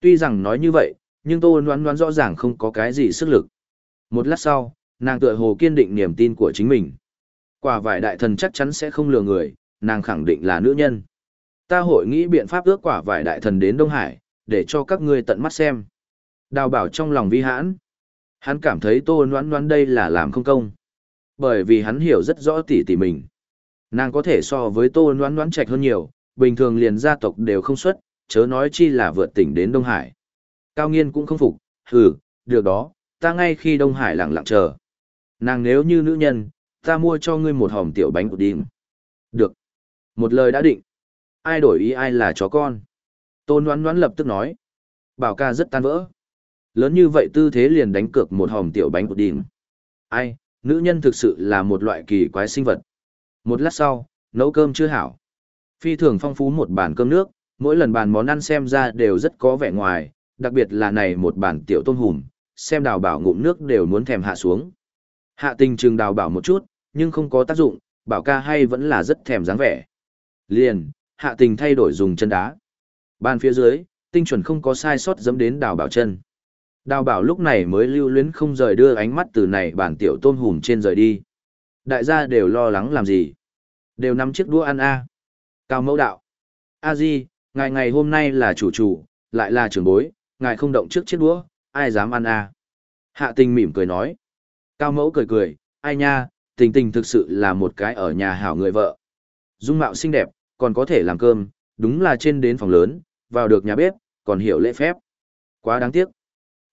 Tuy rằng nói như vậy, nhưng Tô Loan Loan rõ ràng không có cái gì sức lực. Một lát sau, nàng tựa hồ kiên định niềm tin của chính mình. Quả vải đại thần chắc chắn sẽ không lừa người, nàng khẳng định là nữ nhân. Ta hội nghĩ biện pháp ước quả vải đại thần đến Đông Hải, để cho các ngươi tận mắt xem. Đào bảo trong lòng vi hãn. Hắn cảm thấy tô noãn noãn đây là làm không công. Bởi vì hắn hiểu rất rõ tỉ tỉ mình. Nàng có thể so với tô noãn noãn trạch hơn nhiều, bình thường liền gia tộc đều không xuất, chớ nói chi là vượt tỉnh đến Đông Hải. Cao nghiên cũng không phục, hừ, được đó, ta ngay khi Đông Hải lặng lặng chờ. Nàng nếu như nữ nhân, ta mua cho ngươi một hòm tiểu bánh của đêm. Được. Một lời đã định. Ai đổi ý ai là chó con. Tôn đoán đoán lập tức nói. Bảo ca rất tan vỡ. Lớn như vậy tư thế liền đánh cược một hòm tiểu bánh của đêm. Ai, nữ nhân thực sự là một loại kỳ quái sinh vật. Một lát sau, nấu cơm chưa hảo. Phi thường phong phú một bàn cơm nước, mỗi lần bàn món ăn xem ra đều rất có vẻ ngoài, đặc biệt là này một bàn tiểu tôm hùm, xem đào bảo ngụm nước đều muốn thèm hạ xuống. Hạ tình trường đào bảo một chút, nhưng không có tác dụng, bảo ca hay vẫn là rất thèm dáng vẻ. Liền, hạ tình thay đổi dùng chân đá. Bàn phía dưới, tinh chuẩn không có sai sót dẫm đến đào bảo chân. Đào bảo lúc này mới lưu luyến không rời đưa ánh mắt từ này bản tiểu tôm hùm trên rời đi. Đại gia đều lo lắng làm gì? Đều nắm chiếc đũa ăn a. Cao mẫu đạo. A di, ngày ngày hôm nay là chủ chủ, lại là trưởng bối, ngài không động trước chiếc đũa, ai dám ăn a? Hạ tình mỉm cười nói. Cao mẫu cười cười, ai nha, tình tình thực sự là một cái ở nhà hảo người vợ. Dung mạo xinh đẹp, còn có thể làm cơm, đúng là trên đến phòng lớn, vào được nhà bếp, còn hiểu lễ phép. Quá đáng tiếc.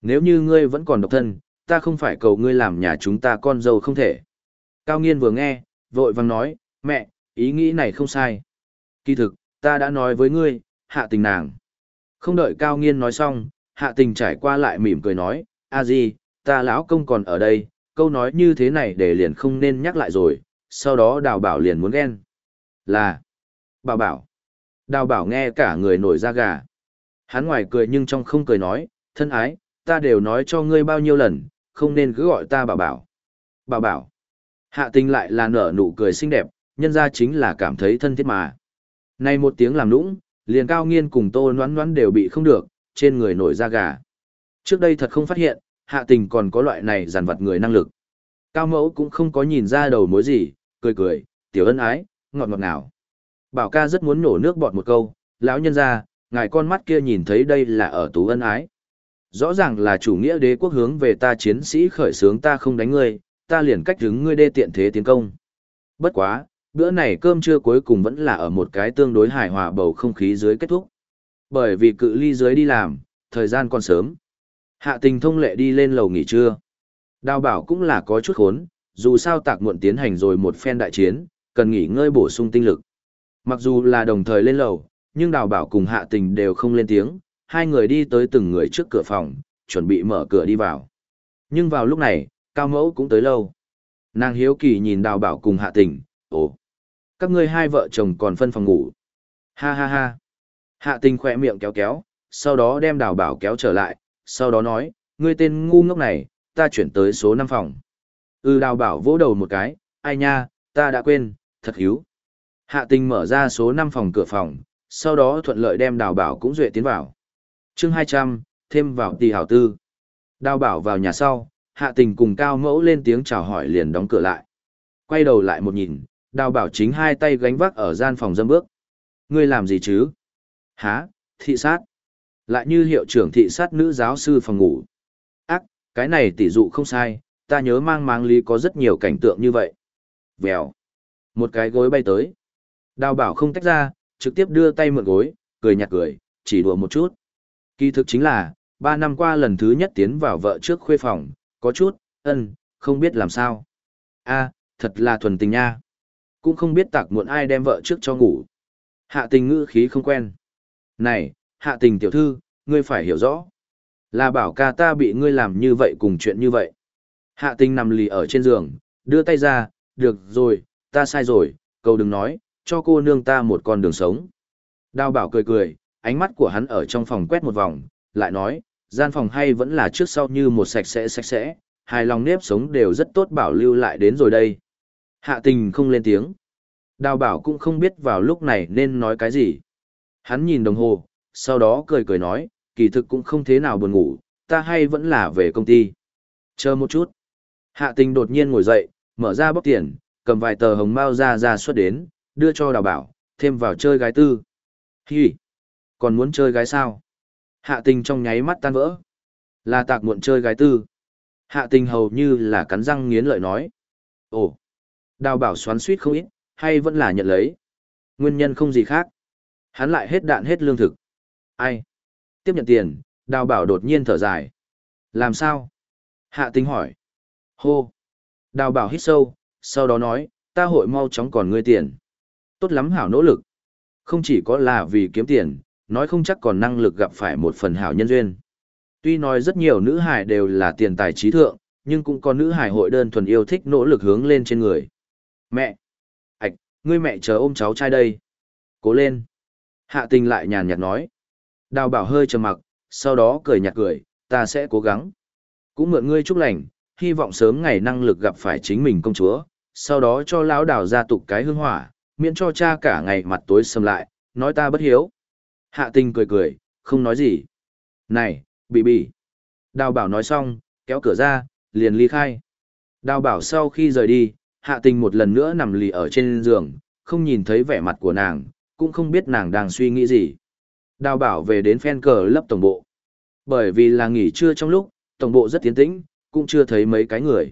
Nếu như ngươi vẫn còn độc thân, ta không phải cầu ngươi làm nhà chúng ta con dâu không thể. Cao nghiên vừa nghe, vội vàng nói, mẹ, ý nghĩ này không sai. Kỳ thực, ta đã nói với ngươi, hạ tình nàng. Không đợi Cao nghiên nói xong, hạ tình trải qua lại mỉm cười nói, a di, ta lão công còn ở đây, câu nói như thế này để liền không nên nhắc lại rồi, sau đó đào bảo liền muốn ghen. Là, bảo bảo. Đào bảo nghe cả người nổi da gà. Hắn ngoài cười nhưng trong không cười nói, thân ái, ta đều nói cho ngươi bao nhiêu lần, không nên cứ gọi ta bảo bảo. Bảo bảo. Hạ tình lại là nở nụ cười xinh đẹp, nhân ra chính là cảm thấy thân thiết mà. Này một tiếng làm nũng, liền cao nghiên cùng tô noán noán đều bị không được, trên người nổi da gà. Trước đây thật không phát hiện, hạ tình còn có loại này dàn vật người năng lực. Cao mẫu cũng không có nhìn ra đầu mối gì, cười cười, tiểu ân ái, ngọt ngọt nào. Bảo ca rất muốn nổ nước bọt một câu, lão nhân ra, ngài con mắt kia nhìn thấy đây là ở tú ân ái. Rõ ràng là chủ nghĩa đế quốc hướng về ta chiến sĩ khởi sướng ta không đánh ngươi, ta liền cách đứng ngươi đê tiện thế tiến công. Bất quá, bữa này cơm trưa cuối cùng vẫn là ở một cái tương đối hài hòa bầu không khí dưới kết thúc. Bởi vì cự ly dưới đi làm, thời gian còn sớm. Hạ tình thông lệ đi lên lầu nghỉ trưa. Đào bảo cũng là có chút khốn, dù sao tạc muộn tiến hành rồi một phen đại chiến, cần nghỉ ngơi bổ sung tinh lực. Mặc dù là đồng thời lên lầu, nhưng đào bảo cùng hạ tình đều không lên tiếng, hai người đi tới từng người trước cửa phòng, chuẩn bị mở cửa đi vào. Nhưng vào lúc này, cao mẫu cũng tới lâu. Nàng hiếu kỳ nhìn đào bảo cùng hạ tình, ồ, các ngươi hai vợ chồng còn phân phòng ngủ. Ha ha ha. Hạ tình khỏe miệng kéo kéo, sau đó đem đào bảo kéo trở lại, sau đó nói, ngươi tên ngu ngốc này, ta chuyển tới số 5 phòng. Ừ đào bảo vỗ đầu một cái, ai nha, ta đã quên, thật hiếu. Hạ tình mở ra số 5 phòng cửa phòng, sau đó thuận lợi đem đào bảo cũng duệ tiến vào. chương 200, thêm vào tỷ hảo tư. Đào bảo vào nhà sau, hạ tình cùng cao mẫu lên tiếng chào hỏi liền đóng cửa lại. Quay đầu lại một nhìn, đào bảo chính hai tay gánh vác ở gian phòng dâm bước. Ngươi làm gì chứ? Hả, thị sát. Lại như hiệu trưởng thị sát nữ giáo sư phòng ngủ. Ác, cái này tỷ dụ không sai, ta nhớ mang mang lý có rất nhiều cảnh tượng như vậy. Vèo. Một cái gối bay tới. Đào bảo không tách ra, trực tiếp đưa tay mượn gối, cười nhạt cười, chỉ đùa một chút. Kỳ thực chính là, ba năm qua lần thứ nhất tiến vào vợ trước khuê phòng, có chút, ân, không biết làm sao. a thật là thuần tình nha. Cũng không biết tạc muộn ai đem vợ trước cho ngủ. Hạ tình ngữ khí không quen. Này, hạ tình tiểu thư, ngươi phải hiểu rõ. Là bảo ca ta bị ngươi làm như vậy cùng chuyện như vậy. Hạ tình nằm lì ở trên giường, đưa tay ra, được rồi, ta sai rồi, cầu đừng nói, cho cô nương ta một con đường sống. Đào bảo cười cười, ánh mắt của hắn ở trong phòng quét một vòng, lại nói, gian phòng hay vẫn là trước sau như một sạch sẽ sạch sẽ, hài lòng nếp sống đều rất tốt bảo lưu lại đến rồi đây. Hạ tình không lên tiếng. Đào bảo cũng không biết vào lúc này nên nói cái gì. Hắn nhìn đồng hồ, sau đó cười cười nói, kỳ thực cũng không thế nào buồn ngủ, ta hay vẫn là về công ty. Chờ một chút. Hạ tình đột nhiên ngồi dậy, mở ra bóc tiền, cầm vài tờ hồng mao ra ra xuất đến, đưa cho đào bảo, thêm vào chơi gái tư. Hi! Còn muốn chơi gái sao? Hạ tình trong nháy mắt tan vỡ. Là tạc muộn chơi gái tư. Hạ tình hầu như là cắn răng nghiến lợi nói. Ồ! Đào bảo xoắn suýt không ít, hay vẫn là nhận lấy. Nguyên nhân không gì khác. Hắn lại hết đạn hết lương thực. Ai? Tiếp nhận tiền, đào bảo đột nhiên thở dài. Làm sao? Hạ tính hỏi. Hô! Đào bảo hít sâu, sau đó nói, ta hội mau chóng còn ngươi tiền. Tốt lắm hảo nỗ lực. Không chỉ có là vì kiếm tiền, nói không chắc còn năng lực gặp phải một phần hảo nhân duyên. Tuy nói rất nhiều nữ hài đều là tiền tài trí thượng, nhưng cũng có nữ hài hội đơn thuần yêu thích nỗ lực hướng lên trên người. Mẹ! Ảch, ngươi mẹ chờ ôm cháu trai đây. Cố lên! Hạ tình lại nhàn nhạt nói. Đào bảo hơi trầm mặc, sau đó cười nhạt cười, ta sẽ cố gắng. Cũng mượn ngươi chúc lành, hy vọng sớm ngày năng lực gặp phải chính mình công chúa, sau đó cho lão đào gia tục cái hương hỏa, miễn cho cha cả ngày mặt tối sầm lại, nói ta bất hiếu. Hạ tình cười cười, không nói gì. Này, bị bị. Đào bảo nói xong, kéo cửa ra, liền ly khai. Đào bảo sau khi rời đi, hạ tình một lần nữa nằm lì ở trên giường, không nhìn thấy vẻ mặt của nàng, cũng không biết nàng đang suy nghĩ gì. Đào bảo về đến phen cờ lấp tổng bộ. Bởi vì là nghỉ trưa trong lúc, tổng bộ rất tiến tĩnh, cũng chưa thấy mấy cái người.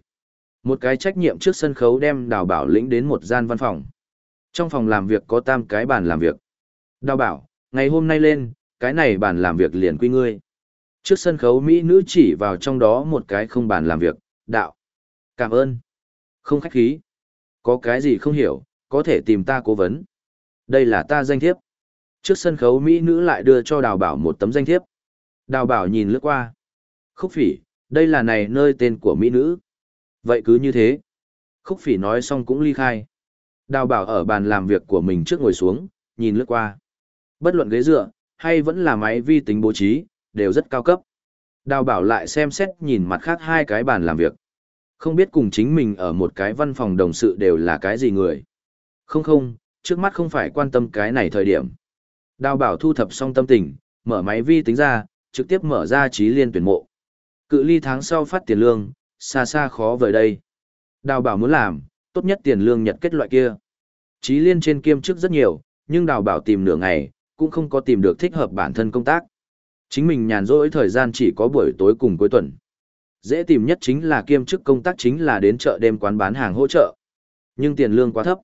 Một cái trách nhiệm trước sân khấu đem đào bảo lĩnh đến một gian văn phòng. Trong phòng làm việc có tam cái bàn làm việc. Đào bảo, ngày hôm nay lên, cái này bàn làm việc liền quy ngươi. Trước sân khấu Mỹ nữ chỉ vào trong đó một cái không bàn làm việc, đạo. Cảm ơn. Không khách khí. Có cái gì không hiểu, có thể tìm ta cố vấn. Đây là ta danh thiếp. Trước sân khấu Mỹ nữ lại đưa cho đào bảo một tấm danh thiếp. Đào bảo nhìn lướt qua. Khúc phỉ, đây là này nơi tên của Mỹ nữ. Vậy cứ như thế. Khúc phỉ nói xong cũng ly khai. Đào bảo ở bàn làm việc của mình trước ngồi xuống, nhìn lướt qua. Bất luận ghế dựa, hay vẫn là máy vi tính bố trí, đều rất cao cấp. Đào bảo lại xem xét nhìn mặt khác hai cái bàn làm việc. Không biết cùng chính mình ở một cái văn phòng đồng sự đều là cái gì người. Không không, trước mắt không phải quan tâm cái này thời điểm. Đào bảo thu thập xong tâm tình, mở máy vi tính ra, trực tiếp mở ra trí liên tuyển mộ. Cự ly tháng sau phát tiền lương, xa xa khó vời đây. Đào bảo muốn làm, tốt nhất tiền lương nhật kết loại kia. Trí liên trên kiêm chức rất nhiều, nhưng đào bảo tìm nửa ngày, cũng không có tìm được thích hợp bản thân công tác. Chính mình nhàn rỗi thời gian chỉ có buổi tối cùng cuối tuần. Dễ tìm nhất chính là kiêm chức công tác chính là đến chợ đêm quán bán hàng hỗ trợ. Nhưng tiền lương quá thấp.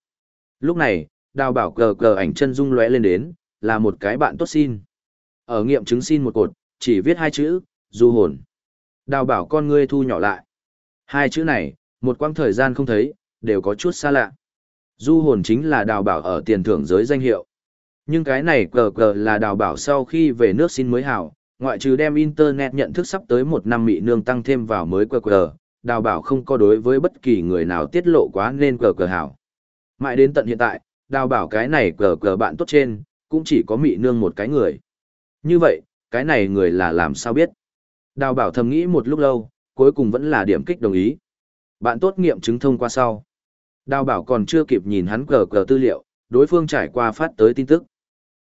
Lúc này, đào bảo cờ cờ ảnh chân dung lóe lên đến, là một cái bạn tốt xin. Ở nghiệm chứng xin một cột, chỉ viết hai chữ, du hồn. Đào bảo con ngươi thu nhỏ lại. Hai chữ này, một quãng thời gian không thấy, đều có chút xa lạ. Du hồn chính là đào bảo ở tiền thưởng giới danh hiệu. Nhưng cái này cờ cờ là đào bảo sau khi về nước xin mới hảo, ngoại trừ đem Internet nhận thức sắp tới một năm mị nương tăng thêm vào mới QR, đào bảo không có đối với bất kỳ người nào tiết lộ quá nên QR hảo. Mãi đến tận hiện tại, đào bảo cái này QR bạn tốt trên, cũng chỉ có mị nương một cái người. Như vậy, cái này người là làm sao biết? Đào bảo thầm nghĩ một lúc lâu, cuối cùng vẫn là điểm kích đồng ý. Bạn tốt nghiệm chứng thông qua sau. Đào bảo còn chưa kịp nhìn hắn cờ cờ tư liệu, đối phương trải qua phát tới tin tức.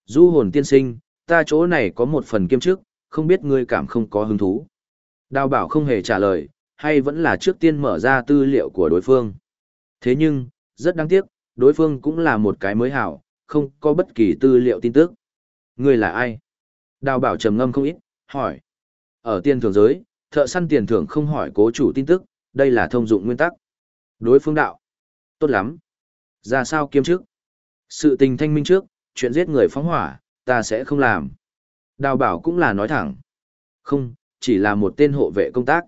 Du hồn tiên sinh, ta chỗ này có một phần kiêm chức, không biết ngươi cảm không có hứng thú. Đào bảo không hề trả lời, hay vẫn là trước tiên mở ra tư liệu của đối phương. Thế nhưng, rất đáng tiếc, đối phương cũng là một cái mới hảo, không có bất kỳ tư liệu tin tức. Ngươi là ai? Đào bảo trầm ngâm không ít, hỏi. Ở tiền thưởng giới, thợ săn tiền thưởng không hỏi cố chủ tin tức, đây là thông dụng nguyên tắc. Đối phương đạo. Tốt lắm. Ra sao kiêm trước? Sự tình thanh minh trước, chuyện giết người phóng hỏa, ta sẽ không làm. Đào bảo cũng là nói thẳng. Không, chỉ là một tên hộ vệ công tác.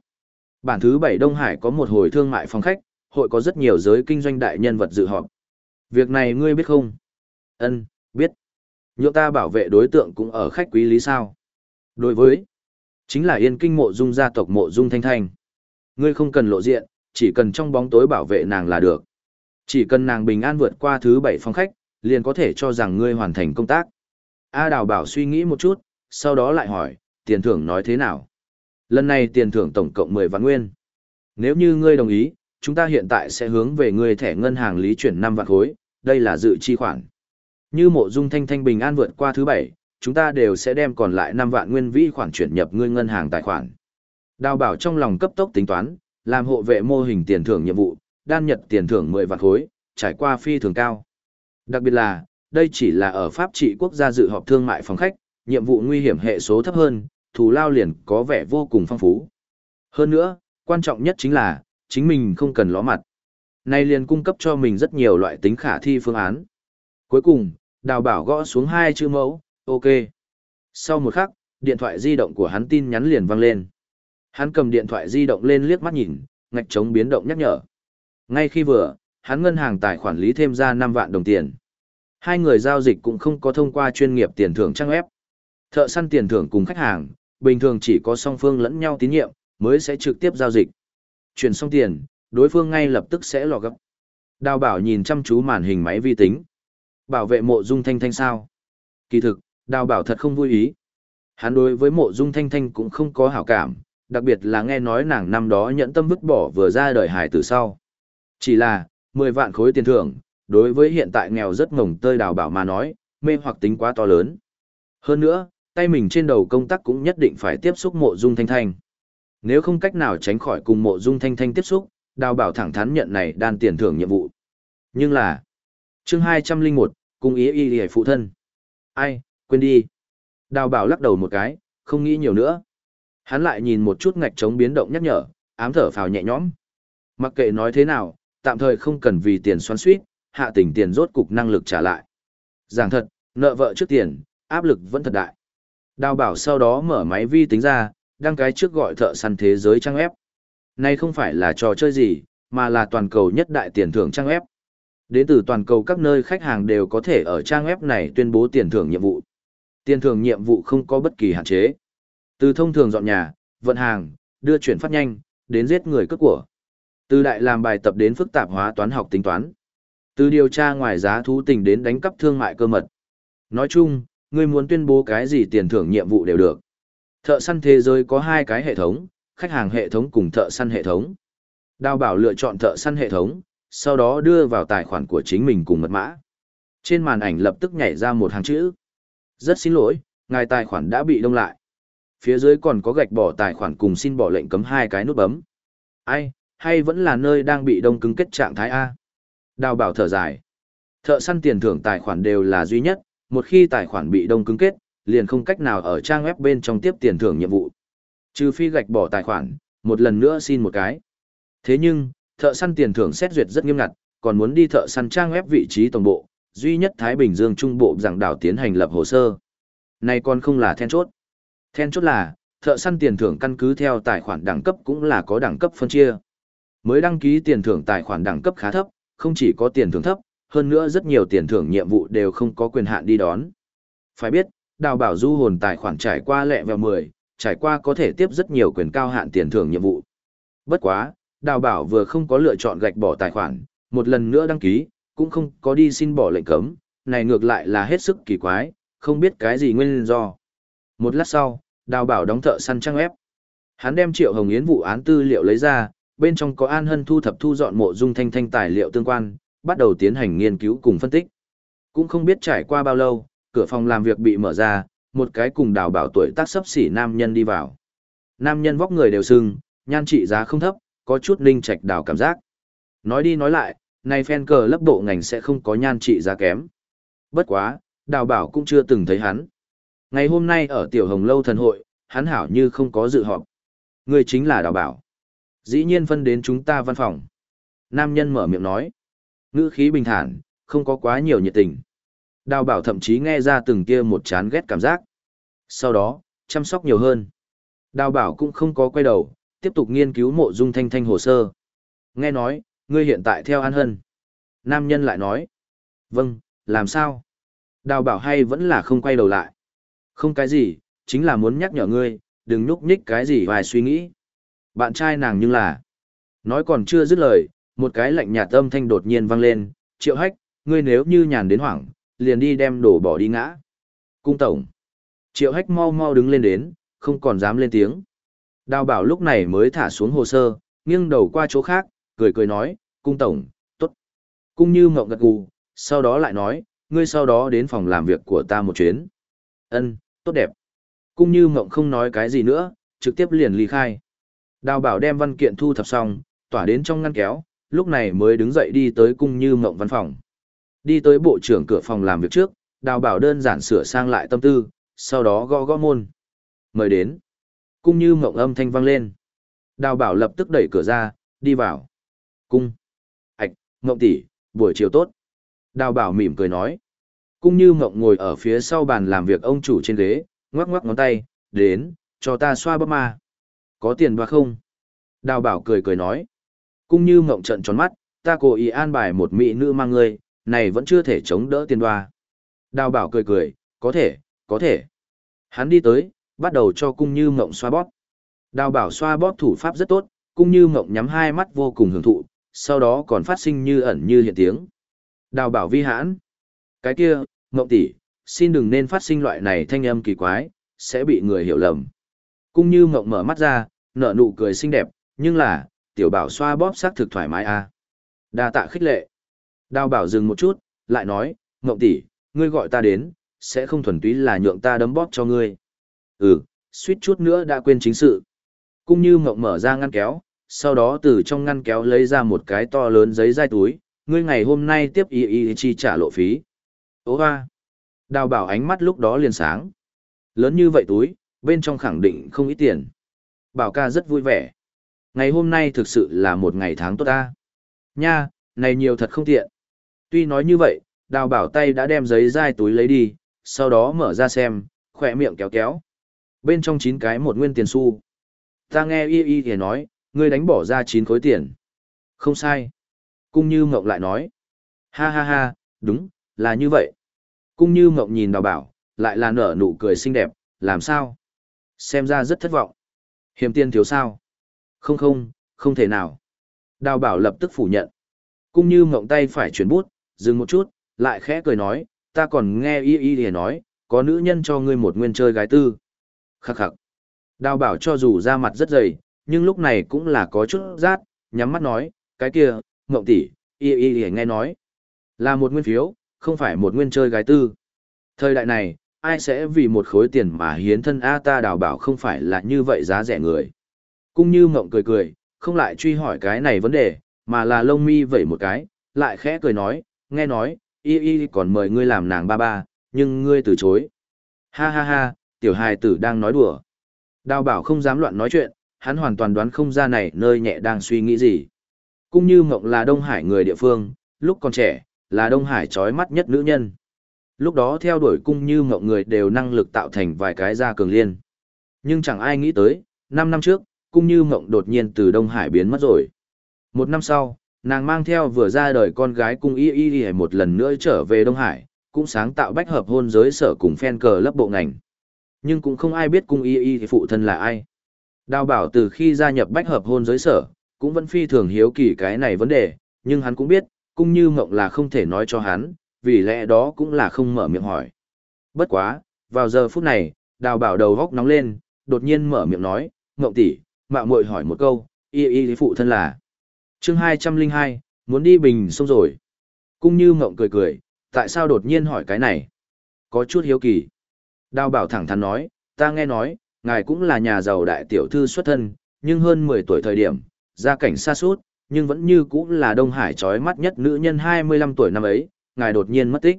Bản thứ bảy Đông Hải có một hồi thương mại phòng khách, hội có rất nhiều giới kinh doanh đại nhân vật dự họp. Việc này ngươi biết không? Ân, biết. Nhượng ta bảo vệ đối tượng cũng ở khách quý lý sao? Đối với, chính là yên kinh mộ dung gia tộc mộ dung thanh thanh. Ngươi không cần lộ diện, chỉ cần trong bóng tối bảo vệ nàng là được. Chỉ cần nàng bình an vượt qua thứ bảy phòng khách, liền có thể cho rằng ngươi hoàn thành công tác. A Đào bảo suy nghĩ một chút, sau đó lại hỏi, tiền thưởng nói thế nào? Lần này tiền thưởng tổng cộng 10 vạn nguyên. Nếu như ngươi đồng ý, chúng ta hiện tại sẽ hướng về ngươi thẻ ngân hàng lý chuyển 5 vạn khối, đây là dự chi khoản. Như mộ dung thanh thanh bình an vượt qua thứ bảy, chúng ta đều sẽ đem còn lại 5 vạn nguyên vĩ khoản chuyển nhập ngươi ngân hàng tài khoản. Đào bảo trong lòng cấp tốc tính toán, làm hộ vệ mô hình tiền thưởng nhiệm vụ, đan nhật tiền thưởng 10 vạn khối, trải qua phi thường cao. Đặc biệt là, đây chỉ là ở Pháp trị quốc gia dự họp thương mại phòng khách, nhiệm vụ nguy hiểm hệ số thấp hơn, thù lao liền có vẻ vô cùng phong phú. Hơn nữa, quan trọng nhất chính là, chính mình không cần ló mặt. Này liền cung cấp cho mình rất nhiều loại tính khả thi phương án. Cuối cùng, đào bảo gõ xuống hai chữ mẫu, ok. Sau một khắc, điện thoại di động của hắn tin nhắn liền vang lên. Hắn cầm điện thoại di động lên liếc mắt nhìn, ngạch chống biến động nhắc nhở. Ngay khi vừa, hắn ngân hàng tài khoản lý thêm ra 5 vạn đồng tiền. Hai người giao dịch cũng không có thông qua chuyên nghiệp tiền thưởng trang ép. Thợ săn tiền thưởng cùng khách hàng, bình thường chỉ có song phương lẫn nhau tín nhiệm, mới sẽ trực tiếp giao dịch. Chuyển xong tiền, đối phương ngay lập tức sẽ lò gấp. Đào bảo nhìn chăm chú màn hình máy vi tính. Bảo vệ mộ dung thanh thanh sao? Kỳ thực, đào bảo thật không vui ý. Hắn đối với mộ dung thanh thanh cũng không có hảo cảm, đặc biệt là nghe nói nàng năm đó nhẫn tâm vứt bỏ vừa ra đời hải từ sau. Chỉ là, 10 vạn khối tiền thưởng, đối với hiện tại nghèo rất ngồng tơi đào bảo mà nói, mê hoặc tính quá to lớn. Hơn nữa, tay mình trên đầu công tác cũng nhất định phải tiếp xúc mộ dung thanh thanh. Nếu không cách nào tránh khỏi cùng mộ dung thanh thanh tiếp xúc, đào bảo thẳng thắn nhận này đan tiền thưởng nhiệm vụ. Nhưng là, chương 201, cung ý y hề phụ thân. Ai, quên đi. Đào bảo lắc đầu một cái, không nghĩ nhiều nữa. Hắn lại nhìn một chút ngạch trống biến động nhắc nhở, ám thở phào nhẹ nhõm. Mặc kệ nói thế nào, tạm thời không cần vì tiền xoắn suýt, hạ tình tiền rốt cục năng lực trả lại. Giảng thật, nợ vợ trước tiền, áp lực vẫn thật đại. Đào bảo sau đó mở máy vi tính ra, đăng cái trước gọi thợ săn thế giới trang ép. Này không phải là trò chơi gì, mà là toàn cầu nhất đại tiền thưởng trang ép. Đến từ toàn cầu các nơi khách hàng đều có thể ở trang web này tuyên bố tiền thưởng nhiệm vụ. Tiền thưởng nhiệm vụ không có bất kỳ hạn chế. Từ thông thường dọn nhà, vận hàng, đưa chuyển phát nhanh, đến giết người cướp của. Từ đại làm bài tập đến phức tạp hóa toán học tính toán. Từ điều tra ngoài giá thú tình đến đánh cắp thương mại cơ mật. Nói chung, ngươi muốn tuyên bố cái gì tiền thưởng nhiệm vụ đều được. Thợ săn thế giới có hai cái hệ thống, khách hàng hệ thống cùng thợ săn hệ thống. Đào bảo lựa chọn thợ săn hệ thống, sau đó đưa vào tài khoản của chính mình cùng mật mã. Trên màn ảnh lập tức nhảy ra một hàng chữ. Rất xin lỗi, ngài tài khoản đã bị đông lại. Phía dưới còn có gạch bỏ tài khoản cùng xin bỏ lệnh cấm hai cái nút bấm. Ai, hay vẫn là nơi đang bị đông cứng kết trạng thái A. Đào bảo thở dài. Thợ săn tiền thưởng tài khoản đều là duy nhất, một khi tài khoản bị đông cứng kết, liền không cách nào ở trang web bên trong tiếp tiền thưởng nhiệm vụ. Trừ phi gạch bỏ tài khoản, một lần nữa xin một cái. Thế nhưng, thợ săn tiền thưởng xét duyệt rất nghiêm ngặt, còn muốn đi thợ săn trang web vị trí tổng bộ, duy nhất Thái Bình Dương Trung Bộ giảng đảo tiến hành lập hồ sơ. Này còn không là then chốt. Then chốt là, thợ săn tiền thưởng căn cứ theo tài khoản đẳng cấp cũng là có đẳng cấp phân chia. Mới đăng ký tiền thưởng tài khoản đẳng cấp khá thấp, không chỉ có tiền thưởng thấp, hơn nữa rất nhiều tiền thưởng nhiệm vụ đều không có quyền hạn đi đón. Phải biết, đào bảo du hồn tài khoản trải qua lẹ vào 10, trải qua có thể tiếp rất nhiều quyền cao hạn tiền thưởng nhiệm vụ. Bất quá, đào bảo vừa không có lựa chọn gạch bỏ tài khoản, một lần nữa đăng ký, cũng không có đi xin bỏ lệnh cấm, này ngược lại là hết sức kỳ quái, không biết cái gì nguyên do. Một lát sau, đào bảo đóng thợ săn trang ép. Hắn đem triệu hồng yến vụ án tư liệu lấy ra, bên trong có an hân thu thập thu dọn mộ dung thanh thanh tài liệu tương quan, bắt đầu tiến hành nghiên cứu cùng phân tích. Cũng không biết trải qua bao lâu, cửa phòng làm việc bị mở ra, một cái cùng đào bảo tuổi tác sấp xỉ nam nhân đi vào. Nam nhân vóc người đều sưng, nhan trị giá không thấp, có chút linh trạch đào cảm giác. Nói đi nói lại, này phen cờ lấp bộ ngành sẽ không có nhan trị giá kém. Bất quá, đào bảo cũng chưa từng thấy hắn. Ngày hôm nay ở tiểu hồng lâu thần hội, hắn hảo như không có dự họp. Người chính là đào bảo. Dĩ nhiên phân đến chúng ta văn phòng. Nam nhân mở miệng nói. Ngữ khí bình thản, không có quá nhiều nhiệt tình. Đào bảo thậm chí nghe ra từng kia một chán ghét cảm giác. Sau đó, chăm sóc nhiều hơn. Đào bảo cũng không có quay đầu, tiếp tục nghiên cứu mộ dung thanh thanh hồ sơ. Nghe nói, ngươi hiện tại theo An Hân. Nam nhân lại nói. Vâng, làm sao? Đào bảo hay vẫn là không quay đầu lại. Không cái gì, chính là muốn nhắc nhở ngươi, đừng nhúc nhích cái gì vài suy nghĩ. Bạn trai nàng nhưng là. Nói còn chưa dứt lời, một cái lạnh nhạt âm thanh đột nhiên vang lên. Triệu hách, ngươi nếu như nhàn đến hoảng, liền đi đem đổ bỏ đi ngã. Cung tổng. Triệu hách mau mau đứng lên đến, không còn dám lên tiếng. Đào bảo lúc này mới thả xuống hồ sơ, nghiêng đầu qua chỗ khác, cười cười nói, cung tổng, tốt. Cung như mộng gật gù, sau đó lại nói, ngươi sau đó đến phòng làm việc của ta một chuyến. Ân, tốt đẹp. Cung như mộng không nói cái gì nữa, trực tiếp liền ly khai. Đào bảo đem văn kiện thu thập xong, tỏa đến trong ngăn kéo, lúc này mới đứng dậy đi tới cung như mộng văn phòng. Đi tới bộ trưởng cửa phòng làm việc trước, đào bảo đơn giản sửa sang lại tâm tư, sau đó gõ gõ môn. Mời đến. Cung như mộng âm thanh vang lên. Đào bảo lập tức đẩy cửa ra, đi vào. Cung. Ảch, mộng tỷ, buổi chiều tốt. Đào bảo mỉm cười nói. Cung như mộng ngồi ở phía sau bàn làm việc ông chủ trên ghế, ngoắc ngoắc ngón tay, đến, cho ta xoa bắp ma. Có tiền và không? Đào bảo cười cười nói. Cung như mộng trận tròn mắt, ta cố ý an bài một mỹ nữ mang ngươi, này vẫn chưa thể chống đỡ tiền đoa. Đào bảo cười cười, có thể, có thể. Hắn đi tới, bắt đầu cho cung như mộng xoa bóp. Đào bảo xoa bóp thủ pháp rất tốt, cung như mộng nhắm hai mắt vô cùng hưởng thụ, sau đó còn phát sinh như ẩn như hiện tiếng. Đào bảo vi hãn. Cái kia, mộng tỷ, xin đừng nên phát sinh loại này thanh âm kỳ quái, sẽ bị người hiểu lầm. Cung như mộng mở mắt ra, nở nụ cười xinh đẹp, nhưng là, tiểu bảo xoa bóp xác thực thoải mái à. Đa tạ khích lệ. Đào bảo dừng một chút, lại nói, ngộng tỷ, ngươi gọi ta đến, sẽ không thuần túy là nhượng ta đấm bóp cho ngươi. Ừ, suýt chút nữa đã quên chính sự. Cũng như ngộng mở ra ngăn kéo, sau đó từ trong ngăn kéo lấy ra một cái to lớn giấy dai túi, ngươi ngày hôm nay tiếp y y chi trả lộ phí. ố hoa! Đào bảo ánh mắt lúc đó liền sáng. Lớn như vậy túi, bên trong khẳng định không ít tiền. Bảo ca rất vui vẻ. Ngày hôm nay thực sự là một ngày tháng tốt ta. Nha, này nhiều thật không tiện. Tuy nói như vậy, đào bảo tay đã đem giấy dai túi lấy đi, sau đó mở ra xem, khỏe miệng kéo kéo. Bên trong chín cái một nguyên tiền xu. Ta nghe y y thì nói, ngươi đánh bỏ ra chín khối tiền. Không sai. Cung như mộng lại nói. Ha ha ha, đúng, là như vậy. Cung như mộng nhìn đào bảo, lại là nở nụ cười xinh đẹp, làm sao? Xem ra rất thất vọng. Hiểm tiên thiếu sao? Không không, không thể nào. Đào bảo lập tức phủ nhận. cũng như mộng tay phải chuyển bút, dừng một chút, lại khẽ cười nói, ta còn nghe y y thì nói, có nữ nhân cho ngươi một nguyên chơi gái tư. Khắc khắc. Đào bảo cho dù da mặt rất dày, nhưng lúc này cũng là có chút rát, nhắm mắt nói, cái kia, mộng tỷ, y y thì nghe nói. Là một nguyên phiếu, không phải một nguyên chơi gái tư. Thời đại này, ai sẽ vì một khối tiền mà hiến thân A ta đào bảo không phải là như vậy giá rẻ người cũng như mộng cười cười, không lại truy hỏi cái này vấn đề, mà là lông mi vẩy một cái, lại khẽ cười nói, nghe nói, y y còn mời ngươi làm nàng ba ba, nhưng ngươi từ chối. Ha ha ha, tiểu hài tử đang nói đùa. Đào bảo không dám loạn nói chuyện, hắn hoàn toàn đoán không ra này nơi nhẹ đang suy nghĩ gì. cũng như mộng là Đông Hải người địa phương, lúc còn trẻ, là Đông Hải trói mắt nhất nữ nhân. Lúc đó theo đuổi cung như mộng người đều năng lực tạo thành vài cái gia cường liên. Nhưng chẳng ai nghĩ tới, 5 năm trước, cũng như mộng đột nhiên từ Đông Hải biến mất rồi. Một năm sau, nàng mang theo vừa ra đời con gái cung y y y một lần nữa trở về Đông Hải, cũng sáng tạo bách hợp hôn giới sở cùng fan cờ lớp bộ ngành. Nhưng cũng không ai biết cung y y phụ thân là ai. Đào bảo từ khi gia nhập bách hợp hôn giới sở, cũng vẫn phi thường hiếu kỳ cái này vấn đề, nhưng hắn cũng biết, cung như mộng là không thể nói cho hắn, vì lẽ đó cũng là không mở miệng hỏi. Bất quá, vào giờ phút này, đào bảo đầu góc nóng lên, đột nhiên mở miệng nói, mộng tỷ, mạo muội hỏi một câu, y y phụ thân là. chương 202, muốn đi bình sông rồi. Cung như mộng cười cười, tại sao đột nhiên hỏi cái này? Có chút hiếu kỳ. Đào bảo thẳng thắn nói, ta nghe nói, ngài cũng là nhà giàu đại tiểu thư xuất thân, nhưng hơn 10 tuổi thời điểm, gia cảnh xa suốt, nhưng vẫn như cũng là Đông Hải trói mắt nhất nữ nhân 25 tuổi năm ấy, ngài đột nhiên mất tích.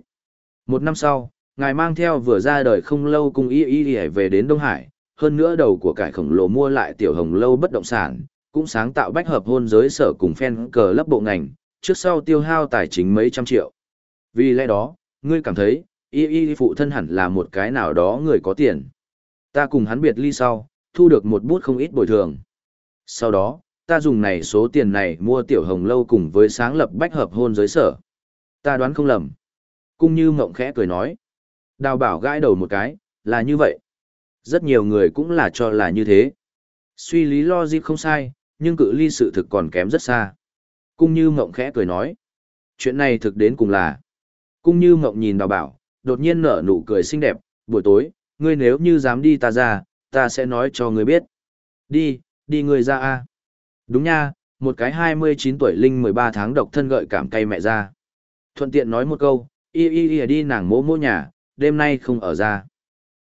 Một năm sau, ngài mang theo vừa ra đời không lâu cùng y y y về đến Đông Hải, hơn nữa đầu của cải khổng lồ mua lại tiểu hồng lâu bất động sản, cũng sáng tạo bách hợp hôn giới sở cùng phen cờ lấp bộ ngành, trước sau tiêu hao tài chính mấy trăm triệu. Vì lẽ đó, ngươi cảm thấy, y y phụ thân hẳn là một cái nào đó người có tiền. Ta cùng hắn biệt ly sau, thu được một bút không ít bồi thường. Sau đó, ta dùng này số tiền này mua tiểu hồng lâu cùng với sáng lập bách hợp hôn giới sở. Ta đoán không lầm. Cung như mộng khẽ cười nói. Đào bảo gãi đầu một cái, là như vậy. Rất nhiều người cũng là cho là như thế. Suy lý logic không sai, nhưng cự ly sự thực còn kém rất xa. Cung như mộng khẽ cười nói. Chuyện này thực đến cùng là. Cung như mộng nhìn đào bảo, đột nhiên nở nụ cười xinh đẹp, buổi tối, ngươi nếu như dám đi ta ra, ta sẽ nói cho ngươi biết. Đi, đi ngươi ra a. Đúng nha, một cái 29 tuổi linh 13 tháng độc thân gợi cảm cay mẹ ra. Thuận tiện nói một câu, y y y đi nàng mỗ mỗ nhà, đêm nay không ở ra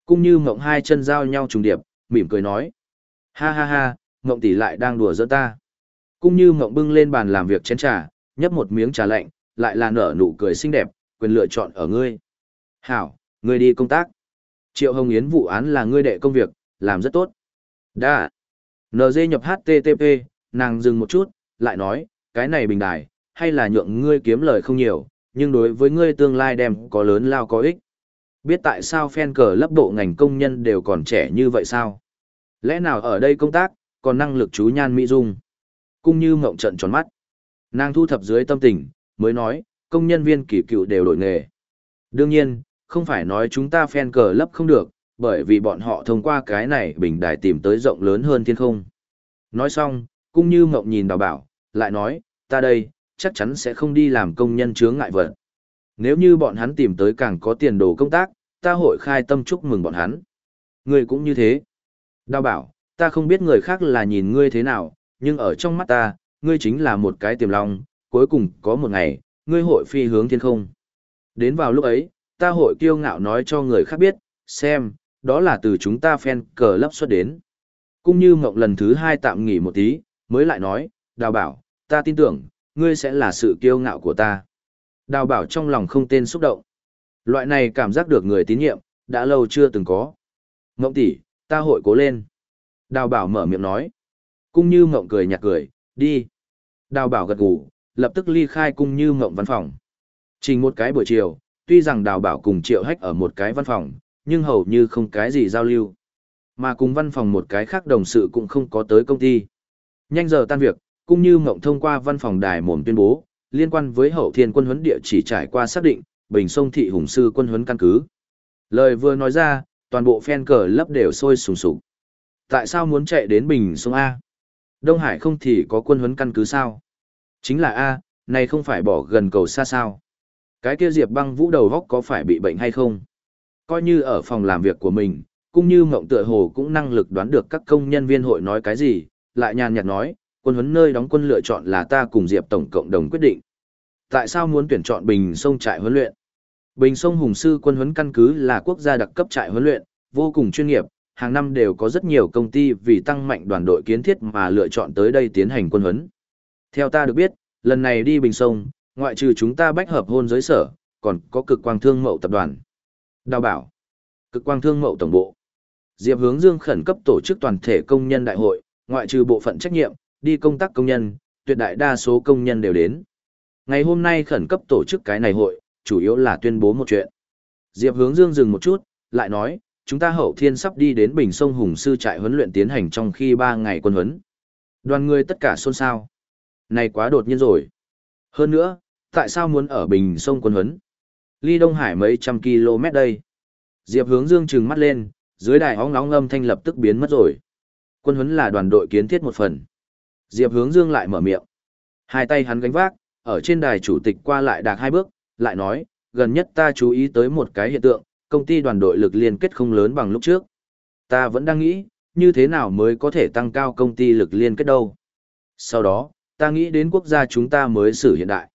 cũng như mộng hai chân giao nhau trùng điệp, mỉm cười nói. Ha ha ha, mộng tỷ lại đang đùa giỡn ta. cũng như mộng bưng lên bàn làm việc chén trà, nhấp một miếng trà lạnh, lại là nở nụ cười xinh đẹp, quyền lựa chọn ở ngươi. Hảo, ngươi đi công tác. Triệu Hồng Yến vụ án là ngươi đệ công việc, làm rất tốt. Đã. NG nhập HTTP, nàng dừng một chút, lại nói, cái này bình đài, hay là nhượng ngươi kiếm lời không nhiều, nhưng đối với ngươi tương lai đem có lớn lao có ích. Biết tại sao fan cờ lấp bộ ngành công nhân đều còn trẻ như vậy sao? Lẽ nào ở đây công tác, còn năng lực chú nhan mỹ dung? Cung như mộng trận tròn mắt. Nàng thu thập dưới tâm tình, mới nói, công nhân viên kỳ cựu đều đổi nghề. Đương nhiên, không phải nói chúng ta fan cờ lấp không được, bởi vì bọn họ thông qua cái này bình đài tìm tới rộng lớn hơn thiên không. Nói xong, cung như mộng nhìn đào bảo, lại nói, ta đây, chắc chắn sẽ không đi làm công nhân chướng ngại vật. Nếu như bọn hắn tìm tới càng có tiền đồ công tác, ta hội khai tâm chúc mừng bọn hắn. Ngươi cũng như thế. Đào bảo, ta không biết người khác là nhìn ngươi thế nào, nhưng ở trong mắt ta, ngươi chính là một cái tiềm long, cuối cùng có một ngày, ngươi hội phi hướng thiên không. Đến vào lúc ấy, ta hội kiêu ngạo nói cho người khác biết, xem, đó là từ chúng ta fan cờ lấp xuất đến. Cũng như mộng lần thứ hai tạm nghỉ một tí, mới lại nói, đào bảo, ta tin tưởng, ngươi sẽ là sự kiêu ngạo của ta. Đào bảo trong lòng không tên xúc động. Loại này cảm giác được người tín nhiệm, đã lâu chưa từng có. Mộng tỷ, ta hội cố lên. Đào bảo mở miệng nói. Cung như mộng cười nhạt cười, đi. Đào bảo gật gù, lập tức ly khai cung như mộng văn phòng. Trình một cái buổi chiều, tuy rằng đào bảo cùng triệu hách ở một cái văn phòng, nhưng hầu như không cái gì giao lưu. Mà cùng văn phòng một cái khác đồng sự cũng không có tới công ty. Nhanh giờ tan việc, cũng như mộng thông qua văn phòng đài mồm tuyên bố, liên quan với hậu thiên quân huấn địa chỉ trải qua xác định, bình sông thị hùng sư quân huấn căn cứ. Lời vừa nói ra, toàn bộ fan cờ lấp đều sôi sùng sục. Tại sao muốn chạy đến bình sông A? Đông Hải không thì có quân huấn căn cứ sao? Chính là A, này không phải bỏ gần cầu xa sao? Cái kia Diệp băng vũ đầu góc có phải bị bệnh hay không? Coi như ở phòng làm việc của mình, cũng như mộng tựa hồ cũng năng lực đoán được các công nhân viên hội nói cái gì, lại nhàn nhạt nói, quân huấn nơi đóng quân lựa chọn là ta cùng Diệp Tổng cộng đồng quyết định. Tại sao muốn tuyển chọn Bình Sông trại huấn luyện? Bình Sông Hùng Sư quân huấn căn cứ là quốc gia đặc cấp trại huấn luyện, vô cùng chuyên nghiệp, hàng năm đều có rất nhiều công ty vì tăng mạnh đoàn đội kiến thiết mà lựa chọn tới đây tiến hành quân huấn. Theo ta được biết, lần này đi Bình Sông, ngoại trừ chúng ta bách hợp hôn giới sở, còn có cực quang thương mậu tập đoàn. Đào bảo, cực quang thương mậu tổng bộ. Diệp hướng dương khẩn cấp tổ chức toàn thể công nhân đại hội, ngoại trừ bộ phận trách nhiệm, đi công tác công nhân, tuyệt đại đa số công nhân đều đến. Ngày hôm nay khẩn cấp tổ chức cái này hội, chủ yếu là tuyên bố một chuyện. Diệp hướng dương dừng một chút, lại nói, chúng ta hậu thiên sắp đi đến Bình Sông Hùng Sư trại huấn luyện tiến hành trong khi 3 ngày quân huấn. Đoàn người tất cả xôn xao. Này quá đột nhiên rồi. Hơn nữa, tại sao muốn ở Bình Sông quân huấn? Ly Đông Hải mấy trăm km đây. Diệp hướng dương trừng mắt lên, dưới đài óng nóng âm thanh lập tức biến mất rồi. Quân huấn là đoàn đội kiến thiết một phần. Diệp hướng dương lại mở miệng. Hai tay hắn gánh vác, ở trên đài chủ tịch qua lại đạc hai bước, lại nói, gần nhất ta chú ý tới một cái hiện tượng, công ty đoàn đội lực liên kết không lớn bằng lúc trước. Ta vẫn đang nghĩ, như thế nào mới có thể tăng cao công ty lực liên kết đâu. Sau đó, ta nghĩ đến quốc gia chúng ta mới xử hiện đại.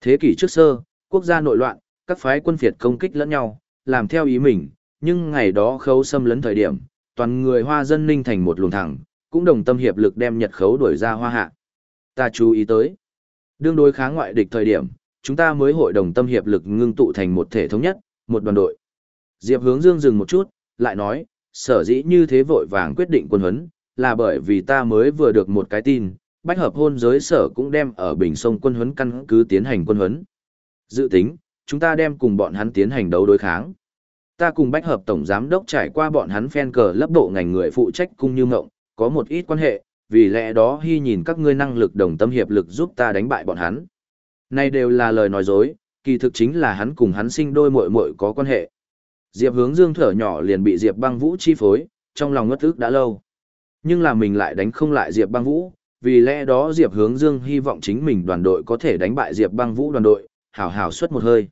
Thế kỷ trước sơ, quốc gia nội loạn, các phái quân phiệt công kích lẫn nhau, làm theo ý mình, nhưng ngày đó khấu xâm lấn thời điểm, toàn người hoa dân ninh thành một luồng thẳng, cũng đồng tâm hiệp lực đem Nhật khấu đuổi ra hoa hạ. Ta chú ý tới, đương đối kháng ngoại địch thời điểm, chúng ta mới hội đồng tâm hiệp lực ngưng tụ thành một thể thống nhất, một đoàn đội. Diệp hướng dương dừng một chút, lại nói, sở dĩ như thế vội vàng quyết định quân huấn, là bởi vì ta mới vừa được một cái tin, bách hợp hôn giới sở cũng đem ở Bình Sông quân huấn căn cứ tiến hành quân huấn. Dự tính, chúng ta đem cùng bọn hắn tiến hành đấu đối kháng. Ta cùng bách hợp tổng giám đốc trải qua bọn hắn phen cờ lấp bộ ngành người phụ trách cung như ngộng, có một ít quan hệ, vì lẽ đó hy nhìn các ngươi năng lực đồng tâm hiệp lực giúp ta đánh bại bọn hắn. Này đều là lời nói dối, kỳ thực chính là hắn cùng hắn sinh đôi muội muội có quan hệ. Diệp hướng dương thở nhỏ liền bị Diệp băng vũ chi phối, trong lòng ngất ức đã lâu. Nhưng là mình lại đánh không lại Diệp băng vũ, vì lẽ đó Diệp hướng dương hy vọng chính mình đoàn đội có thể đánh bại Diệp băng vũ đoàn đội, hảo hảo suất một hơi.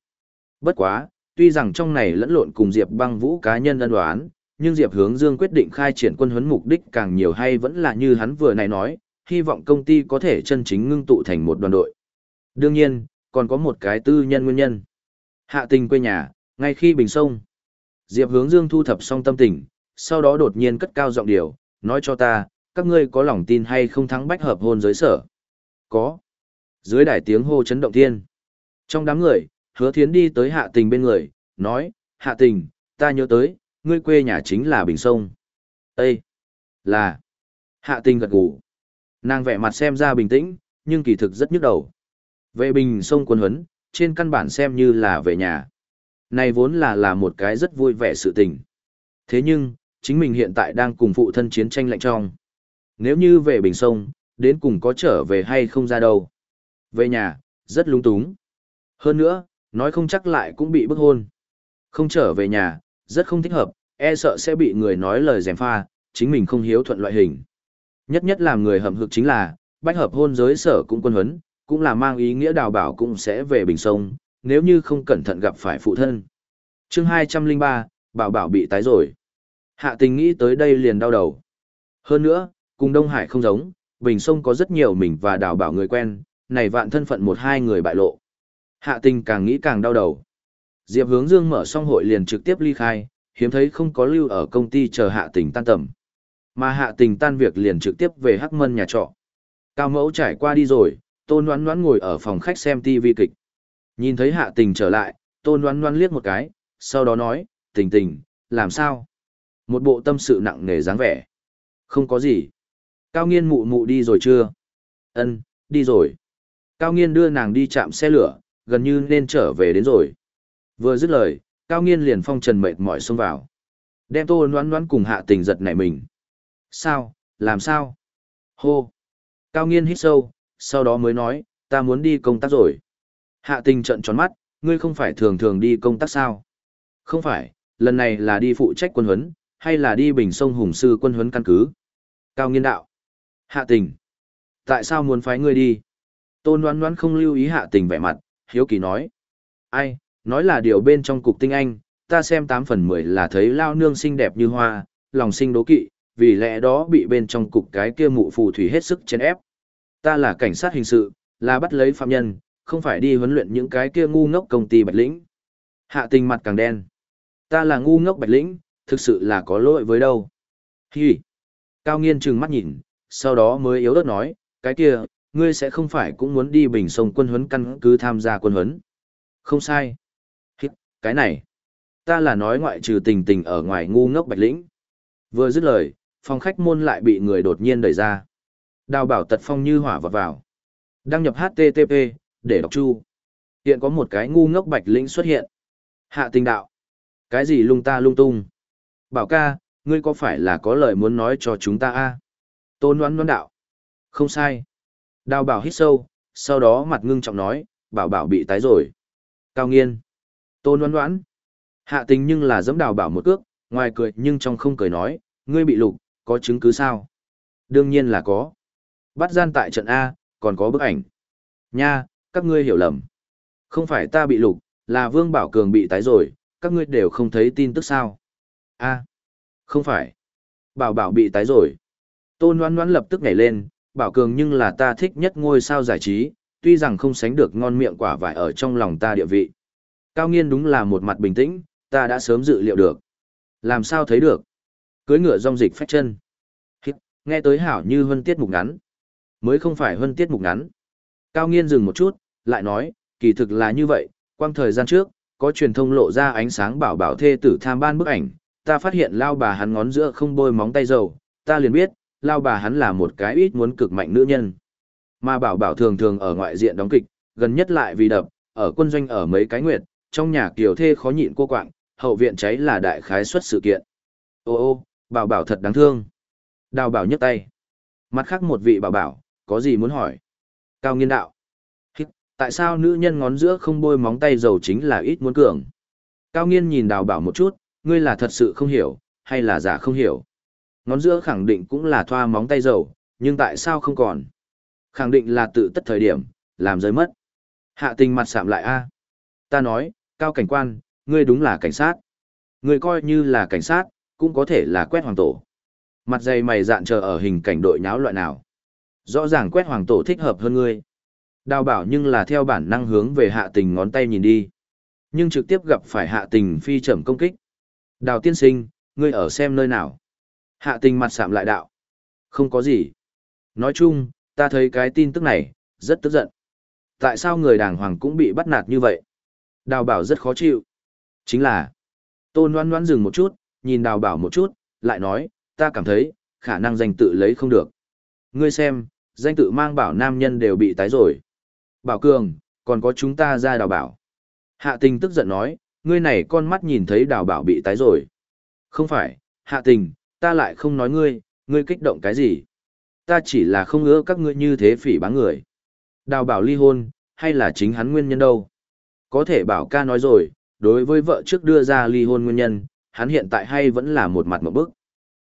Bất quá, tuy rằng trong này lẫn lộn cùng Diệp băng vũ cá nhân ân đoán, nhưng Diệp Hướng Dương quyết định khai triển quân huấn mục đích càng nhiều hay vẫn là như hắn vừa nãy nói, hy vọng công ty có thể chân chính ngưng tụ thành một đoàn đội. Đương nhiên, còn có một cái tư nhân nguyên nhân. Hạ tình quê nhà, ngay khi bình sông. Diệp hướng dương thu thập xong tâm tình, sau đó đột nhiên cất cao giọng điều, nói cho ta, các ngươi có lòng tin hay không thắng bách hợp hôn giới sở? Có. Dưới đài tiếng hô chấn động thiên. Trong đám người, hứa thiến đi tới hạ tình bên người, nói, hạ tình, ta nhớ tới, ngươi quê nhà chính là Bình Sông. Ê! Là! Hạ tình gật gù. Nàng vẻ mặt xem ra bình tĩnh, nhưng kỳ thực rất nhức đầu. Về Bình Sông quân huấn, trên căn bản xem như là về nhà. Này vốn là là một cái rất vui vẻ sự tình. Thế nhưng, chính mình hiện tại đang cùng phụ thân chiến tranh lạnh trong. Nếu như về Bình Sông, đến cùng có trở về hay không ra đâu. Về nhà, rất lúng túng. Hơn nữa, nói không chắc lại cũng bị bức hôn. Không trở về nhà, rất không thích hợp, e sợ sẽ bị người nói lời dèm pha, chính mình không hiếu thuận loại hình. Nhất nhất làm người hậm hực chính là, bách hợp hôn giới sở cũng quân huấn, cũng là mang ý nghĩa đào bảo cũng sẽ về bình sông, nếu như không cẩn thận gặp phải phụ thân. chương 203, bảo bảo bị tái rồi. Hạ tình nghĩ tới đây liền đau đầu. Hơn nữa, cùng Đông Hải không giống, bình sông có rất nhiều mình và đào bảo người quen, này vạn thân phận một hai người bại lộ. Hạ tình càng nghĩ càng đau đầu. Diệp hướng dương mở xong hội liền trực tiếp ly khai, hiếm thấy không có lưu ở công ty chờ hạ tình tan tầm. Mà hạ tình tan việc liền trực tiếp về hắc mân nhà trọ. Cao mẫu trải qua đi rồi, tôn đoán đoán ngồi ở phòng khách xem TV kịch. Nhìn thấy hạ tình trở lại, tôn đoán đoán liếc một cái, sau đó nói, tình tình, làm sao? Một bộ tâm sự nặng nề dáng vẻ. Không có gì. Cao nghiên mụ mụ đi rồi chưa? Ân, đi rồi. Cao nghiên đưa nàng đi chạm xe lửa, gần như nên trở về đến rồi. Vừa dứt lời, Cao nghiên liền phong trần mệt mỏi xông vào. Đem tô noan noan cùng hạ tình giật nảy mình. Sao, làm sao? Hô. Cao nghiên hít sâu, sau đó mới nói, ta muốn đi công tác rồi. Hạ tình trận tròn mắt, ngươi không phải thường thường đi công tác sao? Không phải, lần này là đi phụ trách quân huấn, hay là đi bình sông hùng sư quân huấn căn cứ? Cao nghiên đạo. Hạ tình. Tại sao muốn phái ngươi đi? Tôn đoán đoán không lưu ý hạ tình vẻ mặt, hiếu kỳ nói. Ai, nói là điều bên trong cục tinh anh, ta xem 8 phần 10 là thấy lao nương xinh đẹp như hoa, lòng sinh đố kỵ, vì lẽ đó bị bên trong cục cái kia mụ phù thủy hết sức chèn ép. Ta là cảnh sát hình sự, là bắt lấy phạm nhân, không phải đi huấn luyện những cái kia ngu ngốc công ty bạch lĩnh. Hạ tình mặt càng đen. Ta là ngu ngốc bạch lĩnh, thực sự là có lỗi với đâu. Hi. Cao nghiên trừng mắt nhìn, sau đó mới yếu ớt nói, cái kia, ngươi sẽ không phải cũng muốn đi bình sông quân huấn căn cứ tham gia quân huấn. Không sai. Cái này. Ta là nói ngoại trừ tình tình ở ngoài ngu ngốc bạch lĩnh. Vừa dứt lời, phòng khách môn lại bị người đột nhiên đẩy ra. Đào bảo tật phong như hỏa vọt vào. Đăng nhập HTTP, để đọc chu. Hiện có một cái ngu ngốc bạch lĩnh xuất hiện. Hạ tình đạo. Cái gì lung ta lung tung? Bảo ca, ngươi có phải là có lời muốn nói cho chúng ta a? Tôn đoán đoán đạo. Không sai. Đào bảo hít sâu, sau đó mặt ngưng trọng nói, bảo bảo bị tái rồi. Cao nghiên. Tôn đoán đoán. Hạ tình nhưng là giẫm đào bảo một cước, ngoài cười nhưng trong không cười nói, ngươi bị lục, có chứng cứ sao? Đương nhiên là có. Bắt gian tại trận A, còn có bức ảnh. Nha, các ngươi hiểu lầm. Không phải ta bị lục, là Vương Bảo Cường bị tái rồi, các ngươi đều không thấy tin tức sao? A, không phải. Bảo Bảo bị tái rồi. Tôn Loan Loan lập tức nhảy lên, Bảo Cường nhưng là ta thích nhất ngôi sao giải trí, tuy rằng không sánh được ngon miệng quả vải ở trong lòng ta địa vị. Cao nghiên đúng là một mặt bình tĩnh, ta đã sớm dự liệu được. Làm sao thấy được? Cưới ngựa rong dịch phách chân. Hít, nghe tới hảo như hân tiết mục ngắn. Mới không phải hân tiết mục ngắn. Cao nghiên dừng một chút, lại nói, kỳ thực là như vậy, quang thời gian trước, có truyền thông lộ ra ánh sáng bảo bảo thê tử tham ban bức ảnh, ta phát hiện lao bà hắn ngón giữa không bôi móng tay dầu, ta liền biết, lao bà hắn là một cái ít muốn cực mạnh nữ nhân. Mà bảo bảo thường thường ở ngoại diện đóng kịch, gần nhất lại vì đập, ở quân doanh ở mấy cái nguyệt, trong nhà kiều thê khó nhịn cô quạng, hậu viện cháy là đại khái xuất sự kiện. Ô ô, bảo bảo thật đáng thương. Đào bảo nhấc tay. Mặt khác một vị bảo bảo, có gì muốn hỏi? Cao nghiên đạo. Hít, tại sao nữ nhân ngón giữa không bôi móng tay dầu chính là ít muốn cường? Cao nghiên nhìn đào bảo một chút, ngươi là thật sự không hiểu, hay là giả không hiểu? Ngón giữa khẳng định cũng là thoa móng tay dầu, nhưng tại sao không còn? Khẳng định là tự tất thời điểm, làm rơi mất. Hạ tình mặt sạm lại a. Ta nói, cao cảnh quan, ngươi đúng là cảnh sát. Ngươi coi như là cảnh sát, cũng có thể là quét hoàng tổ. Mặt dày mày dạn chờ ở hình cảnh đội nháo loại nào. Rõ ràng quét hoàng tổ thích hợp hơn ngươi. Đào bảo nhưng là theo bản năng hướng về hạ tình ngón tay nhìn đi. Nhưng trực tiếp gặp phải hạ tình phi trầm công kích. Đào tiên sinh, ngươi ở xem nơi nào? Hạ tình mặt sạm lại đạo. Không có gì. Nói chung, ta thấy cái tin tức này, rất tức giận. Tại sao người đàng hoàng cũng bị bắt nạt như vậy? Đào bảo rất khó chịu. Chính là, tôn đoán đoán dừng một chút, nhìn đào bảo một chút, lại nói, ta cảm thấy, khả năng danh tự lấy không được. Ngươi xem, danh tự mang bảo nam nhân đều bị tái rồi. Bảo cường, còn có chúng ta ra đào bảo. Hạ tình tức giận nói, ngươi này con mắt nhìn thấy đào bảo bị tái rồi. Không phải, hạ tình, ta lại không nói ngươi, ngươi kích động cái gì. Ta chỉ là không ngỡ các ngươi như thế phỉ báng người. Đào bảo ly hôn, hay là chính hắn nguyên nhân đâu. Có thể bảo ca nói rồi, đối với vợ trước đưa ra ly hôn nguyên nhân, hắn hiện tại hay vẫn là một mặt một bức.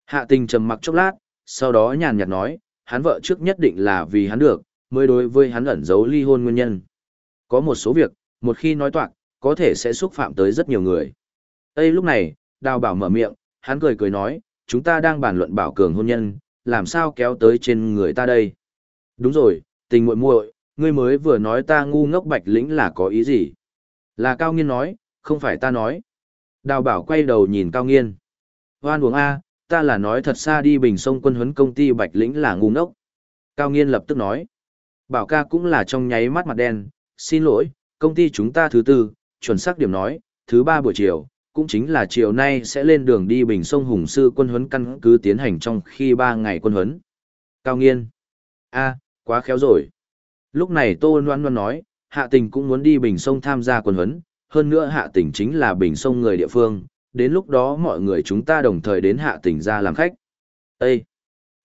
Hạ tình trầm mặc chốc lát, sau đó nhàn nhạt nói, hắn vợ trước nhất định là vì hắn được, mới đối với hắn ẩn giấu ly hôn nguyên nhân. Có một số việc, một khi nói toạc, có thể sẽ xúc phạm tới rất nhiều người. Ây lúc này, đào bảo mở miệng, hắn cười cười nói, chúng ta đang bàn luận bảo cường hôn nhân, làm sao kéo tới trên người ta đây. Đúng rồi, tình muội muội, ngươi mới vừa nói ta ngu ngốc bạch lĩnh là có ý gì? Là Cao Nghiên nói, không phải ta nói. Đào bảo quay đầu nhìn Cao Nghiên. Hoan uống A, ta là nói thật xa đi bình sông quân huấn công ty bạch lĩnh là ngu ngốc. Cao Nghiên lập tức nói. Bảo ca cũng là trong nháy mắt mặt đen, xin lỗi, công ty chúng ta thứ tư, chuẩn xác điểm nói, thứ ba buổi chiều, cũng chính là chiều nay sẽ lên đường đi bình sông Hùng Sư quân huấn căn cứ tiến hành trong khi ba ngày quân huấn. Cao nghiên. a quá khéo rồi. Lúc này Tô Loan Loan nói, Hạ Tình cũng muốn đi bình sông tham gia quân huấn, hơn nữa Hạ Tình chính là bình sông người địa phương, đến lúc đó mọi người chúng ta đồng thời đến Hạ Tình ra làm khách. Ê!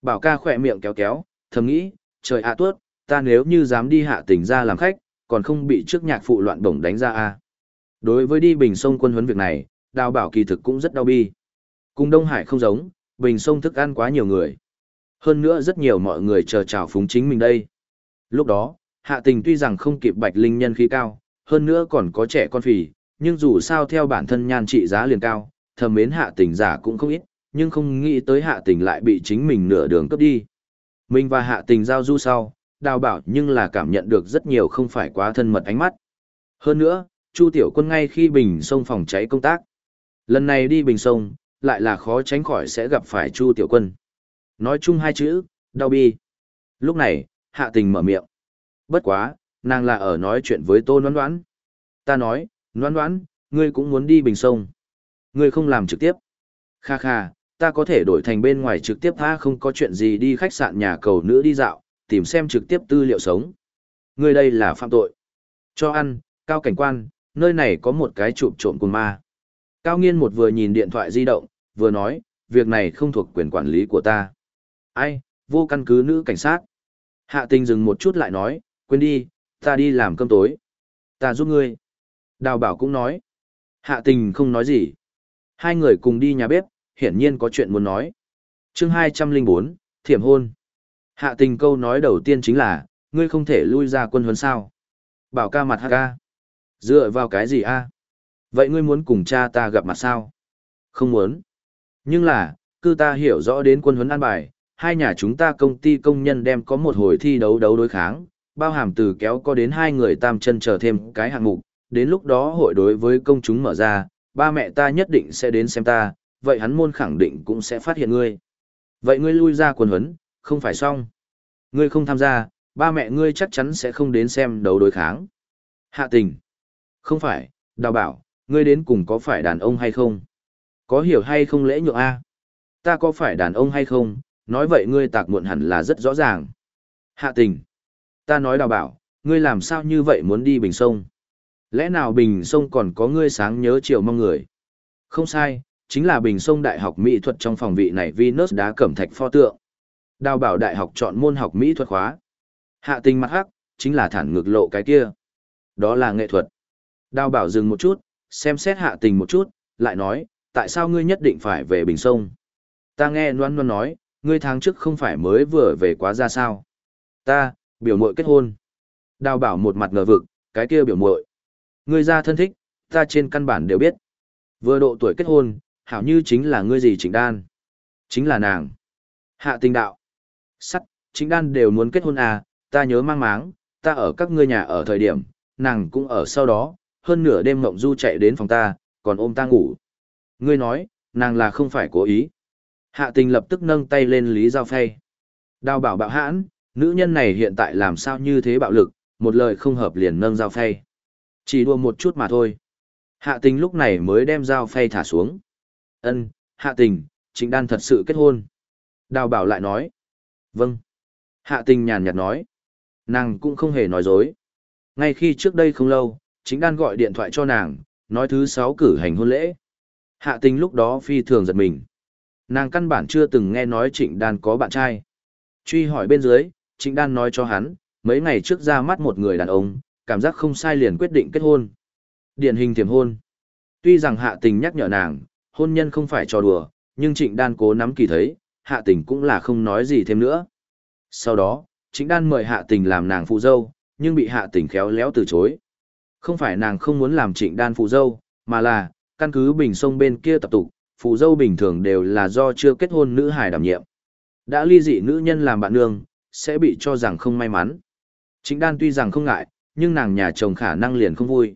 Bảo ca khỏe miệng kéo kéo, thầm nghĩ, trời ạ tuốt, ta nếu như dám đi Hạ Tình ra làm khách, còn không bị trước nhạc phụ loạn bổng đánh ra a Đối với đi bình sông quân huấn việc này, đào bảo kỳ thực cũng rất đau bi. Cùng Đông Hải không giống, bình sông thức ăn quá nhiều người. Hơn nữa rất nhiều mọi người chờ chào phúng chính mình đây. Lúc đó, hạ tình tuy rằng không kịp bạch linh nhân khí cao, hơn nữa còn có trẻ con phì, nhưng dù sao theo bản thân nhan trị giá liền cao, thầm mến hạ tình giả cũng không ít, nhưng không nghĩ tới hạ tình lại bị chính mình nửa đường cướp đi. Mình và hạ tình giao du sau, đào bảo nhưng là cảm nhận được rất nhiều không phải quá thân mật ánh mắt. Hơn nữa, Chu Tiểu Quân ngay khi bình sông phòng cháy công tác. Lần này đi bình sông, lại là khó tránh khỏi sẽ gặp phải Chu Tiểu Quân. Nói chung hai chữ, đau bi. Lúc này, hạ tình mở miệng. Bất quá, nàng là ở nói chuyện với tô noan đoán. Ta nói, noan đoán, ngươi cũng muốn đi bình sông. Ngươi không làm trực tiếp. Kha kha, ta có thể đổi thành bên ngoài trực tiếp tha không có chuyện gì đi khách sạn nhà cầu nữ đi dạo, tìm xem trực tiếp tư liệu sống. Ngươi đây là phạm tội. Cho ăn, cao cảnh quan, nơi này có một cái chụp trộm cùng ma. Cao nghiên một vừa nhìn điện thoại di động, vừa nói, việc này không thuộc quyền quản lý của ta. Ai, vô căn cứ nữ cảnh sát. Hạ tình dừng một chút lại nói, quên đi, ta đi làm cơm tối. Ta giúp ngươi. Đào bảo cũng nói. Hạ tình không nói gì. Hai người cùng đi nhà bếp, hiển nhiên có chuyện muốn nói. chương 204, thiểm hôn. Hạ tình câu nói đầu tiên chính là, ngươi không thể lui ra quân huấn sao. Bảo ca mặt hạ ca. Dựa vào cái gì a? Vậy ngươi muốn cùng cha ta gặp mặt sao? Không muốn. Nhưng là, cư ta hiểu rõ đến quân huấn an bài, hai nhà chúng ta công ty công nhân đem có một hồi thi đấu đấu đối kháng, bao hàm từ kéo có đến hai người tam chân chờ thêm cái hạng mục, đến lúc đó hội đối với công chúng mở ra, ba mẹ ta nhất định sẽ đến xem ta, vậy hắn môn khẳng định cũng sẽ phát hiện ngươi. Vậy ngươi lui ra quần huấn, không phải xong. Ngươi không tham gia, ba mẹ ngươi chắc chắn sẽ không đến xem đấu đối kháng. Hạ tình. Không phải, đào bảo, ngươi đến cùng có phải đàn ông hay không? Có hiểu hay không lễ nhượng A? Ta có phải đàn ông hay không? Nói vậy ngươi tạc muộn hẳn là rất rõ ràng. Hạ tình. Ta nói đào bảo, ngươi làm sao như vậy muốn đi bình sông? Lẽ nào bình sông còn có ngươi sáng nhớ chiều mong người? Không sai, chính là bình sông đại học mỹ thuật trong phòng vị này Venus đá cẩm thạch pho tượng. Đào bảo đại học chọn môn học mỹ thuật khóa. Hạ tình mặt hắc, chính là thản ngược lộ cái kia. Đó là nghệ thuật. Đào bảo dừng một chút, xem xét hạ tình một chút, lại nói, tại sao ngươi nhất định phải về Bình Sông? Ta nghe Loan Loan nói, ngươi tháng trước không phải mới vừa về quá ra sao? Ta, biểu muội kết hôn. Đào bảo một mặt ngờ vực, cái kia biểu muội. Ngươi ra thân thích, ta trên căn bản đều biết. Vừa độ tuổi kết hôn, hảo như chính là ngươi gì Trịnh Đan. Chính là nàng. Hạ tình đạo. Sắt, Trịnh Đan đều muốn kết hôn à, ta nhớ mang máng, ta ở các ngươi nhà ở thời điểm, nàng cũng ở sau đó, hơn nửa đêm mộng du chạy đến phòng ta, còn ôm ta ngủ. Ngươi nói, nàng là không phải cố ý. Hạ tình lập tức nâng tay lên Lý Giao Phay. Đào bảo bạo hãn, nữ nhân này hiện tại làm sao như thế bạo lực, một lời không hợp liền nâng dao Phay. Chỉ đua một chút mà thôi. Hạ tình lúc này mới đem dao Phay thả xuống. ân hạ tình, chính đan thật sự kết hôn. Đào bảo lại nói. Vâng. Hạ tình nhàn nhạt nói. Nàng cũng không hề nói dối. Ngay khi trước đây không lâu, chính đan gọi điện thoại cho nàng, nói thứ sáu cử hành hôn lễ. Hạ tình lúc đó phi thường giật mình. Nàng căn bản chưa từng nghe nói trịnh đan có bạn trai. Truy hỏi bên dưới, trịnh đan nói cho hắn, mấy ngày trước ra mắt một người đàn ông, cảm giác không sai liền quyết định kết hôn. Điển hình tiềm hôn. Tuy rằng hạ tình nhắc nhở nàng, hôn nhân không phải trò đùa, nhưng trịnh đan cố nắm kỳ thấy, hạ tình cũng là không nói gì thêm nữa. Sau đó, trịnh đan mời hạ tình làm nàng phụ dâu, nhưng bị hạ tình khéo léo từ chối. Không phải nàng không muốn làm trịnh đan phụ dâu, mà là, căn cứ bình sông bên kia tập tục, phụ dâu bình thường đều là do chưa kết hôn nữ hài đảm nhiệm. Đã ly dị nữ nhân làm bạn nương, sẽ bị cho rằng không may mắn. Trịnh đan tuy rằng không ngại, nhưng nàng nhà chồng khả năng liền không vui.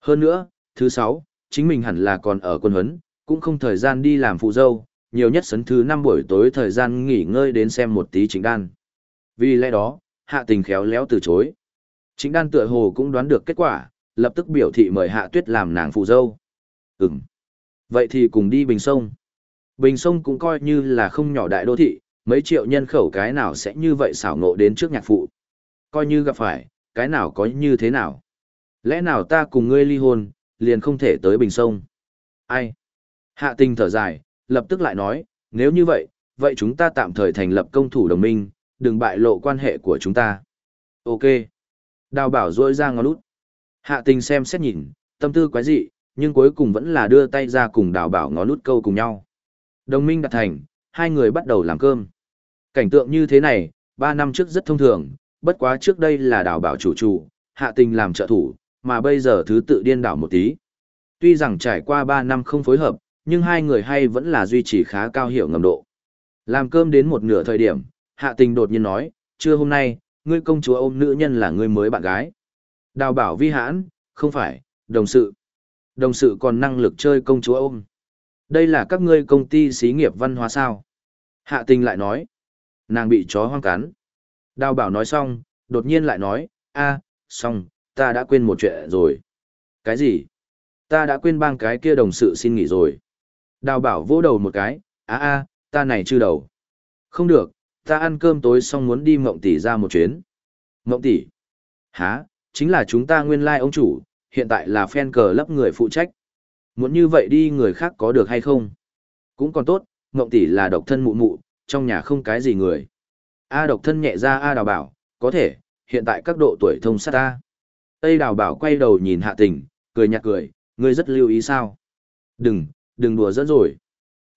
Hơn nữa, thứ sáu, chính mình hẳn là còn ở quân huấn, cũng không thời gian đi làm phụ dâu, nhiều nhất sấn thứ năm buổi tối thời gian nghỉ ngơi đến xem một tí trịnh đan. Vì lẽ đó, hạ tình khéo léo từ chối. Trịnh đan tựa hồ cũng đoán được kết quả, lập tức biểu thị mời hạ tuyết làm nàng phụ dâu. Ừm. Vậy thì cùng đi Bình Sông. Bình Sông cũng coi như là không nhỏ đại đô thị, mấy triệu nhân khẩu cái nào sẽ như vậy xảo ngộ đến trước nhạc phụ. Coi như gặp phải, cái nào có như thế nào. Lẽ nào ta cùng ngươi ly hôn, liền không thể tới Bình Sông. Ai? Hạ tình thở dài, lập tức lại nói, nếu như vậy, vậy chúng ta tạm thời thành lập công thủ đồng minh, đừng bại lộ quan hệ của chúng ta. Ok. Đào bảo rôi ra ngón út. Hạ tình xem xét nhìn, tâm tư quái dị, nhưng cuối cùng vẫn là đưa tay ra cùng đào bảo ngón út câu cùng nhau. Đồng minh đặt thành, hai người bắt đầu làm cơm. Cảnh tượng như thế này, ba năm trước rất thông thường, bất quá trước đây là đào bảo chủ chủ, hạ tình làm trợ thủ, mà bây giờ thứ tự điên đảo một tí. Tuy rằng trải qua ba năm không phối hợp, nhưng hai người hay vẫn là duy trì khá cao hiệu ngầm độ. Làm cơm đến một nửa thời điểm, hạ tình đột nhiên nói, trưa hôm nay, ngươi công chúa ôm nữ nhân là ngươi mới bạn gái. Đào bảo vi hãn, không phải, đồng sự. Đồng sự còn năng lực chơi công chúa ôm. Đây là các ngươi công ty xí nghiệp văn hóa sao? Hạ tình lại nói. Nàng bị chó hoang cắn. Đào bảo nói xong, đột nhiên lại nói, a, xong, ta đã quên một chuyện rồi. Cái gì? Ta đã quên bang cái kia đồng sự xin nghỉ rồi. Đào bảo vỗ đầu một cái, a a, ta này chưa đầu. Không được, ta ăn cơm tối xong muốn đi mộng tỷ ra một chuyến. Mộng tỷ? Hả, chính là chúng ta nguyên lai like ông chủ, hiện tại là fan cờ lấp người phụ trách. Muốn như vậy đi người khác có được hay không? Cũng còn tốt, Ngộng tỷ là độc thân mụ mụ, trong nhà không cái gì người. A độc thân nhẹ ra A đào bảo, có thể, hiện tại các độ tuổi thông sát ta. Tây đào bảo quay đầu nhìn hạ tình, cười nhạt cười, ngươi rất lưu ý sao? Đừng, đừng đùa dẫn rồi.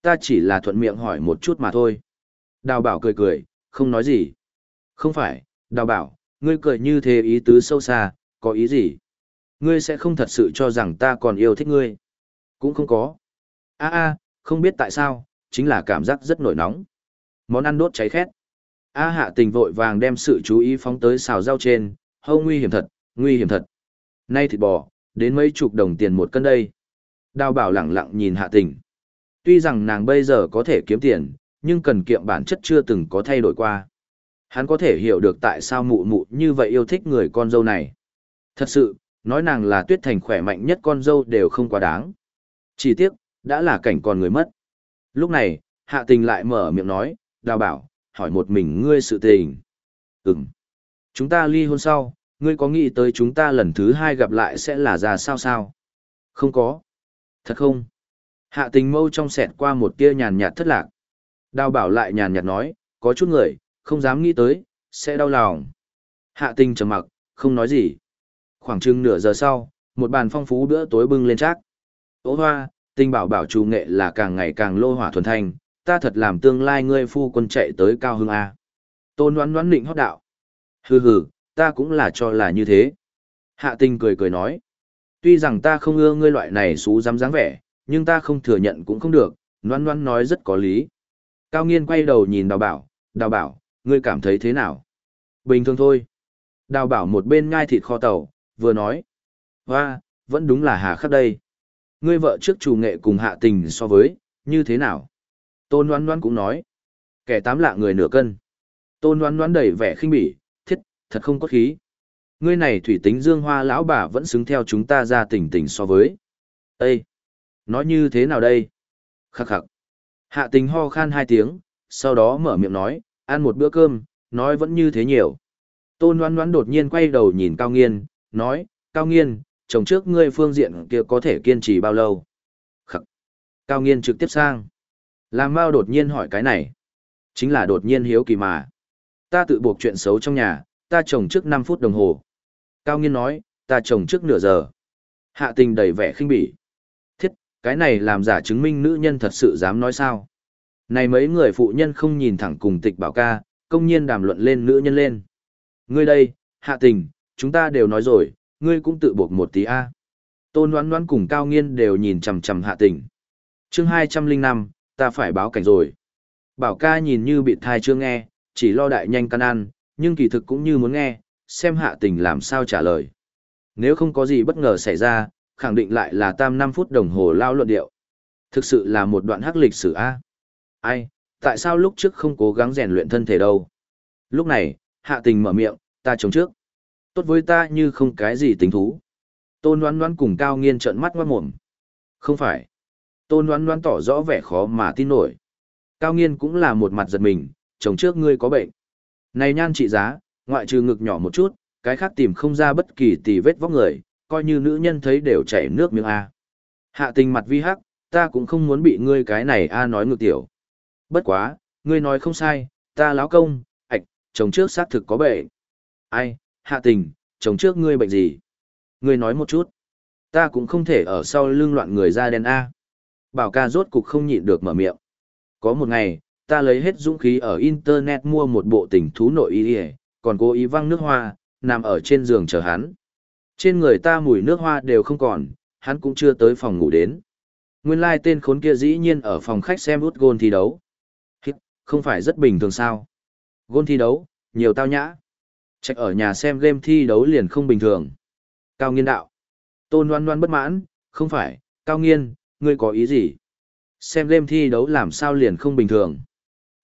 Ta chỉ là thuận miệng hỏi một chút mà thôi. Đào bảo cười cười, không nói gì. Không phải, đào bảo, ngươi cười như thế ý tứ sâu xa, có ý gì? Ngươi sẽ không thật sự cho rằng ta còn yêu thích ngươi. Cũng không có. a a không biết tại sao, chính là cảm giác rất nổi nóng. Món ăn đốt cháy khét. A hạ tình vội vàng đem sự chú ý phóng tới xào rau trên, hâu nguy hiểm thật, nguy hiểm thật. Nay thịt bò, đến mấy chục đồng tiền một cân đây. Đào bảo lẳng lặng nhìn hạ tình. Tuy rằng nàng bây giờ có thể kiếm tiền, nhưng cần kiệm bản chất chưa từng có thay đổi qua. Hắn có thể hiểu được tại sao mụ mụ như vậy yêu thích người con dâu này. Thật sự, nói nàng là tuyết thành khỏe mạnh nhất con dâu đều không quá đáng. Chỉ tiếc, đã là cảnh còn người mất. Lúc này, hạ tình lại mở miệng nói, đào bảo, hỏi một mình ngươi sự tình. Ừm. Chúng ta ly hôn sau, ngươi có nghĩ tới chúng ta lần thứ hai gặp lại sẽ là ra sao sao? Không có. Thật không? Hạ tình mâu trong sẹt qua một tia nhàn nhạt thất lạc. Đào bảo lại nhàn nhạt nói, có chút người, không dám nghĩ tới, sẽ đau lòng. Hạ tình trầm mặc, không nói gì. Khoảng chừng nửa giờ sau, một bàn phong phú bữa tối bưng lên chắc. Ô hoa, tinh bảo bảo chủ nghệ là càng ngày càng lô hỏa thuần thanh, ta thật làm tương lai ngươi phu quân chạy tới cao hương A. Tôn đoán đoán định hót đạo. Hừ hừ, ta cũng là cho là như thế. Hạ tinh cười cười nói. Tuy rằng ta không ưa ngươi loại này xú dám dáng vẻ, nhưng ta không thừa nhận cũng không được, đoán đoán nói rất có lý. Cao nghiên quay đầu nhìn đào bảo, đào bảo, ngươi cảm thấy thế nào? Bình thường thôi. Đào bảo một bên ngai thịt kho tàu, vừa nói. Hoa, vẫn đúng là hà khắc đây. Ngươi vợ trước chủ nghệ cùng hạ tình so với, như thế nào? Tôn đoán đoán cũng nói. Kẻ tám lạ người nửa cân. Tôn đoán đoán đầy vẻ khinh bỉ, thiết, thật không có khí. Ngươi này thủy tính dương hoa lão bà vẫn xứng theo chúng ta ra tình tình so với. Ê! Nói như thế nào đây? Khắc khắc. Hạ tình ho khan hai tiếng, sau đó mở miệng nói, ăn một bữa cơm, nói vẫn như thế nhiều. Tôn đoán đoán đột nhiên quay đầu nhìn Cao Nghiên, nói, Cao Nghiên, chồng trước ngươi phương diện kia có thể kiên trì bao lâu? Khắc. Cao Nghiên trực tiếp sang. Làm Mao đột nhiên hỏi cái này. Chính là đột nhiên hiếu kỳ mà. Ta tự buộc chuyện xấu trong nhà, ta chồng trước 5 phút đồng hồ. Cao Nghiên nói, ta chồng trước nửa giờ. Hạ tình đầy vẻ khinh bỉ. Thiết, cái này làm giả chứng minh nữ nhân thật sự dám nói sao? Này mấy người phụ nhân không nhìn thẳng cùng tịch bảo ca, công nhiên đàm luận lên nữ nhân lên. Ngươi đây, hạ tình, chúng ta đều nói rồi, ngươi cũng tự buộc một tí a. Tôn đoán đoán cùng Cao Nghiên đều nhìn chằm chằm hạ tình. Chương hai trăm linh năm, ta phải báo cảnh rồi. Bảo ca nhìn như bị thai chưa nghe, chỉ lo đại nhanh căn ăn, nhưng kỳ thực cũng như muốn nghe, xem hạ tình làm sao trả lời. Nếu không có gì bất ngờ xảy ra, khẳng định lại là tam năm phút đồng hồ lao luận điệu. Thực sự là một đoạn hắc lịch sử A. Ai, tại sao lúc trước không cố gắng rèn luyện thân thể đâu? Lúc này, hạ tình mở miệng, ta chống trước. Tốt với ta như không cái gì tính thú. Tôn đoán đoán cùng cao nghiên trợn mắt ngoát mồm. Không phải. Tôn đoán đoán tỏ rõ vẻ khó mà tin nổi. Cao nghiên cũng là một mặt giật mình, chồng trước ngươi có bệnh. Này nhan trị giá, ngoại trừ ngực nhỏ một chút, cái khác tìm không ra bất kỳ tì vết vóc người, coi như nữ nhân thấy đều chảy nước miếng A. Hạ tình mặt vi hắc, ta cũng không muốn bị ngươi cái này A nói ngược tiểu. Bất quá, ngươi nói không sai, ta láo công, ạch, chồng trước xác thực có bệnh. Ai, hạ tình, chồng trước ngươi bệnh gì? Ngươi nói một chút. Ta cũng không thể ở sau lưng loạn người ra đen A. Bảo ca rốt cục không nhịn được mở miệng. Có một ngày, ta lấy hết dũng khí ở internet mua một bộ tình thú nội y còn cố ý văng nước hoa, nằm ở trên giường chờ hắn. Trên người ta mùi nước hoa đều không còn, hắn cũng chưa tới phòng ngủ đến. Nguyên lai like tên khốn kia dĩ nhiên ở phòng khách xem út gôn thi đấu. Không phải rất bình thường sao. Gôn thi đấu, nhiều tao nhã. Trạch ở nhà xem game thi đấu liền không bình thường. Cao nghiên đạo. Tôn đoan đoan bất mãn, không phải, cao nghiên, ngươi có ý gì? Xem game thi đấu làm sao liền không bình thường.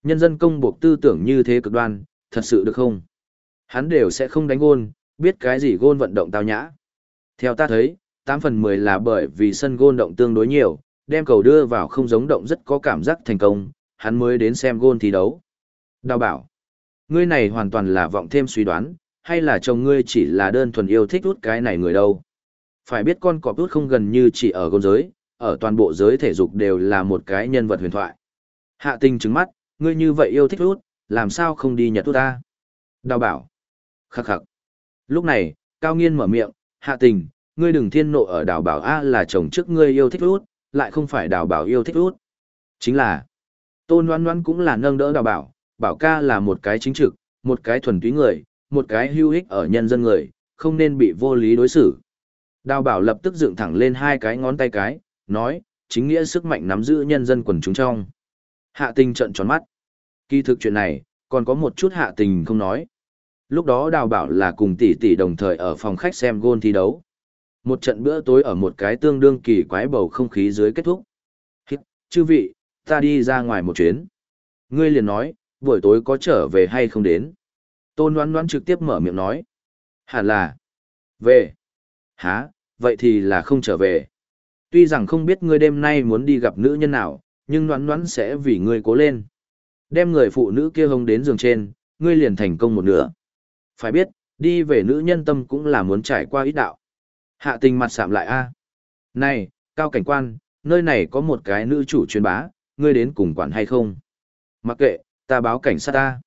Nhân dân công buộc tư tưởng như thế cực đoan, thật sự được không? Hắn đều sẽ không đánh gôn, biết cái gì gôn vận động tao nhã. Theo ta thấy, 8 phần 10 là bởi vì sân gôn động tương đối nhiều, đem cầu đưa vào không giống động rất có cảm giác thành công, hắn mới đến xem gôn thi đấu. Đào bảo, ngươi này hoàn toàn là vọng thêm suy đoán, hay là chồng ngươi chỉ là đơn thuần yêu thích út cái này người đâu. Phải biết con cọp út không gần như chỉ ở gôn giới, ở toàn bộ giới thể dục đều là một cái nhân vật huyền thoại. Hạ tình trứng mắt, ngươi như vậy yêu thích út, làm sao không đi nhật út ta? Đào bảo, khắc khắc. Lúc này, Cao Nghiên mở miệng, hạ tình, ngươi đừng thiên nộ ở đào bảo A là chồng trước ngươi yêu thích út, lại không phải đào bảo yêu thích út. Chính là, tôn oan oan cũng là nâng đỡ đào bảo, bảo ca là một cái chính trực, một cái thuần túy người, một cái hưu ích ở nhân dân người, không nên bị vô lý đối xử. Đào bảo lập tức dựng thẳng lên hai cái ngón tay cái, nói, chính nghĩa sức mạnh nắm giữ nhân dân quần chúng trong. Hạ tình trận tròn mắt. Kỳ thực chuyện này, còn có một chút hạ tình không nói. Lúc đó đào bảo là cùng tỷ tỷ đồng thời ở phòng khách xem gôn thi đấu. Một trận bữa tối ở một cái tương đương kỳ quái bầu không khí dưới kết thúc. Chư vị, ta đi ra ngoài một chuyến. Ngươi liền nói, buổi tối có trở về hay không đến. Tôn đoán đoán trực tiếp mở miệng nói. Hẳn là. Về. Hả, vậy thì là không trở về. Tuy rằng không biết ngươi đêm nay muốn đi gặp nữ nhân nào, nhưng đoán đoán sẽ vì ngươi cố lên. Đem người phụ nữ kia hông đến giường trên, ngươi liền thành công một nửa. Phải biết, đi về nữ nhân tâm cũng là muốn trải qua ít đạo. Hạ tình mặt sạm lại a Này, cao cảnh quan, nơi này có một cái nữ chủ truyền bá, ngươi đến cùng quản hay không? Mặc kệ, ta báo cảnh sát ta.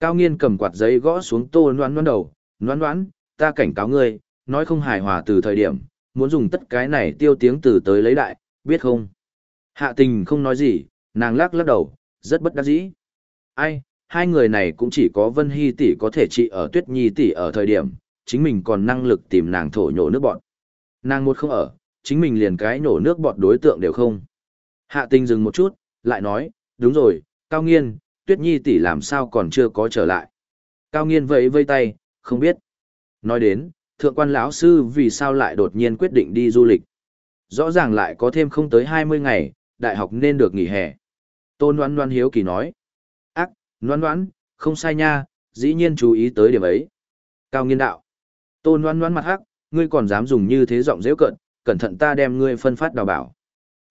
Cao nghiên cầm quạt giấy gõ xuống tô noan noan đầu, noan noan, ta cảnh cáo ngươi, nói không hài hòa từ thời điểm, muốn dùng tất cái này tiêu tiếng từ tới lấy đại, biết không? Hạ tình không nói gì, nàng lắc lắc đầu, rất bất đắc dĩ. Ai, hai người này cũng chỉ có Vân Hy tỷ có thể trị ở Tuyết Nhi tỷ ở thời điểm, chính mình còn năng lực tìm nàng thổ nhổ nước bọn. Nàng một không ở, chính mình liền cái nhổ nước bọt đối tượng đều không. Hạ tình dừng một chút, lại nói, đúng rồi, Cao Nghiên, Tuyết Nhi tỷ làm sao còn chưa có trở lại. Cao Nghiên vẫy vây tay, không biết. Nói đến, thượng quan lão sư vì sao lại đột nhiên quyết định đi du lịch. Rõ ràng lại có thêm không tới 20 ngày, đại học nên được nghỉ hè. Tôn Loan Loan hiếu kỳ nói. Ác, Loan Loan, không sai nha, dĩ nhiên chú ý tới điểm ấy. Cao nghiên đạo. Tôn Loan Loan mặt hắc, ngươi còn dám dùng như thế giọng dễ cận, cẩn thận ta đem ngươi phân phát đào bảo.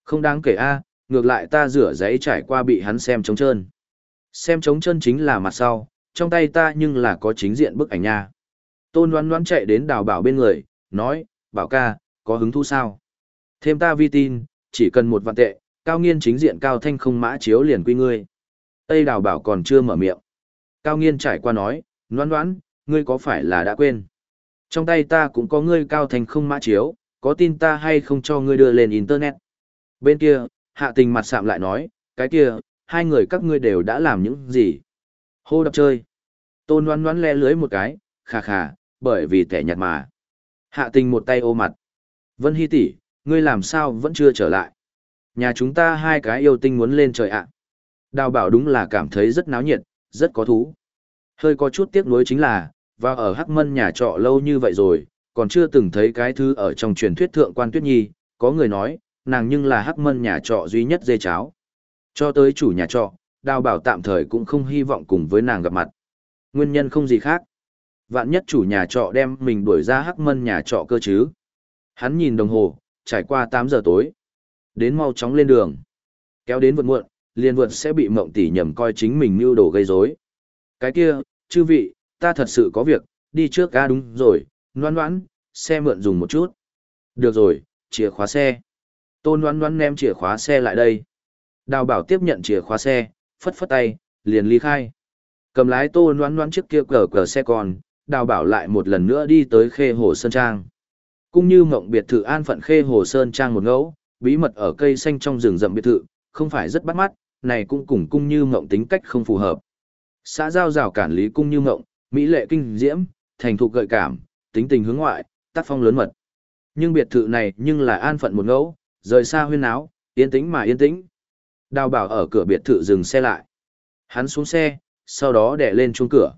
Không đáng kể a, ngược lại ta rửa giấy trải qua bị hắn xem trống trơn. Xem trống chân chính là mặt sau, trong tay ta nhưng là có chính diện bức ảnh nha. Tôn Loan Loan chạy đến đào bảo bên người, nói, bảo ca, có hứng thú sao? Thêm ta vi tin, chỉ cần một vạn tệ, cao nghiên chính diện cao thanh không mã chiếu liền quy ngươi. Tây đào bảo còn chưa mở miệng. Cao nghiên trải qua nói, đoán đoán, ngươi có phải là đã quên? Trong tay ta cũng có ngươi cao thanh không mã chiếu, có tin ta hay không cho ngươi đưa lên internet? Bên kia, hạ tình mặt sạm lại nói, cái kia, hai người các ngươi đều đã làm những gì? Hô đập chơi. Tôn Loan Loan le lưới một cái, khà khà, bởi vì tẻ nhạt mà. Hạ tình một tay ô mặt. Vân Hy tỷ, ngươi làm sao vẫn chưa trở lại? Nhà chúng ta hai cái yêu tinh muốn lên trời ạ. Đào bảo đúng là cảm thấy rất náo nhiệt, rất có thú. Hơi có chút tiếc nuối chính là, và ở Hắc Mân nhà trọ lâu như vậy rồi, còn chưa từng thấy cái thứ ở trong truyền thuyết thượng quan Tuyết Nhi, có người nói, nàng nhưng là Hắc Mân nhà trọ duy nhất dê cháo. Cho tới chủ nhà trọ, đào bảo tạm thời cũng không hy vọng cùng với nàng gặp mặt. Nguyên nhân không gì khác. Vạn nhất chủ nhà trọ đem mình đuổi ra Hắc Mân nhà trọ cơ chứ. Hắn nhìn đồng hồ, trải qua 8 giờ tối. Đến mau chóng lên đường. Kéo đến vượt muộn, liền vượt sẽ bị mộng tỷ nhầm coi chính mình mưu đồ gây rối. Cái kia, chư vị, ta thật sự có việc, đi trước ga đúng rồi, noan noan, xe mượn dùng một chút. Được rồi, chìa khóa xe. Tôn noan noan ném chìa khóa xe lại đây. Đào bảo tiếp nhận chìa khóa xe, phất phất tay, liền ly khai. Cầm lái tô noán noán trước kia cờ cờ xe còn, đào bảo lại một lần nữa đi tới khê hồ Sơn Trang. Cũng như mộng biệt thự an phận khê hồ Sơn Trang một ngẫu, bí mật ở cây xanh trong rừng rậm biệt thự, không phải rất bắt mắt, này cũng cùng cung như mộng tính cách không phù hợp. Xã giao rào cản lý cung như mộng, mỹ lệ kinh diễm, thành thục gợi cảm, tính tình hướng ngoại, tác phong lớn mật. Nhưng biệt thự này nhưng là an phận một ngẫu, rời xa huyên áo, yên tĩnh mà yên tĩnh. Đào bảo ở cửa biệt thự dừng xe lại. Hắn xuống xe, sau đó đè lên chuông cửa.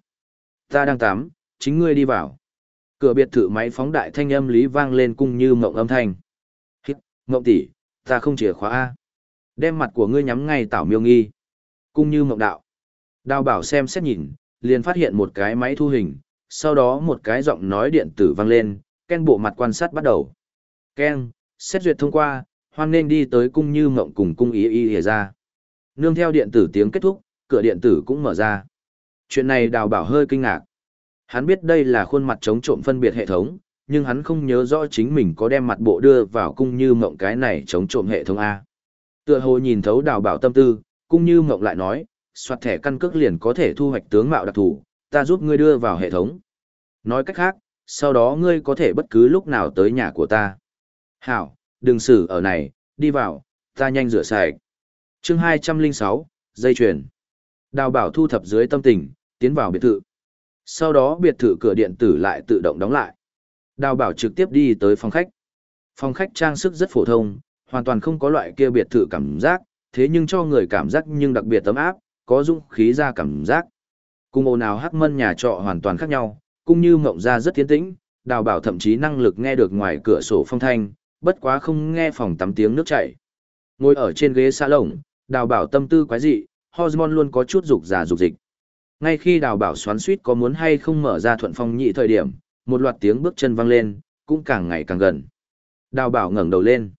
Ta đang tắm, chính ngươi đi vào. Cửa biệt thự máy phóng đại thanh âm lý vang lên cung như mộng âm thanh. Hít, mộng tỷ, ta không chìa khóa A. Đem mặt của ngươi nhắm ngay tảo miêu nghi. Cung như mộng đạo. Đào bảo xem xét nhìn, liền phát hiện một cái máy thu hình, sau đó một cái giọng nói điện tử vang lên, Ken bộ mặt quan sát bắt đầu. Ken, xét duyệt thông qua, hoan nên đi tới cung như mộng cùng cung ý y hề ra. Nương theo điện tử tiếng kết thúc, cửa điện tử cũng mở ra. Chuyện này đào bảo hơi kinh ngạc. Hắn biết đây là khuôn mặt chống trộm phân biệt hệ thống, nhưng hắn không nhớ rõ chính mình có đem mặt bộ đưa vào cung như mộng cái này chống trộm hệ thống A. Tựa hồ nhìn thấu đào bảo tâm tư, cung như mộng lại nói, soạt thẻ căn cước liền có thể thu hoạch tướng mạo đặc thù, ta giúp ngươi đưa vào hệ thống. Nói cách khác, sau đó ngươi có thể bất cứ lúc nào tới nhà của ta. Hảo, đừng xử ở này, đi vào, ta nhanh rửa sạch. chương 206, dây chuyền. Đào bảo thu thập dưới tâm tình, tiến vào biệt thự. Sau đó biệt thự cửa điện tử lại tự động đóng lại. Đào bảo trực tiếp đi tới phòng khách. Phòng khách trang sức rất phổ thông, hoàn toàn không có loại kia biệt thự cảm giác, thế nhưng cho người cảm giác nhưng đặc biệt tấm áp, có dũng khí ra cảm giác. Cung ồn nào hắc mân nhà trọ hoàn toàn khác nhau, cũng như mộng ra rất tiến tĩnh, đào bảo thậm chí năng lực nghe được ngoài cửa sổ phong thanh, bất quá không nghe phòng tắm tiếng nước chảy. Ngồi ở trên ghế xa lồng, đào bảo tâm tư quái dị, hormone luôn có chút dục giả dục dịch. Ngay khi đào bảo xoắn suýt có muốn hay không mở ra thuận phong nhị thời điểm, một loạt tiếng bước chân vang lên, cũng càng ngày càng gần. Đào bảo ngẩng đầu lên.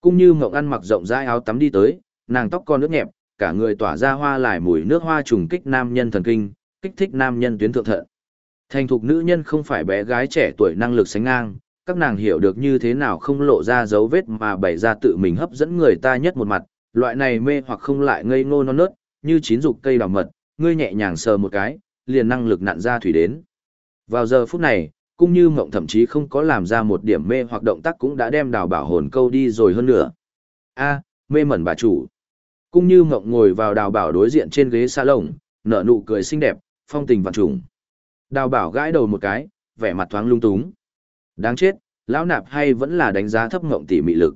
Cũng như mộng ăn mặc rộng rãi áo tắm đi tới, nàng tóc con nước nhẹp, cả người tỏa ra hoa lại mùi nước hoa trùng kích nam nhân thần kinh, kích thích nam nhân tuyến thượng thận. Thành thục nữ nhân không phải bé gái trẻ tuổi năng lực sánh ngang, các nàng hiểu được như thế nào không lộ ra dấu vết mà bày ra tự mình hấp dẫn người ta nhất một mặt, loại này mê hoặc không lại ngây ngô non nớt, như chín dục cây đào mật, ngươi nhẹ nhàng sờ một cái, liền năng lực nặn ra thủy đến. Vào giờ phút này, cũng như mộng thậm chí không có làm ra một điểm mê hoặc động tác cũng đã đem đào bảo hồn câu đi rồi hơn nữa. A, mê mẩn bà chủ. Cũng như mộng ngồi vào đào bảo đối diện trên ghế xa lồng, nở nụ cười xinh đẹp, phong tình vạn trùng. Đào bảo gãi đầu một cái, vẻ mặt thoáng lung túng. Đáng chết, lão nạp hay vẫn là đánh giá thấp ngộng tỷ mị lực.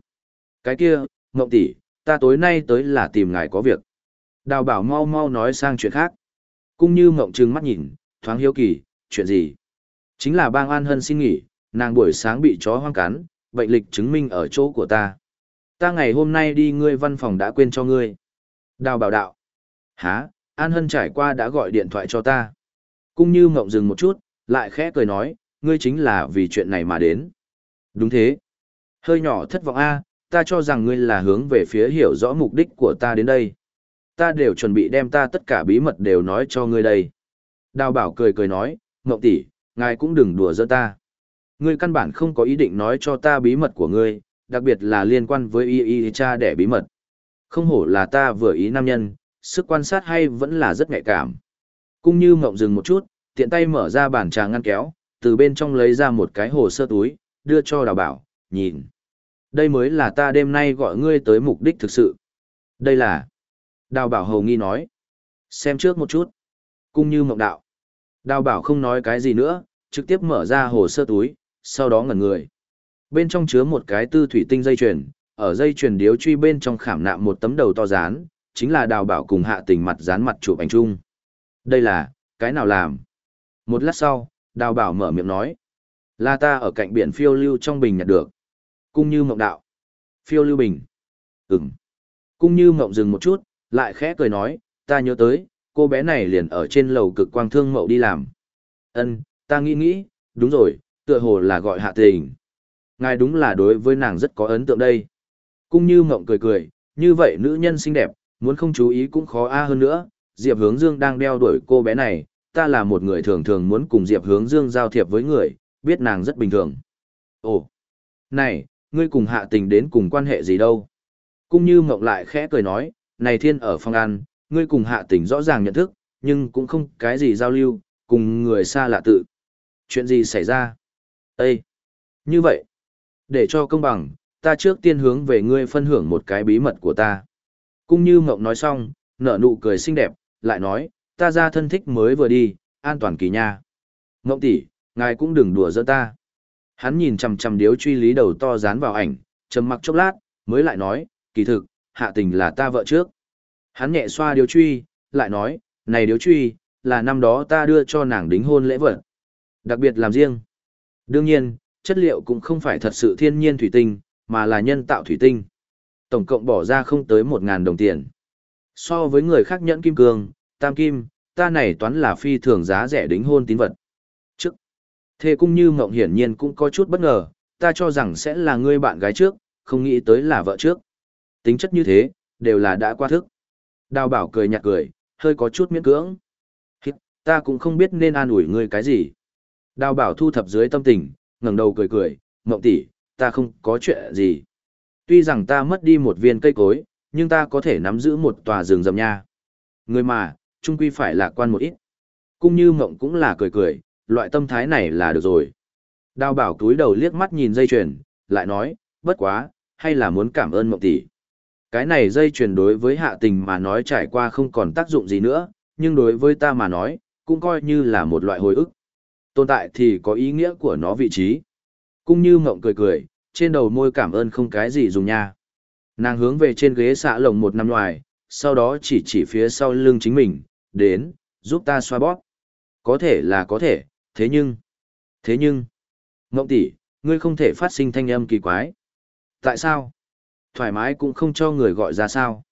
Cái kia, ngộng tỷ, ta tối nay tới là tìm ngài có việc. Đào bảo mau mau nói sang chuyện khác. Cũng như ngộng trừng mắt nhìn, thoáng hiếu kỳ, chuyện gì? Chính là bang An Hân xin nghỉ, nàng buổi sáng bị chó hoang cắn, bệnh lịch chứng minh ở chỗ của ta. Ta ngày hôm nay đi ngươi văn phòng đã quên cho ngươi. Đào bảo đạo. Hả, An Hân trải qua đã gọi điện thoại cho ta. cũng như mộng dừng một chút, lại khẽ cười nói, ngươi chính là vì chuyện này mà đến. Đúng thế. Hơi nhỏ thất vọng a, ta cho rằng ngươi là hướng về phía hiểu rõ mục đích của ta đến đây. Ta đều chuẩn bị đem ta tất cả bí mật đều nói cho ngươi đây. Đào bảo cười cười nói, Ngọc tỷ, ngài cũng đừng đùa giỡn ta. Ngươi căn bản không có ý định nói cho ta bí mật của ngươi, đặc biệt là liên quan với y y cha đẻ bí mật. Không hổ là ta vừa ý nam nhân, sức quan sát hay vẫn là rất nhạy cảm. Cung như mộng dừng một chút, tiện tay mở ra bàn trà ngăn kéo, từ bên trong lấy ra một cái hồ sơ túi, đưa cho đào bảo, nhìn. Đây mới là ta đêm nay gọi ngươi tới mục đích thực sự. Đây là... Đào bảo hầu nghi nói. Xem trước một chút. Cung như mộng đạo. Đào bảo không nói cái gì nữa, trực tiếp mở ra hồ sơ túi, sau đó ngẩn người. Bên trong chứa một cái tư thủy tinh dây chuyền, ở dây chuyền điếu truy bên trong khảm nạm một tấm đầu to dán, chính là đào bảo cùng hạ tình mặt dán mặt chụp ảnh chung. Đây là, cái nào làm? Một lát sau, đào bảo mở miệng nói. Là ta ở cạnh biển phiêu lưu trong bình nhặt được. Cung như mộng đạo. Phiêu lưu bình. Ừm. Cung như mộng dừng một chút, lại khẽ cười nói, ta nhớ tới, cô bé này liền ở trên lầu cực quang thương mậu đi làm. Ân, ta nghĩ nghĩ, đúng rồi, tựa hồ là gọi hạ tình. Ngài đúng là đối với nàng rất có ấn tượng đây. Cung như mộng cười cười, như vậy nữ nhân xinh đẹp, muốn không chú ý cũng khó a hơn nữa. Diệp Hướng Dương đang đeo đuổi cô bé này, ta là một người thường thường muốn cùng Diệp Hướng Dương giao thiệp với người, biết nàng rất bình thường. Ồ, này, ngươi cùng hạ tình đến cùng quan hệ gì đâu? Cung như mộng lại khẽ cười nói, này thiên ở phòng ăn, ngươi cùng hạ tình rõ ràng nhận thức, nhưng cũng không cái gì giao lưu, cùng người xa lạ tự. Chuyện gì xảy ra? Ê! Như vậy, để cho công bằng, ta trước tiên hướng về ngươi phân hưởng một cái bí mật của ta. Cung như mộng nói xong, nở nụ cười xinh đẹp, lại nói, ta ra thân thích mới vừa đi, an toàn kỳ nha. Ngộng tỷ, ngài cũng đừng đùa giỡn ta. Hắn nhìn chằm chằm điếu truy lý đầu to dán vào ảnh, trầm mặc chốc lát, mới lại nói, kỳ thực, hạ tình là ta vợ trước. Hắn nhẹ xoa điếu truy, lại nói, này điếu truy, là năm đó ta đưa cho nàng đính hôn lễ vật. Đặc biệt làm riêng. Đương nhiên, chất liệu cũng không phải thật sự thiên nhiên thủy tinh, mà là nhân tạo thủy tinh. Tổng cộng bỏ ra không tới 1.000 đồng tiền. So với người khác nhẫn kim cương, tam kim, ta này toán là phi thường giá rẻ đính hôn tín vật. Trước, thê cung như mộng hiển nhiên cũng có chút bất ngờ, ta cho rằng sẽ là ngươi bạn gái trước, không nghĩ tới là vợ trước. Tính chất như thế, đều là đã qua thức. Đào bảo cười nhạt cười, hơi có chút miễn cưỡng. Hít, ta cũng không biết nên an ủi ngươi cái gì. Đào bảo thu thập dưới tâm tình, ngẩng đầu cười cười, mộng tỷ, ta không có chuyện gì. Tuy rằng ta mất đi một viên cây cối, nhưng ta có thể nắm giữ một tòa rừng rậm nha. Người mà, trung quy phải lạc quan một ít. Cung như mộng cũng là cười cười, loại tâm thái này là được rồi. Đào bảo túi đầu liếc mắt nhìn dây chuyền, lại nói, bất quá, hay là muốn cảm ơn mộng tỷ. Cái này dây chuyền đối với hạ tình mà nói trải qua không còn tác dụng gì nữa, nhưng đối với ta mà nói, cũng coi như là một loại hồi ức. Tồn tại thì có ý nghĩa của nó vị trí. Cung như mộng cười cười, trên đầu môi cảm ơn không cái gì dùng nha. Nàng hướng về trên ghế xạ lồng một năm ngoài, sau đó chỉ chỉ phía sau lưng chính mình, đến, giúp ta xoa bóp. Có thể là có thể, thế nhưng, thế nhưng, ngộng tỷ, ngươi không thể phát sinh thanh âm kỳ quái. Tại sao? Thoải mái cũng không cho người gọi ra sao.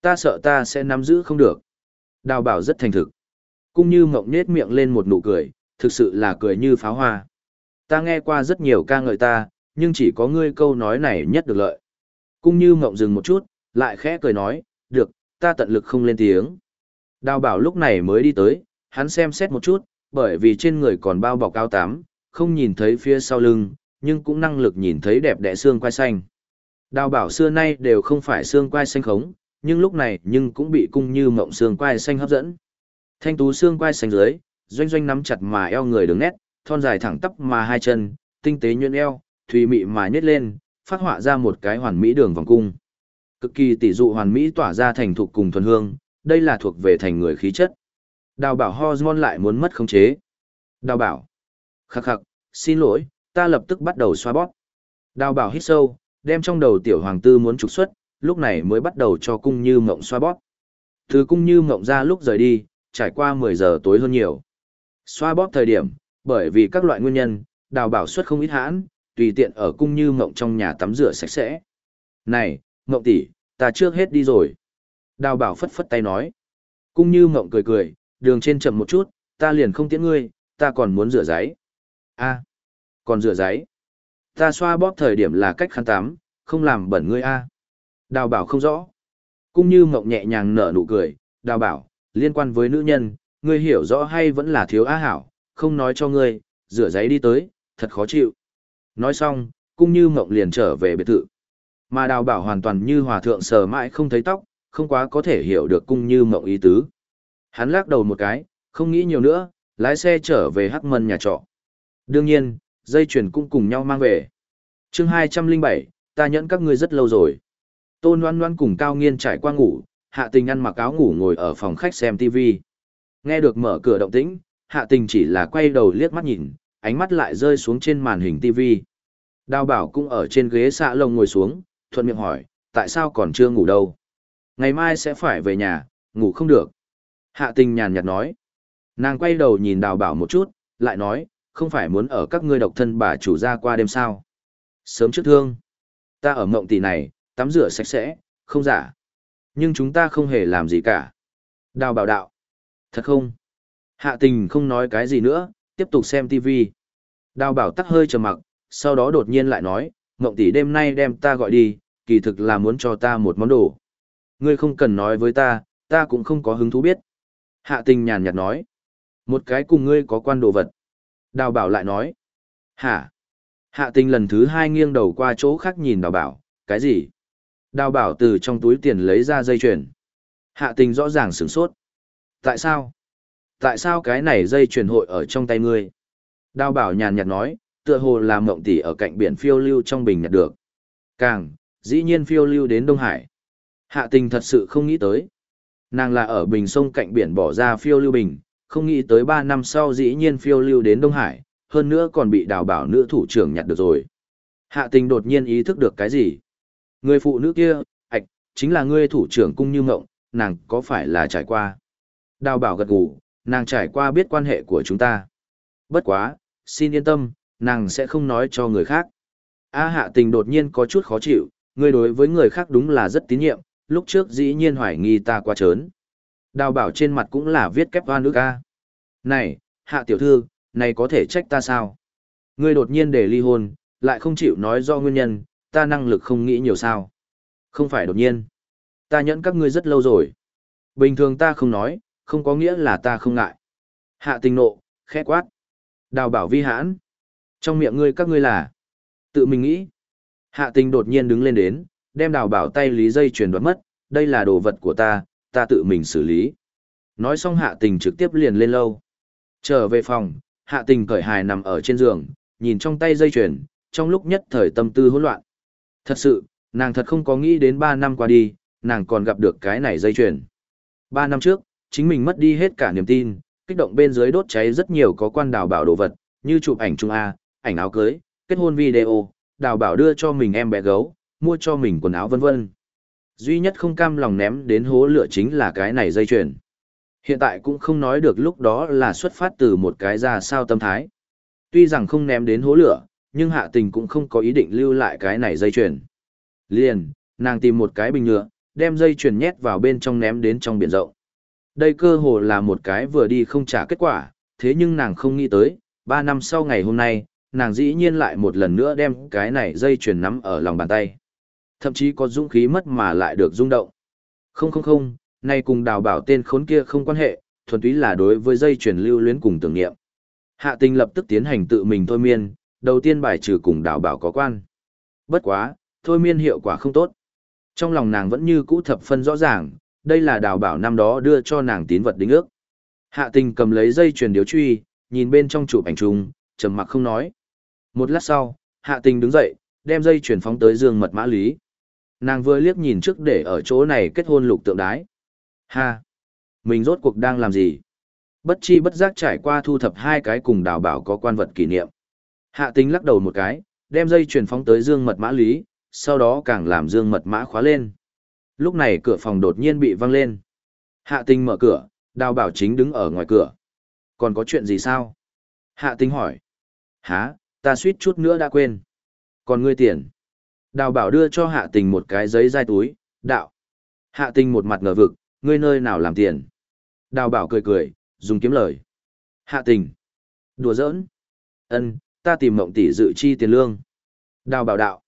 Ta sợ ta sẽ nắm giữ không được. Đào bảo rất thành thực. Cũng như ngộng nết miệng lên một nụ cười, thực sự là cười như pháo hoa. Ta nghe qua rất nhiều ca ngợi ta, nhưng chỉ có ngươi câu nói này nhất được lợi. cũng như ngộng dừng một chút, lại khẽ cười nói, được, ta tận lực không lên tiếng. Đào bảo lúc này mới đi tới, hắn xem xét một chút, bởi vì trên người còn bao bọc áo tám, không nhìn thấy phía sau lưng, nhưng cũng năng lực nhìn thấy đẹp đẽ xương quai xanh. Đào bảo xưa nay đều không phải xương quai xanh khống, nhưng lúc này nhưng cũng bị cung như mộng xương quai xanh hấp dẫn. Thanh tú xương quai xanh dưới, doanh doanh nắm chặt mà eo người đứng nét, thon dài thẳng tắp mà hai chân, tinh tế nhuyễn eo, thùy mị mà nhét lên, phát họa ra một cái hoàn mỹ đường vòng cung. Cực kỳ tỷ dụ hoàn mỹ tỏa ra thành thục cùng thuần hương, đây là thuộc về thành người khí chất. Đào bảo hormone lại muốn mất khống chế. Đào bảo. Khắc khắc, xin lỗi, ta lập tức bắt đầu xoa bóp. Đào bảo hít sâu, đem trong đầu tiểu hoàng tư muốn trục xuất, lúc này mới bắt đầu cho cung như mộng xoa bóp. Từ cung như mộng ra lúc rời đi, trải qua 10 giờ tối hơn nhiều. Xoa bóp thời điểm, bởi vì các loại nguyên nhân, đào bảo xuất không ít hãn, tùy tiện ở cung như mộng trong nhà tắm rửa sạch sẽ. Này, Ngộng tỷ, ta trước hết đi rồi. Đào bảo phất phất tay nói. Cũng như Ngộng cười cười, đường trên chậm một chút, ta liền không tiễn ngươi, ta còn muốn rửa giấy. a còn rửa giấy. Ta xoa bóp thời điểm là cách khăn tắm, không làm bẩn ngươi a Đào bảo không rõ. Cũng như Ngộng nhẹ nhàng nở nụ cười, đào bảo, liên quan với nữ nhân, ngươi hiểu rõ hay vẫn là thiếu á hảo, không nói cho ngươi, rửa giấy đi tới, thật khó chịu. Nói xong, cung như mộng liền trở về biệt thự. Mà đào bảo hoàn toàn như hòa thượng sờ mãi không thấy tóc, không quá có thể hiểu được cung như mộng ý tứ. Hắn lắc đầu một cái, không nghĩ nhiều nữa, lái xe trở về hắc mân nhà trọ. Đương nhiên, dây chuyền cũng cùng nhau mang về. chương 207, ta nhẫn các ngươi rất lâu rồi. Tôn Loan Loan cùng Cao Nghiên trải qua ngủ, Hạ Tình ăn mặc áo ngủ ngồi ở phòng khách xem TV. Nghe được mở cửa động tĩnh, Hạ Tình chỉ là quay đầu liếc mắt nhìn, ánh mắt lại rơi xuống trên màn hình TV. Đào bảo cũng ở trên ghế xạ lông ngồi xuống, thuận miệng hỏi, tại sao còn chưa ngủ đâu? Ngày mai sẽ phải về nhà, ngủ không được. Hạ tình nhàn nhạt nói. Nàng quay đầu nhìn đào bảo một chút, lại nói, không phải muốn ở các ngươi độc thân bà chủ ra qua đêm sao. Sớm trước thương. Ta ở mộng tỷ này, tắm rửa sạch sẽ, không giả. Nhưng chúng ta không hề làm gì cả. Đào bảo đạo. Thật không? Hạ tình không nói cái gì nữa, tiếp tục xem TV. Đào bảo tắc hơi trầm mặc, sau đó đột nhiên lại nói, mộng tỷ đêm nay đem ta gọi đi, kỳ thực là muốn cho ta một món đồ. Ngươi không cần nói với ta, ta cũng không có hứng thú biết. Hạ tình nhàn nhạt nói, một cái cùng ngươi có quan đồ vật. Đào bảo lại nói, hả? Hạ tình lần thứ hai nghiêng đầu qua chỗ khác nhìn đào bảo, cái gì? Đào bảo từ trong túi tiền lấy ra dây chuyền. Hạ tình rõ ràng sửng sốt. Tại sao? Tại sao cái này dây chuyền hội ở trong tay ngươi? Đào bảo nhàn nhạt nói, tựa hồ là mộng tỷ ở cạnh biển phiêu lưu trong bình nhặt được. Càng, dĩ nhiên phiêu lưu đến Đông Hải. Hạ tình thật sự không nghĩ tới. Nàng là ở bình sông cạnh biển bỏ ra phiêu lưu bình, không nghĩ tới 3 năm sau dĩ nhiên phiêu lưu đến Đông Hải, hơn nữa còn bị đào bảo nữ thủ trưởng nhặt được rồi. Hạ tình đột nhiên ý thức được cái gì? Người phụ nữ kia, ạch, chính là ngươi thủ trưởng cung như mộng, nàng có phải là trải qua? Đào bảo gật gù, nàng trải qua biết quan hệ của chúng ta. Bất quá, xin yên tâm, nàng sẽ không nói cho người khác. A hạ tình đột nhiên có chút khó chịu, ngươi đối với người khác đúng là rất tín nhiệm, lúc trước dĩ nhiên hoài nghi ta quá trớn. Đào bảo trên mặt cũng là viết kép hoa nước ca. Này, hạ tiểu thư, này có thể trách ta sao? Ngươi đột nhiên để ly hôn, lại không chịu nói do nguyên nhân, ta năng lực không nghĩ nhiều sao. Không phải đột nhiên. Ta nhẫn các ngươi rất lâu rồi. Bình thường ta không nói, không có nghĩa là ta không ngại. Hạ tình nộ, khẽ quát. Đào bảo vi hãn. Trong miệng ngươi các ngươi là. Tự mình nghĩ. Hạ tình đột nhiên đứng lên đến, đem đào bảo tay lý dây chuyền đoạt mất, đây là đồ vật của ta, ta tự mình xử lý. Nói xong hạ tình trực tiếp liền lên lâu. Trở về phòng, hạ tình cởi hài nằm ở trên giường, nhìn trong tay dây chuyền, trong lúc nhất thời tâm tư hỗn loạn. Thật sự, nàng thật không có nghĩ đến 3 năm qua đi, nàng còn gặp được cái này dây chuyền. 3 năm trước, chính mình mất đi hết cả niềm tin, kích động bên dưới đốt cháy rất nhiều có quan đào bảo đồ vật, như chụp ảnh chung A, ảnh áo cưới, kết hôn video, đào bảo đưa cho mình em bé gấu, mua cho mình quần áo vân vân. Duy nhất không cam lòng ném đến hố lửa chính là cái này dây chuyền. Hiện tại cũng không nói được lúc đó là xuất phát từ một cái ra sao tâm thái. Tuy rằng không ném đến hố lửa, nhưng hạ tình cũng không có ý định lưu lại cái này dây chuyền. Liền, nàng tìm một cái bình nhựa, đem dây chuyền nhét vào bên trong ném đến trong biển rộng. Đây cơ hồ là một cái vừa đi không trả kết quả, thế nhưng nàng không nghĩ tới, ba năm sau ngày hôm nay, nàng dĩ nhiên lại một lần nữa đem cái này dây chuyền nắm ở lòng bàn tay. Thậm chí có dũng khí mất mà lại được rung động. Không không không, nay cùng đào bảo tên khốn kia không quan hệ, thuần túy là đối với dây chuyền lưu luyến cùng tưởng niệm. Hạ tình lập tức tiến hành tự mình thôi miên, đầu tiên bài trừ cùng đào bảo có quan. Bất quá, thôi miên hiệu quả không tốt. Trong lòng nàng vẫn như cũ thập phân rõ ràng, đây là đào bảo năm đó đưa cho nàng tín vật đính ước. Hạ tình cầm lấy dây chuyền điếu truy, nhìn bên trong chụp ảnh chung, trầm mặc không nói. Một lát sau, hạ tình đứng dậy, đem dây chuyển phóng tới dương mật mã lý. Nàng vừa liếc nhìn trước để ở chỗ này kết hôn lục tượng đái. Ha! Mình rốt cuộc đang làm gì? Bất chi bất giác trải qua thu thập hai cái cùng đào bảo có quan vật kỷ niệm. Hạ tình lắc đầu một cái, đem dây chuyển phóng tới dương mật mã lý, sau đó càng làm dương mật mã khóa lên. Lúc này cửa phòng đột nhiên bị văng lên. Hạ tình mở cửa, đào bảo chính đứng ở ngoài cửa. Còn có chuyện gì sao? Hạ tình hỏi. Hả, ta suýt chút nữa đã quên. Còn ngươi tiền. Đào bảo đưa cho hạ tình một cái giấy dai túi, đạo. Hạ tình một mặt ngờ vực, ngươi nơi nào làm tiền. Đào bảo cười cười, dùng kiếm lời. Hạ tình. Đùa giỡn. ân ta tìm mộng tỷ dự chi tiền lương. Đào bảo đạo.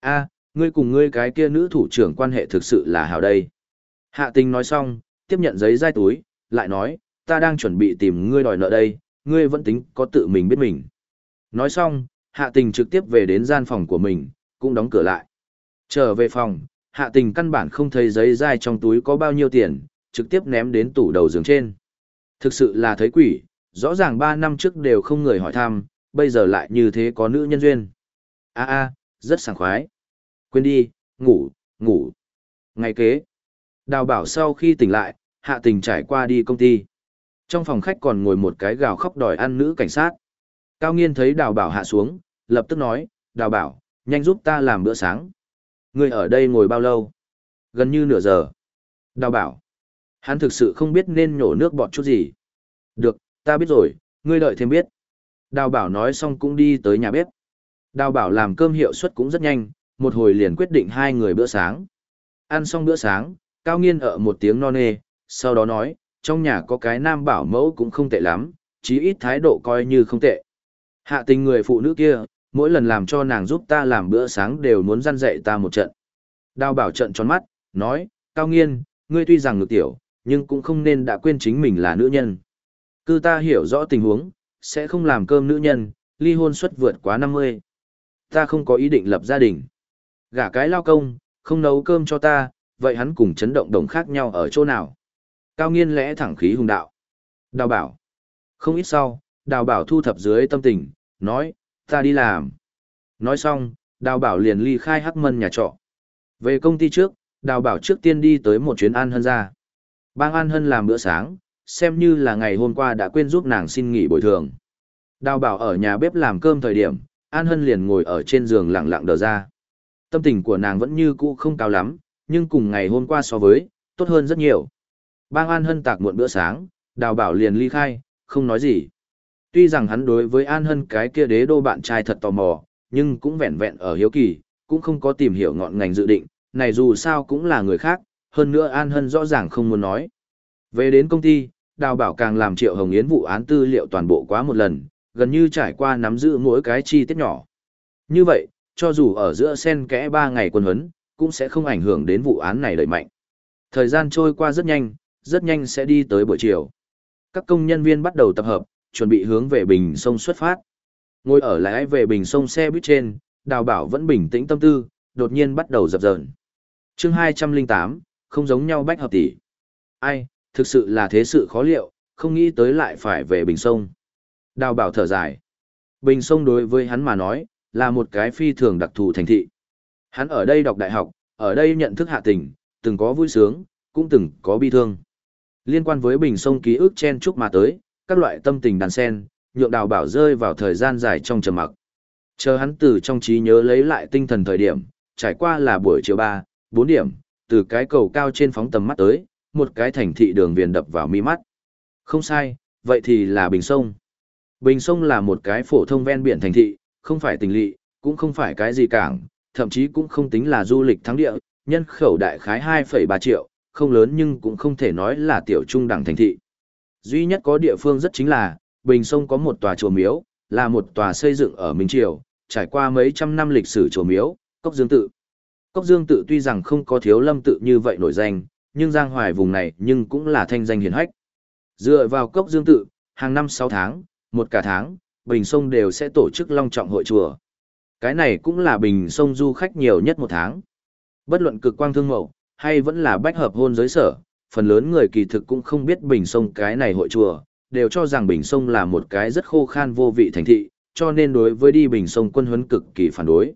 a ngươi cùng ngươi cái kia nữ thủ trưởng quan hệ thực sự là hảo đây. Hạ tình nói xong, tiếp nhận giấy dai túi, lại nói, ta đang chuẩn bị tìm ngươi đòi nợ đây, ngươi vẫn tính có tự mình biết mình. Nói xong, hạ tình trực tiếp về đến gian phòng của mình, cũng đóng cửa lại. Trở về phòng, hạ tình căn bản không thấy giấy dai trong túi có bao nhiêu tiền, trực tiếp ném đến tủ đầu giường trên. Thực sự là thấy quỷ, rõ ràng 3 năm trước đều không người hỏi thăm, bây giờ lại như thế có nữ nhân duyên. a a rất sảng khoái. Quên đi, ngủ, ngủ. Ngày kế, đào bảo sau khi tỉnh lại, hạ tình trải qua đi công ty. Trong phòng khách còn ngồi một cái gào khóc đòi ăn nữ cảnh sát. Cao nghiên thấy đào bảo hạ xuống, lập tức nói, đào bảo, nhanh giúp ta làm bữa sáng. Người ở đây ngồi bao lâu? Gần như nửa giờ. Đào bảo. Hắn thực sự không biết nên nhổ nước bọt chút gì. Được, ta biết rồi, ngươi đợi thêm biết. Đào bảo nói xong cũng đi tới nhà bếp. Đào bảo làm cơm hiệu suất cũng rất nhanh, một hồi liền quyết định hai người bữa sáng. Ăn xong bữa sáng, Cao Nghiên ở một tiếng non nê, sau đó nói, trong nhà có cái nam bảo mẫu cũng không tệ lắm, chí ít thái độ coi như không tệ. Hạ tình người phụ nữ kia, mỗi lần làm cho nàng giúp ta làm bữa sáng đều muốn răn dạy ta một trận. Đào bảo trận tròn mắt, nói, Cao Nghiên, ngươi tuy rằng ngược tiểu, nhưng cũng không nên đã quên chính mình là nữ nhân. Cứ ta hiểu rõ tình huống, sẽ không làm cơm nữ nhân, ly hôn suất vượt quá 50. Ta không có ý định lập gia đình. Gả cái lao công, không nấu cơm cho ta, vậy hắn cùng chấn động đồng khác nhau ở chỗ nào? Cao nghiên lẽ thẳng khí hùng đạo. Đào bảo. Không ít sau, đào bảo thu thập dưới tâm tình, nói, ta đi làm. Nói xong, đào bảo liền ly khai hắc mân nhà trọ. Về công ty trước, đào bảo trước tiên đi tới một chuyến an hân ra. Bang An Hân làm bữa sáng, xem như là ngày hôm qua đã quên giúp nàng xin nghỉ bồi thường. Đào bảo ở nhà bếp làm cơm thời điểm, An Hân liền ngồi ở trên giường lặng lặng đờ ra. Tâm tình của nàng vẫn như cũ không cao lắm, nhưng cùng ngày hôm qua so với, tốt hơn rất nhiều. Bang An Hân tạc muộn bữa sáng, đào bảo liền ly khai, không nói gì. Tuy rằng hắn đối với An Hân cái kia đế đô bạn trai thật tò mò, nhưng cũng vẹn vẹn ở hiếu kỳ, cũng không có tìm hiểu ngọn ngành dự định, này dù sao cũng là người khác, hơn nữa An Hân rõ ràng không muốn nói. Về đến công ty, Đào Bảo càng làm Triệu Hồng Yến vụ án tư liệu toàn bộ quá một lần, gần như trải qua nắm giữ mỗi cái chi tiết nhỏ. Như vậy, cho dù ở giữa sen kẽ 3 ngày quân huấn, cũng sẽ không ảnh hưởng đến vụ án này đẩy mạnh. Thời gian trôi qua rất nhanh, rất nhanh sẽ đi tới buổi chiều. Các công nhân viên bắt đầu tập hợp, chuẩn bị hướng về Bình Sông xuất phát. Ngồi ở lái về Bình Sông xe buýt trên, Đào Bảo vẫn bình tĩnh tâm tư, đột nhiên bắt đầu dập dờn. chương 208, không giống nhau bách hợp tỷ. Ai, thực sự là thế sự khó liệu, không nghĩ tới lại phải về Bình Sông. Đào bảo thở dài. Bình Sông đối với hắn mà nói, là một cái phi thường đặc thù thành thị. Hắn ở đây đọc đại học, ở đây nhận thức hạ tình, từng có vui sướng, cũng từng có bi thương. Liên quan với Bình Sông ký ức chen chúc mà tới, các loại tâm tình đàn sen, nhượng đào bảo rơi vào thời gian dài trong trầm mặc. Chờ hắn từ trong trí nhớ lấy lại tinh thần thời điểm, trải qua là buổi chiều 3, 4 điểm, từ cái cầu cao trên phóng tầm mắt tới, một cái thành thị đường viền đập vào mi mắt. Không sai, vậy thì là Bình Sông. Bình Sông là một cái phổ thông ven biển thành thị, không phải tỉnh lỵ, cũng không phải cái gì cảng, thậm chí cũng không tính là du lịch thắng địa, nhân khẩu đại khái 2,3 triệu, không lớn nhưng cũng không thể nói là tiểu trung đẳng thành thị. Duy nhất có địa phương rất chính là, Bình Sông có một tòa chùa miếu, là một tòa xây dựng ở Minh Triều, trải qua mấy trăm năm lịch sử chùa miếu, Cốc Dương Tự. Cốc Dương tự tuy rằng không có thiếu lâm tự như vậy nổi danh, nhưng Giang Hoài vùng này nhưng cũng là thanh danh hiển hách. Dựa vào Cốc Dương tự, hàng năm 6 tháng, một cả tháng, Bình Sông đều sẽ tổ chức long trọng hội chùa. Cái này cũng là Bình Sông du khách nhiều nhất một tháng. Bất luận cực quang thương mậu, hay vẫn là bách hợp hôn giới sở, phần lớn người kỳ thực cũng không biết Bình Sông cái này hội chùa, đều cho rằng Bình Sông là một cái rất khô khan vô vị thành thị, cho nên đối với đi Bình Sông quân huấn cực kỳ phản đối.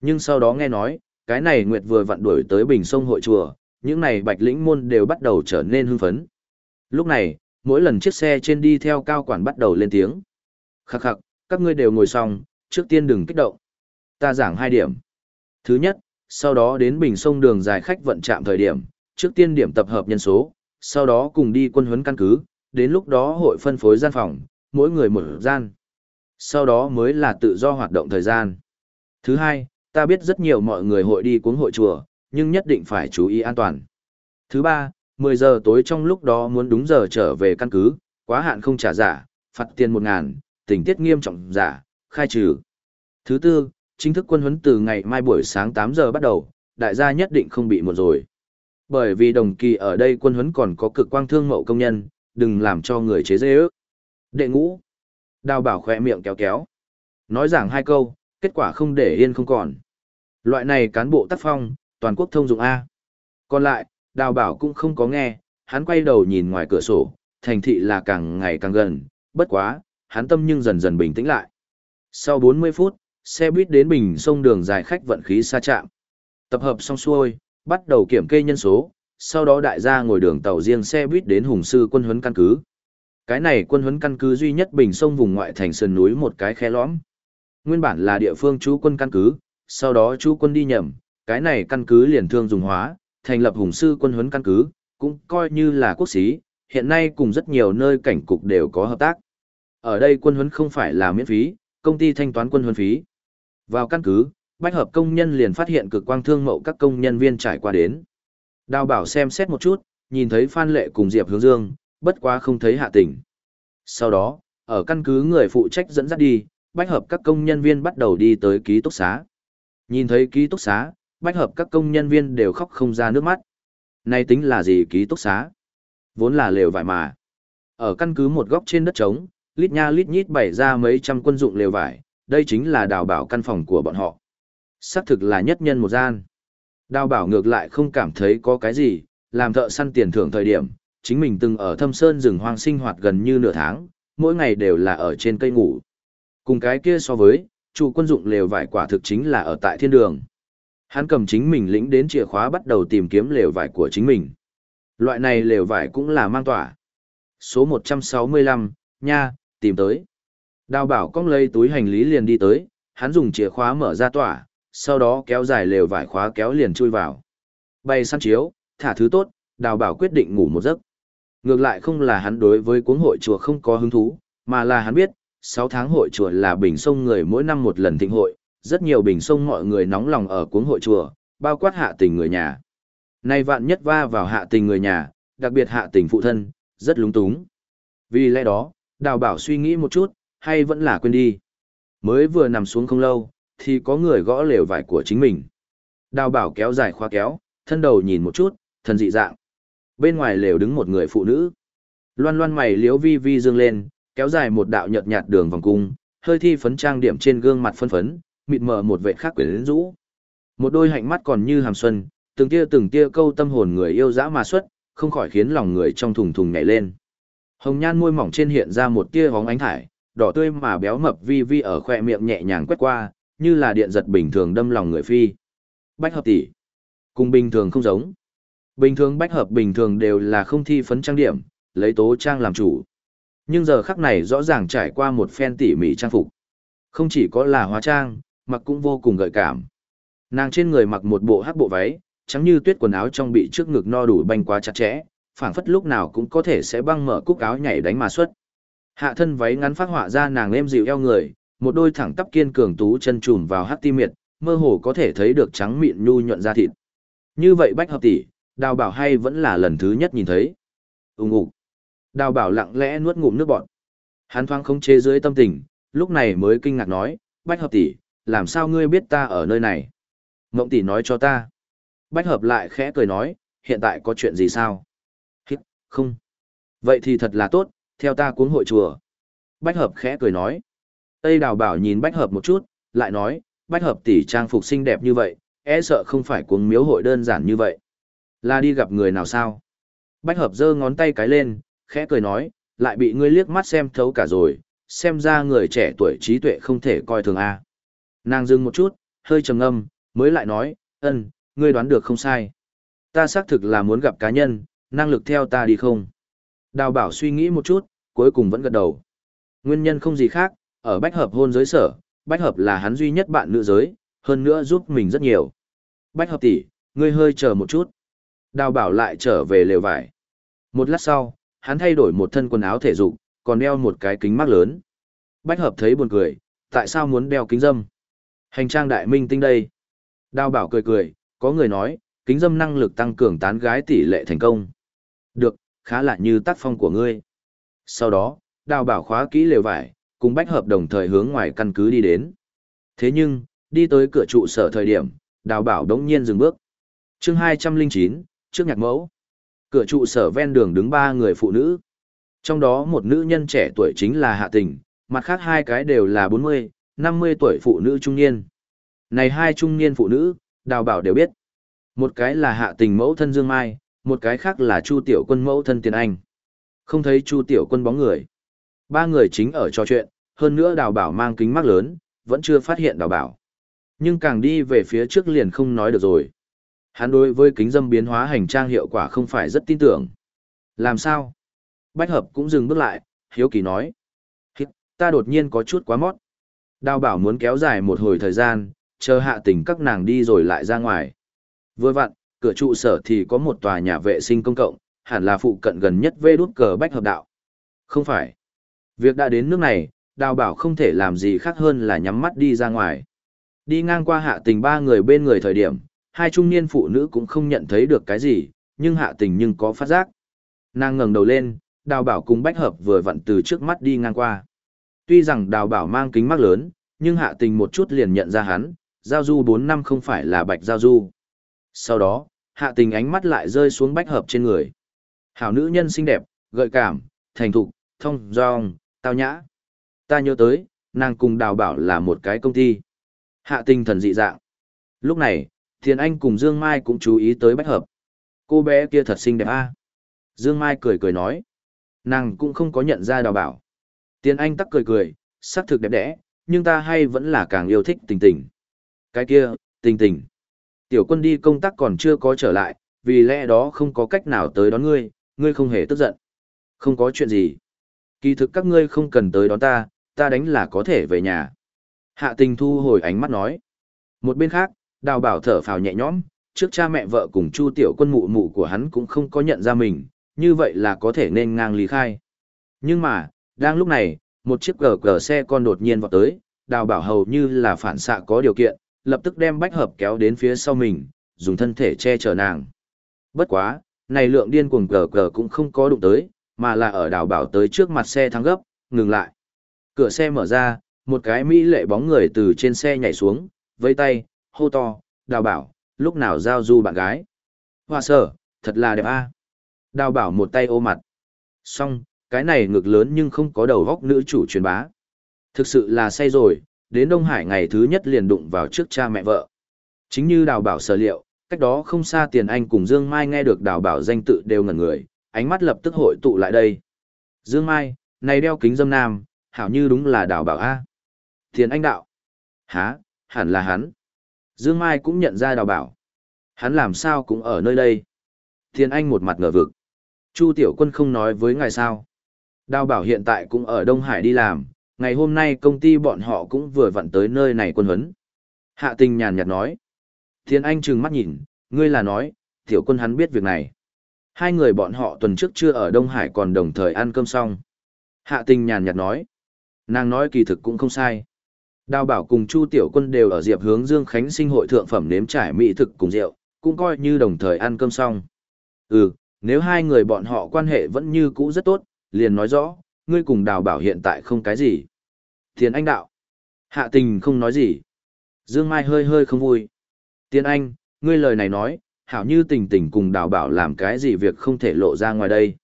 Nhưng sau đó nghe nói, cái này Nguyệt vừa vặn đuổi tới bình sông hội chùa, những này bạch lĩnh môn đều bắt đầu trở nên hưng phấn. Lúc này, mỗi lần chiếc xe trên đi theo cao quản bắt đầu lên tiếng. Khắc khắc, các ngươi đều ngồi xong, trước tiên đừng kích động. Ta giảng hai điểm. Thứ nhất, sau đó đến bình sông đường dài khách vận trạm thời điểm, trước tiên điểm tập hợp nhân số, sau đó cùng đi quân huấn căn cứ, đến lúc đó hội phân phối gian phòng, mỗi người một gian. Sau đó mới là tự do hoạt động thời gian. Thứ hai, ta biết rất nhiều mọi người hội đi cuống hội chùa, nhưng nhất định phải chú ý an toàn. Thứ ba, 10 giờ tối trong lúc đó muốn đúng giờ trở về căn cứ, quá hạn không trả giả, phạt tiền 1 ngàn, tình tiết nghiêm trọng giả, khai trừ. Thứ tư, chính thức quân huấn từ ngày mai buổi sáng 8 giờ bắt đầu, đại gia nhất định không bị một rồi. Bởi vì đồng kỳ ở đây quân huấn còn có cực quang thương mậu công nhân, đừng làm cho người chế dễ ước. Đệ ngũ. Đào bảo khỏe miệng kéo kéo. Nói giảng hai câu, kết quả không để yên không còn. Loại này cán bộ tác phong, toàn quốc thông dụng A. Còn lại, đào bảo cũng không có nghe, hắn quay đầu nhìn ngoài cửa sổ, thành thị là càng ngày càng gần, bất quá, hắn tâm nhưng dần dần bình tĩnh lại. Sau 40 phút, xe buýt đến bình sông đường dài khách vận khí xa chạm. Tập hợp xong xuôi, bắt đầu kiểm kê nhân số, sau đó đại gia ngồi đường tàu riêng xe buýt đến Hùng Sư quân huấn căn cứ. Cái này quân huấn căn cứ duy nhất bình sông vùng ngoại thành sườn núi một cái khe lõm. Nguyên bản là địa phương chú quân căn cứ, sau đó chú quân đi nhầm, cái này căn cứ liền thương dùng hóa, thành lập Hùng Sư quân huấn căn cứ, cũng coi như là quốc sĩ, hiện nay cùng rất nhiều nơi cảnh cục đều có hợp tác. Ở đây quân huấn không phải là miễn phí, công ty thanh toán quân huấn phí. Vào căn cứ, bách hợp công nhân liền phát hiện cực quang thương mậu các công nhân viên trải qua đến. Đào bảo xem xét một chút, nhìn thấy Phan Lệ cùng Diệp Hướng Dương, bất quá không thấy hạ tình. Sau đó, ở căn cứ người phụ trách dẫn dắt đi, bách hợp các công nhân viên bắt đầu đi tới ký túc xá. Nhìn thấy ký túc xá, bách hợp các công nhân viên đều khóc không ra nước mắt. Nay tính là gì ký túc xá? Vốn là lều vải mà. Ở căn cứ một góc trên đất trống, lít nha lít nhít bày ra mấy trăm quân dụng lều vải, đây chính là đào bảo căn phòng của bọn họ. Xác thực là nhất nhân một gian. Đào bảo ngược lại không cảm thấy có cái gì, làm thợ săn tiền thưởng thời điểm, chính mình từng ở thâm sơn rừng hoang sinh hoạt gần như nửa tháng, mỗi ngày đều là ở trên cây ngủ. Cùng cái kia so với, chủ quân dụng lều vải quả thực chính là ở tại thiên đường. Hắn cầm chính mình lĩnh đến chìa khóa bắt đầu tìm kiếm lều vải của chính mình. Loại này lều vải cũng là mang tỏa. Số 165, nha, tìm tới. Đào bảo cong lấy túi hành lý liền đi tới, hắn dùng chìa khóa mở ra tỏa, sau đó kéo dài lều vải khóa kéo liền chui vào. Bay săn chiếu, thả thứ tốt, đào bảo quyết định ngủ một giấc. Ngược lại không là hắn đối với cuốn hội chùa không có hứng thú, mà là hắn biết, 6 tháng hội chùa là bình sông người mỗi năm một lần thịnh hội, rất nhiều bình sông mọi người nóng lòng ở cuốn hội chùa, bao quát hạ tình người nhà. Nay vạn nhất va vào hạ tình người nhà, đặc biệt hạ tình phụ thân, rất lúng túng. Vì lẽ đó, đào bảo suy nghĩ một chút, hay vẫn là quên đi. Mới vừa nằm xuống không lâu, thì có người gõ lều vải của chính mình. Đào bảo kéo dài khoa kéo, thân đầu nhìn một chút, thần dị dạng. Bên ngoài lều đứng một người phụ nữ. Loan loan mày liếu vi vi dương lên, kéo dài một đạo nhợt nhạt đường vòng cung, hơi thi phấn trang điểm trên gương mặt phân phấn, mịt mờ một vệ khác quyến rũ. Một đôi hạnh mắt còn như hàm xuân, từng tia từng tia câu tâm hồn người yêu dã mà xuất, không khỏi khiến lòng người trong thùng thùng nhảy lên. Hồng nhan môi mỏng trên hiện ra một tia hóng ánh thải, đỏ tươi mà béo mập vi vi ở khoe miệng nhẹ nhàng quét qua, như là điện giật bình thường đâm lòng người phi. Bách hợp tỷ, cùng bình thường không giống. Bình thường bách hợp bình thường đều là không thi phấn trang điểm, lấy tố trang làm chủ. Nhưng giờ khắc này rõ ràng trải qua một phen tỉ mỉ trang phục. Không chỉ có là hóa trang, mặc cũng vô cùng gợi cảm. Nàng trên người mặc một bộ hắc bộ váy, trắng như tuyết quần áo trong bị trước ngực no đủ banh quá chặt chẽ, phảng phất lúc nào cũng có thể sẽ băng mở cúc áo nhảy đánh mà xuất. Hạ thân váy ngắn phát họa ra nàng êm dịu eo người, một đôi thẳng tắp kiên cường tú chân trùm vào hắc ti miệt, mơ hồ có thể thấy được trắng mịn nhu nhuận da thịt. Như vậy bách hợp tỷ, đào bảo hay vẫn là lần thứ nhất nhìn thấy. Úng ục. Đào bảo lặng lẽ nuốt ngụm nước bọt. Hắn thoáng không chế dưới tâm tình, lúc này mới kinh ngạc nói, bách hợp tỷ, làm sao ngươi biết ta ở nơi này? Ngộng tỷ nói cho ta. Bách hợp lại khẽ cười nói, hiện tại có chuyện gì sao? Hít, không. Vậy thì thật là tốt, theo ta cuốn hội chùa. Bách hợp khẽ cười nói. Tây đào bảo nhìn bách hợp một chút, lại nói, bách hợp tỷ trang phục xinh đẹp như vậy, e sợ không phải cuồng miếu hội đơn giản như vậy. Là đi gặp người nào sao? Bách hợp giơ ngón tay cái lên, khẽ cười nói, lại bị ngươi liếc mắt xem thấu cả rồi, xem ra người trẻ tuổi trí tuệ không thể coi thường a. Nàng dừng một chút, hơi trầm ngâm, mới lại nói, ân, ngươi đoán được không sai. Ta xác thực là muốn gặp cá nhân, năng lực theo ta đi không? Đào bảo suy nghĩ một chút, cuối cùng vẫn gật đầu. Nguyên nhân không gì khác, ở bách hợp hôn giới sở, bách hợp là hắn duy nhất bạn nữ giới, hơn nữa giúp mình rất nhiều. Bách hợp tỷ, ngươi hơi chờ một chút. Đào bảo lại trở về lều vải. Một lát sau, hắn thay đổi một thân quần áo thể dục, còn đeo một cái kính mắt lớn. Bách hợp thấy buồn cười, tại sao muốn đeo kính dâm? Hành trang đại minh tinh đây. Đào bảo cười cười, có người nói, kính dâm năng lực tăng cường tán gái tỷ lệ thành công. Được, khá là như tác phong của ngươi. Sau đó, đào bảo khóa kỹ lều vải, cùng bách hợp đồng thời hướng ngoài căn cứ đi đến. Thế nhưng, đi tới cửa trụ sở thời điểm, đào bảo đống nhiên dừng bước. chương 209, trước nhạc mẫu. Cửa trụ sở ven đường đứng ba người phụ nữ. Trong đó một nữ nhân trẻ tuổi chính là Hạ Tình, mặt khác hai cái đều là 40, 50 tuổi phụ nữ trung niên. Này hai trung niên phụ nữ, đào bảo đều biết. Một cái là Hạ Tình mẫu thân Dương Mai, một cái khác là Chu Tiểu Quân mẫu thân Tiền Anh. Không thấy Chu Tiểu Quân bóng người. Ba người chính ở trò chuyện, hơn nữa đào bảo mang kính mắt lớn, vẫn chưa phát hiện đào bảo. Nhưng càng đi về phía trước liền không nói được rồi. Hắn đối với kính dâm biến hóa hành trang hiệu quả không phải rất tin tưởng. Làm sao? Bách hợp cũng dừng bước lại, hiếu kỳ nói. Ta đột nhiên có chút quá mót. Đào bảo muốn kéo dài một hồi thời gian, chờ hạ tình các nàng đi rồi lại ra ngoài. Vừa vặn, cửa trụ sở thì có một tòa nhà vệ sinh công cộng, hẳn là phụ cận gần nhất vê đút cờ bách hợp đạo. Không phải. Việc đã đến nước này, đào bảo không thể làm gì khác hơn là nhắm mắt đi ra ngoài. Đi ngang qua hạ tình ba người bên người thời điểm, hai trung niên phụ nữ cũng không nhận thấy được cái gì, nhưng hạ tình nhưng có phát giác. Nàng ngẩng đầu lên, đào bảo cùng bách hợp vừa vặn từ trước mắt đi ngang qua. Tuy rằng đào bảo mang kính mắt lớn, nhưng hạ tình một chút liền nhận ra hắn, giao du 4 năm không phải là bạch giao du. Sau đó, hạ tình ánh mắt lại rơi xuống bách hợp trên người. Hảo nữ nhân xinh đẹp, gợi cảm, thành thục, thông, dong, tao nhã. Ta nhớ tới, nàng cùng đào bảo là một cái công ty. Hạ tinh thần dị dạng. Lúc này, Thiền Anh cùng Dương Mai cũng chú ý tới bách hợp. Cô bé kia thật xinh đẹp a. Dương Mai cười cười nói. Nàng cũng không có nhận ra đào bảo. Tiền Anh tắc cười cười, sắc thực đẹp đẽ, nhưng ta hay vẫn là càng yêu thích tình tình. Cái kia, tình tình. Tiểu quân đi công tác còn chưa có trở lại, vì lẽ đó không có cách nào tới đón ngươi, ngươi không hề tức giận. Không có chuyện gì. Kỳ thực các ngươi không cần tới đón ta, ta đánh là có thể về nhà. Hạ tình thu hồi ánh mắt nói. Một bên khác, đào bảo thở phào nhẹ nhõm, trước cha mẹ vợ cùng chu tiểu quân mụ mụ của hắn cũng không có nhận ra mình, như vậy là có thể nên ngang lý khai. Nhưng mà, đang lúc này, một chiếc gờ gờ xe con đột nhiên vọt tới, đào bảo hầu như là phản xạ có điều kiện, lập tức đem bách hợp kéo đến phía sau mình, dùng thân thể che chở nàng. Bất quá, này lượng điên cuồng gờ gờ cũng không có đụng tới, mà là ở đào bảo tới trước mặt xe thắng gấp, ngừng lại. Cửa xe mở ra, một cái mỹ lệ bóng người từ trên xe nhảy xuống, vây tay, hô to, đào bảo, lúc nào giao du bạn gái. Hoa sở, thật là đẹp a. Đào bảo một tay ô mặt. Xong, cái này ngực lớn nhưng không có đầu góc nữ chủ truyền bá. Thực sự là say rồi, đến Đông Hải ngày thứ nhất liền đụng vào trước cha mẹ vợ. Chính như đào bảo sở liệu, cách đó không xa tiền anh cùng Dương Mai nghe được đào bảo danh tự đều ngẩn người, ánh mắt lập tức hội tụ lại đây. Dương Mai, này đeo kính dâm nam, hảo như đúng là đào bảo A. Thiền anh đạo. Há, hẳn là hắn. Dương Mai cũng nhận ra đào bảo. Hắn làm sao cũng ở nơi đây. Thiền anh một mặt ngờ vực. Chu Tiểu Quân không nói với ngài sao. Đào bảo hiện tại cũng ở Đông Hải đi làm, ngày hôm nay công ty bọn họ cũng vừa vặn tới nơi này quân huấn. Hạ tình nhàn nhạt nói. Thiên Anh trừng mắt nhìn, ngươi là nói, tiểu quân hắn biết việc này. Hai người bọn họ tuần trước chưa ở Đông Hải còn đồng thời ăn cơm xong. Hạ tình nhàn nhạt nói. Nàng nói kỳ thực cũng không sai. Đào bảo cùng Chu Tiểu Quân đều ở Diệp hướng Dương Khánh sinh hội thượng phẩm nếm trải mỹ thực cùng rượu, cũng coi như đồng thời ăn cơm xong. Ừ, nếu hai người bọn họ quan hệ vẫn như cũ rất tốt, liền nói rõ, ngươi cùng đào bảo hiện tại không cái gì. Tiền anh đạo. Hạ tình không nói gì. Dương Mai hơi hơi không vui. Tiền anh, ngươi lời này nói, hảo như tình tình cùng đào bảo làm cái gì việc không thể lộ ra ngoài đây.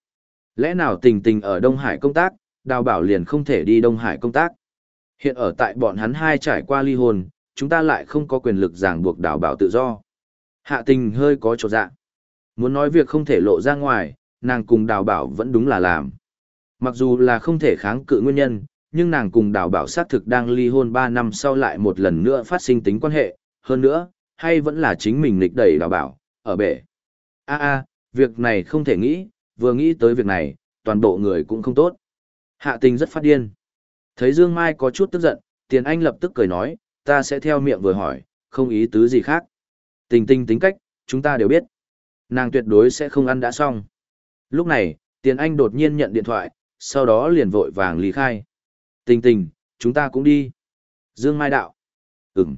Lẽ nào tình tình ở Đông Hải công tác, đào bảo liền không thể đi Đông Hải công tác. Hiện ở tại bọn hắn hai trải qua ly hôn, chúng ta lại không có quyền lực ràng buộc đào bảo tự do. Hạ tình hơi có trột dạ. Muốn nói việc không thể lộ ra ngoài, nàng cùng đào bảo vẫn đúng là làm. Mặc dù là không thể kháng cự nguyên nhân, nhưng nàng cùng đào bảo xác thực đang ly hôn 3 năm sau lại một lần nữa phát sinh tính quan hệ, hơn nữa, hay vẫn là chính mình lịch đẩy đào bảo, ở bể. a a việc này không thể nghĩ, vừa nghĩ tới việc này, toàn bộ người cũng không tốt. Hạ tình rất phát điên. Thấy Dương Mai có chút tức giận, Tiền Anh lập tức cười nói, ta sẽ theo miệng vừa hỏi, không ý tứ gì khác. Tình tình tính cách, chúng ta đều biết. Nàng tuyệt đối sẽ không ăn đã xong. Lúc này, Tiền Anh đột nhiên nhận điện thoại, sau đó liền vội vàng lý khai. Tình tình, chúng ta cũng đi. Dương Mai đạo. Ừm.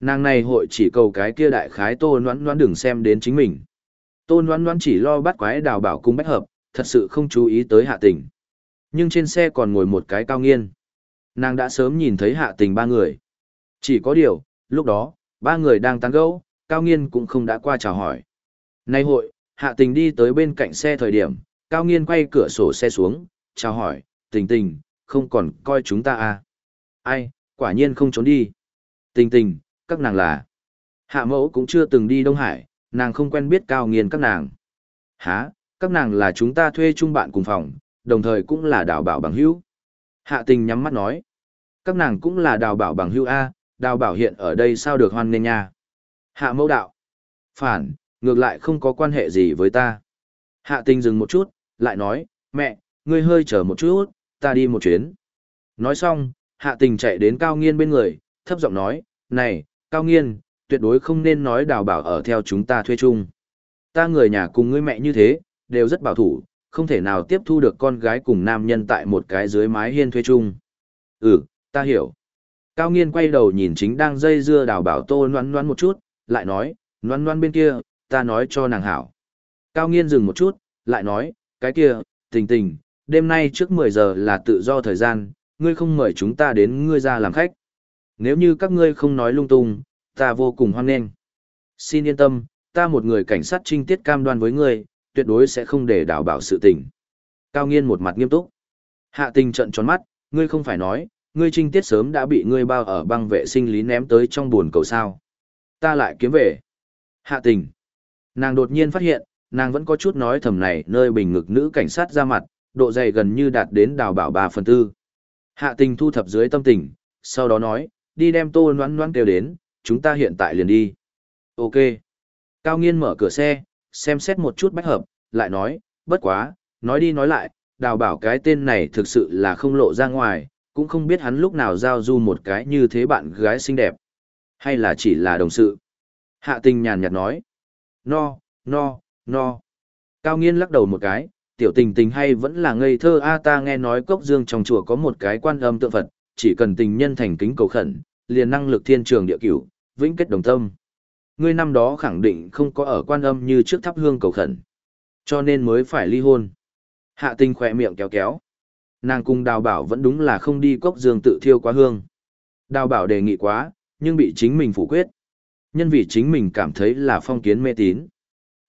Nàng này hội chỉ cầu cái kia đại khái tô noãn noãn đừng xem đến chính mình. Tô noãn noãn chỉ lo bắt quái đào bảo cung bách hợp, thật sự không chú ý tới hạ tình. Nhưng trên xe còn ngồi một cái cao nghiên. Nàng đã sớm nhìn thấy hạ tình ba người. Chỉ có điều, lúc đó, ba người đang tán gẫu, cao nghiên cũng không đã qua chào hỏi. Nay hội, hạ tình đi tới bên cạnh xe thời điểm, cao nghiên quay cửa sổ xe xuống, chào hỏi, tình tình, không còn coi chúng ta à. Ai, quả nhiên không trốn đi. Tình tình, các nàng là. Hạ mẫu cũng chưa từng đi Đông Hải, nàng không quen biết cao nghiên các nàng. há, các nàng là chúng ta thuê chung bạn cùng phòng, đồng thời cũng là đào bảo bằng hữu. Hạ tình nhắm mắt nói. Các nàng cũng là đào bảo bằng hữu A, đào bảo hiện ở đây sao được hoan nghênh nha. Hạ mẫu đạo. Phản, ngược lại không có quan hệ gì với ta. Hạ tình dừng một chút, lại nói, mẹ, ngươi hơi chờ một chút, ta đi một chuyến. Nói xong, hạ tình chạy đến cao nghiên bên người, thấp giọng nói, này, cao nghiên, tuyệt đối không nên nói đào bảo ở theo chúng ta thuê chung. Ta người nhà cùng ngươi mẹ như thế, đều rất bảo thủ, không thể nào tiếp thu được con gái cùng nam nhân tại một cái dưới mái hiên thuê chung. Ừ, ta hiểu. Cao nghiên quay đầu nhìn chính đang dây dưa đào bảo tô noan noan một chút, lại nói, noan noan bên kia, ta nói cho nàng hảo. Cao nghiên dừng một chút, lại nói, cái kia, tình tình, đêm nay trước 10 giờ là tự do thời gian, ngươi không mời chúng ta đến ngươi ra làm khách. Nếu như các ngươi không nói lung tung, ta vô cùng hoan nghênh. Xin yên tâm, ta một người cảnh sát trinh tiết cam đoan với ngươi, tuyệt đối sẽ không để đảo bảo sự tình. Cao nghiên một mặt nghiêm túc. Hạ tình trận tròn mắt, ngươi không phải nói, ngươi trinh tiết sớm đã bị ngươi bao ở băng vệ sinh lý ném tới trong buồn cầu sao. Ta lại kiếm về. Hạ tình. Nàng đột nhiên phát hiện, nàng vẫn có chút nói thầm này nơi bình ngực nữ cảnh sát ra mặt, độ dày gần như đạt đến đào bảo 3 phần tư. Hạ tình thu thập dưới tâm tình, sau đó nói, đi đem tô noan noan kêu đến, chúng ta hiện tại liền đi. Ok. Cao nghiên mở cửa xe, xem xét một chút bách hợp, lại nói, bất quá, nói đi nói lại, đào bảo cái tên này thực sự là không lộ ra ngoài, cũng không biết hắn lúc nào giao du một cái như thế bạn gái xinh đẹp. Hay là chỉ là đồng sự. Hạ tình nhàn nhạt nói, no, no, no. Cao nghiên lắc đầu một cái, tiểu tình tình hay vẫn là ngây thơ a ta nghe nói cốc dương trong chùa có một cái quan âm tượng Phật, chỉ cần tình nhân thành kính cầu khẩn, liền năng lực thiên trường địa cửu, vĩnh kết đồng tâm. Ngươi năm đó khẳng định không có ở quan âm như trước thắp hương cầu khẩn, cho nên mới phải ly hôn. Hạ tình khỏe miệng kéo kéo. Nàng cùng đào bảo vẫn đúng là không đi cốc dương tự thiêu quá hương. Đào bảo đề nghị quá, nhưng bị chính mình phủ quyết. Nhân vì chính mình cảm thấy là phong kiến mê tín.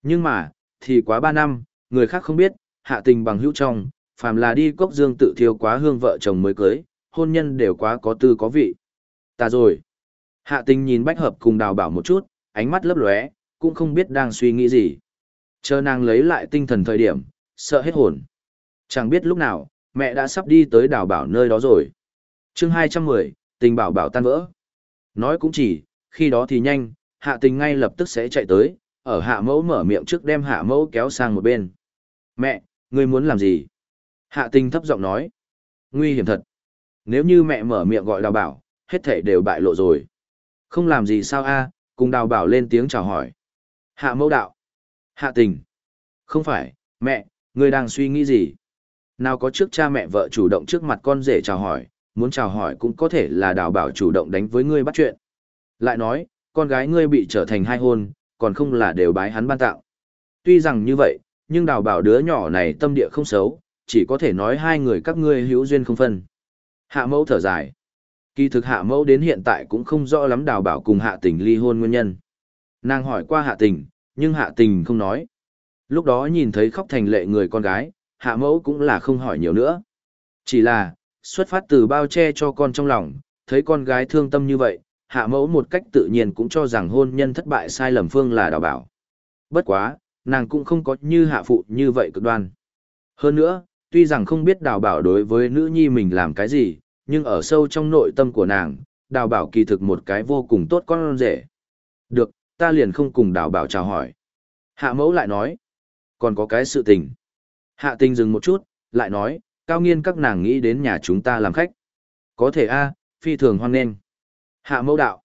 Nhưng mà, thì quá ba năm, người khác không biết, hạ tình bằng hữu trong, phàm là đi cốc dương tự thiêu quá hương vợ chồng mới cưới, hôn nhân đều quá có tư có vị. Ta rồi. Hạ tình nhìn bách hợp cùng đào bảo một chút, ánh mắt lấp lóe, cũng không biết đang suy nghĩ gì. Chờ nàng lấy lại tinh thần thời điểm, sợ hết hồn. Chẳng biết lúc nào, mẹ đã sắp đi tới đào bảo nơi đó rồi. chương 210, tình bảo bảo tan vỡ. Nói cũng chỉ, khi đó thì nhanh, hạ tình ngay lập tức sẽ chạy tới, ở hạ mẫu mở miệng trước đem hạ mẫu kéo sang một bên. Mẹ, ngươi muốn làm gì? Hạ tình thấp giọng nói. Nguy hiểm thật. Nếu như mẹ mở miệng gọi đào bảo, hết thể đều bại lộ rồi. Không làm gì sao a cùng đào bảo lên tiếng chào hỏi. Hạ mẫu đạo. Hạ tình. Không phải, mẹ, ngươi đang suy nghĩ gì? Nào có trước cha mẹ vợ chủ động trước mặt con rể chào hỏi, muốn chào hỏi cũng có thể là đào bảo chủ động đánh với ngươi bắt chuyện. Lại nói, con gái ngươi bị trở thành hai hôn, còn không là đều bái hắn ban tạo. Tuy rằng như vậy, nhưng đào bảo đứa nhỏ này tâm địa không xấu, chỉ có thể nói hai người các ngươi hữu duyên không phân. Hạ mẫu thở dài. Kỳ thực hạ mẫu đến hiện tại cũng không rõ lắm đào bảo cùng hạ tình ly hôn nguyên nhân. Nàng hỏi qua hạ tình, nhưng hạ tình không nói. Lúc đó nhìn thấy khóc thành lệ người con gái, hạ mẫu cũng là không hỏi nhiều nữa. Chỉ là, xuất phát từ bao che cho con trong lòng, thấy con gái thương tâm như vậy, hạ mẫu một cách tự nhiên cũng cho rằng hôn nhân thất bại sai lầm phương là đào bảo. Bất quá, nàng cũng không có như hạ phụ như vậy cực đoan. Hơn nữa, tuy rằng không biết đào bảo đối với nữ nhi mình làm cái gì, nhưng ở sâu trong nội tâm của nàng, đào bảo kỳ thực một cái vô cùng tốt con rể. Được, ta liền không cùng đào bảo chào hỏi. Hạ mẫu lại nói, còn có cái sự tình. Hạ tình dừng một chút, lại nói, cao nghiên các nàng nghĩ đến nhà chúng ta làm khách. Có thể a phi thường hoan nghênh. Hạ mẫu đạo.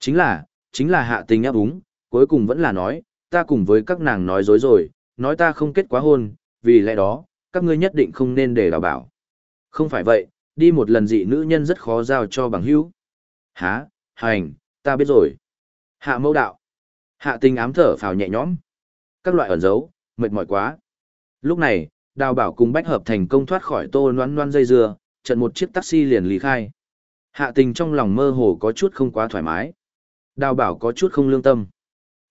Chính là, chính là hạ tình áp úng, cuối cùng vẫn là nói, ta cùng với các nàng nói dối rồi, nói ta không kết quá hôn, vì lẽ đó, các ngươi nhất định không nên để đào bảo. Không phải vậy, đi một lần dị nữ nhân rất khó giao cho bằng hữu. Há, hành, ta biết rồi. Hạ mẫu đạo. Hạ tình ám thở phào nhẹ nhõm. Các loại ẩn dấu, mệt mỏi quá. Lúc này, đào bảo cùng bách hợp thành công thoát khỏi tô noan noan dây dưa, trận một chiếc taxi liền lý khai. Hạ tình trong lòng mơ hồ có chút không quá thoải mái. Đào bảo có chút không lương tâm.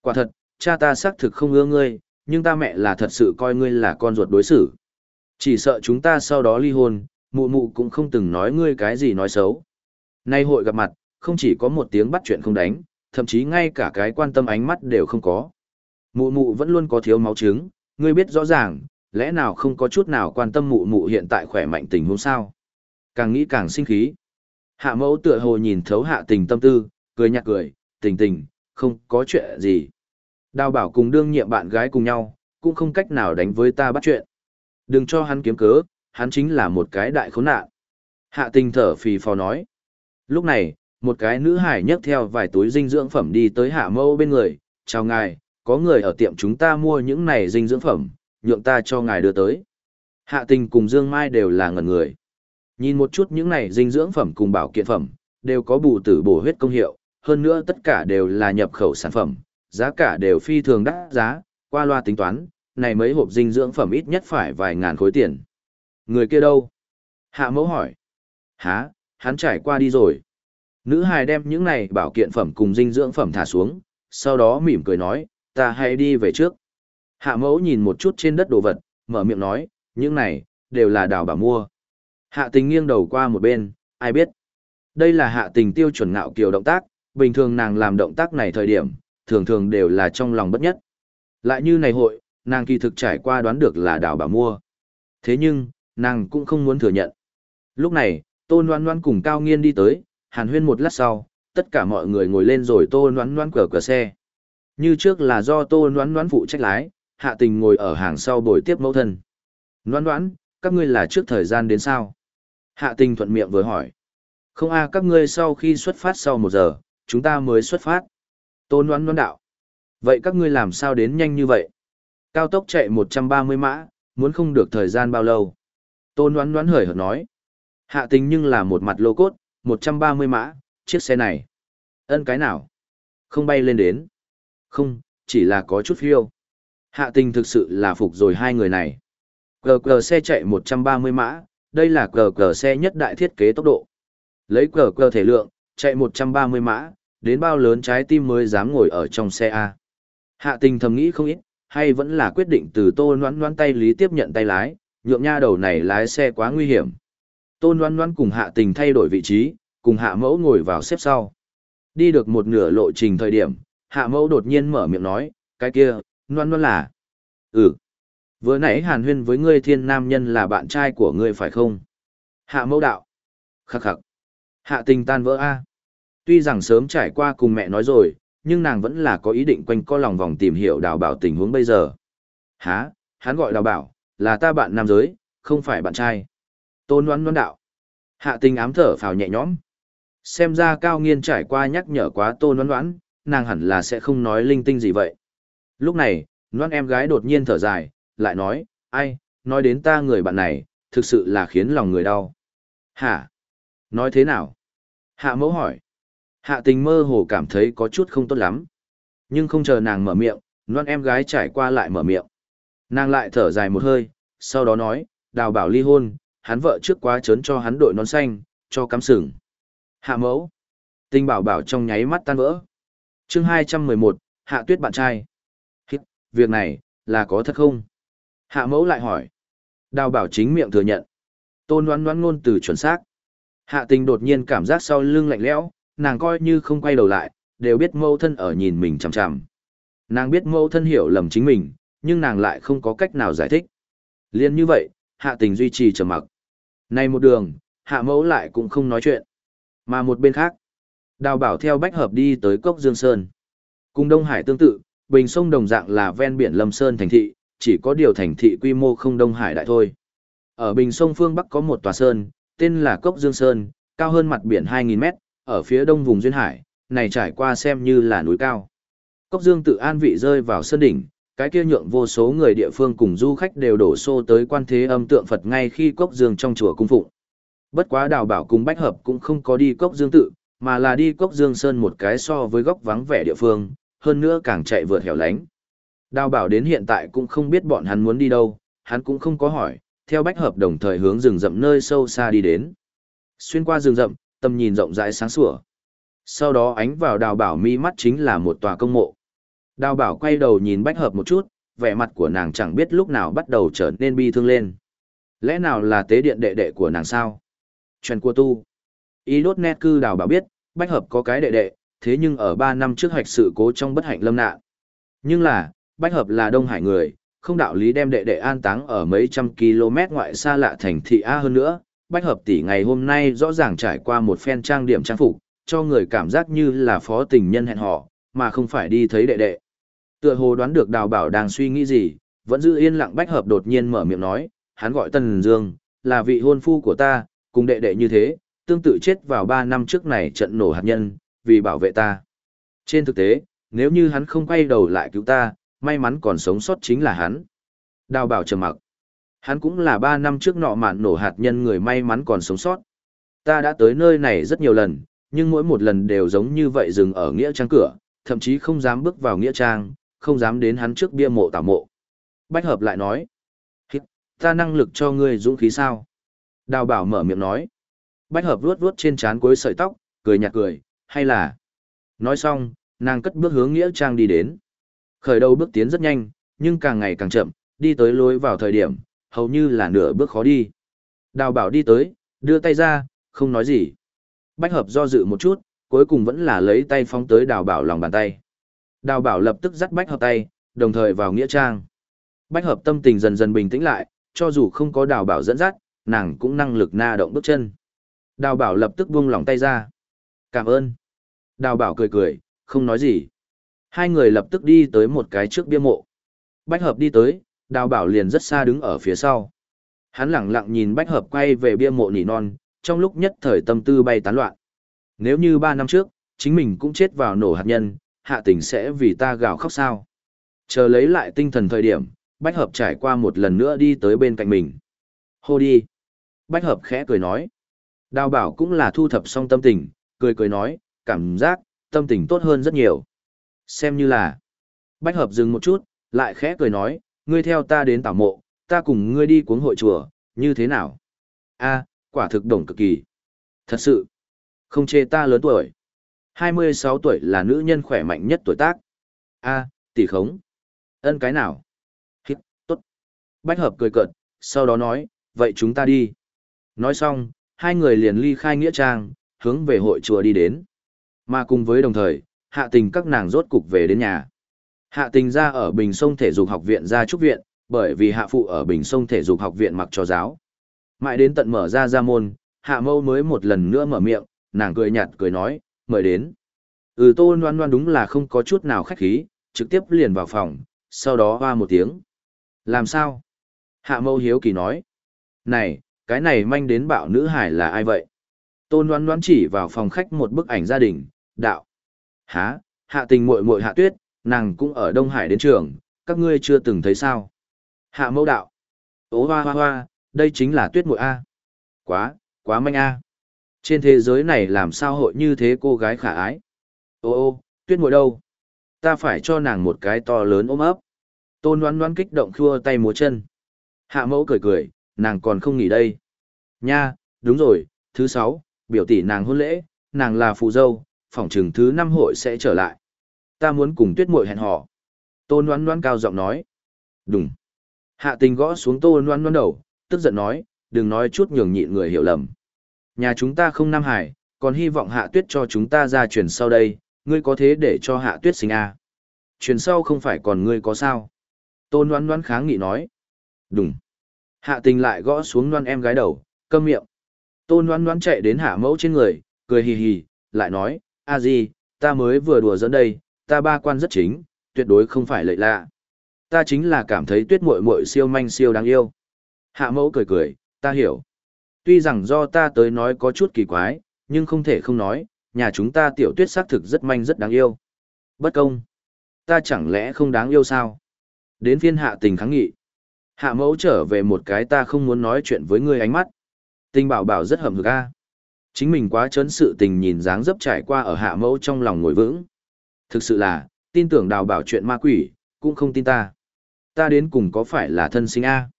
Quả thật, cha ta xác thực không ưa ngươi, nhưng ta mẹ là thật sự coi ngươi là con ruột đối xử. Chỉ sợ chúng ta sau đó ly hôn, mụ mụ cũng không từng nói ngươi cái gì nói xấu. Nay hội gặp mặt, không chỉ có một tiếng bắt chuyện không đánh, thậm chí ngay cả cái quan tâm ánh mắt đều không có. Mụ mụ vẫn luôn có thiếu máu trứng, ngươi biết rõ ràng, lẽ nào không có chút nào quan tâm mụ mụ hiện tại khỏe mạnh tình huống sao. Càng nghĩ càng sinh khí. Hạ mẫu tựa hồ nhìn thấu hạ tình tâm tư, cười nhạt cười, tình tình, không có chuyện gì. Đào bảo cùng đương nhiệm bạn gái cùng nhau, cũng không cách nào đánh với ta bắt chuyện. Đừng cho hắn kiếm cớ, hắn chính là một cái đại khốn nạn. Hạ tình thở phì phò nói. Lúc này, một cái nữ hải nhấc theo vài túi dinh dưỡng phẩm đi tới hạ mẫu bên người. Chào ngài, có người ở tiệm chúng ta mua những này dinh dưỡng phẩm, nhượng ta cho ngài đưa tới. Hạ tình cùng Dương Mai đều là ngẩn người. Nhìn một chút những này dinh dưỡng phẩm cùng bảo kiện phẩm, đều có bù tử bổ huyết công hiệu, hơn nữa tất cả đều là nhập khẩu sản phẩm, giá cả đều phi thường đắt giá, qua loa tính toán, này mấy hộp dinh dưỡng phẩm ít nhất phải vài ngàn khối tiền. Người kia đâu? Hạ mẫu hỏi. Hả, hắn trải qua đi rồi. Nữ hài đem những này bảo kiện phẩm cùng dinh dưỡng phẩm thả xuống, sau đó mỉm cười nói, ta hãy đi về trước. Hạ mẫu nhìn một chút trên đất đồ vật, mở miệng nói, những này, đều là đào bảo mua. Hạ tình nghiêng đầu qua một bên, ai biết. Đây là hạ tình tiêu chuẩn ngạo kiều động tác, bình thường nàng làm động tác này thời điểm, thường thường đều là trong lòng bất nhất. Lại như này hội, nàng kỳ thực trải qua đoán được là đào bảo mua. Thế nhưng, nàng cũng không muốn thừa nhận. Lúc này, Tôn Loan Loan cùng Cao Nghiên đi tới, hàn huyên một lát sau, tất cả mọi người ngồi lên rồi Tôn Loan Loan cửa cửa xe. Như trước là do Tôn Loan Loan phụ trách lái, hạ tình ngồi ở hàng sau bồi tiếp mẫu thân. Loan Loan, các ngươi là trước thời gian đến sao? Hạ tình thuận miệng vừa hỏi. Không a các ngươi sau khi xuất phát sau một giờ, chúng ta mới xuất phát. Tôn Loan Loan đạo. Vậy các ngươi làm sao đến nhanh như vậy? Cao tốc chạy 130 mã, muốn không được thời gian bao lâu. Tôn đoán đoán hời hợt nói. Hạ tình nhưng là một mặt lô cốt, 130 mã, chiếc xe này. Ân cái nào? Không bay lên đến. Không, chỉ là có chút phiêu. Hạ tình thực sự là phục rồi hai người này. Cờ cờ xe chạy 130 mã, đây là cờ cờ xe nhất đại thiết kế tốc độ. Lấy cờ cờ thể lượng, chạy 130 mã, đến bao lớn trái tim mới dám ngồi ở trong xe A. Hạ tình thầm nghĩ không ít, hay vẫn là quyết định từ tô noãn noãn tay lý tiếp nhận tay lái, nhượng nha đầu này lái xe quá nguy hiểm. Tôn Loan Loan cùng hạ tình thay đổi vị trí, cùng hạ mẫu ngồi vào xếp sau. Đi được một nửa lộ trình thời điểm, hạ mẫu đột nhiên mở miệng nói, cái kia, Loan Loan là. Ừ. Vừa nãy hàn huyên với ngươi thiên nam nhân là bạn trai của ngươi phải không? Hạ mẫu đạo. Khắc khắc. Hạ tình tan vỡ A. Tuy rằng sớm trải qua cùng mẹ nói rồi, nhưng nàng vẫn là có ý định quanh co lòng vòng tìm hiểu đào bảo tình huống bây giờ. Hả, hắn gọi đào bảo, là ta bạn nam giới, không phải bạn trai. Tôn đoán đoán đạo. Hạ tình ám thở phào nhẹ nhõm. Xem ra cao nghiên trải qua nhắc nhở quá tôn đoán đoán, nàng hẳn là sẽ không nói linh tinh gì vậy. Lúc này, đoán em gái đột nhiên thở dài, lại nói, ai, nói đến ta người bạn này, thực sự là khiến lòng người đau. Hả? Nói thế nào? Hạ mẫu hỏi. Hạ tình mơ hồ cảm thấy có chút không tốt lắm. Nhưng không chờ nàng mở miệng, loan em gái trải qua lại mở miệng. Nàng lại thở dài một hơi, sau đó nói, đào bảo ly hôn, hắn vợ trước quá trớn cho hắn đội nón xanh, cho cắm sừng. Hạ mẫu. Tinh bảo bảo trong nháy mắt tan vỡ. chương 211, hạ tuyết bạn trai. Hít, việc này, là có thật không? Hạ mẫu lại hỏi. Đào bảo chính miệng thừa nhận. Tôn đoán đoán ngôn từ chuẩn xác. Hạ tình đột nhiên cảm giác sau lưng lạnh lẽo, nàng coi như không quay đầu lại, đều biết mâu thân ở nhìn mình chằm chằm. Nàng biết mâu thân hiểu lầm chính mình, nhưng nàng lại không có cách nào giải thích. Liên như vậy, hạ tình duy trì trầm mặc. Này một đường, hạ mẫu lại cũng không nói chuyện. Mà một bên khác, đào bảo theo bách hợp đi tới cốc Dương Sơn. Cùng Đông Hải tương tự, bình sông đồng dạng là ven biển Lâm Sơn thành thị, chỉ có điều thành thị quy mô không Đông Hải đại thôi. Ở bình sông phương Bắc có một tòa sơn, tên là Cốc Dương Sơn, cao hơn mặt biển 2.000 mét, ở phía đông vùng duyên hải, này trải qua xem như là núi cao. Cốc Dương tự an vị rơi vào sơn đỉnh, cái kia nhượng vô số người địa phương cùng du khách đều đổ xô tới quan thế âm tượng Phật ngay khi Cốc Dương trong chùa cung phụng. Bất quá đào bảo cùng bách hợp cũng không có đi Cốc Dương tự, mà là đi cốc dương sơn một cái so với góc vắng vẻ địa phương, hơn nữa càng chạy vượt hẻo lánh. Đào bảo đến hiện tại cũng không biết bọn hắn muốn đi đâu, hắn cũng không có hỏi, theo bách hợp đồng thời hướng rừng rậm nơi sâu xa đi đến. Xuyên qua rừng rậm, tầm nhìn rộng rãi sáng sủa. Sau đó ánh vào đào bảo mi mắt chính là một tòa công mộ. Đào bảo quay đầu nhìn bách hợp một chút, vẻ mặt của nàng chẳng biết lúc nào bắt đầu trở nên bi thương lên. Lẽ nào là tế điện đệ đệ của nàng sao? Chuyện của tu. Ý đốt nét cư đào bảo biết, bách hợp có cái đệ đệ, thế nhưng ở 3 năm trước hoạch sự cố trong bất hạnh lâm nạn. Nhưng là, bách hợp là Đông Hải người, không đạo lý đem đệ đệ an táng ở mấy trăm km ngoại xa lạ thành thị A hơn nữa. Bách hợp tỷ ngày hôm nay rõ ràng trải qua một phen trang điểm trang phục, cho người cảm giác như là phó tình nhân hẹn họ, mà không phải đi thấy đệ đệ. Tựa hồ đoán được đào bảo đang suy nghĩ gì, vẫn giữ yên lặng bách hợp đột nhiên mở miệng nói, hắn gọi Tần Dương, là vị hôn phu của ta, cùng đệ đệ như thế, tương tự chết vào 3 năm trước này trận nổ hạt nhân, vì bảo vệ ta. Trên thực tế, nếu như hắn không quay đầu lại cứu ta, may mắn còn sống sót chính là hắn. Đào bảo trầm mặc. Hắn cũng là 3 năm trước nọ mạn nổ hạt nhân người may mắn còn sống sót. Ta đã tới nơi này rất nhiều lần, nhưng mỗi một lần đều giống như vậy dừng ở nghĩa trang cửa, thậm chí không dám bước vào nghĩa trang, không dám đến hắn trước bia mộ tảo mộ. Bách hợp lại nói, ta năng lực cho ngươi dũng khí sao? Đào bảo mở miệng nói. Bách hợp vuốt vuốt trên trán cuối sợi tóc, cười nhạt cười, hay là... Nói xong, nàng cất bước hướng nghĩa trang đi đến. Khởi đầu bước tiến rất nhanh, nhưng càng ngày càng chậm, đi tới lối vào thời điểm, hầu như là nửa bước khó đi. Đào bảo đi tới, đưa tay ra, không nói gì. Bách hợp do dự một chút, cuối cùng vẫn là lấy tay phóng tới đào bảo lòng bàn tay. Đào bảo lập tức dắt bách hợp tay, đồng thời vào nghĩa trang. Bách hợp tâm tình dần dần bình tĩnh lại, cho dù không có đào bảo dẫn dắt, nàng cũng năng lực na động bước chân. Đào bảo lập tức buông lỏng tay ra. Cảm ơn. Đào bảo cười cười, không nói gì. Hai người lập tức đi tới một cái trước bia mộ. Bách hợp đi tới, đào bảo liền rất xa đứng ở phía sau. Hắn lặng lặng nhìn bách hợp quay về bia mộ nỉ non, trong lúc nhất thời tâm tư bay tán loạn. Nếu như ba năm trước, chính mình cũng chết vào nổ hạt nhân, hạ tình sẽ vì ta gào khóc sao. Chờ lấy lại tinh thần thời điểm, bách hợp trải qua một lần nữa đi tới bên cạnh mình. Hô đi. Bách hợp khẽ cười nói. Đào bảo cũng là thu thập xong tâm tình, cười cười nói, cảm giác, tâm tình tốt hơn rất nhiều. Xem như là. Bách hợp dừng một chút, lại khẽ cười nói, ngươi theo ta đến tảo mộ, ta cùng ngươi đi cuống hội chùa, như thế nào? a quả thực đồng cực kỳ. Thật sự, không chê ta lớn tuổi. 26 tuổi là nữ nhân khỏe mạnh nhất tuổi tác. a tỷ khống. Ân cái nào? Hít, tốt. Bách hợp cười cợt, sau đó nói, vậy chúng ta đi. Nói xong, hai người liền ly khai nghĩa trang, hướng về hội chùa đi đến. Mà cùng với đồng thời, hạ tình các nàng rốt cục về đến nhà. Hạ tình ra ở Bình Sông Thể dục học viện ra trúc viện, bởi vì hạ phụ ở Bình Sông Thể dục học viện mặc cho giáo. Mãi đến tận mở ra ra môn, hạ mâu mới một lần nữa mở miệng, nàng cười nhạt cười nói, mời đến. Ừ tô noan noan đúng là không có chút nào khách khí, trực tiếp liền vào phòng, sau đó hoa một tiếng. Làm sao? Hạ mâu hiếu kỳ nói. Này, cái này manh đến bạo nữ hải là ai vậy? Tôn noan noan chỉ vào phòng khách một bức ảnh gia đình, đạo. Há, hạ tình muội muội hạ tuyết, nàng cũng ở Đông Hải đến trường, các ngươi chưa từng thấy sao? Hạ mâu đạo. Ố hoa hoa hoa, đây chính là tuyết muội A. Quá, quá manh A. Trên thế giới này làm sao hội như thế cô gái khả ái? Ô ô, tuyết muội đâu? Ta phải cho nàng một cái to lớn ôm ấp. Tôn đoán đoán kích động khua tay múa chân. Hạ mẫu cười cười, nàng còn không nghỉ đây. Nha, đúng rồi, thứ sáu, biểu tỷ nàng hôn lễ, nàng là phụ dâu, phỏng chừng thứ năm hội sẽ trở lại. Ta muốn cùng tuyết muội hẹn hò. Tôn đoán đoán cao giọng nói. Đúng. Hạ tình gõ xuống tôn đoán đoán đầu, tức giận nói, đừng nói chút nhường nhịn người hiểu lầm. Nhà chúng ta không Nam Hải, còn hy vọng hạ tuyết cho chúng ta ra truyền sau đây, ngươi có thế để cho hạ tuyết sinh à. Truyền sau không phải còn ngươi có sao. Tôn đoán đoán kháng nghị nói. Đúng. Hạ tình lại gõ xuống đoan em gái đầu, câm miệng. Tôn đoán đoán chạy đến hạ mẫu trên người, cười hì hì, lại nói, a gì, ta mới vừa đùa dẫn đây, ta ba quan rất chính, tuyệt đối không phải lệ lạ. Ta chính là cảm thấy tuyết muội muội siêu manh siêu đáng yêu. Hạ mẫu cười cười, ta hiểu. Tuy rằng do ta tới nói có chút kỳ quái, nhưng không thể không nói, nhà chúng ta tiểu tuyết xác thực rất manh rất đáng yêu. Bất công. Ta chẳng lẽ không đáng yêu sao? Đến phiên hạ tình kháng nghị. Hạ mẫu trở về một cái ta không muốn nói chuyện với ngươi ánh mắt. Tình bảo bảo rất hầm hực a. Chính mình quá chấn sự tình nhìn dáng dấp trải qua ở hạ mẫu trong lòng ngồi vững. Thực sự là, tin tưởng đào bảo chuyện ma quỷ, cũng không tin ta. Ta đến cùng có phải là thân sinh A.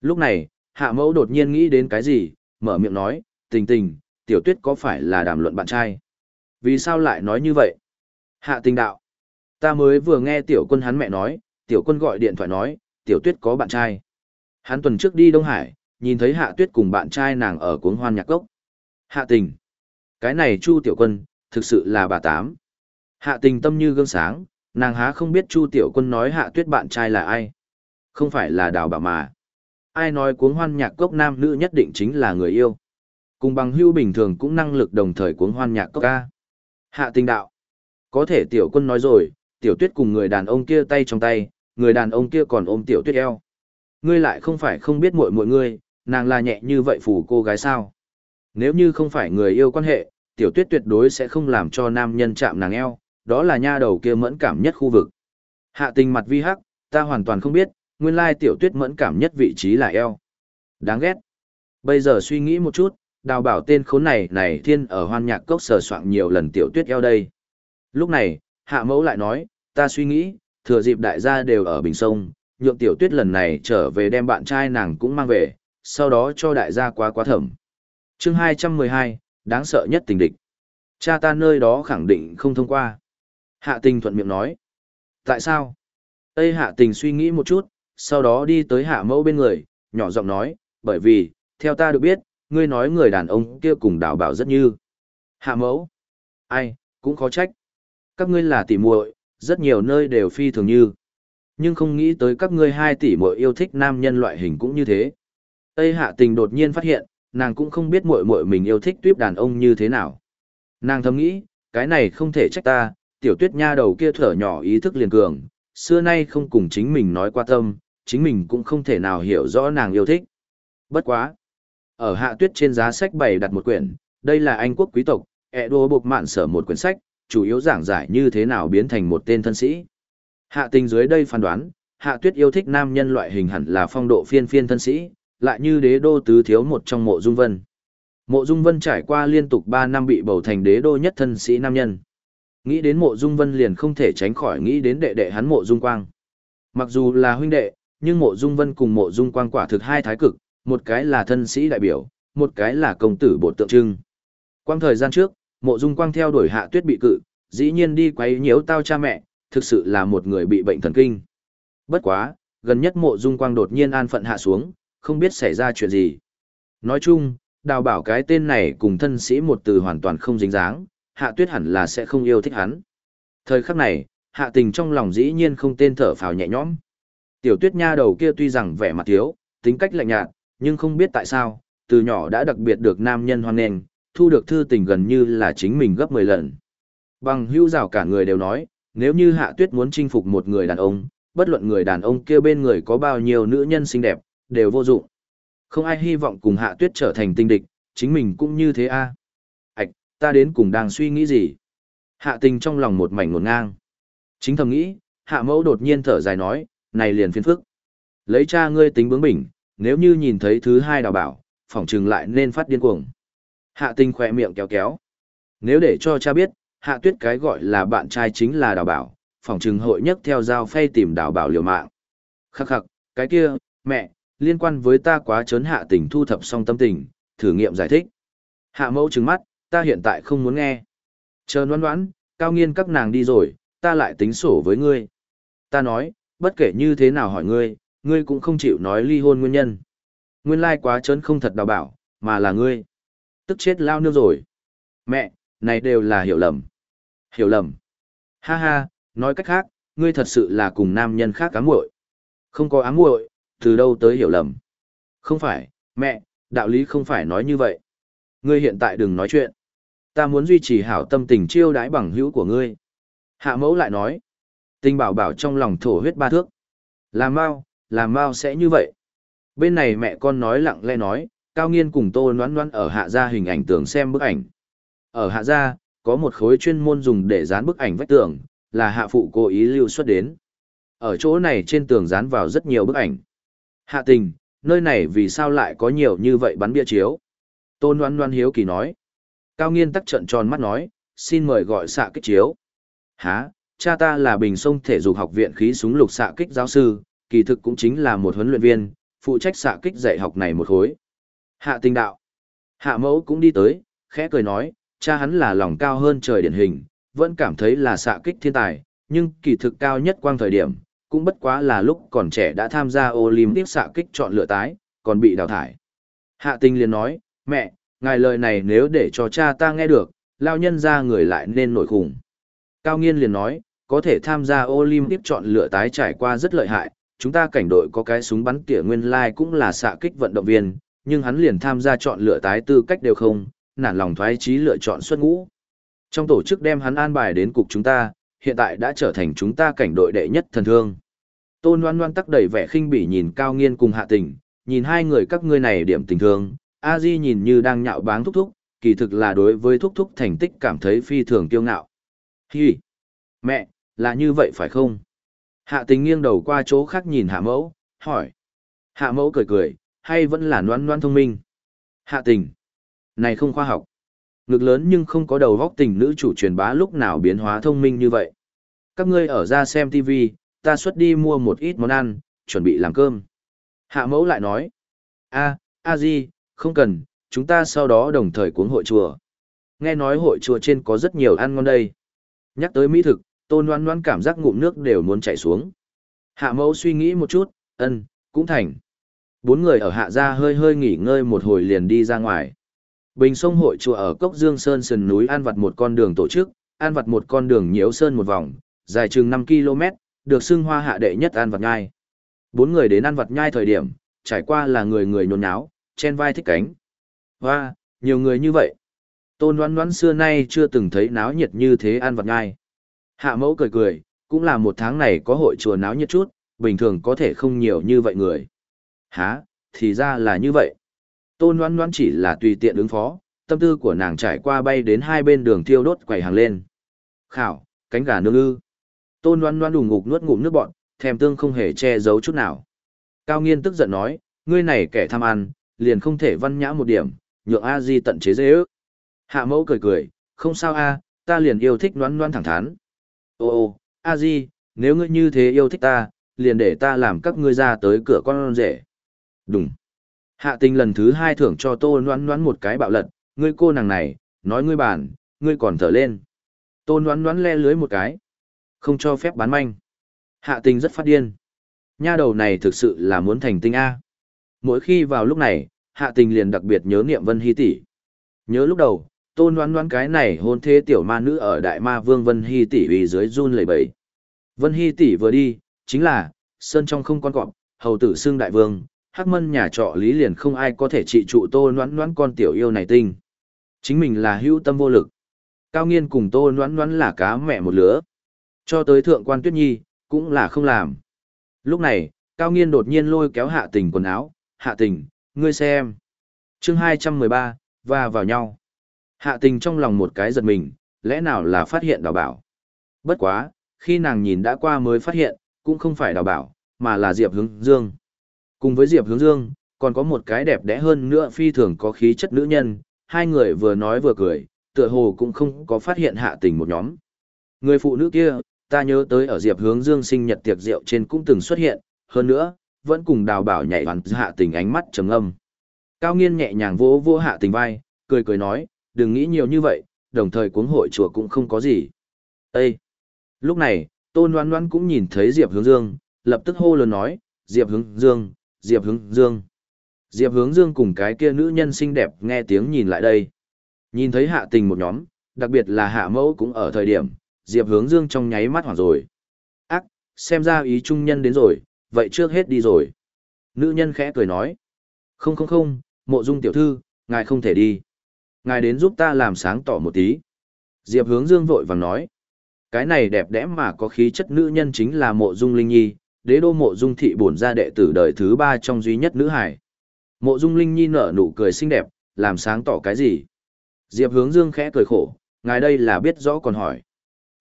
Lúc này, hạ mẫu đột nhiên nghĩ đến cái gì, mở miệng nói, tình tình, tiểu tuyết có phải là đàm luận bạn trai? Vì sao lại nói như vậy? Hạ tình đạo. Ta mới vừa nghe tiểu quân hắn mẹ nói, tiểu quân gọi điện thoại nói, tiểu tuyết có bạn trai. Hắn tuần trước đi Đông Hải, nhìn thấy hạ tuyết cùng bạn trai nàng ở cuống hoan nhạc gốc. Hạ tình. Cái này Chu tiểu quân, thực sự là bà tám. Hạ tình tâm như gương sáng, nàng há không biết Chu tiểu quân nói hạ tuyết bạn trai là ai. Không phải là đào bảo mà. Ai nói cuống hoan nhạc cốc nam nữ nhất định chính là người yêu. Cùng bằng hưu bình thường cũng năng lực đồng thời cuống hoan nhạc cốc ca. Hạ tình đạo. Có thể tiểu quân nói rồi, tiểu tuyết cùng người đàn ông kia tay trong tay, người đàn ông kia còn ôm tiểu tuyết eo. Ngươi lại không phải không biết muội muội ngươi, nàng là nhẹ như vậy phù cô gái sao. Nếu như không phải người yêu quan hệ, tiểu tuyết tuyệt đối sẽ không làm cho nam nhân chạm nàng eo, đó là nha đầu kia mẫn cảm nhất khu vực. Hạ tình mặt vi hắc, ta hoàn toàn không biết, nguyên lai tiểu tuyết mẫn cảm nhất vị trí là eo. Đáng ghét. Bây giờ suy nghĩ một chút, đào bảo tên khốn này này thiên ở hoan nhạc cốc sờ soạn nhiều lần tiểu tuyết eo đây. Lúc này, hạ mẫu lại nói, ta suy nghĩ, thừa dịp đại gia đều ở Bình Sông, nhượng tiểu tuyết lần này trở về đem bạn trai nàng cũng mang về, sau đó cho đại gia quá quá thẩm. chương 212, đáng sợ nhất tình địch. Cha ta nơi đó khẳng định không thông qua. Hạ tình thuận miệng nói. Tại sao? Tây hạ tình suy nghĩ một chút, sau đó đi tới hạ mẫu bên người, nhỏ giọng nói, bởi vì, theo ta được biết, ngươi nói người đàn ông kia cùng đào bảo rất như. Hạ mẫu? Ai, cũng khó trách. Các ngươi là tỉ muội, rất nhiều nơi đều phi thường như. Nhưng không nghĩ tới các ngươi hai tỷ muội yêu thích nam nhân loại hình cũng như thế. Tây hạ tình đột nhiên phát hiện, nàng cũng không biết muội muội mình yêu thích tuyếp đàn ông như thế nào. Nàng thầm nghĩ, cái này không thể trách ta, tiểu tuyết nha đầu kia thở nhỏ ý thức liền cường, xưa nay không cùng chính mình nói qua tâm, chính mình cũng không thể nào hiểu rõ nàng yêu thích. Bất quá. Ở hạ tuyết trên giá sách bày đặt một quyển, đây là Anh quốc quý tộc, ẹ đô bộc mạn sở một quyển sách, chủ yếu giảng giải như thế nào biến thành một tên thân sĩ. Hạ tình dưới đây phán đoán, hạ tuyết yêu thích nam nhân loại hình hẳn là phong độ phiên phiên thân sĩ, lại như đế đô tứ thiếu một trong mộ dung vân. Mộ dung vân trải qua liên tục 3 năm bị bầu thành đế đô nhất thân sĩ nam nhân. Nghĩ đến mộ dung vân liền không thể tránh khỏi nghĩ đến đệ đệ hắn mộ dung quang. Mặc dù là huynh đệ, nhưng mộ dung vân cùng mộ dung quang quả thực hai thái cực, một cái là thân sĩ đại biểu, một cái là công tử bột tượng trưng. Quang thời gian trước, mộ dung quang theo đuổi hạ tuyết bị cự, dĩ nhiên đi quấy nhiễu tao cha mẹ, thực sự là một người bị bệnh thần kinh. Bất quá, gần nhất mộ dung quang đột nhiên an phận hạ xuống, không biết xảy ra chuyện gì. Nói chung, đào bảo cái tên này cùng thân sĩ một từ hoàn toàn không dính dáng, hạ tuyết hẳn là sẽ không yêu thích hắn. Thời khắc này, hạ tình trong lòng dĩ nhiên không tên thở phào nhẹ nhõm. Tiểu tuyết nha đầu kia tuy rằng vẻ mặt thiếu, tính cách lạnh nhạt, nhưng không biết tại sao, từ nhỏ đã đặc biệt được nam nhân hoan nghênh, thu được thư tình gần như là chính mình gấp 10 lần. Bằng hữu rào cả người đều nói, nếu như hạ tuyết muốn chinh phục một người đàn ông, bất luận người đàn ông kia bên người có bao nhiêu nữ nhân xinh đẹp, đều vô dụng. Không ai hy vọng cùng hạ tuyết trở thành tinh địch, chính mình cũng như thế a. À. Ảch, ta đến cùng đang suy nghĩ gì? Hạ tình trong lòng một mảnh ngổn ngang. Chính thầm nghĩ, hạ mẫu đột nhiên thở dài nói, này liền phiền phức. Lấy cha ngươi tính bướng bỉnh, nếu như nhìn thấy thứ hai đào bảo, phỏng trừng lại nên phát điên cuồng. Hạ tình khỏe miệng kéo kéo. Nếu để cho cha biết, hạ tuyết cái gọi là bạn trai chính là đào bảo, phỏng trừng hội nhất theo dao phay tìm đào bảo liều mạng. Khắc khắc, cái kia, mẹ, liên quan với ta quá trớn, hạ tình thu thập xong tâm tình, thử nghiệm giải thích. Hạ mẫu trừng mắt, ta hiện tại không muốn nghe. Chờ đoán đoán, cao nghiên các nàng đi rồi, ta lại tính sổ với ngươi. Ta nói, bất kể như thế nào hỏi ngươi, ngươi cũng không chịu nói ly hôn nguyên nhân. Nguyên lai quá trớn không thật đào bảo, mà là ngươi. Tức chết lao nương rồi. Mẹ, này đều là hiểu lầm. Hiểu lầm. Ha ha, nói cách khác, ngươi thật sự là cùng nam nhân khác ám muội. Không có ám muội, từ đâu tới hiểu lầm. Không phải, mẹ, đạo lý không phải nói như vậy. Ngươi hiện tại đừng nói chuyện. Ta muốn duy trì hảo tâm tình chiêu đãi bằng hữu của ngươi. Hạ mẫu lại nói. Tinh bảo bảo trong lòng thổ huyết ba thước. Làm mau, làm mau sẽ như vậy. Bên này mẹ con nói lặng lẽ nói, cao nghiên cùng tô noán noán ở hạ gia hình ảnh tường xem bức ảnh. Ở hạ gia, có một khối chuyên môn dùng để dán bức ảnh vách tường, là hạ phụ cố ý lưu xuất đến. Ở chỗ này trên tường dán vào rất nhiều bức ảnh. Hạ tình, nơi này vì sao lại có nhiều như vậy bắn bia chiếu? Tôn Loan Loan hiếu kỳ nói. Cao nghiên tắc trận tròn mắt nói, xin mời gọi xạ kích chiếu. Hả, cha ta là bình sông thể dục học viện khí súng lục xạ kích giáo sư, kỳ thực cũng chính là một huấn luyện viên, phụ trách xạ kích dạy học này một khối. Hạ tinh đạo. Hạ mẫu cũng đi tới, khẽ cười nói, cha hắn là lòng cao hơn trời điển hình, vẫn cảm thấy là xạ kích thiên tài, nhưng kỳ thực cao nhất quang thời điểm, cũng bất quá là lúc còn trẻ đã tham gia Olympic xạ kích chọn lựa tái, còn bị đào thải. Hạ tinh liền nói, mẹ, ngài lời này nếu để cho cha ta nghe được, lao nhân ra người lại nên nổi khủng. Cao nghiên liền nói, có thể tham gia Olympic chọn lựa tái trải qua rất lợi hại, chúng ta cảnh đội có cái súng bắn tỉa nguyên lai cũng là xạ kích vận động viên, nhưng hắn liền tham gia chọn lựa tái tư cách đều không, nản lòng thoái chí lựa chọn xuất ngũ. Trong tổ chức đem hắn an bài đến cục chúng ta, hiện tại đã trở thành chúng ta cảnh đội đệ nhất thần thương. Tôn Loan Loan tắc đầy vẻ khinh bỉ nhìn Cao Nghiên cùng Hạ Tình, nhìn hai người các ngươi này điểm tình thương, A Di nhìn như đang nhạo báng thúc thúc, kỳ thực là đối với thúc thúc thành tích cảm thấy phi thường kiêu ngạo. Hi! Mẹ, là như vậy phải không? Hạ tình nghiêng đầu qua chỗ khác nhìn hạ mẫu, hỏi. Hạ mẫu cười cười, hay vẫn là noan noan thông minh? Hạ tình. Này không khoa học. Ngực lớn nhưng không có đầu vóc tình nữ chủ truyền bá lúc nào biến hóa thông minh như vậy. Các ngươi ở ra xem TV, ta xuất đi mua một ít món ăn, chuẩn bị làm cơm. Hạ mẫu lại nói. a a di, không cần, chúng ta sau đó đồng thời cuốn hội chùa. Nghe nói hội chùa trên có rất nhiều ăn ngon đây. Nhắc tới mỹ thực, tôn loan loan cảm giác ngụm nước đều muốn chảy xuống. Hạ mẫu suy nghĩ một chút, ân, cũng thành. Bốn người ở hạ gia hơi hơi nghỉ ngơi một hồi liền đi ra ngoài. Bình sông hội chùa ở Cốc Dương Sơn sườn núi an vặt một con đường tổ chức, an vặt một con đường nhiễu sơn một vòng, dài chừng năm km, được xưng hoa hạ đệ nhất an vặt nhai. Bốn người đến an vặt nhai thời điểm, trải qua là người người nhốn nháo, chen vai thích cánh. Hoa, nhiều người như vậy. Tôn đoán đoán xưa nay chưa từng thấy náo nhiệt như thế an vặt nhai. Hạ mẫu cười cười, cũng là một tháng này có hội chùa náo nhiệt chút, bình thường có thể không nhiều như vậy người. Hả, thì ra là như vậy. Tôn Loan Loan chỉ là tùy tiện ứng phó, tâm tư của nàng trải qua bay đến hai bên đường thiêu đốt quầy hàng lên. Khảo, cánh gà nương ư. Tôn Loan Loan đùng ngục nuốt ngụm nước bọn, thèm tương không hề che giấu chút nào. Cao Nghiên tức giận nói, ngươi này kẻ tham ăn, liền không thể văn nhã một điểm, nhượng A Di tận chế dễ ước. Hạ mẫu cười cười, không sao a, ta liền yêu thích Loan Loan thẳng thắn. Ô ô, A Di, nếu ngươi như thế yêu thích ta, liền để ta làm các ngươi ra tới cửa con rể. Đúng. Hạ tình lần thứ hai thưởng cho tô noan noan một cái bạo lật, ngươi cô nàng này, nói ngươi bản, ngươi còn thở lên. Tô noan noan le lưới một cái. Không cho phép bán manh. Hạ tình rất phát điên. Nha đầu này thực sự là muốn thành tinh A. Mỗi khi vào lúc này, hạ tình liền đặc biệt nhớ niệm vân hy tỷ. Nhớ lúc đầu, tôn đoán đoán cái này hôn thế tiểu ma nữ ở đại ma vương vân hy tỷ vì dưới run lầy bẫy vân hy tỷ vừa đi, chính là, sơn trong không con cọp, hầu tử xưng đại vương, hắc mân nhà trọ lý liền không ai có thể trị trụ tô đoán đoán con tiểu yêu này tinh. Chính mình là hữu tâm vô lực. Cao nghiên cùng tô đoán đoán là cá mẹ một lứa. Cho tới thượng quan tuyết nhi, cũng là không làm. Lúc này, cao nghiên đột nhiên lôi kéo hạ tình quần áo. Hạ tình, ngươi xem. Chương hai trăm mười ba và vào nhau. Hạ tình trong lòng một cái giật mình, lẽ nào là phát hiện đào bảo. Bất quá, khi nàng nhìn đã qua mới phát hiện, cũng không phải đào bảo, mà là Diệp Hướng Dương. Cùng với Diệp Hướng Dương, còn có một cái đẹp đẽ hơn nữa phi thường có khí chất nữ nhân, hai người vừa nói vừa cười, tựa hồ cũng không có phát hiện hạ tình một nhóm. Người phụ nữ kia, ta nhớ tới ở Diệp Hướng Dương sinh nhật tiệc rượu trên cũng từng xuất hiện, hơn nữa, vẫn cùng đào bảo nhảy hoàn hạ tình ánh mắt trầm âm. Cao nghiên nhẹ nhàng vỗ vỗ hạ tình vai, cười cười nói, đừng nghĩ nhiều như vậy, đồng thời cuống hội chùa cũng không có gì. Ê! Lúc này, Tôn Loan Loan cũng nhìn thấy Diệp Hướng Dương, lập tức hô lớn nói, Diệp Hướng Dương, Diệp Hướng Dương. Diệp Hướng Dương cùng cái kia nữ nhân xinh đẹp nghe tiếng nhìn lại đây. Nhìn thấy hạ tình một nhóm, đặc biệt là hạ mẫu cũng ở thời điểm, Diệp Hướng Dương trong nháy mắt hoảng rồi. Ác, xem ra ý trung nhân đến rồi, vậy trước hết đi rồi. Nữ nhân khẽ cười nói. Không không không, mộ dung tiểu thư, ngài không thể đi ngài đến giúp ta làm sáng tỏ một tí. Diệp hướng dương vội vàng nói, cái này đẹp đẽ mà có khí chất nữ nhân chính là mộ dung linh nhi, đế đô mộ dung thị bổn ra đệ tử đời thứ ba trong duy nhất nữ hải. Mộ dung linh nhi nở nụ cười xinh đẹp, làm sáng tỏ cái gì? Diệp hướng dương khẽ cười khổ, ngài đây là biết rõ còn hỏi.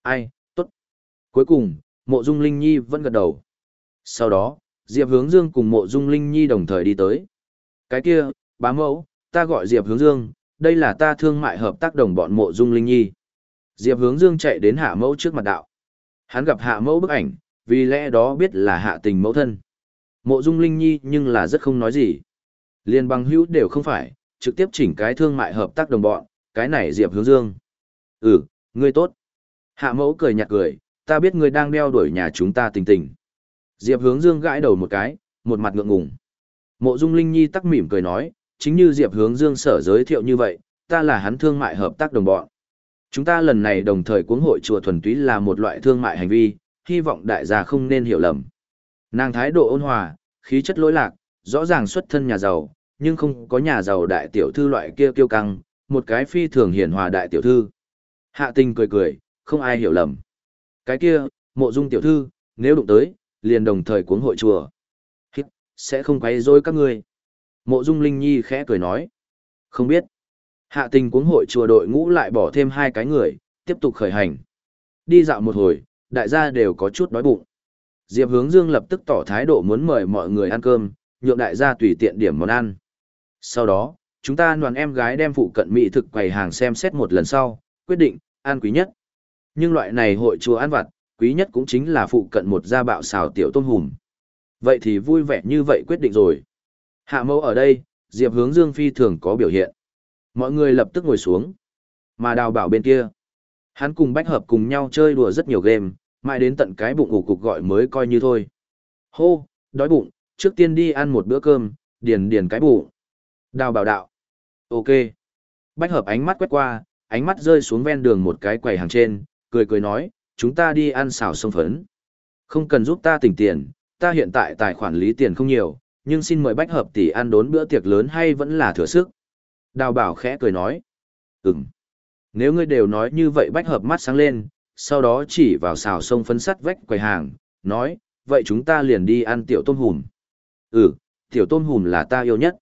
Ai, tốt. Cuối cùng, mộ dung linh nhi vẫn gật đầu. Sau đó, Diệp hướng dương cùng mộ dung linh nhi đồng thời đi tới. Cái kia, bá mẫu, ta gọi Diệp hướng dương, đây là ta thương mại hợp tác đồng bọn mộ dung linh nhi. Diệp hướng dương chạy đến hạ mẫu trước mặt đạo. Hắn gặp hạ mẫu bức ảnh, vì lẽ đó biết là hạ tình mẫu thân. Mộ dung linh nhi nhưng là rất không nói gì. Liên bằng hữu đều không phải, trực tiếp chỉnh cái thương mại hợp tác đồng bọn, cái này Diệp hướng dương. Ừ, ngươi tốt. Hạ mẫu cười nhạt cười, ta biết ngươi đang đeo đuổi nhà chúng ta tình tình. Diệp hướng dương gãi đầu một cái, một mặt ngượng ngùng. Mộ dung linh nhi tắc mỉm cười nói, chính như Diệp hướng dương sở giới thiệu như vậy, ta là hắn thương mại hợp tác đồng bọn. Chúng ta lần này đồng thời cuống hội chùa thuần túy là một loại thương mại hành vi, hy vọng đại gia không nên hiểu lầm. Nàng thái độ ôn hòa, khí chất lỗi lạc, rõ ràng xuất thân nhà giàu, nhưng không có nhà giàu đại tiểu thư loại kia kiêu căng, một cái phi thường hiền hòa đại tiểu thư. Hạ tình cười cười, không ai hiểu lầm. Cái kia, mộ dung tiểu thư, nếu đụng tới, liền đồng thời cuống hội chùa. Hít, sẽ không quấy rối các ngươi. Mộ dung linh nhi khẽ cười nói. Không biết. Hạ tình cuống hội chùa đội ngũ lại bỏ thêm hai cái người, tiếp tục khởi hành. Đi dạo một hồi, đại gia đều có chút đói bụng. Diệp hướng dương lập tức tỏ thái độ muốn mời mọi người ăn cơm, nhượng đại gia tùy tiện điểm món ăn. Sau đó, chúng ta đoàn em gái đem phụ cận mỹ thực quầy hàng xem xét một lần sau, quyết định, ăn quý nhất. Nhưng loại này hội chùa ăn vặt, quý nhất cũng chính là phụ cận một gia bạo xào tiểu tôm hùm. Vậy thì vui vẻ như vậy quyết định rồi. Hạ mẫu ở đây, Diệp hướng Dương phi thường có biểu hiện. Mọi người lập tức ngồi xuống. Mà đào bảo bên kia. Hắn cùng bách hợp cùng nhau chơi đùa rất nhiều game, mãi đến tận cái bụng ủ cục gọi mới coi như thôi. Hô, đói bụng, trước tiên đi ăn một bữa cơm, điền điền cái bụng. Đào bảo đạo. Ok. Bách hợp ánh mắt quét qua, ánh mắt rơi xuống ven đường một cái quầy hàng trên, cười cười nói, chúng ta đi ăn xào sông phấn. Không cần giúp ta tỉnh tiền, ta hiện tại tài khoản lý tiền không nhiều, nhưng xin mời bách hợp tỷ ăn đốn bữa tiệc lớn hay vẫn là thừa sức. Đào bảo khẽ cười nói, ừm. Nếu ngươi đều nói như vậy bách hợp mắt sáng lên, sau đó chỉ vào xào sông phấn sắt vách quầy hàng, nói, vậy chúng ta liền đi ăn tiểu tôm hùm. Ừ, tiểu tôm hùm là ta yêu nhất.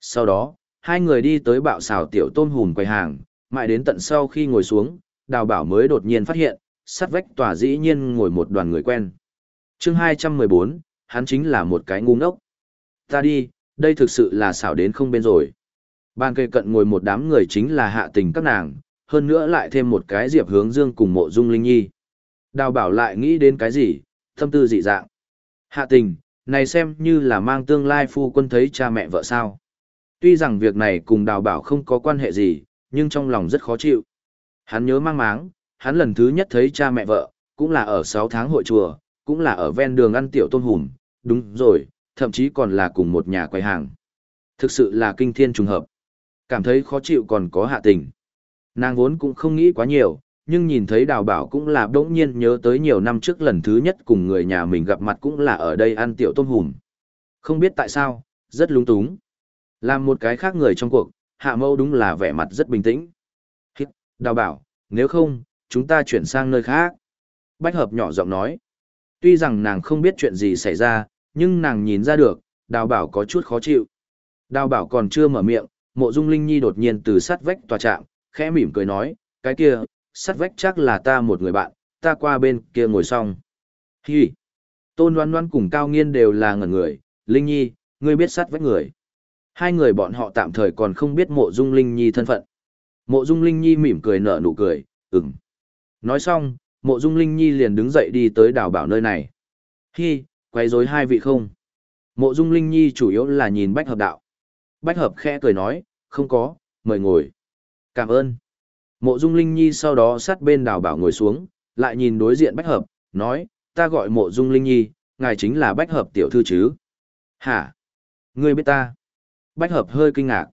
Sau đó, hai người đi tới bạo xào tiểu tôm hùm quầy hàng, mãi đến tận sau khi ngồi xuống, đào bảo mới đột nhiên phát hiện, sắt vách tòa dĩ nhiên ngồi một đoàn người quen. chương 214, hắn chính là một cái ngu ngốc. Ta đi, đây thực sự là xảo đến không bên rồi. Ban cây cận ngồi một đám người chính là hạ tình các nàng, hơn nữa lại thêm một cái diệp hướng dương cùng mộ dung linh nhi. Đào bảo lại nghĩ đến cái gì, thâm tư dị dạng. Hạ tình, này xem như là mang tương lai phu quân thấy cha mẹ vợ sao. Tuy rằng việc này cùng đào bảo không có quan hệ gì, nhưng trong lòng rất khó chịu. Hắn nhớ mang máng, hắn lần thứ nhất thấy cha mẹ vợ, cũng là ở 6 tháng hội chùa, cũng là ở ven đường ăn tiểu tôm hùm, đúng rồi, thậm chí còn là cùng một nhà quầy hàng. Thực sự là kinh thiên trùng hợp. Cảm thấy khó chịu còn có hạ tình. Nàng vốn cũng không nghĩ quá nhiều, nhưng nhìn thấy đào bảo cũng là đỗng nhiên nhớ tới nhiều năm trước lần thứ nhất cùng người nhà mình gặp mặt cũng là ở đây ăn tiểu tôm hùm. Không biết tại sao, rất lúng túng. Làm một cái khác người trong cuộc, hạ mâu đúng là vẻ mặt rất bình tĩnh. Hít, đào bảo, nếu không, chúng ta chuyển sang nơi khác. Bách hợp nhỏ giọng nói. Tuy rằng nàng không biết chuyện gì xảy ra, nhưng nàng nhìn ra được, đào bảo có chút khó chịu. Đào bảo còn chưa mở miệng, mộ dung linh nhi đột nhiên từ sát vách tòa trạm, khẽ mỉm cười nói, cái kia, sát vách chắc là ta một người bạn, ta qua bên kia ngồi xong. Hi! Tôn Loan Loan cùng Cao Nghiên đều là ngẩn người, Linh Nhi, ngươi biết sát vách người. Hai người bọn họ tạm thời còn không biết mộ dung Linh Nhi thân phận. Mộ dung Linh Nhi mỉm cười nở nụ cười, ừm. Nói xong, mộ dung Linh Nhi liền đứng dậy đi tới đào bảo nơi này. Hi, quay rối hai vị không? Mộ dung Linh Nhi chủ yếu là nhìn bách hợp đạo. Bách hợp khẽ cười nói, không có, mời ngồi. Cảm ơn. Mộ dung Linh Nhi sau đó sát bên đào bảo ngồi xuống, lại nhìn đối diện bách hợp, nói, ta gọi mộ dung Linh Nhi, ngài chính là bách hợp tiểu thư chứ. Hả? Ngươi biết ta? Bách hợp hơi kinh ngạc.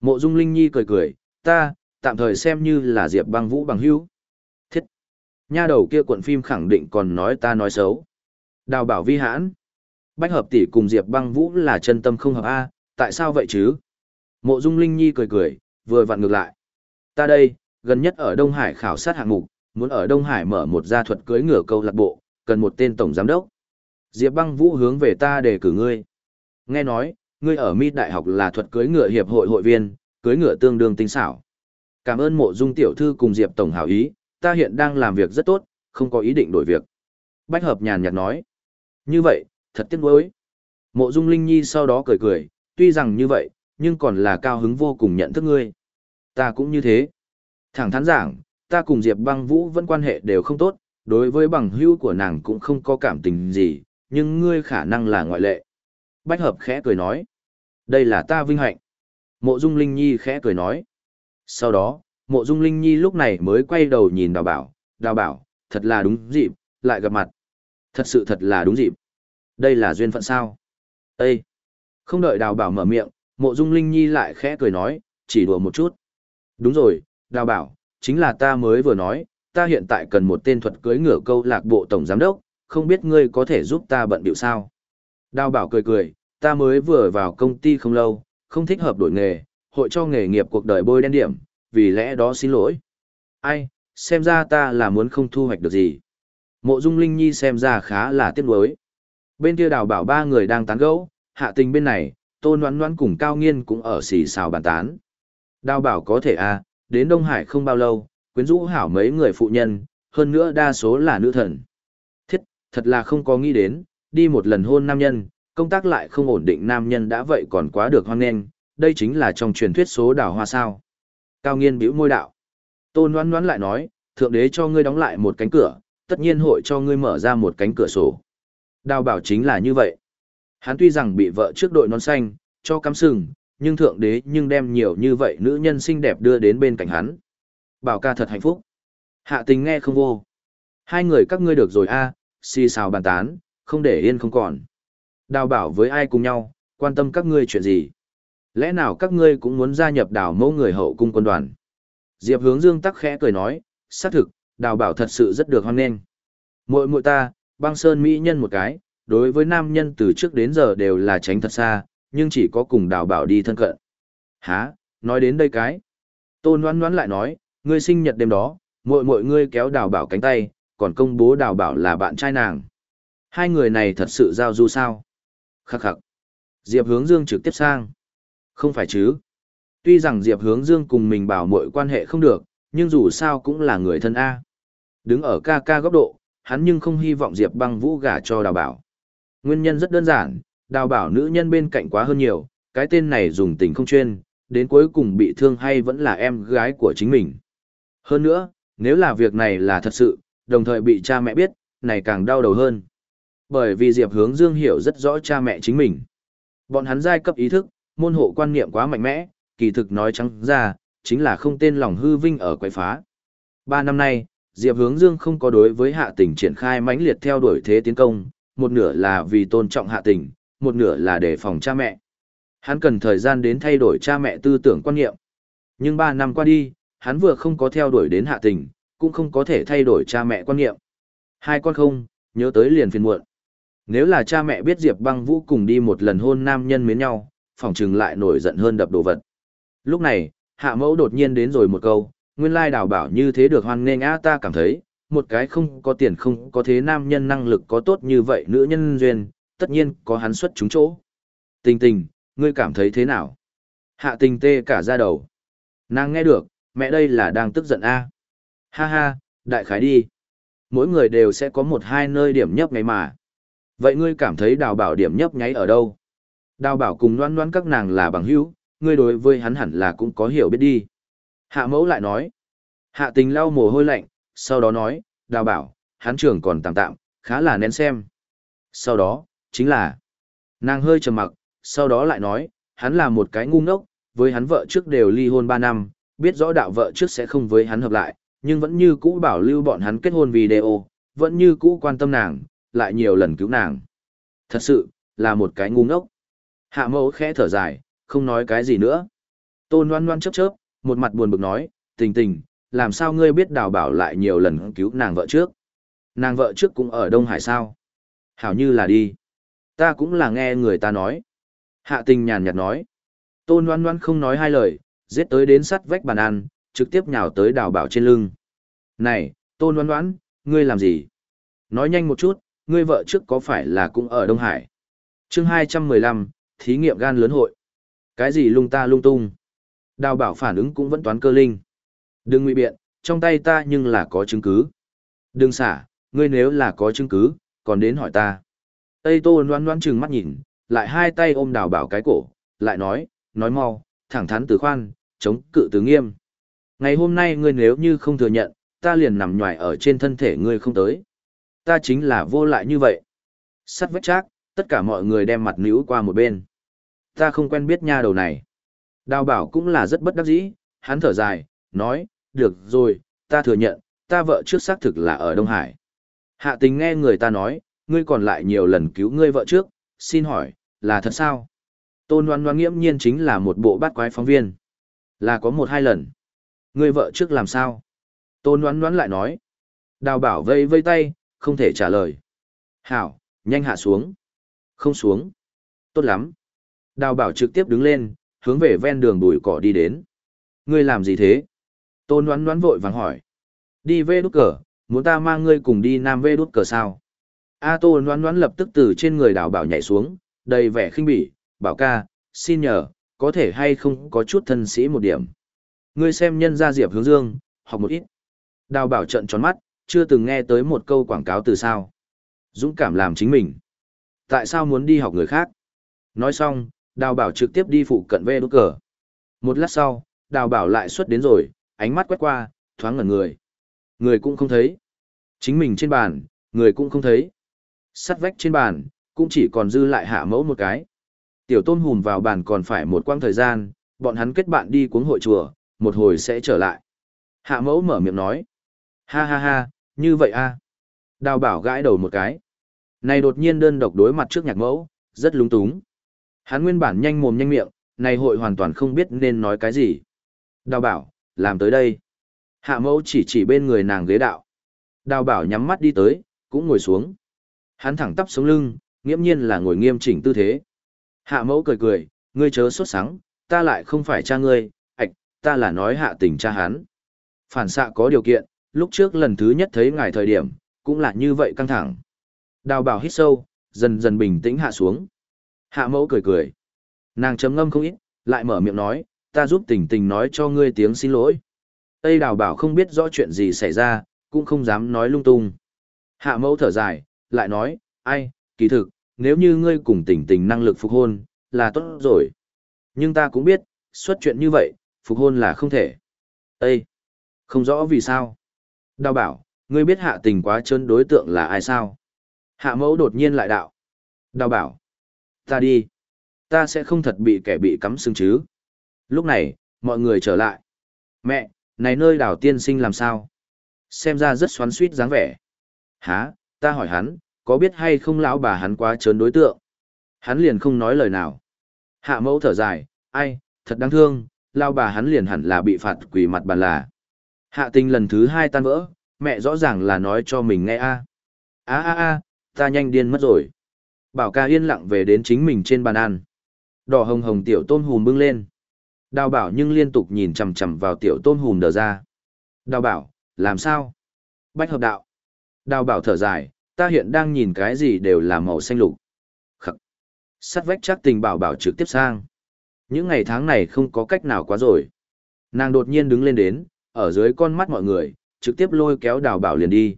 Mộ dung Linh Nhi cười cười, ta, tạm thời xem như là Diệp băng vũ bằng hữu. Thiết. Nha đầu kia cuộn phim khẳng định còn nói ta nói xấu. Đào bảo vi hãn. Bách hợp tỷ cùng Diệp băng vũ là chân tâm không hợp A, tại sao vậy chứ? Mộ dung Linh Nhi cười cười, vừa vặn ngược lại. Ta đây, gần nhất ở Đông Hải khảo sát hạng mục, muốn ở Đông Hải mở một gia thuật cưới ngựa câu lạc bộ, cần một tên tổng giám đốc. Diệp băng vũ hướng về ta để cử ngươi. Nghe nói, ngươi ở mỹ Đại học là thuật cưới ngựa hiệp hội hội viên, cưới ngựa tương đương tinh xảo. Cảm ơn mộ dung tiểu thư cùng Diệp tổng hảo ý, ta hiện đang làm việc rất tốt, không có ý định đổi việc. Bách hợp nhàn nhạt nói. Như vậy, thật tiếc nuối. Mộ dung linh nhi sau đó cười cười, tuy rằng như vậy, nhưng còn là cao hứng vô cùng nhận thức ngươi. Ta cũng như thế. Thẳng thắn giảng, ta cùng Diệp băng vũ vẫn quan hệ đều không tốt, đối với bằng hữu của nàng cũng không có cảm tình gì, nhưng ngươi khả năng là ngoại lệ. Bách hợp khẽ cười nói. Đây là ta vinh hạnh. Mộ Dung Linh Nhi khẽ cười nói. Sau đó, Mộ Dung Linh Nhi lúc này mới quay đầu nhìn đào bảo, đào bảo, thật là đúng dịp, lại gặp mặt. Thật sự thật là đúng dịp. Đây là duyên phận sao? Ê! Không đợi đào bảo mở miệng, Mộ Dung Linh Nhi lại khẽ cười nói, chỉ đùa một chút. Đúng rồi, đào bảo, chính là ta mới vừa nói, ta hiện tại cần một tên thuật cưới ngựa câu lạc bộ tổng giám đốc, không biết ngươi có thể giúp ta bận biểu sao. Đào bảo cười cười, ta mới vừa vào công ty không lâu, không thích hợp đổi nghề, hội cho nghề nghiệp cuộc đời bôi đen điểm, vì lẽ đó xin lỗi. Ai, xem ra ta là muốn không thu hoạch được gì. Mộ Dung Linh Nhi xem ra khá là tiếc nuối. Bên kia đào bảo ba người đang tán gẫu, hạ tình bên này, tôn noãn noãn cùng cao nghiên cũng ở xì xào bàn tán. Đào bảo có thể à, đến Đông Hải không bao lâu, quyến rũ hảo mấy người phụ nhân, hơn nữa đa số là nữ thần. Thiết, thật là không có nghĩ đến, đi một lần hôn nam nhân, công tác lại không ổn định nam nhân đã vậy còn quá được hoan nghênh, đây chính là trong truyền thuyết số đào hoa sao. Cao nghiên bĩu môi đạo. Tôn Loan Loan lại nói, thượng đế cho ngươi đóng lại một cánh cửa, tất nhiên hội cho ngươi mở ra một cánh cửa sổ. Đào bảo chính là như vậy. Hắn tuy rằng bị vợ trước đội nón xanh, cho cắm sừng, nhưng thượng đế nhưng đem nhiều như vậy nữ nhân xinh đẹp đưa đến bên cạnh hắn. Bảo ca thật hạnh phúc. Hạ tình nghe không vô. Hai người các ngươi được rồi a, à, xì xào bàn tán, không để yên không còn. Đào bảo với ai cùng nhau, quan tâm các ngươi chuyện gì. Lẽ nào các ngươi cũng muốn gia nhập đào mẫu người hậu cung quân đoàn? Diệp hướng dương tắc khẽ cười nói, xác thực, đào bảo thật sự rất được hoan nghênh. Muội muội ta, băng sơn mỹ nhân một cái, đối với nam nhân từ trước đến giờ đều là tránh thật xa, nhưng chỉ có cùng đào bảo đi thân cận. Hả, nói đến đây cái. Tôn ngoan ngoan lại nói, ngươi sinh nhật đêm đó, muội muội ngươi kéo đào bảo cánh tay, còn công bố đào bảo là bạn trai nàng. Hai người này thật sự giao du sao? Khắc khắc. Diệp hướng dương trực tiếp sang. Không phải chứ. Tuy rằng Diệp hướng dương cùng mình bảo muội quan hệ không được, nhưng dù sao cũng là người thân A. Đứng ở ca ca góc độ, hắn nhưng không hy vọng Diệp băng vũ gả cho đào bảo. Nguyên nhân rất đơn giản, đào bảo nữ nhân bên cạnh quá hơn nhiều, cái tên này dùng tình không chuyên, đến cuối cùng bị thương hay vẫn là em gái của chính mình. Hơn nữa, nếu là việc này là thật sự, đồng thời bị cha mẹ biết, này càng đau đầu hơn. Bởi vì Diệp Hướng Dương hiểu rất rõ cha mẹ chính mình. Bọn hắn giai cấp ý thức, môn hộ quan niệm quá mạnh mẽ, kỳ thực nói trắng ra, chính là không tên lòng hư vinh ở quậy phá. Ba năm nay, Diệp Hướng Dương không có đối với hạ tình triển khai mãnh liệt theo đuổi thế tiến công, một nửa là vì tôn trọng hạ tình, một nửa là để phòng cha mẹ. Hắn cần thời gian đến thay đổi cha mẹ tư tưởng quan niệm. Nhưng ba năm qua đi, hắn vừa không có theo đuổi đến hạ tình, cũng không có thể thay đổi cha mẹ quan niệm. Hai con không, nhớ tới liền phiền muộn. Nếu là cha mẹ biết Diệp băng vũ cùng đi một lần hôn nam nhân mến nhau, phòng trừng lại nổi giận hơn đập đồ vật. Lúc này, hạ mẫu đột nhiên đến rồi một câu, nguyên lai đào bảo như thế được hoan nghênh a ta cảm thấy, một cái không có tiền không có thế nam nhân năng lực có tốt như vậy nữ nhân duyên, tất nhiên có hắn xuất chúng chỗ. Tình tình, ngươi cảm thấy thế nào? Hạ tình tê cả ra đầu. Nàng nghe được, mẹ đây là đang tức giận a Ha ha, đại khái đi. Mỗi người đều sẽ có một hai nơi điểm nhấp nháy mà. Vậy ngươi cảm thấy đào bảo điểm nhấp nháy ở đâu? Đào bảo cùng đoán đoán các nàng là bằng hữu, ngươi đối với hắn hẳn là cũng có hiểu biết đi. Hạ mẫu lại nói. Hạ tình lau mồ hôi lạnh, sau đó nói, đào bảo, hắn trưởng còn tạm tạm, khá là nén xem. Sau đó, chính là, nàng hơi trầm mặc, sau đó lại nói, hắn là một cái ngu ngốc, với hắn vợ trước đều ly hôn 3 năm, biết rõ đạo vợ trước sẽ không với hắn hợp lại, nhưng vẫn như cũ bảo lưu bọn hắn kết hôn video, vẫn như cũ quan tâm nàng, lại nhiều lần cứu nàng. Thật sự, là một cái ngu ngốc. Hạ mẫu khẽ thở dài, không nói cái gì nữa. Tôn loan loan chớp chớp, một mặt buồn bực nói, tình tình, làm sao ngươi biết đào bảo lại nhiều lần cứu nàng vợ trước? Nàng vợ trước cũng ở Đông Hải sao? Hảo như là đi. Ta cũng là nghe người ta nói. Hạ tình nhàn nhạt nói. Tôn oan oan không nói hai lời, giết tới đến sắt vách bàn ăn, trực tiếp nhào tới đào bảo trên lưng. Này, tôn oan oan, ngươi làm gì? Nói nhanh một chút, ngươi vợ trước có phải là cũng ở Đông Hải? chương 215, thí nghiệm gan lớn hội. Cái gì lung ta lung tung? Đào bảo phản ứng cũng vẫn toán cơ linh. Đừng ngụy biện, trong tay ta nhưng là có chứng cứ. Đừng xả, ngươi nếu là có chứng cứ, còn đến hỏi ta. Tây Tô loan loan chừng mắt nhìn, lại hai tay ôm đào bảo cái cổ, lại nói, nói mau, thẳng thắn từ khoan, chống cự từ nghiêm. Ngày hôm nay ngươi nếu như không thừa nhận, ta liền nằm nhòi ở trên thân thể ngươi không tới. Ta chính là vô lại như vậy. Sắt vách Trác, tất cả mọi người đem mặt níu qua một bên. Ta không quen biết nha đầu này. Đào bảo cũng là rất bất đắc dĩ, hắn thở dài, nói, được rồi, ta thừa nhận, ta vợ trước xác thực là ở Đông Hải. Hạ tình nghe người ta nói, ngươi còn lại nhiều lần cứu ngươi vợ trước, xin hỏi, là thật sao? Tôn đoán đoán nghiễm nhiên chính là một bộ bát quái phóng viên. Là có một hai lần. Ngươi vợ trước làm sao? Tôn đoán đoán lại nói. Đào bảo vây vây tay, không thể trả lời. Hảo, nhanh hạ xuống. Không xuống. Tốt lắm. Đào bảo trực tiếp đứng lên, hướng về ven đường bụi cỏ đi đến. Ngươi làm gì thế? Tôn đoán đoán vội vàng hỏi. Đi về đút cờ, muốn ta mang ngươi cùng đi nam về đút cờ sao? A Tô đoán đoán lập tức từ trên người đào bảo nhảy xuống, đầy vẻ khinh bỉ, bảo ca, xin nhờ, có thể hay không có chút thân sĩ một điểm. Ngươi xem nhân gia diệp hướng dương, học một ít. Đào bảo trận tròn mắt, chưa từng nghe tới một câu quảng cáo từ sao. Dũng cảm làm chính mình. Tại sao muốn đi học người khác? Nói xong, đào bảo trực tiếp đi phụ cận ve đốt cờ. Một lát sau, đào bảo lại xuất đến rồi, ánh mắt quét qua, thoáng ngẩn người. Người cũng không thấy. Chính mình trên bàn, người cũng không thấy. Sắt vách trên bàn, cũng chỉ còn dư lại hạ mẫu một cái. Tiểu tôn hùm vào bàn còn phải một quãng thời gian, bọn hắn kết bạn đi cuống hội chùa, một hồi sẽ trở lại. Hạ mẫu mở miệng nói. Ha ha ha, như vậy a Đào bảo gãi đầu một cái. Này đột nhiên đơn độc đối mặt trước nhạc mẫu, rất lúng túng. Hắn nguyên bản nhanh mồm nhanh miệng, này hội hoàn toàn không biết nên nói cái gì. Đào bảo, làm tới đây. Hạ mẫu chỉ chỉ bên người nàng ghế đạo. Đào bảo nhắm mắt đi tới, cũng ngồi xuống. Hắn thẳng tắp sống lưng, nghiễm nhiên là ngồi nghiêm chỉnh tư thế. Hạ mẫu cười cười, ngươi chớ sốt sắng, ta lại không phải cha ngươi, ạch, ta là nói hạ tình cha hắn. Phản xạ có điều kiện, lúc trước lần thứ nhất thấy ngài thời điểm, cũng là như vậy căng thẳng. Đào bảo hít sâu, dần dần bình tĩnh hạ xuống. Hạ mẫu cười cười. Nàng chấm ngâm không ít, lại mở miệng nói, ta giúp tình tình nói cho ngươi tiếng xin lỗi. Tây đào bảo không biết rõ chuyện gì xảy ra, cũng không dám nói lung tung. Hạ mẫu thở dài, lại nói, ai, kỳ thực, nếu như ngươi cùng tình tình năng lực phục hôn, là tốt rồi. Nhưng ta cũng biết, xuất chuyện như vậy, phục hôn là không thể. Ê! Không rõ vì sao. Đào bảo, ngươi biết hạ tình quá chân đối tượng là ai sao? Hạ mẫu đột nhiên lại đạo. Đào bảo. Ta đi. Ta sẽ không thật bị kẻ bị cắm xương chứ. Lúc này, mọi người trở lại. Mẹ, này nơi đảo tiên sinh làm sao? Xem ra rất xoắn suýt dáng vẻ. Hả, ta hỏi hắn, có biết hay không lão bà hắn quá trớn đối tượng? Hắn liền không nói lời nào. Hạ mẫu thở dài, ai, thật đáng thương, lao bà hắn liền hẳn là bị phạt quỷ mặt bàn là. Hạ tình lần thứ hai tan vỡ, mẹ rõ ràng là nói cho mình nghe a a a a ta nhanh điên mất rồi bảo ca yên lặng về đến chính mình trên bàn ăn. Đỏ hồng hồng tiểu tôm hùm bưng lên. Đào bảo nhưng liên tục nhìn chằm chằm vào tiểu tôm hùm đờ ra. Đào bảo làm sao? Bách hợp đạo. Đào bảo thở dài ta hiện đang nhìn cái gì đều là màu xanh lục. Khắc. Sắt vách chắc tình bảo bảo trực tiếp sang. Những ngày tháng này không có cách nào quá rồi. Nàng đột nhiên đứng lên đến ở dưới con mắt mọi người trực tiếp lôi kéo đào bảo liền đi.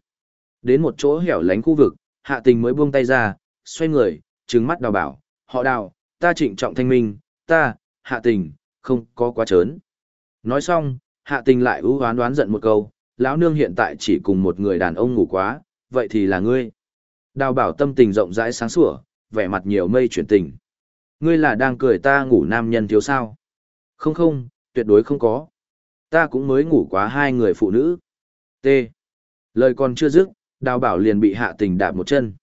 Đến một chỗ hẻo lánh khu vực, hạ tình mới buông tay ra, xoay người, trừng mắt đào bảo, họ đào, ta trịnh trọng thanh minh, ta, hạ tình, không có quá trớn. Nói xong, hạ tình lại ưu hoán đoán giận một câu, lão nương hiện tại chỉ cùng một người đàn ông ngủ quá, vậy thì là ngươi. Đào bảo tâm tình rộng rãi sáng sủa, vẻ mặt nhiều mây chuyển tình. Ngươi là đang cười ta ngủ nam nhân thiếu sao? Không không, tuyệt đối không có. Ta cũng mới ngủ quá hai người phụ nữ. T. Lời còn chưa dứt, đào bảo liền bị hạ tình đạp một chân.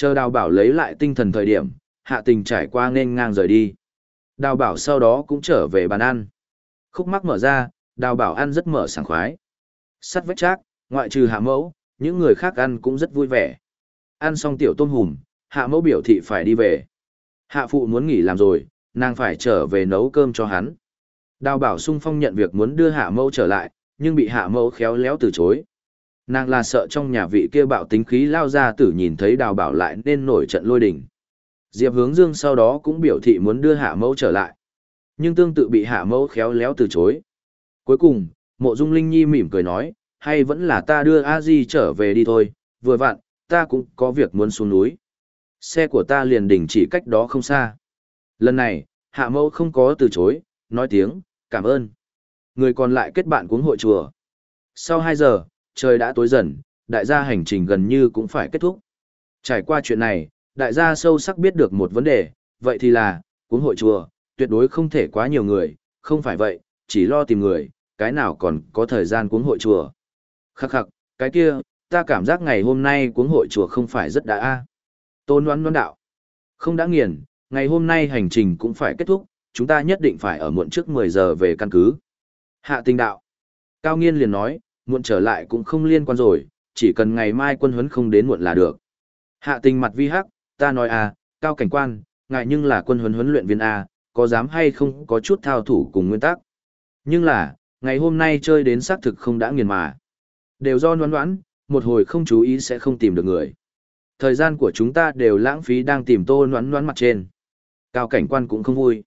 Chờ đào bảo lấy lại tinh thần thời điểm, hạ tình trải qua nên ngang rời đi. Đào bảo sau đó cũng trở về bàn ăn. Khúc mắc mở ra, đào bảo ăn rất mở sảng khoái. Sắt vách trác, ngoại trừ hạ mẫu, những người khác ăn cũng rất vui vẻ. Ăn xong tiểu tôm hùm, hạ mẫu biểu thị phải đi về. Hạ phụ muốn nghỉ làm rồi, nàng phải trở về nấu cơm cho hắn. Đào bảo sung phong nhận việc muốn đưa hạ mẫu trở lại, nhưng bị hạ mẫu khéo léo từ chối. Nàng là sợ trong nhà vị kia bạo tính khí lao ra tử nhìn thấy đào bảo lại nên nổi trận lôi đình. Diệp hướng dương sau đó cũng biểu thị muốn đưa hạ mẫu trở lại. Nhưng tương tự bị hạ mẫu khéo léo từ chối. Cuối cùng, mộ dung linh nhi mỉm cười nói, hay vẫn là ta đưa a di trở về đi thôi, vừa vặn, ta cũng có việc muốn xuống núi. Xe của ta liền đình chỉ cách đó không xa. Lần này, hạ mẫu không có từ chối, nói tiếng, cảm ơn. Người còn lại kết bạn cuống hội chùa. Sau 2 giờ, trời đã tối dần, đại gia hành trình gần như cũng phải kết thúc. Trải qua chuyện này, đại gia sâu sắc biết được một vấn đề, vậy thì là, cuống hội chùa, tuyệt đối không thể quá nhiều người, không phải vậy, chỉ lo tìm người, cái nào còn có thời gian cuống hội chùa. Khắc khắc, cái kia, ta cảm giác ngày hôm nay cuống hội chùa không phải rất đã a. Tôn đoán đoán đạo. Không đã nghiền, ngày hôm nay hành trình cũng phải kết thúc, chúng ta nhất định phải ở muộn trước 10 giờ về căn cứ. Hạ tình đạo. Cao nghiên liền nói, muộn trở lại cũng không liên quan rồi, chỉ cần ngày mai quân huấn không đến muộn là được. Hạ tình mặt vi hắc, ta nói à, cao cảnh quan, ngại nhưng là quân huấn huấn luyện viên A, có dám hay không có chút thao thủ cùng nguyên tắc. Nhưng là, ngày hôm nay chơi đến xác thực không đã nghiền mà. Đều do noán đoán, một hồi không chú ý sẽ không tìm được người. Thời gian của chúng ta đều lãng phí đang tìm tô noán noán mặt trên. Cao cảnh quan cũng không vui.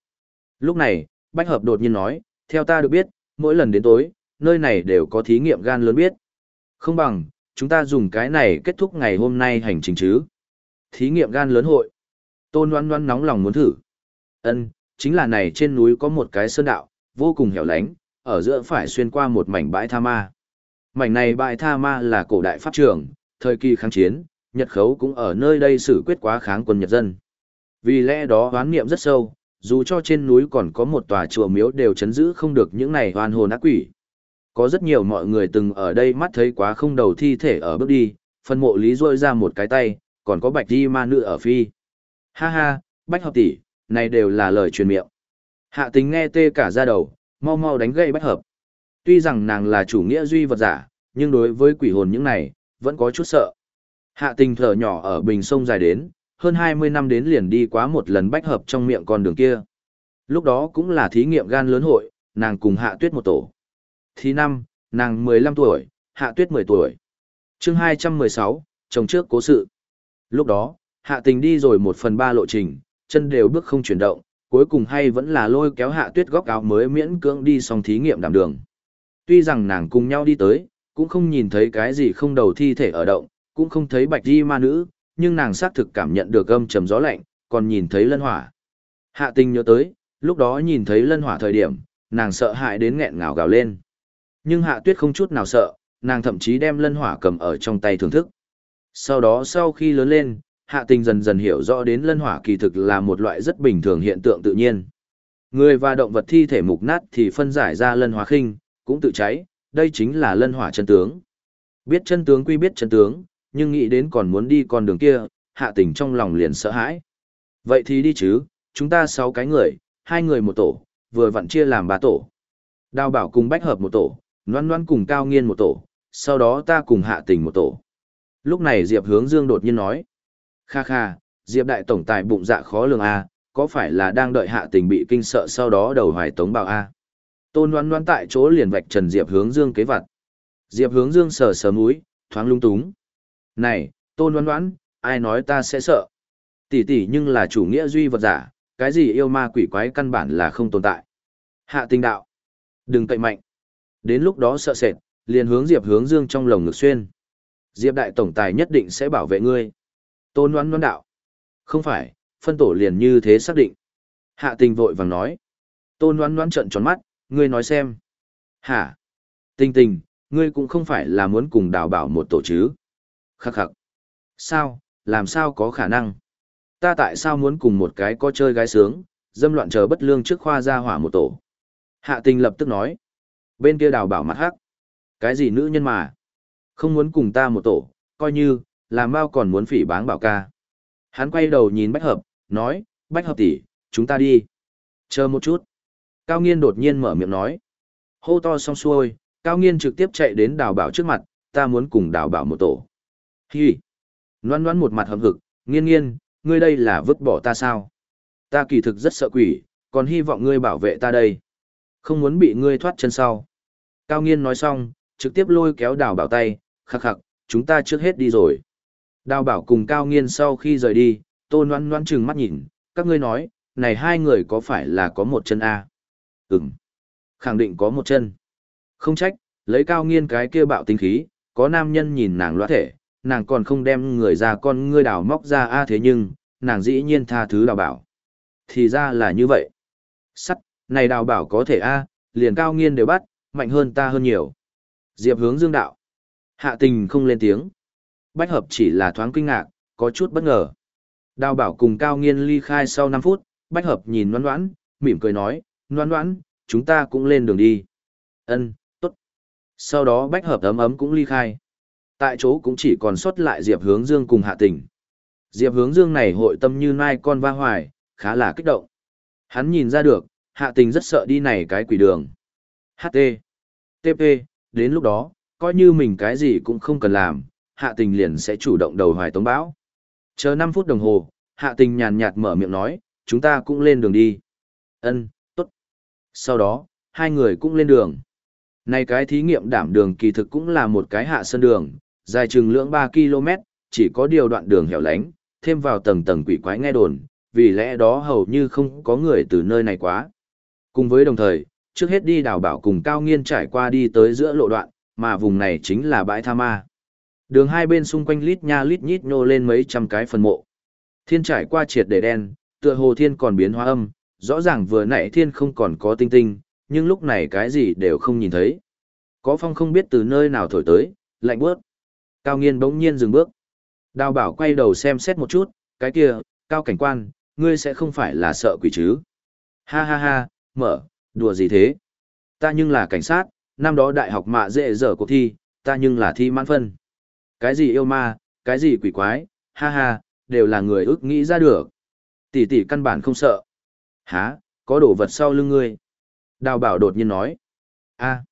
Lúc này, Bách Hợp đột nhiên nói, theo ta được biết, mỗi lần đến tối, nơi này đều có thí nghiệm gan lớn biết. Không bằng, chúng ta dùng cái này kết thúc ngày hôm nay hành trình chứ. Thí nghiệm gan lớn hội. Tôn oan oan nóng lòng muốn thử. Ân, chính là này trên núi có một cái sơn đạo, vô cùng hẻo lánh, ở giữa phải xuyên qua một mảnh bãi tha ma. Mảnh này bãi tha ma là cổ đại pháp trường, thời kỳ kháng chiến, Nhật khấu cũng ở nơi đây xử quyết quá kháng quân Nhật dân. Vì lẽ đó hoán niệm rất sâu, dù cho trên núi còn có một tòa chùa miếu đều chấn giữ không được những này hoàn hồn ác quỷ. Có rất nhiều mọi người từng ở đây mắt thấy quá không đầu thi thể ở bước đi, phân mộ lý rôi ra một cái tay, còn có bạch đi ma nữ ở phi. Ha ha, bách hợp tỷ, này đều là lời truyền miệng. Hạ tính nghe tê cả ra đầu, mau mau đánh gây bách hợp. Tuy rằng nàng là chủ nghĩa duy vật giả, nhưng đối với quỷ hồn những này, vẫn có chút sợ. Hạ tình thở nhỏ ở bình sông dài đến, hơn 20 năm đến liền đi quá một lần bách hợp trong miệng con đường kia. Lúc đó cũng là thí nghiệm gan lớn hội, nàng cùng hạ tuyết một tổ. Thí năm, nàng 15 tuổi, hạ tuyết 10 tuổi. chương 216, chồng trước cố sự. Lúc đó, hạ tình đi rồi một phần ba lộ trình, chân đều bước không chuyển động, cuối cùng hay vẫn là lôi kéo hạ tuyết góc áo mới miễn cưỡng đi xong thí nghiệm đảm đường. Tuy rằng nàng cùng nhau đi tới, cũng không nhìn thấy cái gì không đầu thi thể ở động, cũng không thấy bạch di ma nữ, nhưng nàng xác thực cảm nhận được âm trầm gió lạnh, còn nhìn thấy lân hỏa. Hạ tình nhớ tới, lúc đó nhìn thấy lân hỏa thời điểm, nàng sợ hãi đến nghẹn ngào gào lên. Nhưng hạ tuyết không chút nào sợ, nàng thậm chí đem lân hỏa cầm ở trong tay thưởng thức. Sau đó sau khi lớn lên, hạ tình dần dần hiểu rõ đến lân hỏa kỳ thực là một loại rất bình thường hiện tượng tự nhiên. Người và động vật thi thể mục nát thì phân giải ra lân hỏa khinh, cũng tự cháy, đây chính là lân hỏa chân tướng. Biết chân tướng quy biết chân tướng, nhưng nghĩ đến còn muốn đi con đường kia, hạ tình trong lòng liền sợ hãi. Vậy thì đi chứ, chúng ta sáu cái người, hai người một tổ, vừa vặn chia làm ba tổ. Đào bảo cùng bách hợp một tổ, noan noan cùng cao nghiên một tổ, sau đó ta cùng hạ tình một tổ. Lúc này Diệp hướng dương đột nhiên nói. Kha kha, Diệp đại tổng tài bụng dạ khó lường A, có phải là đang đợi hạ tình bị kinh sợ sau đó đầu hoài tống bào A. À? Tôn Loan Loan tại chỗ liền vạch trần Diệp hướng dương kế vặt. Diệp hướng dương sờ sờ múi, thoáng lung túng. Này, tôn Loan Loan, ai nói ta sẽ sợ. Tỷ tỷ nhưng là chủ nghĩa duy vật giả, cái gì yêu ma quỷ quái căn bản là không tồn tại. Hạ tình đạo. Đừng cậy mạnh. Đến lúc đó sợ sệt, liền hướng Diệp hướng dương trong lồng ngực xuyên. Diệp đại tổng tài nhất định sẽ bảo vệ ngươi. Tôn đoán đoán đạo. Không phải, phân tổ liền như thế xác định. Hạ tình vội vàng nói. Tôn đoán đoán trận tròn mắt, ngươi nói xem. Hả? Tình tình, ngươi cũng không phải là muốn cùng đào bảo một tổ chứ. Khắc khắc. Sao, làm sao có khả năng? Ta tại sao muốn cùng một cái có chơi gái sướng, dâm loạn chờ bất lương trước khoa ra hỏa một tổ? Hạ tình lập tức nói. Bên kia đào bảo mặt hắc. Cái gì nữ nhân mà? Không muốn cùng ta một tổ, coi như, làm bao còn muốn phỉ báng bảo ca. Hắn quay đầu nhìn Bách Hợp, nói, Bách Hợp tỷ, chúng ta đi. Chờ một chút. Cao Nghiên đột nhiên mở miệng nói. Hô to xong xuôi, Cao Nghiên trực tiếp chạy đến đào bảo trước mặt, ta muốn cùng đào bảo một tổ. Hi! Loan loan một mặt hầm hực, nghiên nghiên, ngươi đây là vứt bỏ ta sao? Ta kỳ thực rất sợ quỷ, còn hy vọng ngươi bảo vệ ta đây. Không muốn bị ngươi thoát chân sau. Cao nghiên nói xong, trực tiếp lôi kéo đào bảo tay, khắc khắc, chúng ta trước hết đi rồi. Đào bảo cùng cao nghiên sau khi rời đi, tôn noan noan trừng mắt nhìn, các ngươi nói, này hai người có phải là có một chân A? Ừm. Khẳng định có một chân. Không trách, lấy cao nghiên cái kia bạo tinh khí, có nam nhân nhìn nàng loa thể, nàng còn không đem người ra con ngươi đào móc ra a thế nhưng, nàng dĩ nhiên tha thứ đào bảo. Thì ra là như vậy. Sắt, này đào bảo có thể a liền cao nghiên đều bắt, mạnh hơn ta hơn nhiều. Diệp hướng dương đạo. Hạ tình không lên tiếng. Bách hợp chỉ là thoáng kinh ngạc, có chút bất ngờ. Đào bảo cùng cao nghiên ly khai sau 5 phút, bách hợp nhìn noan noãn, mỉm cười nói, noan noãn, chúng ta cũng lên đường đi. Ân, tốt. Sau đó bách hợp ấm ấm cũng ly khai. Tại chỗ cũng chỉ còn sót lại Diệp hướng dương cùng hạ tình. Diệp hướng dương này hội tâm như nai con va hoài, khá là kích động. Hắn nhìn ra được, hạ tình rất sợ đi này cái quỷ đường. HT. TP, đến lúc đó, coi như mình cái gì cũng không cần làm, hạ tình liền sẽ chủ động đầu hoài tống bão. Chờ năm phút đồng hồ, hạ tình nhàn nhạt mở miệng nói, chúng ta cũng lên đường đi. Ân, tốt. Sau đó, hai người cũng lên đường. nay cái thí nghiệm đảm đường kỳ thực cũng là một cái hạ sân đường, dài chừng lưỡng ba km, chỉ có điều đoạn đường hẻo lánh, thêm vào tầng tầng quỷ quái nghe đồn, vì lẽ đó hầu như không có người từ nơi này quá. Cùng với đồng thời, trước hết đi đào bảo cùng cao nghiên trải qua đi tới giữa lộ đoạn, mà vùng này chính là bãi tha ma. Đường hai bên xung quanh lít nha lít nhít nhô lên mấy trăm cái phần mộ. Thiên trải qua triệt để đen, tựa hồ thiên còn biến hóa âm, rõ ràng vừa nãy thiên không còn có tinh tinh, nhưng lúc này cái gì đều không nhìn thấy. Có phong không biết từ nơi nào thổi tới, lạnh bước. Cao nghiên bỗng nhiên dừng bước. Đào bảo quay đầu xem xét một chút, cái kia, cao cảnh quan, ngươi sẽ không phải là sợ quỷ chứ. Ha ha ha, mở, đùa gì thế? Ta nhưng là cảnh sát, năm đó đại học mạ dễ dở cuộc thi, ta nhưng là thi mãn phân. Cái gì yêu ma, cái gì quỷ quái, ha ha, đều là người ước nghĩ ra được. Tỷ tỷ căn bản không sợ. Hả, có đồ vật sau lưng ngươi. Đào bảo đột nhiên nói. a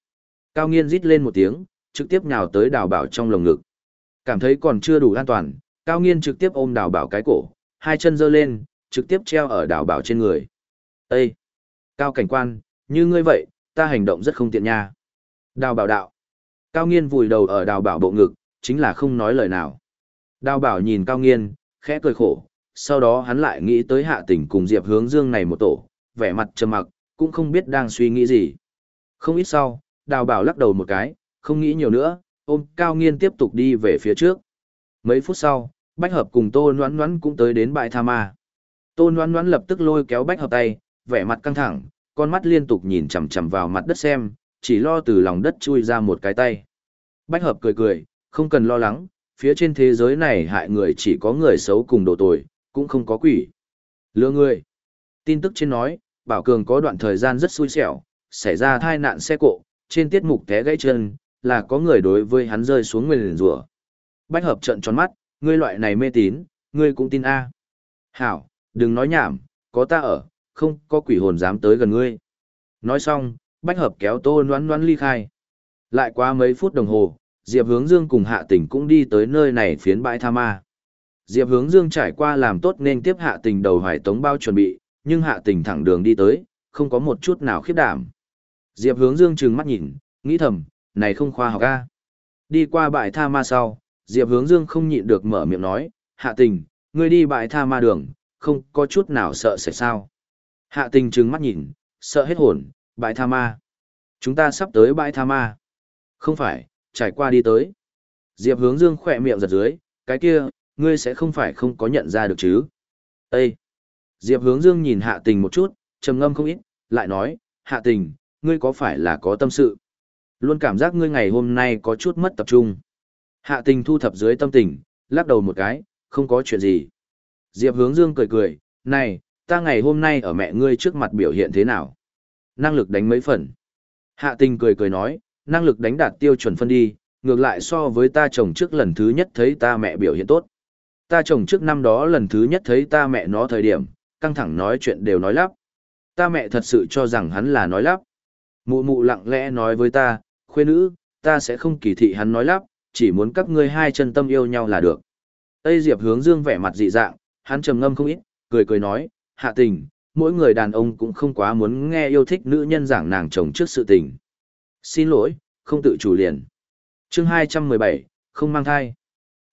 Cao nghiên rít lên một tiếng, trực tiếp nhào tới đào bảo trong lồng ngực. Cảm thấy còn chưa đủ an toàn, cao nghiên trực tiếp ôm đào bảo cái cổ, hai chân giơ lên, trực tiếp treo ở đào bảo trên người. Ê! Cao cảnh quan, như ngươi vậy, ta hành động rất không tiện nha. Đào bảo đạo. Cao nghiên vùi đầu ở đào bảo bộ ngực, chính là không nói lời nào. Đào bảo nhìn cao nghiên, khẽ cười khổ, sau đó hắn lại nghĩ tới hạ tỉnh cùng Diệp hướng dương này một tổ, vẻ mặt trầm mặc, cũng không biết đang suy nghĩ gì. Không ít sau, đào bảo lắc đầu một cái, không nghĩ nhiều nữa, ôm cao nghiên tiếp tục đi về phía trước. Mấy phút sau, Bách Hợp cùng Tô Noãn Noãn cũng tới đến bãi tha ma. Tô Noãn Noãn lập tức lôi kéo Bách Hợp tay, vẻ mặt căng thẳng, con mắt liên tục nhìn chằm chằm vào mặt đất xem, chỉ lo từ lòng đất chui ra một cái tay. Bách Hợp cười cười, không cần lo lắng, phía trên thế giới này hại người chỉ có người xấu cùng đồ tồi, cũng không có quỷ. Lừa người. Tin tức trên nói, Bảo Cường có đoạn thời gian rất xui xẻo, xảy ra tai nạn xe cộ, trên tiết mục té gãy chân, là có người đối với hắn rơi xuống nguyền rủa. Bách hợp trợn tròn mắt, ngươi loại này mê tín, ngươi cũng tin a. Hảo, đừng nói nhảm, có ta ở, không có quỷ hồn dám tới gần ngươi. Nói xong, bách hợp kéo tô noán noán ly khai. Lại qua mấy phút đồng hồ, Diệp Hướng Dương cùng Hạ Tình cũng đi tới nơi này phiến bãi tha ma. Diệp Hướng Dương trải qua làm tốt nên tiếp Hạ Tình đầu hoài tống bao chuẩn bị, nhưng Hạ Tình thẳng đường đi tới, không có một chút nào khiếp đảm. Diệp Hướng Dương trừng mắt nhìn, nghĩ thầm, này không khoa học a. Đi qua bãi tha ma sau, Diệp Hướng Dương không nhịn được mở miệng nói, Hạ Tình, ngươi đi bãi tha ma đường, không có chút nào sợ sẽ sao. Hạ Tình trừng mắt nhìn, sợ hết hồn, bãi tha ma. Chúng ta sắp tới bãi tha ma. Không phải, trải qua đi tới. Diệp hướng dương khỏe miệng giật dưới, cái kia, ngươi sẽ không phải không có nhận ra được chứ. Ê! Diệp hướng dương nhìn hạ tình một chút, trầm ngâm không ít, lại nói, hạ tình, ngươi có phải là có tâm sự? Luôn cảm giác ngươi ngày hôm nay có chút mất tập trung. Hạ tình thu thập dưới tâm tình, lắc đầu một cái, không có chuyện gì. Diệp hướng dương cười cười, này, ta ngày hôm nay ở mẹ ngươi trước mặt biểu hiện thế nào? Năng lực đánh mấy phần. Hạ tình cười cười nói, năng lực đánh đạt tiêu chuẩn phân đi, ngược lại so với ta chồng trước lần thứ nhất thấy ta mẹ biểu hiện tốt. Ta chồng trước năm đó lần thứ nhất thấy ta mẹ nó thời điểm, căng thẳng nói chuyện đều nói lắp. Ta mẹ thật sự cho rằng hắn là nói lắp. Mụ mụ lặng lẽ nói với ta, khuê nữ, ta sẽ không kỳ thị hắn nói lắp, chỉ muốn các ngươi hai chân tâm yêu nhau là được. Tây Diệp hướng dương vẻ mặt dị dạng, hắn trầm ngâm không ít, cười cười nói, hạ tình, mỗi người đàn ông cũng không quá muốn nghe yêu thích nữ nhân giảng nàng chồng trước sự tình. Xin lỗi, không tự chủ liền. chương 217, không mang thai.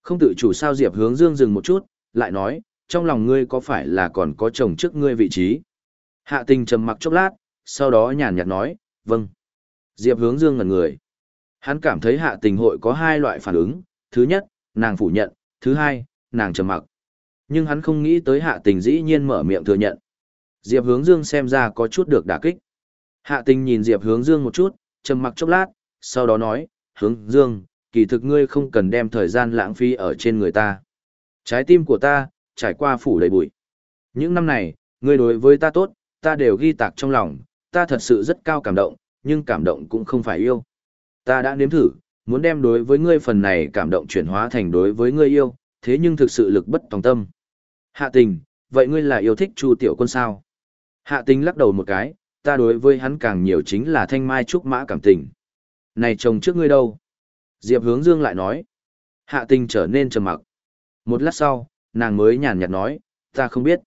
Không tự chủ sao Diệp hướng dương dừng một chút, lại nói, trong lòng ngươi có phải là còn có chồng trước ngươi vị trí? Hạ tình trầm mặc chốc lát, sau đó nhàn nhạt nói, vâng. Diệp hướng dương ngẩn người. Hắn cảm thấy hạ tình hội có hai loại phản ứng, thứ nhất, nàng phủ nhận, thứ hai, nàng trầm mặc. Nhưng hắn không nghĩ tới hạ tình dĩ nhiên mở miệng thừa nhận. Diệp hướng dương xem ra có chút được đả kích. Hạ tình nhìn Diệp hướng dương một chút, trầm mặc chốc lát, sau đó nói, hướng dương, kỳ thực ngươi không cần đem thời gian lãng phí ở trên người ta. Trái tim của ta, trải qua phủ đầy bụi. Những năm này, ngươi đối với ta tốt, ta đều ghi tạc trong lòng, ta thật sự rất cao cảm động, nhưng cảm động cũng không phải yêu. Ta đã nếm thử, muốn đem đối với ngươi phần này cảm động chuyển hóa thành đối với ngươi yêu, thế nhưng thực sự lực bất tòng tâm. Hạ tình, vậy ngươi là yêu thích Chu Tiểu Quân sao? Hạ tình lắc đầu một cái, ta đối với hắn càng nhiều chính là thanh mai trúc mã cảm tình. Này chồng trước ngươi đâu? Diệp hướng dương lại nói. Hạ tình trở nên trầm mặc. Một lát sau, nàng mới nhàn nhạt nói, ta không biết.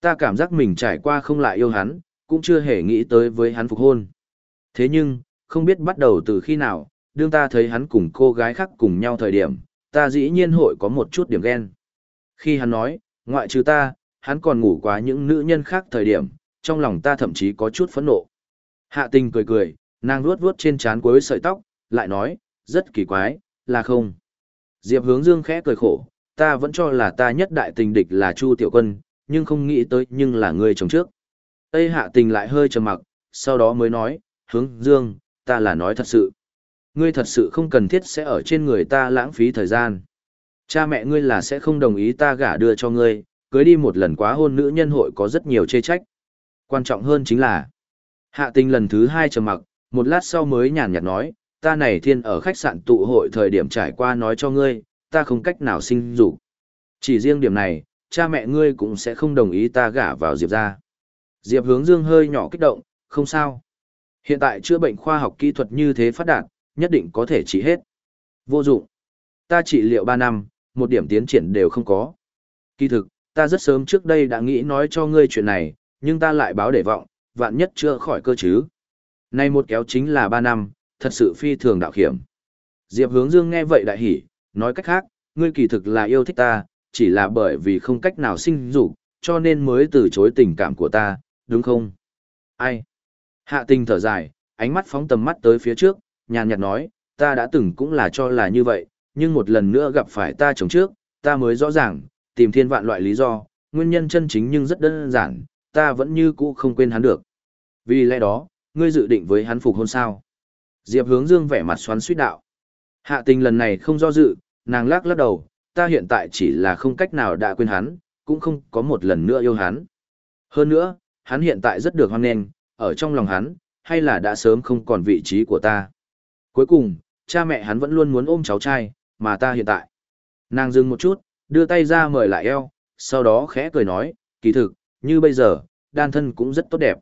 Ta cảm giác mình trải qua không lại yêu hắn, cũng chưa hề nghĩ tới với hắn phục hôn. Thế nhưng, không biết bắt đầu từ khi nào, đương ta thấy hắn cùng cô gái khác cùng nhau thời điểm, ta dĩ nhiên hội có một chút điểm ghen. Khi hắn nói, ngoại trừ ta, hắn còn ngủ quá những nữ nhân khác thời điểm, trong lòng ta thậm chí có chút phẫn nộ. Hạ tình cười cười, nàng vuốt vuốt trên trán cuối sợi tóc, lại nói, rất kỳ quái, là không. Diệp hướng dương khẽ cười khổ, ta vẫn cho là ta nhất đại tình địch là Chu Tiểu Quân, nhưng không nghĩ tới nhưng là người chồng trước. Tây hạ tình lại hơi trầm mặc, sau đó mới nói, hướng dương, ta là nói thật sự. Ngươi thật sự không cần thiết sẽ ở trên người ta lãng phí thời gian. Cha mẹ ngươi là sẽ không đồng ý ta gả đưa cho ngươi, cưới đi một lần quá hôn nữ nhân hội có rất nhiều chê trách. Quan trọng hơn chính là, hạ tình lần thứ hai trầm mặc, một lát sau mới nhàn nhạt nói, ta này thiên ở khách sạn tụ hội thời điểm trải qua nói cho ngươi, ta không cách nào sinh dục. Chỉ riêng điểm này, cha mẹ ngươi cũng sẽ không đồng ý ta gả vào Diệp ra. Diệp hướng dương hơi nhỏ kích động, không sao. Hiện tại chữa bệnh khoa học kỹ thuật như thế phát đạt, nhất định có thể trị hết. Vô dụng. Ta trị liệu 3 năm, một điểm tiến triển đều không có. Kỳ thực, ta rất sớm trước đây đã nghĩ nói cho ngươi chuyện này, nhưng ta lại báo để vọng, vạn nhất chưa khỏi cơ chứ. Nay một kéo chính là 3 năm, thật sự phi thường đạo hiểm. Diệp hướng dương nghe vậy đại hỉ, nói cách khác, ngươi kỳ thực là yêu thích ta, chỉ là bởi vì không cách nào sinh dục, cho nên mới từ chối tình cảm của ta, đúng không? Ai? Hạ tình thở dài, ánh mắt phóng tầm mắt tới phía trước, nhàn nhạt nói, ta đã từng cũng là cho là như vậy, nhưng một lần nữa gặp phải ta chồng trước, ta mới rõ ràng, tìm thiên vạn loại lý do, nguyên nhân chân chính nhưng rất đơn giản, ta vẫn như cũ không quên hắn được. Vì lẽ đó, ngươi dự định với hắn phục hôn sao? Diệp hướng dương vẻ mặt xoắn suýt đạo. Hạ tình lần này không do dự, nàng lắc lắc đầu, ta hiện tại chỉ là không cách nào đã quên hắn, cũng không có một lần nữa yêu hắn. Hơn nữa, hắn hiện tại rất được hoan nghênh, ở trong lòng hắn, hay là đã sớm không còn vị trí của ta. Cuối cùng, cha mẹ hắn vẫn luôn muốn ôm cháu trai, mà ta hiện tại. Nàng dừng một chút, đưa tay ra mời lại eo, sau đó khẽ cười nói, kỳ thực, như bây giờ, đan thân cũng rất tốt đẹp.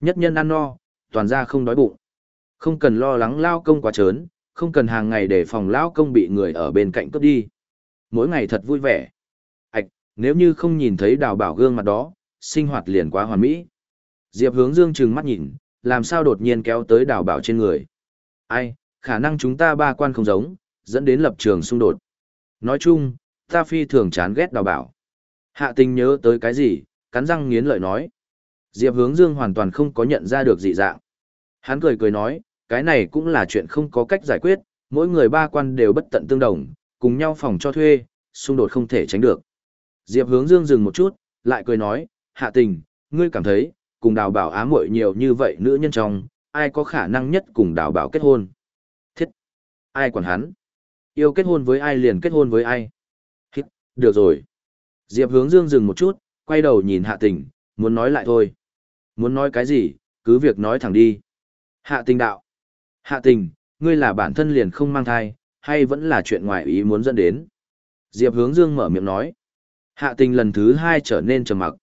Nhất nhân ăn no, toàn ra không đói bụng. Không cần lo lắng lao công quá trớn, không cần hàng ngày để phòng lao công bị người ở bên cạnh cướp đi. Mỗi ngày thật vui vẻ. Ảch, nếu như không nhìn thấy đào bảo gương mặt đó, sinh hoạt liền quá hoàn mỹ. Diệp hướng dương trừng mắt nhìn, làm sao đột nhiên kéo tới đào bảo trên người. Ai, khả năng chúng ta ba quan không giống, dẫn đến lập trường xung đột. Nói chung, ta phi thường chán ghét đào bảo. Hạ tình nhớ tới cái gì, cắn răng nghiến lợi nói. Diệp hướng dương hoàn toàn không có nhận ra được dị dạng. Hắn cười cười nói, cái này cũng là chuyện không có cách giải quyết, mỗi người ba quan đều bất tận tương đồng, cùng nhau phòng cho thuê, xung đột không thể tránh được. Diệp hướng dương dừng một chút, lại cười nói, hạ tình, ngươi cảm thấy, cùng đào bảo ám muội nhiều như vậy nữ nhân trong, ai có khả năng nhất cùng đào bảo kết hôn? Thiết! Ai quản hắn? Yêu kết hôn với ai liền kết hôn với ai? Hít, được rồi. Diệp hướng dương dừng một chút, quay đầu nhìn hạ tình, muốn nói lại thôi. Muốn nói cái gì, cứ việc nói thẳng đi. Hạ tình đạo. Hạ tình, ngươi là bản thân liền không mang thai, hay vẫn là chuyện ngoài ý muốn dẫn đến? Diệp hướng dương mở miệng nói. Hạ tình lần thứ hai trở nên trầm mặc.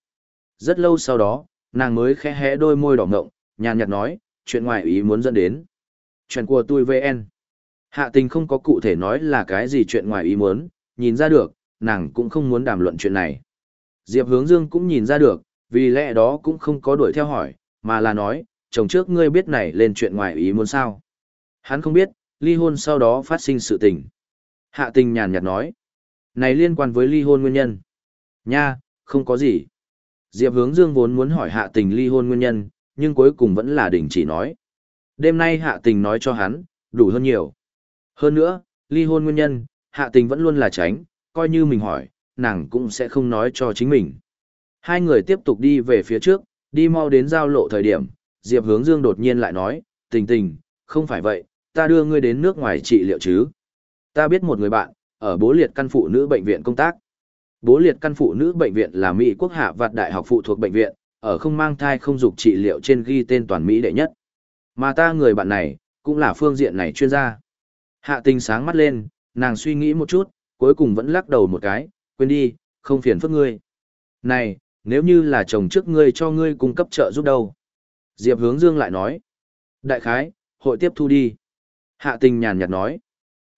Rất lâu sau đó, nàng mới khẽ hé đôi môi đỏ ngộng, nhàn nhạt nói, chuyện ngoài ý muốn dẫn đến. Chuyện của tôi VN. Hạ tình không có cụ thể nói là cái gì chuyện ngoài ý muốn, nhìn ra được, nàng cũng không muốn đàm luận chuyện này. Diệp hướng dương cũng nhìn ra được, vì lẽ đó cũng không có đuổi theo hỏi, mà là nói, chồng trước ngươi biết này lên chuyện ngoài ý muốn sao. Hắn không biết, ly hôn sau đó phát sinh sự tình. Hạ tình nhàn nhạt nói, này liên quan với ly hôn nguyên nhân. Nha, không có gì. Diệp hướng dương vốn muốn hỏi hạ tình ly hôn nguyên nhân, nhưng cuối cùng vẫn là đình chỉ nói. Đêm nay hạ tình nói cho hắn, đủ hơn nhiều. Hơn nữa, ly hôn nguyên nhân, hạ tình vẫn luôn là tránh, coi như mình hỏi, nàng cũng sẽ không nói cho chính mình. Hai người tiếp tục đi về phía trước, đi mau đến giao lộ thời điểm, Diệp hướng dương đột nhiên lại nói, tình tình, không phải vậy, ta đưa ngươi đến nước ngoài trị liệu chứ. Ta biết một người bạn, ở bố liệt căn phụ nữ bệnh viện công tác. Bố liệt căn phụ nữ bệnh viện là Mỹ quốc hạ vạt đại học phụ thuộc bệnh viện, ở không mang thai không dục trị liệu trên ghi tên toàn Mỹ đệ nhất. Mà ta người bạn này, cũng là phương diện này chuyên gia. Hạ tình sáng mắt lên, nàng suy nghĩ một chút, cuối cùng vẫn lắc đầu một cái, quên đi, không phiền phức ngươi. Này, nếu như là chồng trước ngươi cho ngươi cung cấp trợ giúp đâu? Diệp hướng dương lại nói. Đại khái, hội tiếp thu đi. Hạ tình nhàn nhạt nói.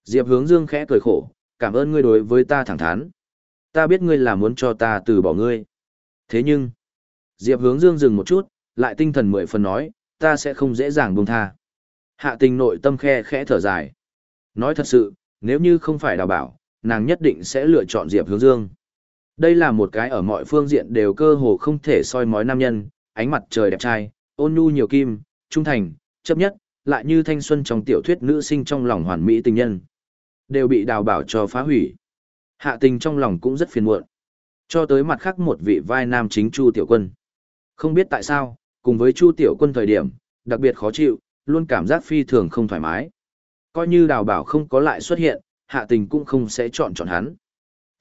Diệp hướng dương khẽ cười khổ, cảm ơn ngươi đối với ta thẳng thắn. Ta biết ngươi là muốn cho ta từ bỏ ngươi. Thế nhưng, Diệp hướng dương dừng một chút, lại tinh thần mười phần nói, ta sẽ không dễ dàng buông tha. Hạ tình nội tâm khe khẽ thở dài. Nói thật sự, nếu như không phải đào bảo, nàng nhất định sẽ lựa chọn Diệp hướng dương. Đây là một cái ở mọi phương diện đều cơ hồ không thể soi mói nam nhân, ánh mặt trời đẹp trai, ôn nhu nhiều kim, trung thành, chấp nhất, lại như thanh xuân trong tiểu thuyết nữ sinh trong lòng hoàn mỹ tình nhân. Đều bị đào bảo cho phá hủy. Hạ tình trong lòng cũng rất phiền muộn. Cho tới mặt khác một vị vai nam chính Chu Tiểu Quân. Không biết tại sao, cùng với Chu Tiểu Quân thời điểm, đặc biệt khó chịu, luôn cảm giác phi thường không thoải mái. Coi như đào bảo không có lại xuất hiện, hạ tình cũng không sẽ chọn chọn hắn.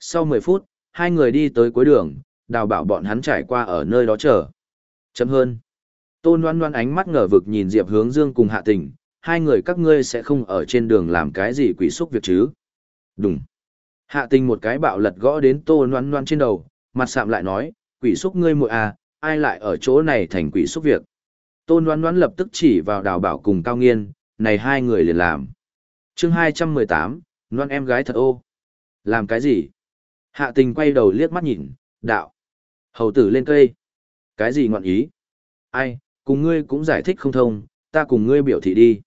Sau 10 phút, hai người đi tới cuối đường, đào bảo bọn hắn trải qua ở nơi đó chờ. Chấm hơn. Tôn đoan đoan ánh mắt ngờ vực nhìn Diệp hướng dương cùng hạ tình, hai người các ngươi sẽ không ở trên đường làm cái gì quỷ xúc việc chứ. Đúng. Hạ tình một cái bạo lật gõ đến tôn đoan đoan trên đầu, mặt sạm lại nói, quỷ xúc ngươi muội à, ai lại ở chỗ này thành quỷ xúc việc. tôn đoan đoan lập tức chỉ vào đào bảo cùng cao nghiên, này hai người liền làm chương 218, noan em gái thật ô. Làm cái gì? Hạ tình quay đầu liếc mắt nhìn, đạo. Hầu tử lên cây. Cái gì ngọn ý? Ai, cùng ngươi cũng giải thích không thông, ta cùng ngươi biểu thị đi.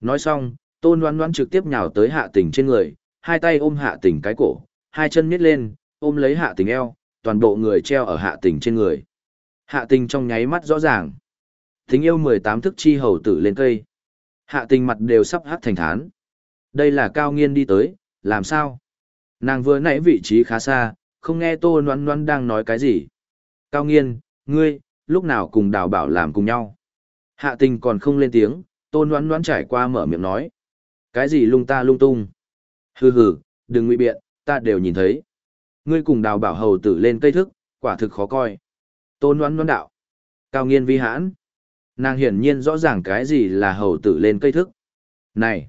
Nói xong, tôn loan loan trực tiếp nhào tới hạ tình trên người, hai tay ôm hạ tình cái cổ, hai chân miết lên, ôm lấy hạ tình eo, toàn bộ người treo ở hạ tình trên người. Hạ tình trong nháy mắt rõ ràng. Tình yêu 18 thức chi hầu tử lên cây. Hạ tình mặt đều sắp hát thành thán. Đây là cao nghiên đi tới, làm sao? Nàng vừa nãy vị trí khá xa, không nghe tô noan noan đang nói cái gì. Cao nghiên, ngươi, lúc nào cùng đào bảo làm cùng nhau. Hạ tình còn không lên tiếng, tô noan noan trải qua mở miệng nói. Cái gì lung ta lung tung. Hừ hừ, đừng ngụy biện, ta đều nhìn thấy. Ngươi cùng đào bảo hầu tử lên cây thức, quả thực khó coi. Tôn đoán đoán đạo. Cao nghiên vi hãn. Nàng hiển nhiên rõ ràng cái gì là hầu tử lên cây thức. Này!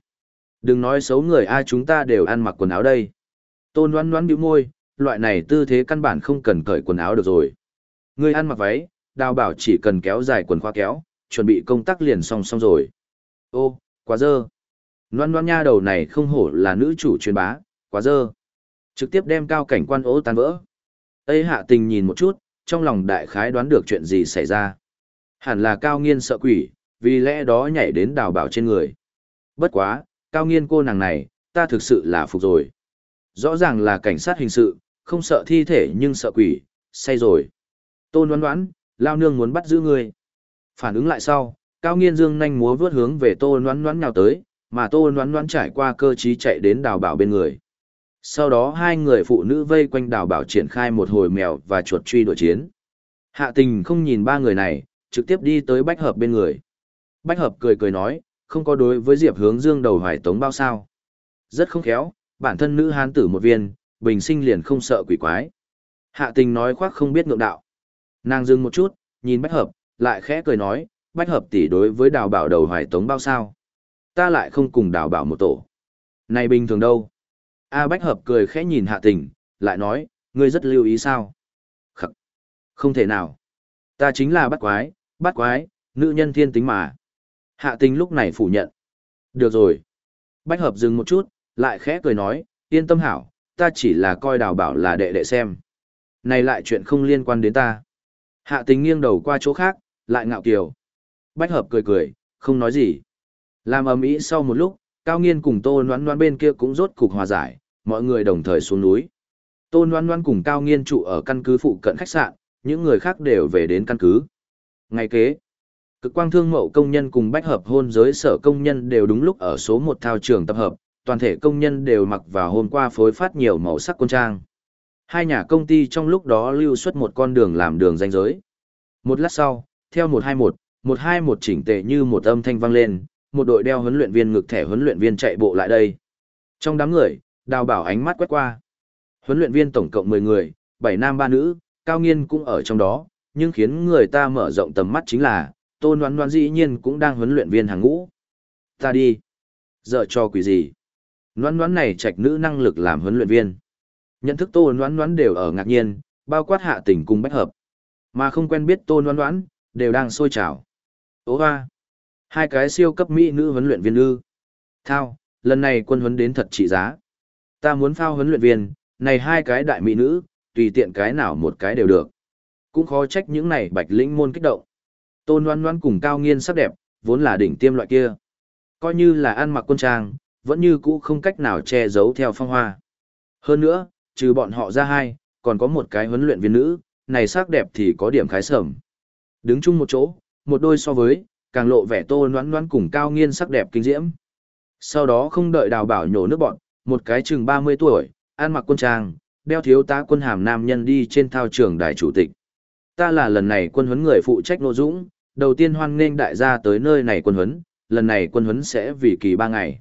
Đừng nói xấu người ai chúng ta đều ăn mặc quần áo đây. Tôn đoán đoán bĩu môi, loại này tư thế căn bản không cần cởi quần áo được rồi. Ngươi ăn mặc váy, đào bảo chỉ cần kéo dài quần khoa kéo, chuẩn bị công tác liền xong xong rồi. Ô, quá dơ. Loan loan nha đầu này không hổ là nữ chủ truyền bá, quá dơ. Trực tiếp đem cao cảnh quan ố tan vỡ. Tây hạ tình nhìn một chút, trong lòng đại khái đoán được chuyện gì xảy ra. Hẳn là cao nghiên sợ quỷ, vì lẽ đó nhảy đến đào bảo trên người. Bất quá, cao nghiên cô nàng này, ta thực sự là phục rồi. Rõ ràng là cảnh sát hình sự, không sợ thi thể nhưng sợ quỷ, say rồi. Tôn đoán đoán, lao nương muốn bắt giữ người. Phản ứng lại sau, cao nghiên dương nhanh múa vướt hướng về tô đoán đoán nhào tới, mà tô noán noán trải qua cơ trí chạy đến đào bảo bên người. Sau đó hai người phụ nữ vây quanh đào bảo triển khai một hồi mèo và chuột truy đuổi chiến. Hạ tình không nhìn ba người này, trực tiếp đi tới bách hợp bên người. Bách hợp cười cười nói, không có đối với Diệp hướng dương đầu hoài tống bao sao. Rất không khéo, bản thân nữ hán tử một viên, bình sinh liền không sợ quỷ quái. Hạ tình nói khoác không biết ngượng đạo. Nàng dừng một chút, nhìn bách hợp, lại khẽ cười nói, bách hợp tỷ đối với đào bảo đầu hoài tống bao sao ta lại không cùng đào bảo một tổ. Này bình thường đâu? A Bách Hợp cười khẽ nhìn hạ tình, lại nói, ngươi rất lưu ý sao? Khắc! Không thể nào. Ta chính là bắt quái, bắt quái, nữ nhân thiên tính mà. Hạ tình lúc này phủ nhận. Được rồi. Bách Hợp dừng một chút, lại khẽ cười nói, yên tâm hảo, ta chỉ là coi đào bảo là đệ đệ xem. Này lại chuyện không liên quan đến ta. Hạ tình nghiêng đầu qua chỗ khác, lại ngạo kiều. Bách Hợp cười cười, không nói gì. Làm ầm ĩ sau một lúc, Cao Nghiên cùng Tô Loan Loan bên kia cũng rốt cục hòa giải, mọi người đồng thời xuống núi. Tô Loan Loan cùng Cao Nghiên trụ ở căn cứ phụ cận khách sạn, những người khác đều về đến căn cứ. Ngày kế, cực quang thương mậu công nhân cùng bách hợp hôn giới sở công nhân đều đúng lúc ở số một thao trường tập hợp, toàn thể công nhân đều mặc vào hôm qua phối phát nhiều màu sắc quân trang. Hai nhà công ty trong lúc đó lưu xuất một con đường làm đường danh giới. Một lát sau, theo một hai một, một hai một chỉnh tề như một âm thanh vang lên, một đội đeo huấn luyện viên ngực thẻ huấn luyện viên chạy bộ lại đây. Trong đám người, đào bảo ánh mắt quét qua. Huấn luyện viên tổng cộng 10 người, 7 nam 3 nữ, cao nghiên cũng ở trong đó, nhưng khiến người ta mở rộng tầm mắt chính là, tôn đoán đoán dĩ nhiên cũng đang huấn luyện viên hàng ngũ. Ta đi. Giờ cho quỷ gì? Đoán đoán này trạch nữ năng lực làm huấn luyện viên. Nhận thức tô đoán đoán đều ở ngạc nhiên, bao quát hạ tình cùng bách hợp. Mà không quen biết tô đoán đoán, đều đang sôi trào. Ô hoa! Hai cái siêu cấp mỹ nữ huấn luyện viên ư. Thao, lần này quân huấn đến thật trị giá. Ta muốn phao huấn luyện viên, này hai cái đại mỹ nữ, tùy tiện cái nào một cái đều được. Cũng khó trách những này bạch lĩnh môn kích động. Tôn Loan Loan cùng cao nghiên sắc đẹp, vốn là đỉnh tiêm loại kia. Coi như là ăn mặc quân trang, vẫn như cũ không cách nào che giấu theo phong hoa. Hơn nữa, trừ bọn họ ra hai, còn có một cái huấn luyện viên nữ, này sắc đẹp thì có điểm khái sầm. Đứng chung một chỗ, một đôi so với, càng lộ vẻ tô noãn noãn cùng cao nghiên sắc đẹp kinh diễm. Sau đó không đợi đào bảo nhổ nước bọn, một cái chừng 30 tuổi, ăn mặc quân trang, đeo thiếu tá quân hàm nam nhân đi trên thao trường đài chủ tịch. Ta là lần này quân huấn người phụ trách nội dũng, đầu tiên hoan nghênh đại gia tới nơi này quân huấn, lần này quân huấn sẽ vì kỳ ba ngày.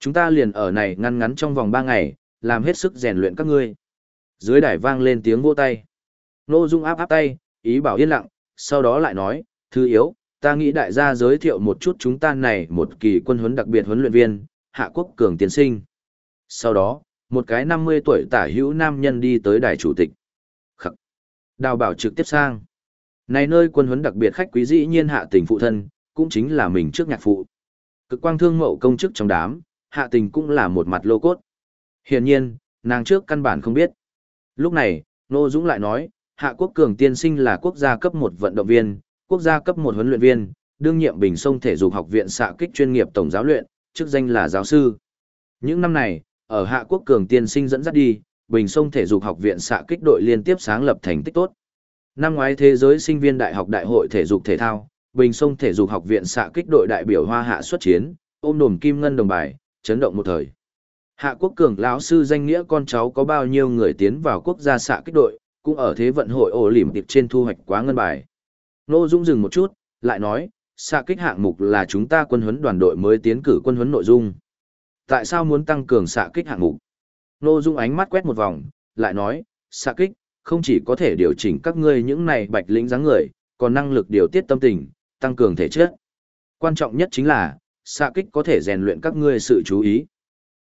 Chúng ta liền ở này ngăn ngắn trong vòng ba ngày, làm hết sức rèn luyện các ngươi. Dưới đài vang lên tiếng vỗ tay. Nô Dung áp áp tay, ý bảo yên lặng, sau đó lại nói, thư yếu, ta nghĩ đại gia giới thiệu một chút chúng ta này một kỳ quân huấn đặc biệt huấn luyện viên, Hạ Quốc Cường tiến sinh. Sau đó, một cái 50 tuổi tả hữu nam nhân đi tới đài chủ tịch. Khắc. Đào bảo trực tiếp sang. Này nơi quân huấn đặc biệt khách quý dĩ nhiên hạ tình phụ thân, cũng chính là mình trước nhạc phụ. Cực quang thương mậu công chức trong đám, hạ tình cũng là một mặt lô cốt. Hiển nhiên, nàng trước căn bản không biết. Lúc này, Nô Dũng lại nói, Hạ Quốc Cường tiên sinh là quốc gia cấp một vận động viên, quốc gia cấp một huấn luyện viên, đương nhiệm Bình Sông Thể dục học viện xạ kích chuyên nghiệp tổng giáo luyện, chức danh là giáo sư. Những năm này, ở Hạ Quốc Cường tiên sinh dẫn dắt đi, Bình Sông Thể dục học viện xạ kích đội liên tiếp sáng lập thành tích tốt. Năm ngoái thế giới sinh viên đại học đại hội thể dục thể thao, Bình Sông Thể dục học viện xạ kích đội đại biểu Hoa Hạ xuất chiến, ôm đồm kim ngân đồng bài, chấn động một thời. Hạ Quốc Cường lão sư danh nghĩa con cháu có bao nhiêu người tiến vào quốc gia xạ kích đội, cũng ở thế vận hội ổ lỉm tiệp trên thu hoạch quá ngân bài. Nô Dung dừng một chút, lại nói, xạ kích hạng mục là chúng ta quân huấn đoàn đội mới tiến cử quân huấn nội dung. Tại sao muốn tăng cường xạ kích hạng mục? Nô Dung ánh mắt quét một vòng, lại nói, xạ kích, không chỉ có thể điều chỉnh các ngươi những này bạch lĩnh dáng người, còn năng lực điều tiết tâm tình, tăng cường thể chất. Quan trọng nhất chính là, xạ kích có thể rèn luyện các ngươi sự chú ý.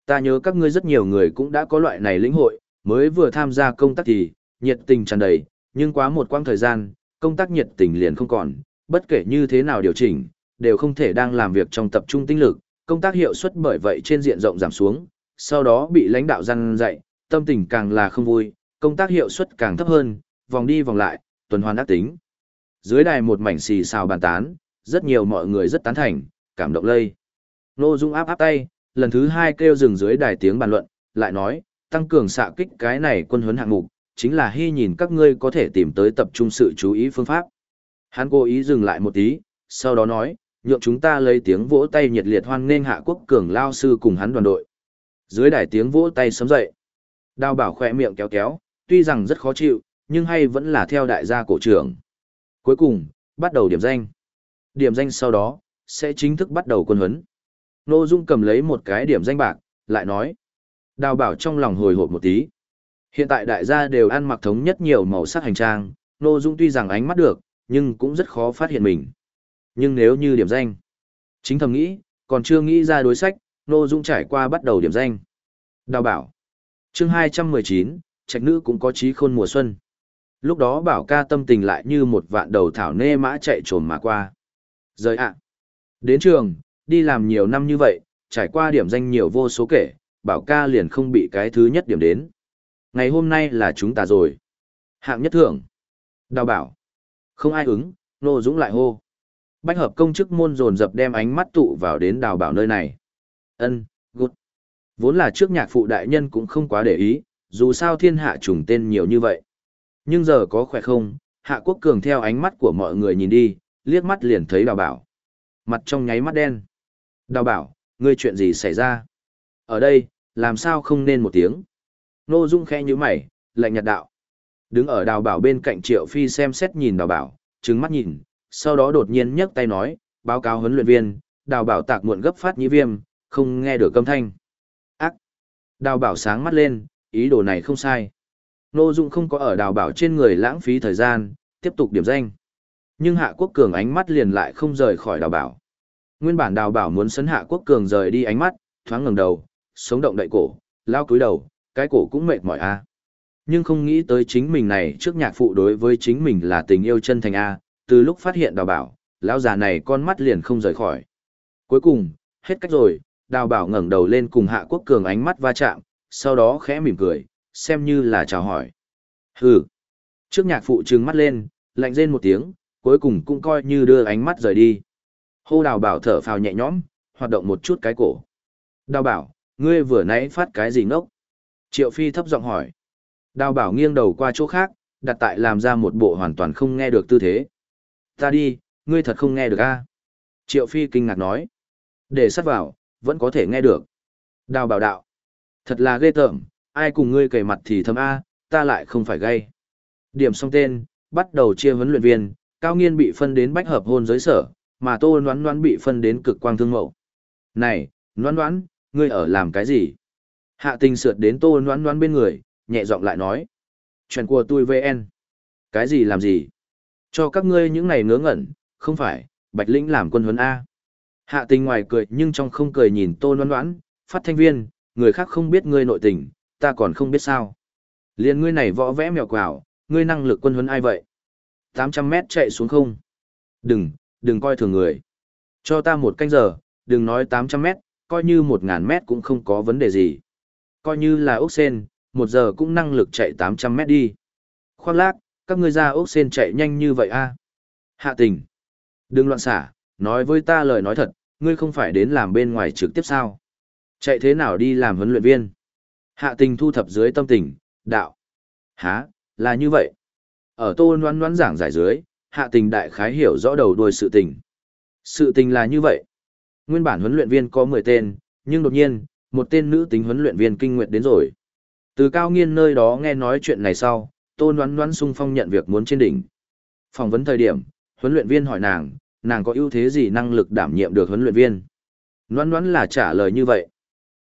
Ta nhớ các ngươi rất nhiều người cũng đã có loại này lĩnh hội, mới vừa tham gia công tác thì, nhiệt tình tràn đầy, nhưng quá một quãng thời gian, công tác nhiệt tình liền không còn, bất kể như thế nào điều chỉnh, đều không thể đang làm việc trong tập trung tinh lực, công tác hiệu suất bởi vậy trên diện rộng giảm xuống, sau đó bị lãnh đạo răn dạy, tâm tình càng là không vui, công tác hiệu suất càng thấp hơn, vòng đi vòng lại, tuần hoàn ác tính. Dưới đài một mảnh xì xào bàn tán, rất nhiều mọi người rất tán thành, cảm động lây. Nô Dung áp áp tay, lần thứ hai kêu dừng dưới đài tiếng bàn luận, lại nói, tăng cường xạ kích cái này quân huấn hạng mục, chính là hy nhìn các ngươi có thể tìm tới tập trung sự chú ý phương pháp. Hắn cố ý dừng lại một tí, sau đó nói, nhượng chúng ta lấy tiếng vỗ tay nhiệt liệt hoan nghênh hạ quốc cường lao sư cùng hắn đoàn đội. Dưới đài tiếng vỗ tay sớm dậy. Đào bảo khỏe miệng kéo kéo, tuy rằng rất khó chịu, nhưng hay vẫn là theo đại gia cổ trưởng. Cuối cùng, bắt đầu điểm danh. Điểm danh sau đó, sẽ chính thức bắt đầu quân huấn. Nô Dung cầm lấy một cái điểm danh bạc, lại nói. Đào bảo trong lòng hồi hộp một tí. Hiện tại đại gia đều ăn mặc thống nhất nhiều màu sắc hành trang, Nô Dung tuy rằng ánh mắt được, nhưng cũng rất khó phát hiện mình. Nhưng nếu như điểm danh, chính thầm nghĩ, còn chưa nghĩ ra đối sách, Nô Dung trải qua bắt đầu điểm danh. Đào bảo. chương 219, trạch nữ cũng có trí khôn mùa xuân. Lúc đó bảo ca tâm tình lại như một vạn đầu thảo nê mã chạy trồm mà qua. Rời ạ. Đến trường, đi làm nhiều năm như vậy, trải qua điểm danh nhiều vô số kể, bảo ca liền không bị cái thứ nhất điểm đến. Ngày hôm nay là chúng ta rồi. Hạng nhất thưởng. Đào bảo. Không ai ứng, Nô Dũng lại hô. Bách hợp công chức môn dồn dập đem ánh mắt tụ vào đến đào bảo nơi này. Ân, gút. Vốn là trước nhạc phụ đại nhân cũng không quá để ý, dù sao thiên hạ trùng tên nhiều như vậy. Nhưng giờ có khỏe không, hạ quốc cường theo ánh mắt của mọi người nhìn đi, liếc mắt liền thấy đào bảo. Mặt trong nháy mắt đen. Đào bảo, ngươi chuyện gì xảy ra? Ở đây, làm sao không nên một tiếng? Nô Dung khẽ như mày, lạnh nhạt đạo. Đứng ở đào bảo bên cạnh Triệu Phi xem xét nhìn đào bảo, trừng mắt nhìn, sau đó đột nhiên nhấc tay nói, báo cáo huấn luyện viên, đào bảo tạc muộn gấp phát nhĩ viêm, không nghe được âm thanh. Ác! Đào bảo sáng mắt lên, ý đồ này không sai. Nô Dung không có ở đào bảo trên người lãng phí thời gian, tiếp tục điểm danh. Nhưng Hạ Quốc Cường ánh mắt liền lại không rời khỏi đào bảo. Nguyên bản đào bảo muốn sấn Hạ Quốc Cường rời đi ánh mắt, thoáng ngẩng đầu, sống động đậy cổ, lao cúi đầu, cái cổ cũng mệt mỏi a. Nhưng không nghĩ tới chính mình này trước nhạc phụ đối với chính mình là tình yêu chân thành a, từ lúc phát hiện đào bảo, lão già này con mắt liền không rời khỏi. Cuối cùng, hết cách rồi, đào bảo ngẩng đầu lên cùng Hạ Quốc Cường ánh mắt va chạm, sau đó khẽ mỉm cười, xem như là chào hỏi. Hừ. Trước nhạc phụ trừng mắt lên, lạnh rên một tiếng, cuối cùng cũng coi như đưa ánh mắt rời đi. Hô đào bảo thở phào nhẹ nhõm, hoạt động một chút cái cổ. Đào bảo, ngươi vừa nãy phát cái gì ngốc? Triệu Phi thấp giọng hỏi. Đào bảo nghiêng đầu qua chỗ khác, đặt tại làm ra một bộ hoàn toàn không nghe được tư thế. Ta đi, ngươi thật không nghe được a? Triệu Phi kinh ngạc nói. Để sắt vào, vẫn có thể nghe được. Đào bảo đạo. Thật là ghê tởm, ai cùng ngươi cầy mặt thì thầm A, ta lại không phải gây. Điểm xong tên, bắt đầu chia huấn luyện viên, cao nghiên bị phân đến bách hợp hôn giới sở, mà tô noán noán bị phân đến cực quang thương mẫu Này, noán noán, ngươi ở làm cái gì? Hạ tình sượt đến tô noán noán bên người, nhẹ giọng lại nói. Chuyện của tôi VN. Cái gì làm gì? Cho các ngươi những này ngớ ngẩn, không phải, Bạch Lĩnh làm quân huấn A. Hạ tình ngoài cười nhưng trong không cười nhìn tô noán noán, phát thanh viên, người khác không biết ngươi nội tình, ta còn không biết sao. Liên ngươi này võ vẽ mèo quào, ngươi năng lực quân huấn ai vậy? 800 mét chạy xuống không? Đừng, đừng coi thường người. Cho ta một canh giờ, đừng nói 800 mét, coi như 1.000 mét cũng không có vấn đề gì. Coi như là ốc sen, một giờ cũng năng lực chạy 800 mét đi. Khoác lác, các ngươi ra ốc sen chạy nhanh như vậy a Hạ tình. Đừng loạn xả, nói với ta lời nói thật, ngươi không phải đến làm bên ngoài trực tiếp sao? Chạy thế nào đi làm huấn luyện viên? Hạ tình thu thập dưới tâm tình, đạo. há là như vậy. Ở tô noan noan giảng giải dưới, hạ tình đại khái hiểu rõ đầu đuôi sự tình. Sự tình là như vậy. Nguyên bản huấn luyện viên có 10 tên, nhưng đột nhiên, một tên nữ tính huấn luyện viên kinh nguyệt đến rồi. Từ cao nghiên nơi đó nghe nói chuyện này sau, tô noan noan sung phong nhận việc muốn trên đỉnh. Phỏng vấn thời điểm, huấn luyện viên hỏi nàng, nàng có ưu thế gì năng lực đảm nhiệm được huấn luyện viên. Noan noan là trả lời như vậy.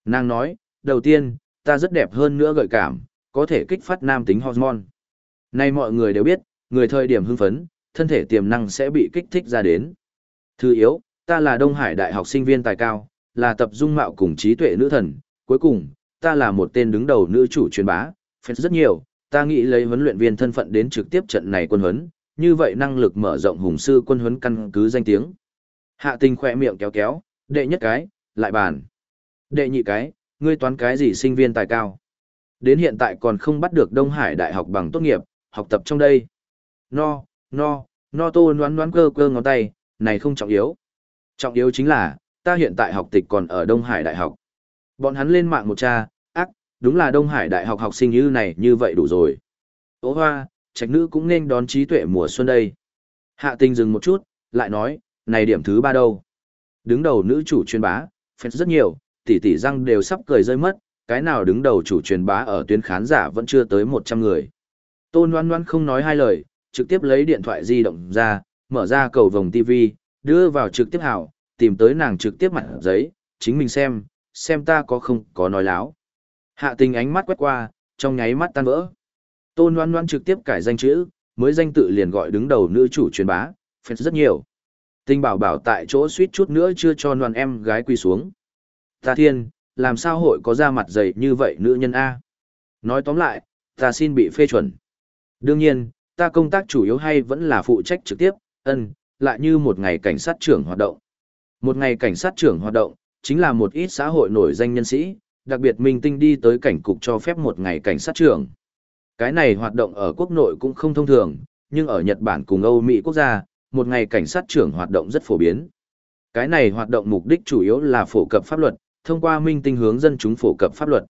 Nàng nói, đầu tiên, ta rất đẹp hơn nữa gợi cảm, có thể kích phát nam tính hormone. Nay mọi người đều biết, người thời điểm hưng phấn, thân thể tiềm năng sẽ bị kích thích ra đến. Thứ yếu, ta là Đông Hải Đại học sinh viên tài cao, là tập dung mạo cùng trí tuệ nữ thần. Cuối cùng, ta là một tên đứng đầu nữ chủ truyền bá, fans rất nhiều, ta nghĩ lấy huấn luyện viên thân phận đến trực tiếp trận này quân huấn, như vậy năng lực mở rộng hùng sư quân huấn căn cứ danh tiếng. Hạ tình khỏe miệng kéo kéo, đệ nhất cái, lại bàn. Đệ nhị cái, ngươi toán cái gì sinh viên tài cao. Đến hiện tại còn không bắt được Đông Hải Đại học bằng tốt nghiệp, học tập trong đây. No, no, no tô noán noán cơ cơ ngón tay, này không trọng yếu. Trọng yếu chính là, ta hiện tại học tịch còn ở Đông Hải Đại học. Bọn hắn lên mạng một cha, ác, đúng là Đông Hải Đại học học sinh như này như vậy đủ rồi. Ô hoa, trạch nữ cũng nên đón trí tuệ mùa xuân đây. Hạ tình dừng một chút, lại nói, này điểm thứ ba đâu. Đứng đầu nữ chủ chuyên bá, phép rất nhiều, tỷ tỷ răng đều sắp cười rơi mất, cái nào đứng đầu chủ truyền bá ở tuyến khán giả vẫn chưa tới 100 người. Tôn Loan Loan không nói hai lời, trực tiếp lấy điện thoại di động ra, mở ra cầu vòng TV, đưa vào trực tiếp hảo, tìm tới nàng trực tiếp mặt giấy, chính mình xem, xem ta có không có nói láo. Hạ tình ánh mắt quét qua, trong nháy mắt tan vỡ. Tôn Loan Loan trực tiếp cải danh chữ, mới danh tự liền gọi đứng đầu nữ chủ truyền bá, phép rất nhiều. Tinh bảo bảo tại chỗ suýt chút nữa chưa cho Loan em gái quỳ xuống. Ta thiên, làm sao hội có da mặt dày như vậy nữ nhân A? Nói tóm lại, ta xin bị phê chuẩn. Đương nhiên, ta công tác chủ yếu hay vẫn là phụ trách trực tiếp, ân, lại như một ngày cảnh sát trưởng hoạt động. Một ngày cảnh sát trưởng hoạt động, chính là một ít xã hội nổi danh nhân sĩ, đặc biệt minh tinh đi tới cảnh cục cho phép một ngày cảnh sát trưởng. Cái này hoạt động ở quốc nội cũng không thông thường, nhưng ở Nhật Bản cùng Âu Mỹ quốc gia, một ngày cảnh sát trưởng hoạt động rất phổ biến. Cái này hoạt động mục đích chủ yếu là phổ cập pháp luật, thông qua minh tinh hướng dân chúng phổ cập pháp luật.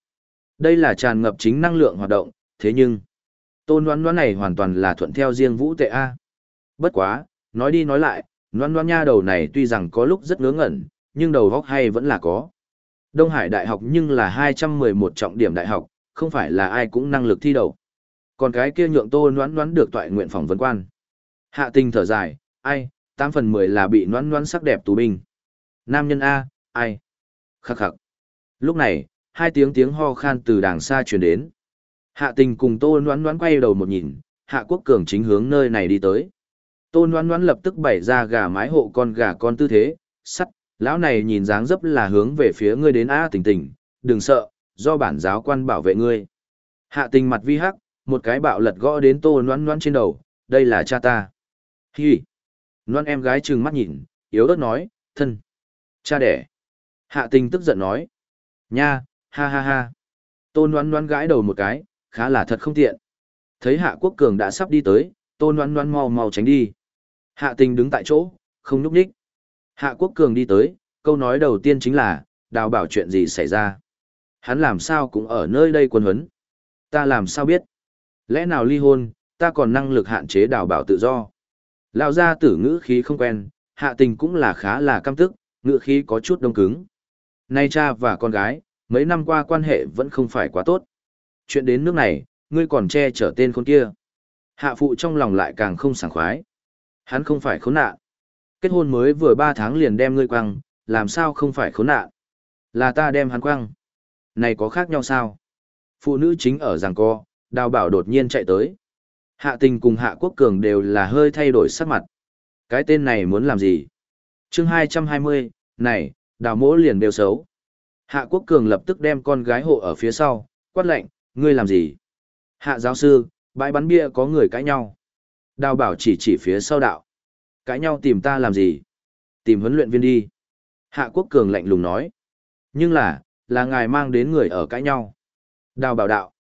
Đây là tràn ngập chính năng lượng hoạt động, thế nhưng, tôn đoán đoán này hoàn toàn là thuận theo riêng vũ tệ A. Bất quá, nói đi nói lại, đoán đoán nha đầu này tuy rằng có lúc rất ngớ ngẩn, nhưng đầu góc hay vẫn là có. Đông Hải Đại học nhưng là 211 trọng điểm đại học, không phải là ai cũng năng lực thi đầu. Còn cái kia nhượng tô noán noán được toại nguyện phòng vấn quan. Hạ tình thở dài, ai, 8 phần 10 là bị noán noán sắc đẹp tù binh. Nam nhân A, ai? Khắc khắc. Lúc này, hai tiếng tiếng ho khan từ đàng xa truyền đến. Hạ tình cùng tô noán noán quay đầu một nhìn, hạ quốc cường chính hướng nơi này đi tới. Tô noán noán lập tức bày ra gà mái hộ con gà con tư thế, sắt, lão này nhìn dáng dấp là hướng về phía ngươi đến A tình tình, đừng sợ, do bản giáo quan bảo vệ ngươi. Hạ tình mặt vi hắc, một cái bạo lật gõ đến tô noán noán trên đầu, đây là cha ta. Hi! Noan em gái trừng mắt nhìn, yếu ớt nói, thân. Cha đẻ. Hạ tình tức giận nói. Nha, ha ha ha. Tôn noan noan gãi đầu một cái, khá là thật không tiện. Thấy hạ quốc cường đã sắp đi tới, tôn noan noan mau mau tránh đi. Hạ tình đứng tại chỗ, không nhúc nhích. Hạ quốc cường đi tới, câu nói đầu tiên chính là, đào bảo chuyện gì xảy ra. Hắn làm sao cũng ở nơi đây quân huấn. Ta làm sao biết. Lẽ nào ly hôn, ta còn năng lực hạn chế đào bảo tự do. Lão gia tử ngữ khí không quen, hạ tình cũng là khá là căm tức, ngữ khí có chút đông cứng. Nay cha và con gái, mấy năm qua quan hệ vẫn không phải quá tốt. Chuyện đến nước này, ngươi còn che chở tên con kia. Hạ phụ trong lòng lại càng không sảng khoái. Hắn không phải khốn nạn. Kết hôn mới vừa ba tháng liền đem ngươi quăng, làm sao không phải khốn nạn. Là ta đem hắn quăng. Này có khác nhau sao? Phụ nữ chính ở giằng co, đào bảo đột nhiên chạy tới. Hạ tình cùng hạ quốc cường đều là hơi thay đổi sắc mặt. Cái tên này muốn làm gì? chương 220, này, đào mỗ liền đều xấu. Hạ quốc cường lập tức đem con gái hộ ở phía sau, quát lệnh, ngươi làm gì? Hạ giáo sư, bãi bắn bia có người cãi nhau. Đào bảo chỉ chỉ phía sau đạo. Cãi nhau tìm ta làm gì? Tìm huấn luyện viên đi. Hạ quốc cường lạnh lùng nói. Nhưng là, là ngài mang đến người ở cãi nhau. Đào bảo đạo.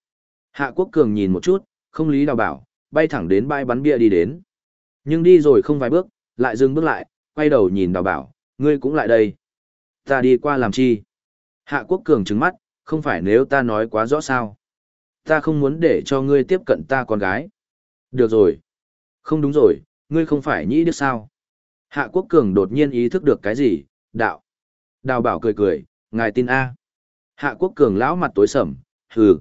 Hạ quốc cường nhìn một chút, không lý đào bảo, bay thẳng đến bãi bắn bia đi đến. Nhưng đi rồi không vài bước, lại dừng bước lại, quay đầu nhìn đào bảo, ngươi cũng lại đây. Ta đi qua làm chi? Hạ quốc cường trứng mắt, không phải nếu ta nói quá rõ sao. Ta không muốn để cho ngươi tiếp cận ta con gái. Được rồi. Không đúng rồi, ngươi không phải nhĩ đức sao. Hạ quốc cường đột nhiên ý thức được cái gì, đạo. Đào bảo cười cười, ngài tin A. Hạ quốc cường lão mặt tối sầm, hừ.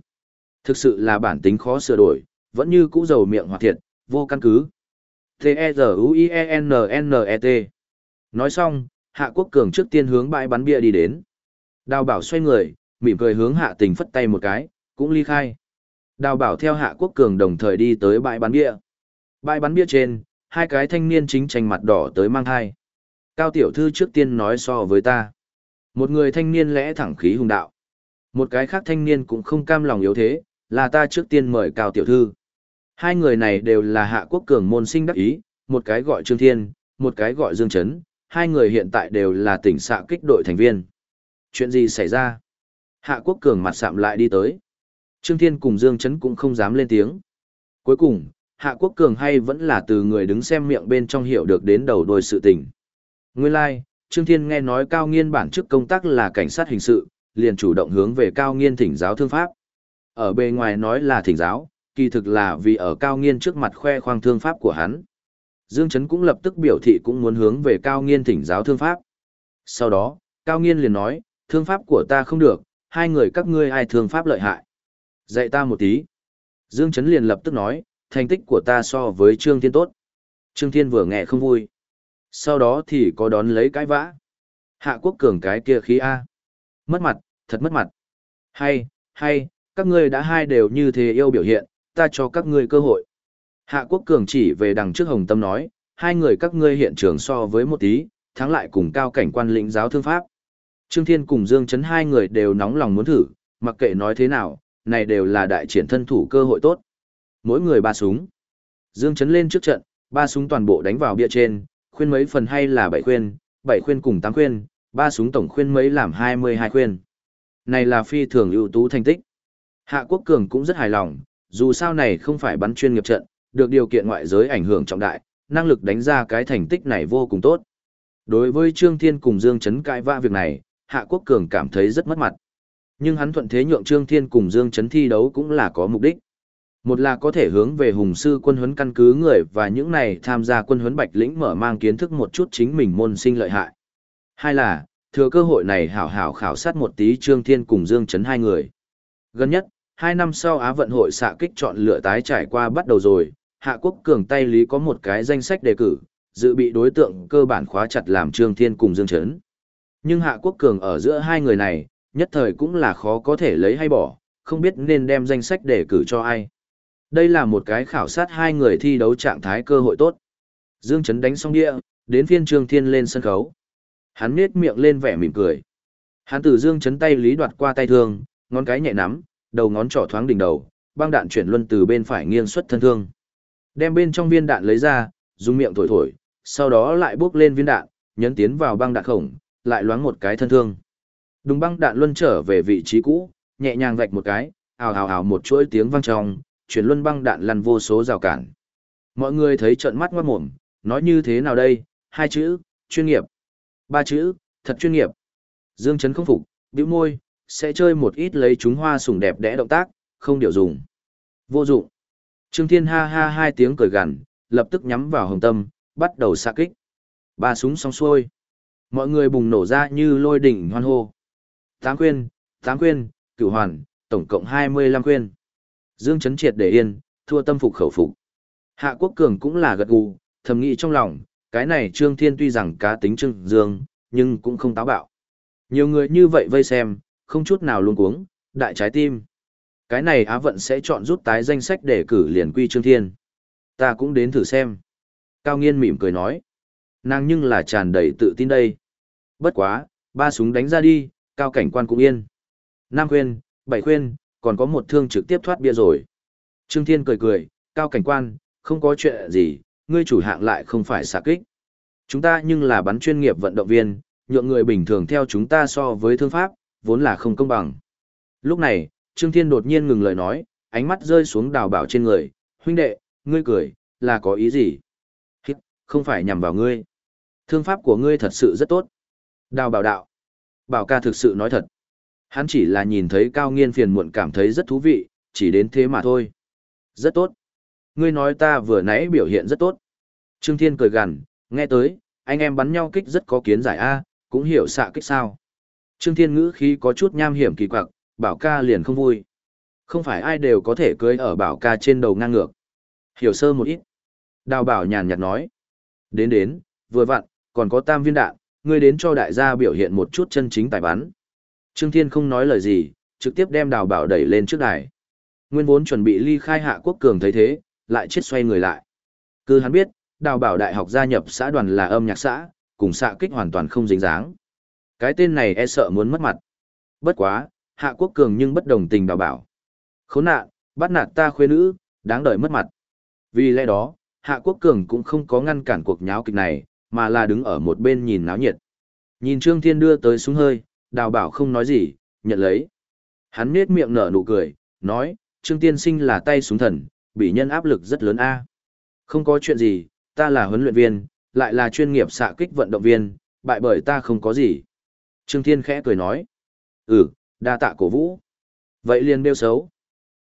Thực sự là bản tính khó sửa đổi, vẫn như cũ dầu miệng hoạt thiệt, vô căn cứ. T-E-Z-U-I-E-N-N-E-T Nói xong, Hạ Quốc Cường trước tiên hướng bãi bắn bia đi đến. Đào bảo xoay người, mỉm cười hướng Hạ Tình phất tay một cái, cũng ly khai. Đào bảo theo Hạ Quốc Cường đồng thời đi tới bãi bắn bia. Bãi bắn bia trên, hai cái thanh niên chính tranh mặt đỏ tới mang thai. Cao tiểu thư trước tiên nói so với ta. Một người thanh niên lẽ thẳng khí hùng đạo. Một cái khác thanh niên cũng không cam lòng yếu thế, là ta trước tiên mời Cao tiểu thư. Hai người này đều là hạ quốc cường môn sinh đắc ý, một cái gọi Trương Thiên, một cái gọi Dương Trấn, hai người hiện tại đều là tỉnh xạ kích đội thành viên. Chuyện gì xảy ra? Hạ quốc cường mặt sạm lại đi tới. Trương Thiên cùng Dương Trấn cũng không dám lên tiếng. Cuối cùng, Hạ quốc cường hay vẫn là từ người đứng xem miệng bên trong hiểu được đến đầu đôi sự tình. Nguyên lai, like, Trương Thiên nghe nói Cao Nghiên bản chức công tác là cảnh sát hình sự, liền chủ động hướng về Cao Nghiên thỉnh giáo thương pháp. Ở bề ngoài nói là thỉnh giáo, kỳ thực là vì ở cao nghiên trước mặt khoe khoang thương pháp của hắn. Dương Trấn cũng lập tức biểu thị cũng muốn hướng về cao nghiên thỉnh giáo thương pháp. Sau đó, cao nghiên liền nói, thương pháp của ta không được, hai người các ngươi ai thương pháp lợi hại. Dạy ta một tí. Dương Trấn liền lập tức nói, thành tích của ta so với Trương Thiên tốt. Trương Thiên vừa nghe không vui. Sau đó thì có đón lấy cái vã. Hạ quốc cường cái kia khí A. Mất mặt, thật mất mặt. Hay, hay, các ngươi đã hai đều như thế yêu biểu hiện, ta cho các ngươi cơ hội. Hạ Quốc Cường chỉ về đằng trước Hồng Tâm nói, hai người các ngươi hiện trường so với một tí, thắng lại cùng cao cảnh quan lĩnh giáo thương pháp. Trương Thiên cùng Dương Chấn hai người đều nóng lòng muốn thử, mặc kệ nói thế nào, này đều là đại triển thân thủ cơ hội tốt. Mỗi người ba súng. Dương Chấn lên trước trận, ba súng toàn bộ đánh vào bia trên, khuyên mấy phần hay là bảy khuyên, bảy khuyên cùng tám khuyên, ba súng tổng khuyên mấy làm hai mươi hai khuyên. Này là phi thường ưu tú thành tích. Hạ Quốc Cường cũng rất hài lòng, dù sao này không phải bắn chuyên nghiệp trận, được điều kiện ngoại giới ảnh hưởng trọng đại, năng lực đánh ra cái thành tích này vô cùng tốt. Đối với Trương Thiên cùng Dương Chấn cãi vã việc này, Hạ Quốc Cường cảm thấy rất mất mặt. Nhưng hắn thuận thế nhượng Trương Thiên cùng Dương Chấn thi đấu cũng là có mục đích. Một là có thể hướng về hùng sư quân huấn căn cứ người và những này tham gia quân huấn bạch lĩnh mở mang kiến thức một chút chính mình môn sinh lợi hại. Hai là, thừa cơ hội này hảo hảo khảo sát một tí Trương Thiên cùng Dương Chấn hai người. Gần nhất, hai năm sau Á vận hội xạ kích chọn lựa tái trải qua bắt đầu rồi, Hạ Quốc Cường tay lý có một cái danh sách đề cử, dự bị đối tượng cơ bản khóa chặt làm Trương Thiên cùng Dương Trấn. Nhưng Hạ Quốc Cường ở giữa hai người này, nhất thời cũng là khó có thể lấy hay bỏ, không biết nên đem danh sách đề cử cho ai. Đây là một cái khảo sát hai người thi đấu trạng thái cơ hội tốt. Dương Trấn đánh xong địa, đến phiên Trương Thiên lên sân khấu. Hắn nết miệng lên vẻ mỉm cười. Hắn từ Dương Trấn tay lý đoạt qua tay thương, ngón cái nhẹ nắm, đầu ngón trỏ thoáng đỉnh đầu, băng đạn chuyển luân từ bên phải nghiêng xuất thân thương. Đem bên trong viên đạn lấy ra, dùng miệng thổi thổi, sau đó lại bước lên viên đạn, nhấn tiến vào băng đạn khổng, lại loáng một cái thân thương. Đùng băng đạn luân trở về vị trí cũ, nhẹ nhàng vạch một cái, ào ào ào một chuỗi tiếng vang trong, chuyển luân băng đạn lăn vô số rào cản. Mọi người thấy trợn mắt ngoát mồm, nói như thế nào đây, hai chữ, chuyên nghiệp. Ba chữ, thật chuyên nghiệp. Dương Trấn không phục, bĩu môi, sẽ chơi một ít lấy chúng hoa sủng đẹp đẽ động tác, không điều dùng. Vô dụng. Trương Thiên ha ha hai tiếng cười gằn, lập tức nhắm vào hồng tâm, bắt đầu xạ kích. Ba súng xong xuôi. Mọi người bùng nổ ra như lôi đỉnh hoan hô. Tám quyên, tám quyên, cửu hoàn, tổng cộng 25 quyên. Dương Trấn triệt để yên, thua tâm phục khẩu phục. Hạ Quốc Cường cũng là gật gù, thầm nghĩ trong lòng, cái này Trương Thiên tuy rằng cá tính Trương Dương, nhưng cũng không táo bạo. Nhiều người như vậy vây xem, không chút nào luôn cuống, đại trái tim. Cái này Á Vận sẽ chọn rút tái danh sách để cử liền quy Trương Thiên. Ta cũng đến thử xem. Cao Nghiên mỉm cười nói. Nàng nhưng là tràn đầy tự tin đây. Bất quá, ba súng đánh ra đi, cao cảnh quan cũng yên. Nam khuyên, bảy khuyên, còn có một thương trực tiếp thoát bia rồi. Trương Thiên cười cười, cao cảnh quan, không có chuyện gì, ngươi chủ hạng lại không phải xạ kích. Chúng ta nhưng là bắn chuyên nghiệp vận động viên, nhượng người bình thường theo chúng ta so với thương pháp, vốn là không công bằng. Lúc này, Trương Thiên đột nhiên ngừng lời nói, ánh mắt rơi xuống đào bảo trên người, huynh đệ, ngươi cười, là có ý gì? Hít, không phải nhằm vào ngươi. Thương pháp của ngươi thật sự rất tốt. Đào bảo đạo. Bảo ca thực sự nói thật. Hắn chỉ là nhìn thấy cao nghiên phiền muộn cảm thấy rất thú vị, chỉ đến thế mà thôi. Rất tốt. Ngươi nói ta vừa nãy biểu hiện rất tốt. Trương Thiên cười gằn, nghe tới, anh em bắn nhau kích rất có kiến giải A, cũng hiểu xạ kích sao. Trương Thiên ngữ khí có chút nham hiểm kỳ quặc, bảo ca liền không vui. Không phải ai đều có thể cưới ở bảo ca trên đầu ngang ngược. Hiểu sơ một ít. Đào bảo nhàn nhạt nói. Đến đến, vừa vặn, còn có tam viên đạn, ngươi đến cho đại gia biểu hiện một chút chân chính tài bắn. Trương Thiên không nói lời gì, trực tiếp đem đào bảo đẩy lên trước đài. Nguyên vốn chuẩn bị ly khai hạ quốc cường thấy thế, lại chết xoay người lại. Cứ hắn biết, đào bảo đại học gia nhập xã đoàn là âm nhạc xã, cùng xạ kích hoàn toàn không dính dáng. Cái tên này e sợ muốn mất mặt. Bất quá, hạ quốc cường nhưng bất đồng tình đào bảo. Khốn nạn, bắt nạt ta khuê nữ, đáng đợi mất mặt. Vì lẽ đó, hạ quốc cường cũng không có ngăn cản cuộc nháo kịch này, mà là đứng ở một bên nhìn náo nhiệt. Nhìn Trương Thiên đưa tới súng hơi, đào bảo không nói gì, nhận lấy. Hắn nết miệng nở nụ cười, nói, Trương Tiên sinh là tay súng thần, bị nhân áp lực rất lớn a. Không có chuyện gì, ta là huấn luyện viên, lại là chuyên nghiệp xạ kích vận động viên, bại bởi ta không có gì. Trương Thiên khẽ cười nói, ừ, đa tạ cổ vũ. Vậy liền đeo xấu.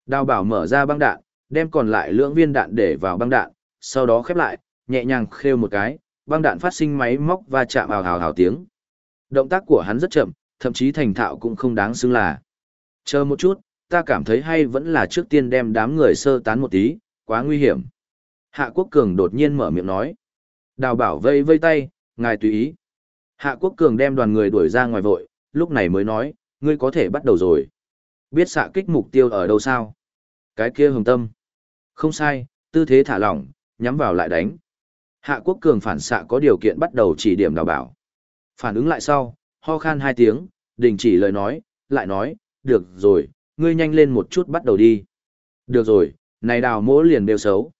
Đào bảo mở ra băng đạn, đem còn lại lưỡng viên đạn để vào băng đạn, sau đó khép lại, nhẹ nhàng khêu một cái, băng đạn phát sinh máy móc và chạm ào hào hào tiếng. Động tác của hắn rất chậm, thậm chí thành thạo cũng không đáng xưng là. Chờ một chút, ta cảm thấy hay vẫn là trước tiên đem đám người sơ tán một tí, quá nguy hiểm. Hạ Quốc Cường đột nhiên mở miệng nói. Đào bảo vây vây tay, ngài tùy ý. Hạ Quốc Cường đem đoàn người đuổi ra ngoài vội, lúc này mới nói, ngươi có thể bắt đầu rồi. Biết xạ kích mục tiêu ở đâu sao? Cái kia hồng tâm. Không sai, tư thế thả lỏng, nhắm vào lại đánh. Hạ Quốc Cường phản xạ có điều kiện bắt đầu chỉ điểm đào bảo. Phản ứng lại sau, ho khan hai tiếng, đình chỉ lời nói, lại nói, được rồi, ngươi nhanh lên một chút bắt đầu đi. Được rồi, này đào mỗ liền đều xấu.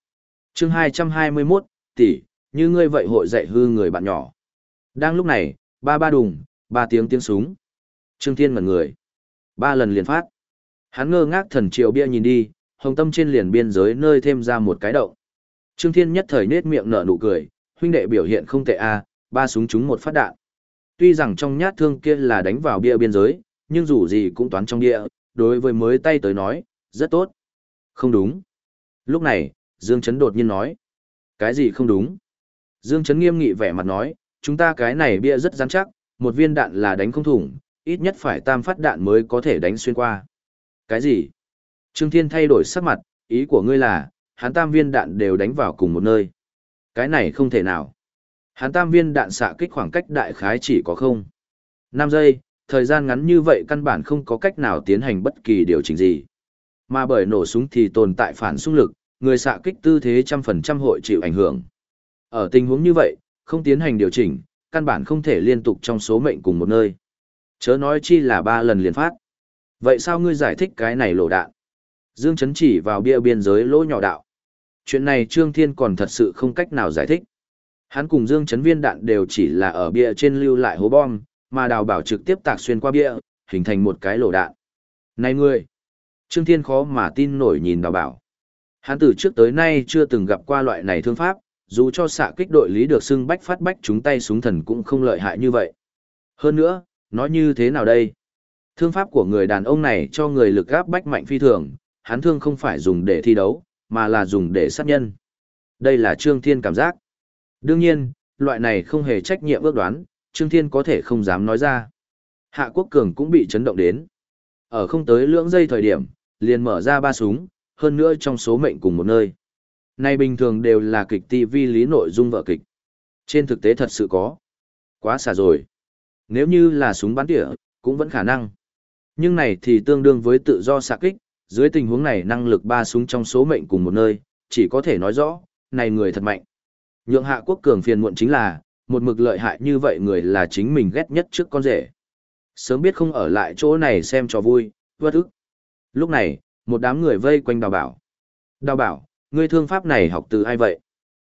chương 221, tỷ, như ngươi vậy hội dạy hư người bạn nhỏ. Đang lúc này, ba ba đùng, ba tiếng tiếng súng. Trương Thiên ngẩn người. Ba lần liền phát. Hắn ngơ ngác thần triệu bia nhìn đi, hồng tâm trên liền biên giới nơi thêm ra một cái động. Trương Thiên nhất thời nết miệng nở nụ cười, huynh đệ biểu hiện không tệ a, ba súng trúng một phát đạn. Tuy rằng trong nhát thương kia là đánh vào bia biên giới, nhưng dù gì cũng toán trong địa, đối với mới tay tới nói, rất tốt. Không đúng. Lúc này, Dương Trấn đột nhiên nói. Cái gì không đúng? Dương Trấn nghiêm nghị vẻ mặt nói, chúng ta cái này bia rất rắn chắc, một viên đạn là đánh không thủng, ít nhất phải tam phát đạn mới có thể đánh xuyên qua. Cái gì? Trương Thiên thay đổi sắc mặt, ý của ngươi là, hắn tam viên đạn đều đánh vào cùng một nơi. Cái này không thể nào. Hắn tam viên đạn xạ kích khoảng cách đại khái chỉ có không. 5 giây, thời gian ngắn như vậy căn bản không có cách nào tiến hành bất kỳ điều chỉnh gì. Mà bởi nổ súng thì tồn tại phản xung lực, người xạ kích tư thế trăm phần trăm hội chịu ảnh hưởng. Ở tình huống như vậy, không tiến hành điều chỉnh, căn bản không thể liên tục trong số mệnh cùng một nơi. Chớ nói chi là ba lần liền phát. Vậy sao ngươi giải thích cái này lỗ đạn? Dương Chấn chỉ vào bia biên giới lỗ nhỏ đạo. Chuyện này Trương Thiên còn thật sự không cách nào giải thích. Hắn cùng Dương Chấn viên đạn đều chỉ là ở bia trên lưu lại hố bom, mà đào bảo trực tiếp tạc xuyên qua bia, hình thành một cái lỗ đạn. Này ngươi! Trương Thiên khó mà tin nổi nhìn đào bảo. Hắn từ trước tới nay chưa từng gặp qua loại này thương pháp, dù cho xạ kích đội lý được xưng bách phát bách chúng tay súng thần cũng không lợi hại như vậy. Hơn nữa, nói như thế nào đây? Thương pháp của người đàn ông này cho người lực gáp bách mạnh phi thường, hắn thương không phải dùng để thi đấu, mà là dùng để sát nhân. Đây là Trương Thiên cảm giác. Đương nhiên, loại này không hề trách nhiệm ước đoán, Trương Thiên có thể không dám nói ra. Hạ Quốc Cường cũng bị chấn động đến. Ở không tới lưỡng giây thời điểm, liền mở ra ba súng, hơn nữa trong số mệnh cùng một nơi. Này bình thường đều là kịch TV lý nội dung vợ kịch. Trên thực tế thật sự có. Quá xả rồi. Nếu như là súng bắn tỉa, cũng vẫn khả năng. Nhưng này thì tương đương với tự do xạ kích, dưới tình huống này năng lực ba súng trong số mệnh cùng một nơi, chỉ có thể nói rõ, này người thật mạnh. Nhượng hạ quốc cường phiền muộn chính là, một mực lợi hại như vậy người là chính mình ghét nhất trước con rể. Sớm biết không ở lại chỗ này xem cho vui, vất ức. Lúc này, một đám người vây quanh đào bảo. Đào bảo, ngươi thương pháp này học từ ai vậy?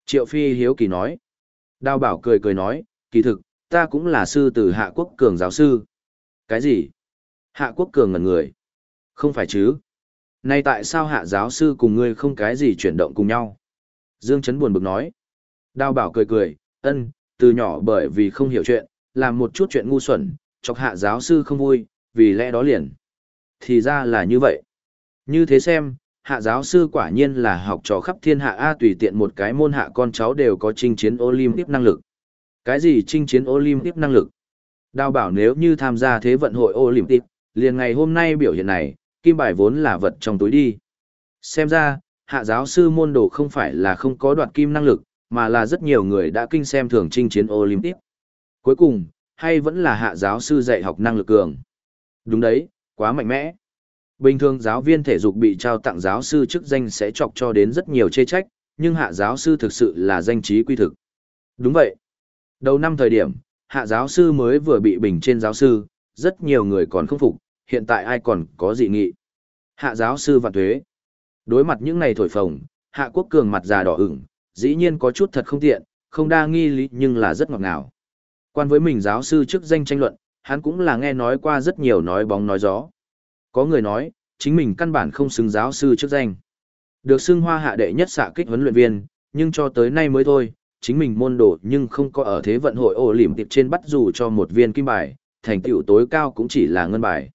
Triệu Phi hiếu kỳ nói. Đào bảo cười cười nói, kỳ thực, ta cũng là sư từ Hạ Quốc Cường giáo sư. Cái gì? Hạ Quốc Cường ngẩn người. Không phải chứ? Này tại sao hạ giáo sư cùng ngươi không cái gì chuyển động cùng nhau? Dương Trấn buồn bực nói. Đào bảo cười cười, ân, từ nhỏ bởi vì không hiểu chuyện, làm một chút chuyện ngu xuẩn, chọc hạ giáo sư không vui, vì lẽ đó liền. Thì ra là như vậy. Như thế xem, hạ giáo sư quả nhiên là học trò khắp thiên hạ A tùy tiện một cái môn hạ con cháu đều có chinh chiến Olympic năng lực. Cái gì chinh chiến Olympic năng lực? Đào bảo nếu như tham gia thế vận hội Olympic, liền ngày hôm nay biểu hiện này, kim bài vốn là vật trong túi đi. Xem ra, hạ giáo sư môn đồ không phải là không có đoạt kim năng lực, mà là rất nhiều người đã kinh xem thường chinh chiến Olympic. Cuối cùng, hay vẫn là hạ giáo sư dạy học năng lực cường. Đúng đấy, quá mạnh mẽ. Bình thường giáo viên thể dục bị trao tặng giáo sư chức danh sẽ chọc cho đến rất nhiều chê trách, nhưng hạ giáo sư thực sự là danh trí quy thực. Đúng vậy. Đầu năm thời điểm, hạ giáo sư mới vừa bị bình trên giáo sư, rất nhiều người còn không phục, hiện tại ai còn có dị nghị. Hạ giáo sư vạn thuế. Đối mặt những này thổi phồng, hạ quốc cường mặt già đỏ ửng, dĩ nhiên có chút thật không tiện, không đa nghi lý nhưng là rất ngọt ngào. Quan với mình giáo sư trước danh tranh luận, hắn cũng là nghe nói qua rất nhiều nói bóng nói gió. Có người nói, chính mình căn bản không xứng giáo sư trước danh. Được xưng hoa hạ đệ nhất xạ kích huấn luyện viên, nhưng cho tới nay mới thôi, chính mình môn đồ nhưng không có ở thế vận hội ổ lỉm tiệp trên bắt dù cho một viên kim bài, thành tựu tối cao cũng chỉ là ngân bài.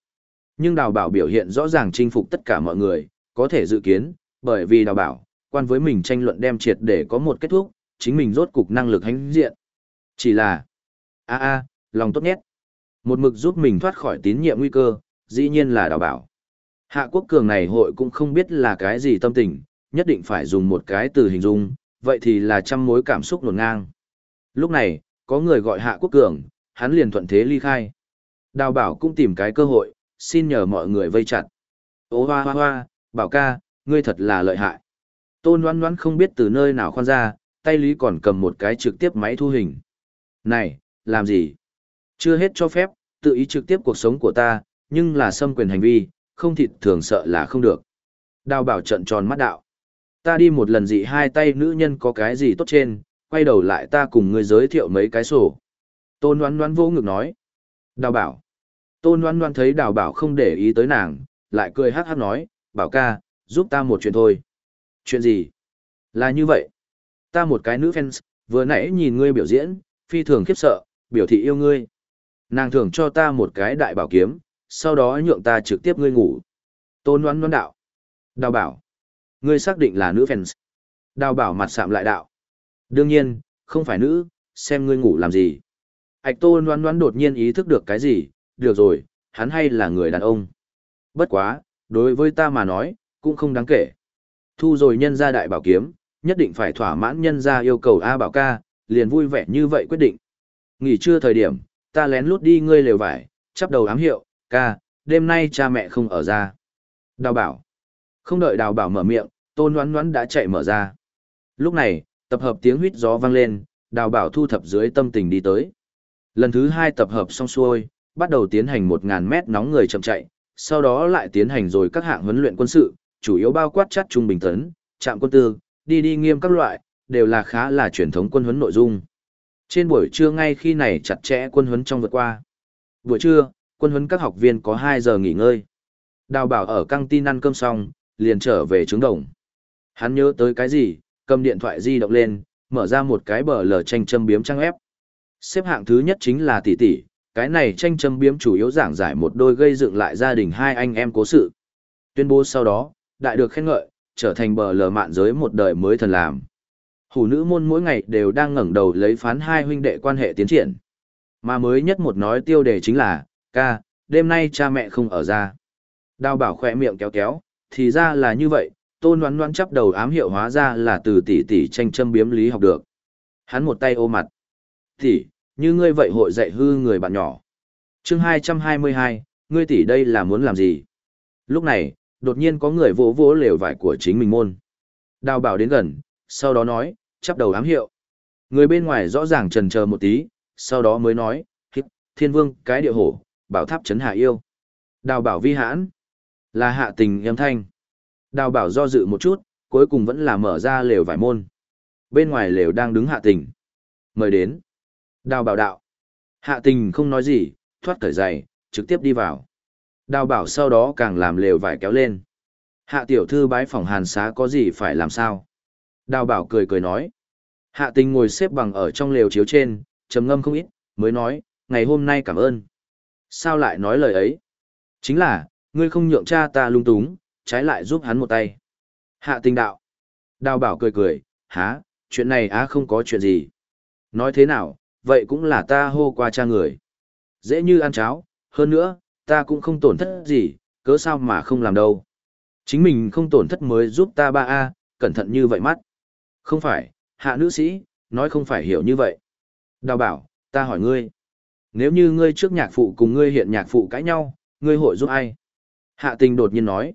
Nhưng đào bảo biểu hiện rõ ràng chinh phục tất cả mọi người, có thể dự kiến, bởi vì đào bảo, quan với mình tranh luận đem triệt để có một kết thúc, chính mình rốt cục năng lực hãnh diện. Chỉ là, a a, lòng tốt nhất. Một mực giúp mình thoát khỏi tín nhiệm nguy cơ, dĩ nhiên là đào bảo. Hạ quốc cường này hội cũng không biết là cái gì tâm tình, nhất định phải dùng một cái từ hình dung, vậy thì là trăm mối cảm xúc nổn ngang. Lúc này, có người gọi hạ quốc cường, hắn liền thuận thế ly khai. Đào bảo cũng tìm cái cơ hội, xin nhờ mọi người vây chặt. Ô hoa hoa hoa, bảo ca, ngươi thật là lợi hại. Tôn đoán đoán không biết từ nơi nào khoan ra, tay lý còn cầm một cái trực tiếp máy thu hình. Này, làm gì? Chưa hết cho phép, tự ý trực tiếp cuộc sống của ta, nhưng là xâm quyền hành vi, không thịt thường sợ là không được. Đào bảo trận tròn mắt đạo. Ta đi một lần dị hai tay nữ nhân có cái gì tốt trên, quay đầu lại ta cùng ngươi giới thiệu mấy cái sổ. Tôn đoán đoán vô ngực nói. Đào bảo. Tôn đoán đoán thấy đào bảo không để ý tới nàng, lại cười hát hát nói, bảo ca, giúp ta một chuyện thôi. Chuyện gì? Là như vậy. Ta một cái nữ fans, vừa nãy nhìn ngươi biểu diễn, phi thường khiếp sợ, biểu thị yêu ngươi. Nàng thường cho ta một cái đại bảo kiếm, sau đó nhượng ta trực tiếp ngươi ngủ. Tôn đoán đoán đạo. Đào bảo. Ngươi xác định là nữ fans. Đào bảo mặt sạm lại đạo. Đương nhiên, không phải nữ, xem ngươi ngủ làm gì. Ảch tôn đoán đoán đột nhiên ý thức được cái gì, được rồi, hắn hay là người đàn ông. Bất quá, đối với ta mà nói, cũng không đáng kể. Thu rồi nhân ra đại bảo kiếm, nhất định phải thỏa mãn nhân ra yêu cầu A bảo ca, liền vui vẻ như vậy quyết định. Nghỉ trưa thời điểm, ta lén lút đi ngươi lều vải, chắp đầu ám hiệu, ca, đêm nay cha mẹ không ở ra. Đào bảo. Không đợi đào bảo mở miệng, tôn đoán đoán đã chạy mở ra. Lúc này, tập hợp tiếng huýt gió vang lên, đào bảo thu thập dưới tâm tình đi tới. Lần thứ hai tập hợp xong xuôi, bắt đầu tiến hành 1.000 mét nóng người chậm chạy, sau đó lại tiến hành rồi các hạng huấn luyện quân sự, chủ yếu bao quát chắt trung bình tấn, trạm quân tư, đi đi nghiêm các loại, đều là khá là truyền thống quân huấn nội dung. Trên buổi trưa ngay khi này chặt chẽ quân huấn trong vượt qua. Buổi trưa, quân huấn các học viên có 2 giờ nghỉ ngơi. Đào bảo ở căng tin ăn cơm xong, liền trở về trứng đồng. Hắn nhớ tới cái gì, cầm điện thoại di động lên, mở ra một cái bờ lờ tranh châm biếm trang ép. Xếp hạng thứ nhất chính là tỷ tỷ, cái này tranh châm biếm chủ yếu giảng giải một đôi gây dựng lại gia đình hai anh em cố sự. Tuyên bố sau đó, đại được khen ngợi, trở thành bờ lờ mạn giới một đời mới thần làm. Hủ nữ môn mỗi ngày đều đang ngẩng đầu lấy phán hai huynh đệ quan hệ tiến triển. Mà mới nhất một nói tiêu đề chính là, ca, đêm nay cha mẹ không ở ra. Đào bảo khỏe miệng kéo kéo, thì ra là như vậy, tôn đoán đoán chắp đầu ám hiệu hóa ra là từ tỷ tỷ tranh châm biếm lý học được. Hắn một tay ô mặt. Tỷ, như ngươi vậy hội dạy hư người bạn nhỏ. chương 222, ngươi tỷ đây là muốn làm gì? Lúc này, đột nhiên có người vỗ vỗ lều vải của chính mình môn. Đào bảo đến gần, sau đó nói, chắp đầu ám hiệu. Người bên ngoài rõ ràng trần chờ một tí, sau đó mới nói, thiên vương, cái địa hổ, bảo tháp trấn hạ yêu. Đào bảo vi hãn, là hạ tình âm thanh. Đào bảo do dự một chút, cuối cùng vẫn là mở ra lều vải môn. Bên ngoài lều đang đứng hạ tình. Mời đến. Đào bảo đạo. Hạ tình không nói gì, thoát cởi giày, trực tiếp đi vào. Đào bảo sau đó càng làm lều vải kéo lên. Hạ tiểu thư bái phòng hàn xá có gì phải làm sao? Đào bảo cười cười nói. Hạ tình ngồi xếp bằng ở trong lều chiếu trên, trầm ngâm không ít, mới nói, ngày hôm nay cảm ơn. Sao lại nói lời ấy? Chính là, ngươi không nhượng cha ta lung túng, trái lại giúp hắn một tay. Hạ tình đạo. Đào bảo cười cười, há, chuyện này á không có chuyện gì. Nói thế nào, vậy cũng là ta hô qua cha người. Dễ như ăn cháo, hơn nữa, ta cũng không tổn thất gì, cớ sao mà không làm đâu. Chính mình không tổn thất mới giúp ta ba a cẩn thận như vậy mắt. Không phải, hạ nữ sĩ, nói không phải hiểu như vậy. Đào bảo, ta hỏi ngươi. Nếu như ngươi trước nhạc phụ cùng ngươi hiện nhạc phụ cãi nhau, ngươi hội giúp ai? Hạ tình đột nhiên nói.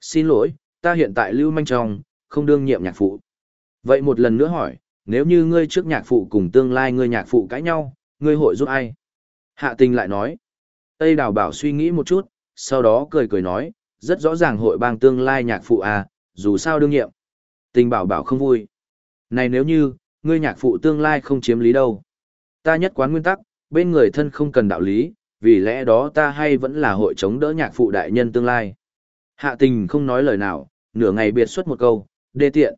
Xin lỗi, ta hiện tại lưu manh trong, không đương nhiệm nhạc phụ. Vậy một lần nữa hỏi, nếu như ngươi trước nhạc phụ cùng tương lai ngươi nhạc phụ cãi nhau, ngươi hội giúp ai? Hạ tình lại nói. Tây đào bảo suy nghĩ một chút, sau đó cười cười nói, rất rõ ràng hội bang tương lai nhạc phụ à, dù sao đương nhiệm. Tình bảo bảo không vui. Này nếu như, ngươi nhạc phụ tương lai không chiếm lý đâu. Ta nhất quán nguyên tắc, bên người thân không cần đạo lý, vì lẽ đó ta hay vẫn là hội chống đỡ nhạc phụ đại nhân tương lai. Hạ tình không nói lời nào, nửa ngày biệt xuất một câu, đê tiện.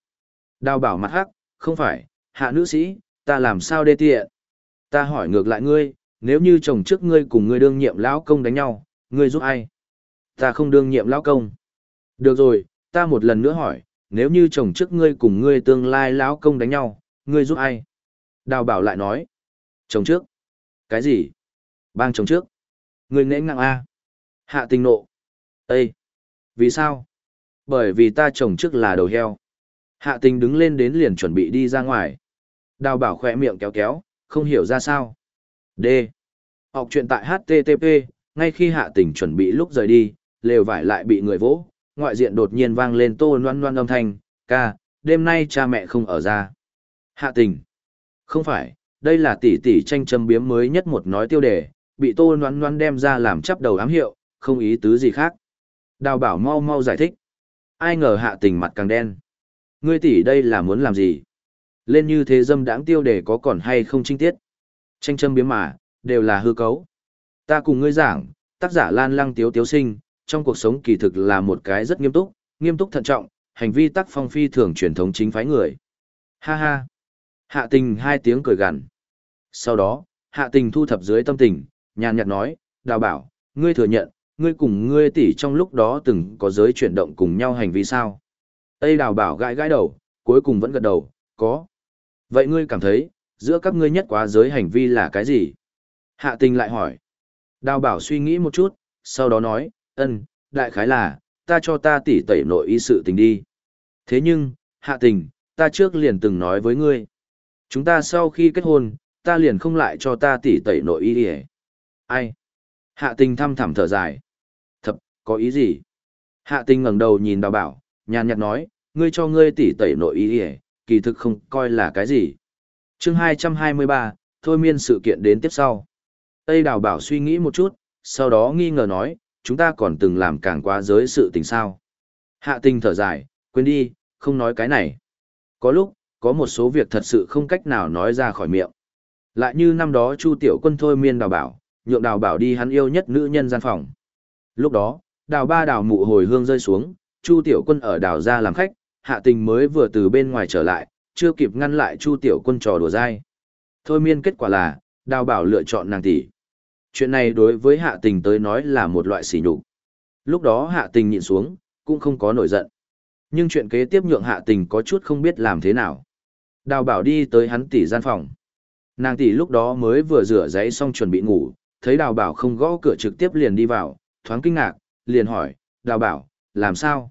Đào bảo mặt hắc, không phải, hạ nữ sĩ, ta làm sao đê tiện. Ta hỏi ngược lại ngươi, nếu như chồng trước ngươi cùng ngươi đương nhiệm lão công đánh nhau, ngươi giúp ai? Ta không đương nhiệm lão công. Được rồi, ta một lần nữa hỏi, nếu như chồng trước ngươi cùng ngươi tương lai lão công đánh nhau, ngươi giúp ai? Đào bảo lại nói, chồng trước. Cái gì? Bang chồng trước. Ngươi nễ ngang A. Hạ tình nộ. Ê! Vì sao? Bởi vì ta chồng trước là đầu heo. Hạ tình đứng lên đến liền chuẩn bị đi ra ngoài. Đào bảo khỏe miệng kéo kéo, không hiểu ra sao. D. Học chuyện tại HTTP, ngay khi hạ tình chuẩn bị lúc rời đi, lều vải lại bị người vỗ, ngoại diện đột nhiên vang lên tô loan loan âm thanh, ca, đêm nay cha mẹ không ở ra. Hạ tình. Không phải, đây là tỷ tỷ tranh châm biếm mới nhất một nói tiêu đề, bị tô loan loan đem ra làm chắp đầu ám hiệu, không ý tứ gì khác. Đào bảo mau mau giải thích. Ai ngờ hạ tình mặt càng đen. Ngươi tỷ đây là muốn làm gì? Lên như thế dâm đáng tiêu để có còn hay không trinh tiết? Tranh châm biếm mà, đều là hư cấu. Ta cùng ngươi giảng, tác giả Lan Lăng Tiếu Tiếu Sinh, trong cuộc sống kỳ thực là một cái rất nghiêm túc, nghiêm túc thận trọng, hành vi tác phong phi thường truyền thống chính phái người. Ha ha. Hạ tình hai tiếng cười gằn. Sau đó, hạ tình thu thập dưới tâm tình, nhàn nhạt nói, đào bảo, ngươi thừa nhận, ngươi cùng ngươi tỷ trong lúc đó từng có giới chuyển động cùng nhau hành vi sao? Tây đào bảo gãi gãi đầu, cuối cùng vẫn gật đầu, có. Vậy ngươi cảm thấy, giữa các ngươi nhất quá giới hành vi là cái gì? Hạ tình lại hỏi. Đào bảo suy nghĩ một chút, sau đó nói, ân, đại khái là, ta cho ta tỷ tẩy nội y sự tình đi. Thế nhưng, hạ tình, ta trước liền từng nói với ngươi. Chúng ta sau khi kết hôn, ta liền không lại cho ta tỷ tẩy nội y đi ai hạ tình thăm thẳm thở dài có ý gì? Hạ tình ngẩng đầu nhìn đào bảo, nhàn nhạt nói, ngươi cho ngươi tỉ tẩy nội ý ỉa kỳ thực không coi là cái gì. Chương hai trăm hai mươi ba, thôi miên sự kiện đến tiếp sau. Tây đào bảo suy nghĩ một chút, sau đó nghi ngờ nói, chúng ta còn từng làm càng quá giới sự tình sao? Hạ tình thở dài, quên đi, không nói cái này. Có lúc, có một số việc thật sự không cách nào nói ra khỏi miệng. Lại như năm đó chu tiểu quân thôi miên đào bảo, nhượng đào bảo đi hắn yêu nhất nữ nhân gian phòng. Lúc đó đào ba đào mụ hồi hương rơi xuống, chu tiểu quân ở đào ra làm khách, hạ tình mới vừa từ bên ngoài trở lại, chưa kịp ngăn lại chu tiểu quân trò đùa dai. Thôi miên kết quả là, đào bảo lựa chọn nàng tỷ. Chuyện này đối với hạ tình tới nói là một loại sỉ nhục. Lúc đó hạ tình nhịn xuống, cũng không có nổi giận. Nhưng chuyện kế tiếp nhượng hạ tình có chút không biết làm thế nào. Đào bảo đi tới hắn tỷ gian phòng. Nàng tỷ lúc đó mới vừa rửa giấy xong chuẩn bị ngủ, thấy đào bảo không gõ cửa trực tiếp liền đi vào, thoáng kinh ngạc liền hỏi, đào bảo, làm sao?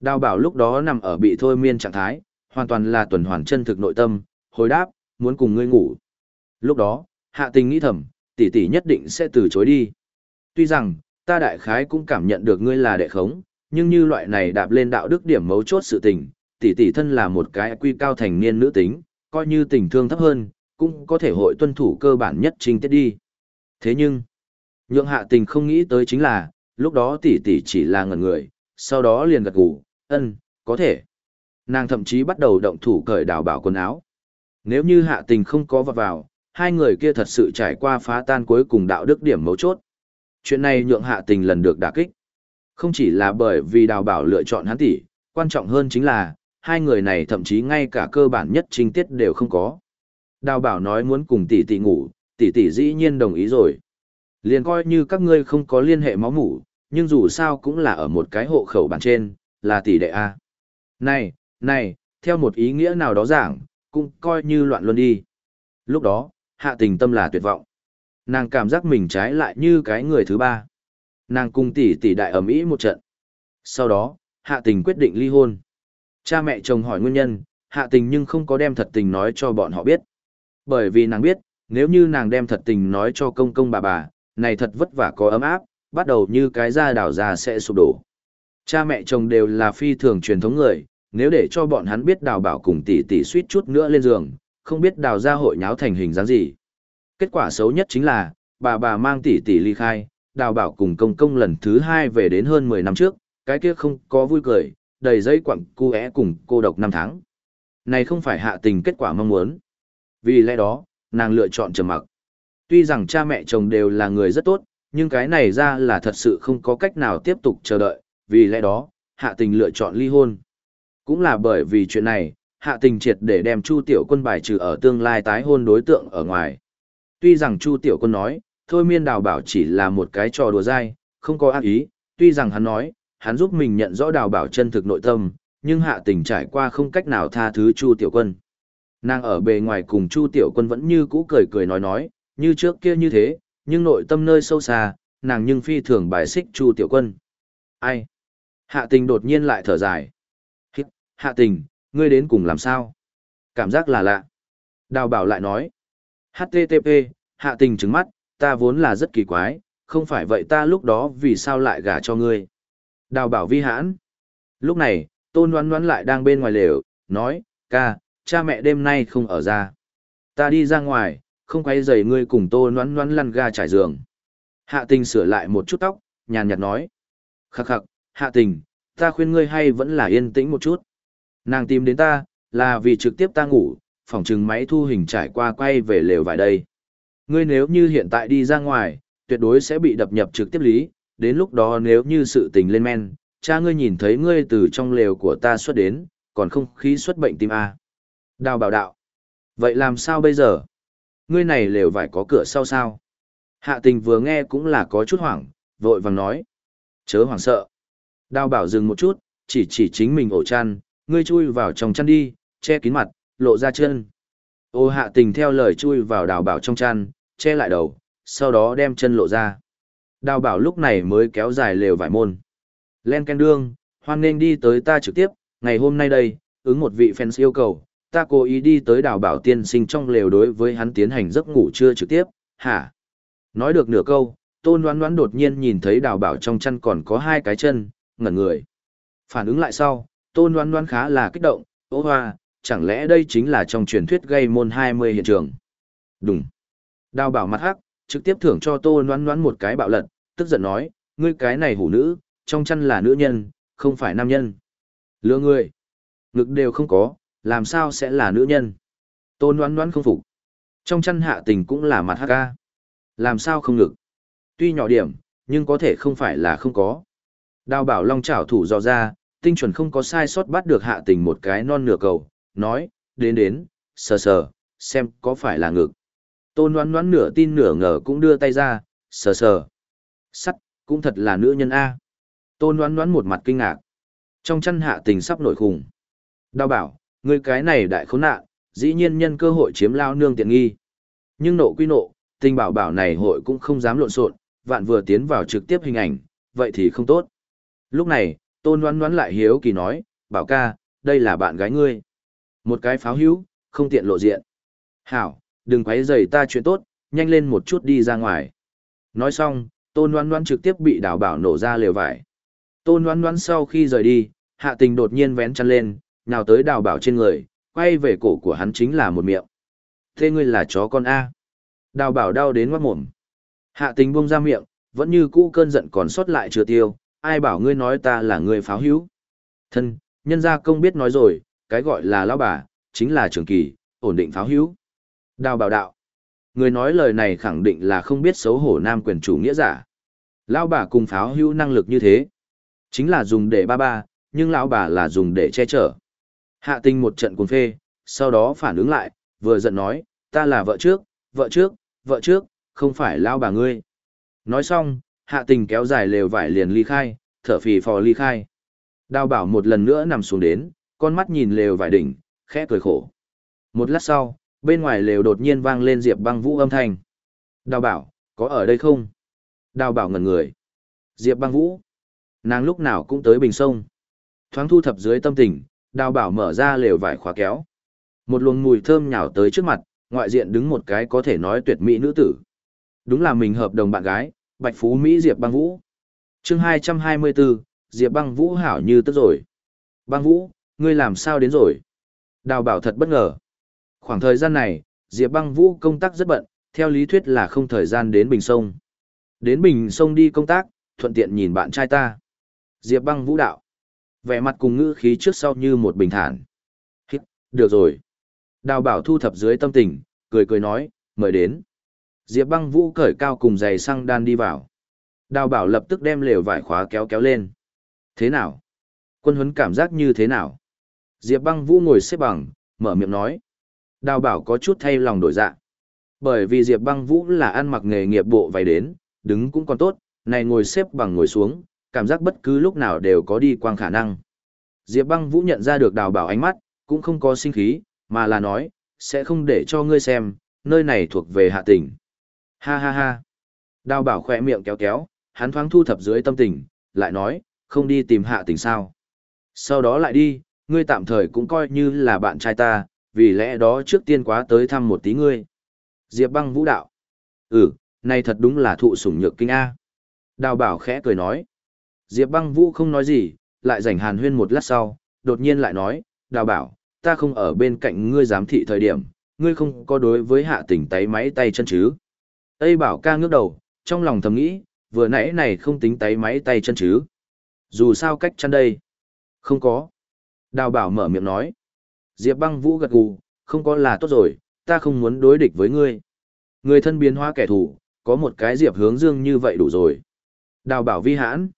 Đào bảo lúc đó nằm ở bị thôi miên trạng thái, hoàn toàn là tuần hoàn chân thực nội tâm, hồi đáp, muốn cùng ngươi ngủ. Lúc đó, hạ tình nghĩ thầm, tỷ tỷ nhất định sẽ từ chối đi. Tuy rằng, ta đại khái cũng cảm nhận được ngươi là đệ khống, nhưng như loại này đạp lên đạo đức điểm mấu chốt sự tình, tỷ tỷ thân là một cái quy cao thành niên nữ tính, coi như tình thương thấp hơn, cũng có thể hội tuân thủ cơ bản nhất trình tiết đi. Thế nhưng, nhượng hạ tình không nghĩ tới chính là lúc đó tỷ tỷ chỉ là ngẩn người, sau đó liền gật gù, ân, có thể. Nàng thậm chí bắt đầu động thủ cởi đào bảo quần áo. Nếu như hạ tình không có vào vào, hai người kia thật sự trải qua phá tan cuối cùng đạo đức điểm mấu chốt. Chuyện này nhượng hạ tình lần được đả kích. Không chỉ là bởi vì đào bảo lựa chọn hắn tỷ, quan trọng hơn chính là, hai người này thậm chí ngay cả cơ bản nhất trinh tiết đều không có. Đào bảo nói muốn cùng tỷ tỷ ngủ, tỷ tỷ dĩ nhiên đồng ý rồi. Liền coi như các ngươi không có liên hệ máu mủ nhưng dù sao cũng là ở một cái hộ khẩu bản trên, là tỷ đệ a. Này này, theo một ý nghĩa nào đó giảng, cũng coi như loạn luân đi. Lúc đó, hạ tình tâm là tuyệt vọng. Nàng cảm giác mình trái lại như cái người thứ ba. Nàng cùng tỷ tỷ đại ở mỹ một trận. Sau đó, hạ tình quyết định ly hôn. Cha mẹ chồng hỏi nguyên nhân, hạ tình nhưng không có đem thật tình nói cho bọn họ biết. Bởi vì nàng biết, nếu như nàng đem thật tình nói cho công công bà bà, này thật vất vả có ấm áp bắt đầu như cái da đảo già sẽ sụp đổ cha mẹ chồng đều là phi thường truyền thống người nếu để cho bọn hắn biết đào bảo cùng tỷ tỷ suýt chút nữa lên giường không biết đào ra hội nháo thành hình dáng gì kết quả xấu nhất chính là bà bà mang tỷ tỷ ly khai đào bảo cùng công công lần thứ hai về đến hơn mười năm trước, cái kia không có vui cười, đầy dây quặng cu é cùng cô độc năm tháng. Này không phải hạ tình kết quả mong muốn. Vì lẽ đó, nàng lựa chọn trầm mặc. Tuy rằng cha mẹ chồng đều là người rất tốt, nhưng cái này ra là thật sự không có cách nào tiếp tục chờ đợi, vì lẽ đó, hạ tình lựa chọn ly hôn. Cũng là bởi vì chuyện này, hạ tình triệt để đem Chu Tiểu Quân bài trừ ở tương lai tái hôn đối tượng ở ngoài. Tuy rằng Chu Tiểu Quân nói, thôi miên đào bảo chỉ là một cái trò đùa dai, không có ác ý, tuy rằng hắn nói, hắn giúp mình nhận rõ đào bảo chân thực nội tâm, nhưng hạ tình trải qua không cách nào tha thứ Chu Tiểu Quân. Nàng ở bề ngoài cùng Chu Tiểu Quân vẫn như cũ cười cười nói nói, như trước kia như thế, nhưng nội tâm nơi sâu xa, nàng nhưng phi thường bài xích Chu Tiểu Quân. Ai? Hạ tình đột nhiên lại thở dài. Hít, hạ tình, ngươi đến cùng làm sao? Cảm giác là lạ. Đào bảo lại nói. HTTP, hạ tình trứng mắt, ta vốn là rất kỳ quái, không phải vậy ta lúc đó vì sao lại gả cho ngươi. Đào bảo vi hãn. Lúc này, tôn đoán đoán lại đang bên ngoài lều, nói, ca, cha mẹ đêm nay không ở ra. Ta đi ra ngoài, không quay dày ngươi cùng tô đoán đoán lăn ga trải giường. Hạ tình sửa lại một chút tóc, nhàn nhạt nói. Khắc khắc, hạ tình, ta khuyên ngươi hay vẫn là yên tĩnh một chút. Nàng tìm đến ta, là vì trực tiếp ta ngủ, phòng trừng máy thu hình trải qua quay về lều vài đây. Ngươi nếu như hiện tại đi ra ngoài, tuyệt đối sẽ bị đập nhập trực tiếp lý, đến lúc đó nếu như sự tình lên men, cha ngươi nhìn thấy ngươi từ trong lều của ta xuất đến, còn không khí xuất bệnh tim A. Đào bảo đạo. Vậy làm sao bây giờ? Ngươi này lều vải có cửa sau sao? Hạ tình vừa nghe cũng là có chút hoảng, vội vàng nói. Chớ hoảng sợ. Đào bảo dừng một chút, chỉ chỉ chính mình ổ chăn, ngươi chui vào trong chăn đi, che kín mặt, lộ ra chân. Ô hạ tình theo lời chui vào đào bảo trong chăn, che lại đầu, sau đó đem chân lộ ra. Đào bảo lúc này mới kéo dài lều vải môn. Len Ken Đương, hoan nên đi tới ta trực tiếp, ngày hôm nay đây, ứng một vị fans yêu cầu, ta cố ý đi tới đào bảo tiên sinh trong lều đối với hắn tiến hành giấc ngủ trưa trực tiếp, hả? Nói được nửa câu, tôn đoán đoán đột nhiên nhìn thấy đào bảo trong chăn còn có hai cái chân, ngẩn người. Phản ứng lại sau, tôn đoán đoán khá là kích động, ố hoa, chẳng lẽ đây chính là trong truyền thuyết gây môn 20 hiện trường? Đúng. Đào bảo mặt hắc, trực tiếp thưởng cho tôn đoán đoán một cái bạo lật, tức giận nói, ngươi cái này hủ nữ, trong chăn là nữ nhân, không phải nam nhân. Lừa người, Ngực đều không có, làm sao sẽ là nữ nhân? Tôn đoán đoán không phục. Trong chăn hạ tình cũng là mặt hắc ca. Làm sao không ngực? Tuy nhỏ điểm, nhưng có thể không phải là không có. Đào bảo long chảo thủ dò ra, tinh chuẩn không có sai sót bắt được hạ tình một cái non nửa cầu, nói, đến đến, sờ sờ, xem có phải là ngực. Tôn đoán đoán nửa tin nửa ngờ cũng đưa tay ra, sờ sờ. Sắt, cũng thật là nữ nhân A. Tôn đoán đoán một mặt kinh ngạc. Trong chăn hạ tình sắp nổi khủng. Đào bảo, người cái này đại khốn nạn, dĩ nhiên nhân cơ hội chiếm lao nương tiện nghi. Nhưng nộ quy nộ, tình bảo bảo này hội cũng không dám lộn xộn, vạn vừa tiến vào trực tiếp hình ảnh, vậy thì không tốt. Lúc này, tôn đoán đoán lại hiếu kỳ nói, bảo ca, đây là bạn gái ngươi. Một cái pháo hữu, không tiện lộ diện. Hảo, đừng quấy rầy ta chuyện tốt, nhanh lên một chút đi ra ngoài. Nói xong, tôn đoán đoán trực tiếp bị đào bảo nổ ra lều vải. Tôn đoán đoán sau khi rời đi, hạ tình đột nhiên vén chăn lên, nào tới đào bảo trên người, quay về cổ của hắn chính là một miệng. Thế ngươi là chó con A. Đào bảo đau đến mắt mồm. Hạ tình buông ra miệng, vẫn như cũ cơn giận còn sót lại chưa tiêu, ai bảo ngươi nói ta là người pháo hữu. Thân, nhân gia công biết nói rồi, cái gọi là lão bà, chính là trường kỳ, ổn định pháo hữu. Đào bảo đạo. Người nói lời này khẳng định là không biết xấu hổ nam quyền chủ nghĩa giả. Lão bà cùng pháo hữu năng lực như thế. Chính là dùng để ba ba, nhưng lão bà là dùng để che chở. Hạ Tinh một trận cuồng phê, sau đó phản ứng lại, vừa giận nói, ta là vợ trước, vợ trước, vợ trước, không phải lao bà ngươi. Nói xong, hạ tình kéo dài lều vải liền ly khai, thở phì phò ly khai. Đào bảo một lần nữa nằm xuống đến, con mắt nhìn lều vải đỉnh, khẽ cười khổ. Một lát sau, bên ngoài lều đột nhiên vang lên diệp băng vũ âm thanh. Đào bảo, có ở đây không? Đào bảo ngẩn người. Diệp băng vũ. Nàng lúc nào cũng tới bình sông. Thoáng thu thập dưới tâm tình, đào bảo mở ra lều vải khóa kéo. Một luồng mùi thơm nhào tới trước mặt, ngoại diện đứng một cái có thể nói tuyệt mỹ nữ tử. Đúng là mình hợp đồng bạn gái, Bạch Phú Mỹ Diệp Băng Vũ. chương 224, Diệp Băng Vũ hảo như tức rồi. Băng Vũ, ngươi làm sao đến rồi? Đào bảo thật bất ngờ. Khoảng thời gian này, Diệp Băng Vũ công tác rất bận, theo lý thuyết là không thời gian đến Bình Sông. Đến Bình Sông đi công tác, thuận tiện nhìn bạn trai ta. Diệp Băng Vũ đạo. Vẻ mặt cùng ngữ khí trước sau như một bình thản. Hít, được rồi. Đào bảo thu thập dưới tâm tình, cười cười nói, mời đến. Diệp băng vũ cởi cao cùng giày xăng đan đi vào. Đào bảo lập tức đem lều vải khóa kéo kéo lên. Thế nào? Quân huấn cảm giác như thế nào? Diệp băng vũ ngồi xếp bằng, mở miệng nói. Đào bảo có chút thay lòng đổi dạ. Bởi vì Diệp băng vũ là ăn mặc nghề nghiệp bộ váy đến, đứng cũng còn tốt, này ngồi xếp bằng ngồi xuống, cảm giác bất cứ lúc nào đều có đi quang khả năng. Diệp băng vũ nhận ra được đào bảo ánh mắt, cũng không có sinh khí, mà là nói, sẽ không để cho ngươi xem, nơi này thuộc về hạ tỉnh. Ha ha ha. Đào bảo khỏe miệng kéo kéo, hắn thoáng thu thập dưới tâm tình, lại nói, không đi tìm hạ Tỉnh sao. Sau đó lại đi, ngươi tạm thời cũng coi như là bạn trai ta, vì lẽ đó trước tiên quá tới thăm một tí ngươi. Diệp băng vũ đạo. Ừ, này thật đúng là thụ sủng nhược kinh A. Đào bảo khẽ cười nói. Diệp băng vũ không nói gì, lại rảnh hàn huyên một lát sau, đột nhiên lại nói, đào bảo, ta không ở bên cạnh ngươi giám thị thời điểm, ngươi không có đối với hạ tình tay máy tay chân chứ. Tây bảo ca ngước đầu, trong lòng thầm nghĩ, vừa nãy này không tính tay máy tay chân chứ. Dù sao cách chăn đây. Không có. Đào bảo mở miệng nói. Diệp băng vũ gật gù, không có là tốt rồi, ta không muốn đối địch với ngươi. Người thân biến hóa kẻ thù, có một cái diệp hướng dương như vậy đủ rồi. Đào bảo vi hãn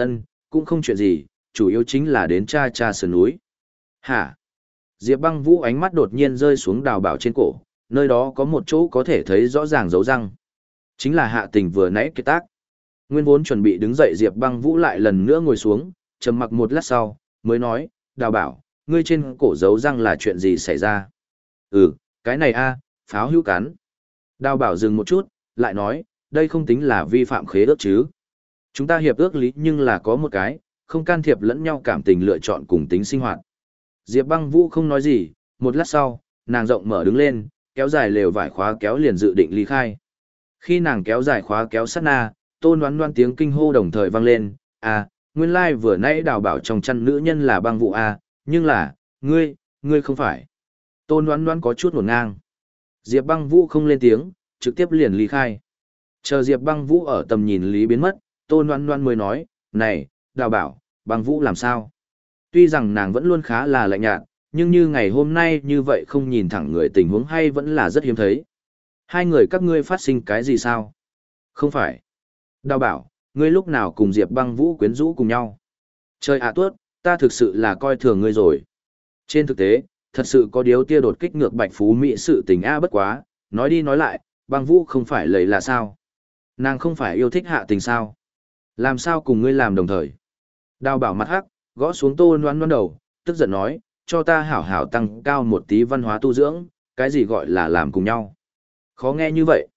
ân cũng không chuyện gì, chủ yếu chính là đến cha cha sườn núi. Hả? Diệp băng vũ ánh mắt đột nhiên rơi xuống đào bảo trên cổ, nơi đó có một chỗ có thể thấy rõ ràng dấu răng. Chính là hạ tình vừa nãy kết tác. Nguyên vốn chuẩn bị đứng dậy Diệp băng vũ lại lần nữa ngồi xuống, trầm mặc một lát sau, mới nói, đào bảo, ngươi trên cổ dấu răng là chuyện gì xảy ra? Ừ, cái này a pháo hữu cắn. Đào bảo dừng một chút, lại nói, đây không tính là vi phạm khế ước chứ. Chúng ta hiệp ước lý nhưng là có một cái, không can thiệp lẫn nhau cảm tình lựa chọn cùng tính sinh hoạt. Diệp băng vũ không nói gì, Một lát sau, nàng rộng mở đứng lên, kéo dài lều vải khóa kéo liền dự định ly khai. Khi nàng kéo dài khóa kéo sát na, tôn đoán đoán tiếng kinh hô đồng thời vang lên, à, nguyên lai vừa nãy đào bảo trong chăn nữ nhân là băng vụ à, nhưng là, ngươi, ngươi không phải. Tôn đoán đoán có chút ngổn ngang. Diệp băng vũ không lên tiếng, trực tiếp liền ly khai. Chờ Diệp băng vũ ở tầm nhìn lý biến mất, tôn Loan Loan mới nói, này, đào bảo, băng vũ làm sao? Tuy rằng nàng vẫn luôn khá là lạnh nhạt, nhưng như ngày hôm nay như vậy không nhìn thẳng người tình huống hay vẫn là rất hiếm thấy. Hai người các ngươi phát sinh cái gì sao? Không phải. Đào bảo, ngươi lúc nào cùng Diệp băng vũ quyến rũ cùng nhau? Trời ạ tuốt, ta thực sự là coi thường ngươi rồi. Trên thực tế, thật sự có điếu tia đột kích ngược bạch phú mỹ sự tình A bất quá, nói đi nói lại, băng vũ không phải lầy là sao? Nàng không phải yêu thích hạ tình sao? Làm sao cùng ngươi làm đồng thời? Đào bảo mặt hắc, gõ xuống tô noan noan đầu, tức giận nói, cho ta hảo hảo tăng cao một tí văn hóa tu dưỡng, cái gì gọi là làm cùng nhau. Khó nghe như vậy.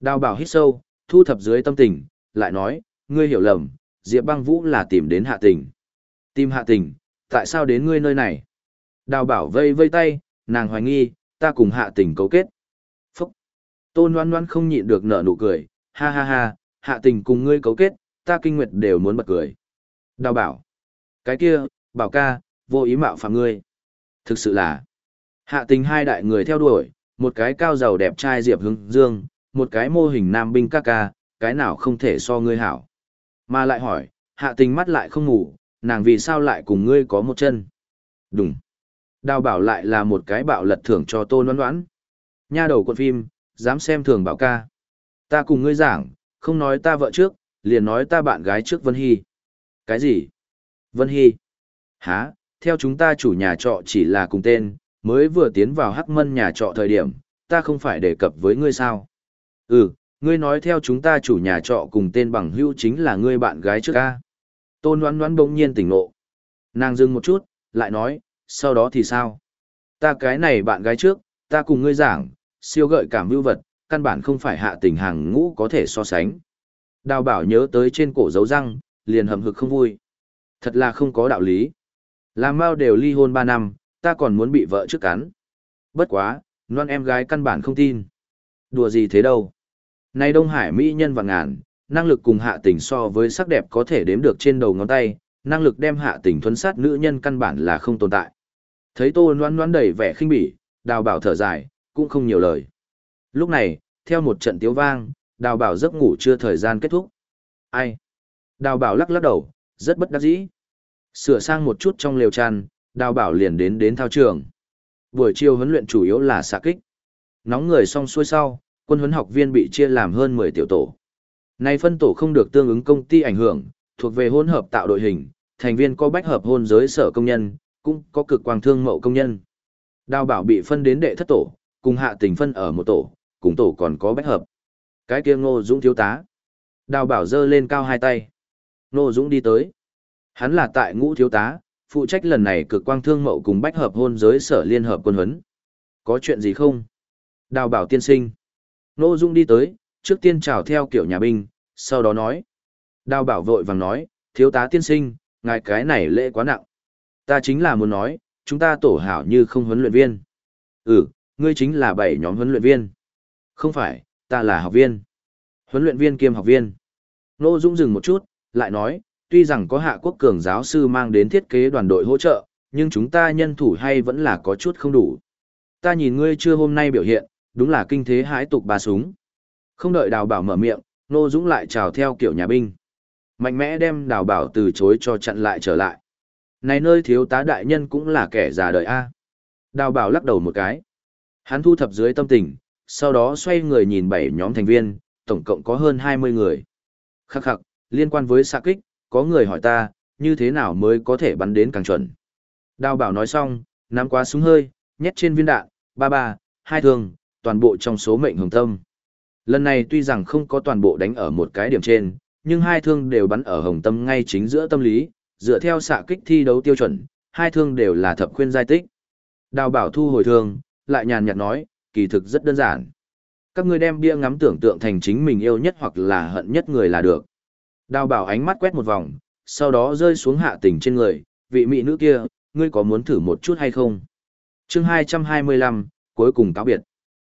Đào bảo hít sâu, thu thập dưới tâm tình, lại nói, ngươi hiểu lầm, Diệp băng vũ là tìm đến hạ tình. Tìm hạ tình, tại sao đến ngươi nơi này? Đào bảo vây vây tay, nàng hoài nghi, ta cùng hạ tình cấu kết. Phúc! Tôn đoán đoán không nhịn được nở nụ cười, ha ha ha, hạ tình cùng ngươi cấu kết, ta kinh nguyệt đều muốn bật cười. Đào bảo! Cái kia, bảo ca, vô ý mạo phạm ngươi. Thực sự là, hạ tình hai đại người theo đuổi, một cái cao giàu đẹp trai Diệp Hưng Dương, một cái mô hình nam binh ca ca, cái nào không thể so ngươi hảo. Mà lại hỏi, hạ tình mắt lại không ngủ, nàng vì sao lại cùng ngươi có một chân. Đúng. Đào bảo lại là một cái bạo lật thưởng cho tô đoán đoán. Nha đầu quân phim, dám xem thường bảo ca. Ta cùng ngươi giảng, không nói ta vợ trước, liền nói ta bạn gái trước Vân Hy. Cái gì? Vân Hy? Hả, theo chúng ta chủ nhà trọ chỉ là cùng tên, mới vừa tiến vào hắc mân nhà trọ thời điểm, ta không phải đề cập với ngươi sao? Ừ, ngươi nói theo chúng ta chủ nhà trọ cùng tên bằng hữu chính là ngươi bạn gái trước ca. Tôn đoán đoán bỗng nhiên tỉnh ngộ. Nàng dừng một chút, lại nói, sau đó thì sao? Ta cái này bạn gái trước, ta cùng ngươi giảng, siêu gợi cảm vưu vật, căn bản không phải hạ tình hàng ngũ có thể so sánh. Đào bảo nhớ tới trên cổ dấu răng, liền hầm hực không vui. Thật là không có đạo lý. Làm mau đều ly hôn 3 năm, ta còn muốn bị vợ trước cắn. Bất quá, non em gái căn bản không tin. Đùa gì thế đâu. Nay Đông Hải Mỹ nhân và ngàn, năng lực cùng hạ tình so với sắc đẹp có thể đếm được trên đầu ngón tay, năng lực đem hạ tình thuấn sát nữ nhân căn bản là không tồn tại. Thấy tô noan noan đầy vẻ khinh bỉ, đào bảo thở dài, cũng không nhiều lời. Lúc này, theo một trận tiếu vang, đào bảo giấc ngủ chưa thời gian kết thúc. Ai? Đào bảo lắc lắc đầu, rất bất đắc dĩ. Sửa sang một chút trong lều tràn, đào bảo liền đến đến thao trường. Buổi chiều huấn luyện chủ yếu là xạ kích. Nóng người xong xuôi sau, quân huấn học viên bị chia làm hơn 10 tiểu tổ. Này phân tổ không được tương ứng công ty ảnh hưởng, thuộc về hỗn hợp tạo đội hình, thành viên có bách hợp hôn giới sở công nhân, cũng có cực quang thương mậu công nhân. Đào bảo bị phân đến đệ thất tổ, cùng hạ tình phân ở một tổ, cùng tổ còn có bách hợp. Cái kia ngô dũng thiếu tá. Đào bảo giơ lên cao hai tay. Ngô dũng đi tới. Hắn là tại ngũ thiếu tá, phụ trách lần này cực quang thương mậu cùng bách hợp hôn giới sở liên hợp quân huấn. Có chuyện gì không? Đào bảo tiên sinh. Ngô dũng đi tới, trước tiên chào theo kiểu nhà binh, sau đó nói. Đào bảo vội vàng nói, thiếu tá tiên sinh, ngài cái này lễ quá nặng. Ta chính là muốn nói, chúng ta tổ hảo như không huấn luyện viên. Ừ, ngươi chính là bảy nhóm huấn luyện viên. Không phải, ta là học viên. Huấn luyện viên kiêm học viên. Nô Dũng dừng một chút, lại nói, tuy rằng có hạ quốc cường giáo sư mang đến thiết kế đoàn đội hỗ trợ, nhưng chúng ta nhân thủ hay vẫn là có chút không đủ. Ta nhìn ngươi chưa hôm nay biểu hiện, đúng là kinh thế hãi tục ba súng. Không đợi đào bảo mở miệng, Nô Dũng lại chào theo kiểu nhà binh. Mạnh mẽ đem đào bảo từ chối cho chặn lại trở lại. Này nơi thiếu tá đại nhân cũng là kẻ già đời A. Đào bảo lắc đầu một cái. Hắn thu thập dưới tâm tình, sau đó xoay người nhìn bảy nhóm thành viên, tổng cộng có hơn 20 người. Khắc khắc, liên quan với xạ kích, có người hỏi ta, như thế nào mới có thể bắn đến càng chuẩn. Đào bảo nói xong, nắm quá súng hơi, nhét trên viên đạn, ba ba, hai thương, toàn bộ trong số mệnh hồng tâm. Lần này tuy rằng không có toàn bộ đánh ở một cái điểm trên, nhưng hai thương đều bắn ở hồng tâm ngay chính giữa tâm lý, dựa theo xạ kích thi đấu tiêu chuẩn, hai thương đều là thập khuyên giai tích. Đào bảo thu hồi thương, lại nhàn nhạt nói, kỳ thực rất đơn giản. Các ngươi đem bia ngắm tưởng tượng thành chính mình yêu nhất hoặc là hận nhất người là được. Đào bảo ánh mắt quét một vòng, sau đó rơi xuống hạ tình trên người, vị mỹ nữ kia, ngươi có muốn thử một chút hay không? chương 225, cuối cùng cáo biệt.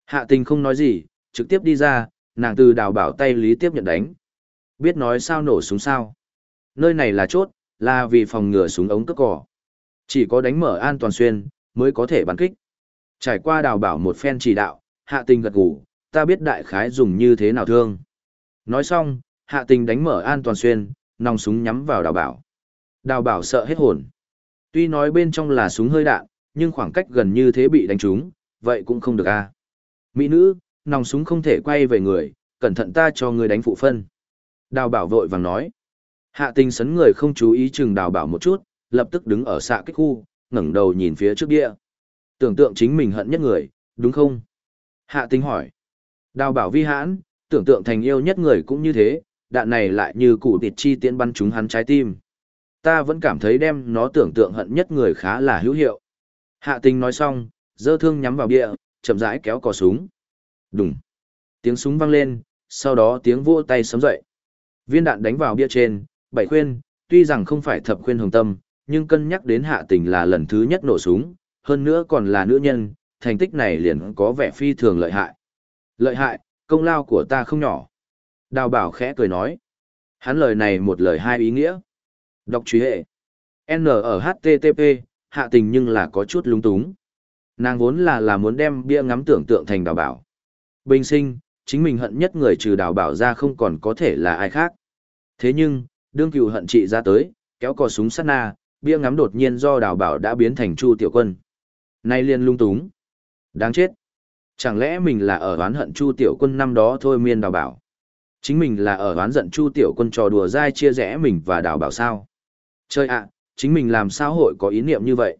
Hạ tình không nói gì, trực tiếp đi ra, nàng từ đào bảo tay lý tiếp nhận đánh. Biết nói sao nổ súng sao. Nơi này là chốt, là vì phòng ngừa súng ống cất cỏ. Chỉ có đánh mở an toàn xuyên, mới có thể bắn kích. Trải qua đào bảo một phen chỉ đạo, hạ tình gật gù, ta biết đại khái dùng như thế nào thương. Nói xong, hạ tình đánh mở an toàn xuyên, nòng súng nhắm vào đào bảo. Đào bảo sợ hết hồn. Tuy nói bên trong là súng hơi đạn, nhưng khoảng cách gần như thế bị đánh trúng, vậy cũng không được a. Mỹ nữ, nòng súng không thể quay về người, cẩn thận ta cho người đánh phụ phân. Đào bảo vội vàng nói. Hạ tình sấn người không chú ý chừng đào bảo một chút, lập tức đứng ở xạ kích khu, ngẩng đầu nhìn phía trước địa. Tưởng tượng chính mình hận nhất người, đúng không? Hạ Tinh hỏi. Đào bảo vi hãn, tưởng tượng thành yêu nhất người cũng như thế, đạn này lại như cụ tịt chi tiễn bắn trúng hắn trái tim. Ta vẫn cảm thấy đem nó tưởng tượng hận nhất người khá là hữu hiệu. Hạ Tinh nói xong, dơ thương nhắm vào bia, chậm rãi kéo cò súng. Đùng. Tiếng súng vang lên, sau đó tiếng vỗ tay sấm dậy. Viên đạn đánh vào bia trên, bảy khuyên, tuy rằng không phải thập khuyên hồng tâm, nhưng cân nhắc đến hạ tình là lần thứ nhất nổ súng, hơn nữa còn là nữ nhân, thành tích này liền có vẻ phi thường lợi hại. Lợi hại, công lao của ta không nhỏ. Đào bảo khẽ cười nói. Hắn lời này một lời hai ý nghĩa. Đọc truy hệ. N ở HTTP, hạ tình nhưng là có chút lung túng. Nàng vốn là là muốn đem bia ngắm tưởng tượng thành đào bảo. Bình sinh, chính mình hận nhất người trừ đào bảo ra không còn có thể là ai khác. Thế nhưng, đương cựu hận trị ra tới, kéo cò súng sát na, bia ngắm đột nhiên do đào bảo đã biến thành chu tiểu quân. Nay liền lung túng. Đáng chết. Chẳng lẽ mình là ở oán hận chu tiểu quân năm đó thôi miên đào bảo. Chính mình là ở oán giận chu tiểu quân trò đùa dai chia rẽ mình và đào bảo sao. Chơi ạ, chính mình làm sao hội có ý niệm như vậy?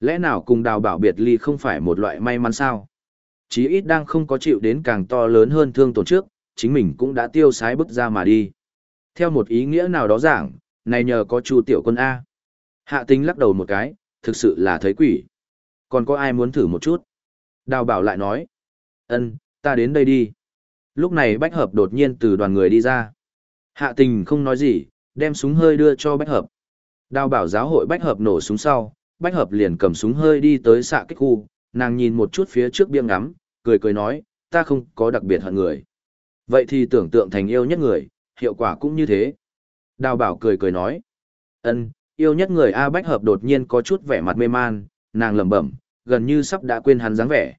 Lẽ nào cùng đào bảo biệt ly không phải một loại may mắn sao? Chí ít đang không có chịu đến càng to lớn hơn thương tổn trước, chính mình cũng đã tiêu sái bức ra mà đi. Theo một ý nghĩa nào đó giảng, này nhờ có chu tiểu quân A. Hạ tính lắc đầu một cái, thực sự là thấy quỷ. Còn có ai muốn thử một chút? Đào bảo lại nói. ân ta đến đây đi. Lúc này bách hợp đột nhiên từ đoàn người đi ra. Hạ tình không nói gì, đem súng hơi đưa cho bách hợp. Đào bảo giáo hội bách hợp nổ súng sau, bách hợp liền cầm súng hơi đi tới xạ kích khu, nàng nhìn một chút phía trước biêng ngắm, cười cười nói, ta không có đặc biệt hận người. Vậy thì tưởng tượng thành yêu nhất người, hiệu quả cũng như thế. Đào bảo cười cười nói, ân, yêu nhất người A bách hợp đột nhiên có chút vẻ mặt mê man, nàng lẩm bẩm, gần như sắp đã quên hắn dáng vẻ.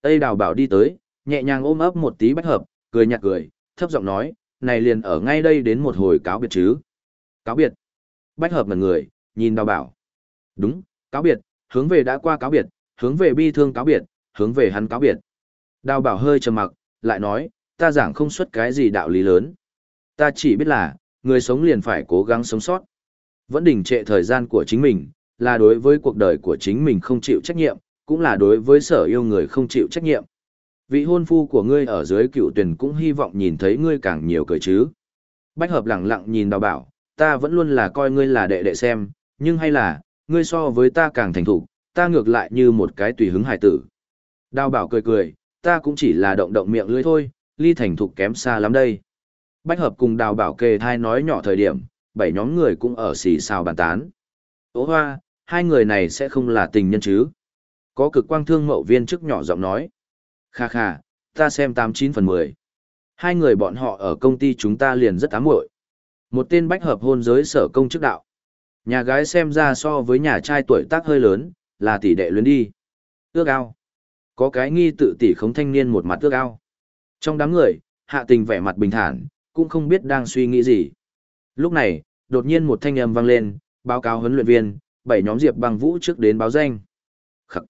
Tây đào bảo đi tới, nhẹ nhàng ôm ấp một tí bách hợp, cười nhạt cười, thấp giọng nói, này liền ở ngay đây đến một hồi cáo biệt chứ. Cáo biệt. Bách hợp ngần người, nhìn đào bảo. Đúng, cáo biệt, hướng về đã qua cáo biệt, hướng về bi thương cáo biệt, hướng về hắn cáo biệt. Đào bảo hơi trầm mặc, lại nói, ta giảng không xuất cái gì đạo lý lớn. Ta chỉ biết là, người sống liền phải cố gắng sống sót. Vẫn đỉnh trệ thời gian của chính mình, là đối với cuộc đời của chính mình không chịu trách nhiệm, cũng là đối với sở yêu người không chịu trách nhiệm. Vị hôn phu của ngươi ở dưới cựu tuyển cũng hy vọng nhìn thấy ngươi càng nhiều cười chứ. Bách hợp lặng lặng nhìn đào bảo, ta vẫn luôn là coi ngươi là đệ đệ xem, nhưng hay là, ngươi so với ta càng thành thục, ta ngược lại như một cái tùy hứng hải tử. Đào bảo cười cười, ta cũng chỉ là động động miệng lưỡi thôi, ly thành thục kém xa lắm đây. Bách hợp cùng đào bảo kề thai nói nhỏ thời điểm, bảy nhóm người cũng ở xì xào bàn tán. Ô hoa, hai người này sẽ không là tình nhân chứ? Có cực quang thương mậu viên chức nhỏ giọng nói. Kha kha, ta xem 89 phần 10. Hai người bọn họ ở công ty chúng ta liền rất ám muội. Một tên bách hợp hôn giới sở công chức đạo. Nhà gái xem ra so với nhà trai tuổi tác hơi lớn, là tỷ đệ luyến đi. Ước ao. Có cái nghi tự tỷ khống thanh niên một mặt ước ao. Trong đám người, hạ tình vẻ mặt bình thản, cũng không biết đang suy nghĩ gì. Lúc này, đột nhiên một thanh âm vang lên, báo cáo huấn luyện viên, bảy nhóm Diệp băng vũ trước đến báo danh. Khắc.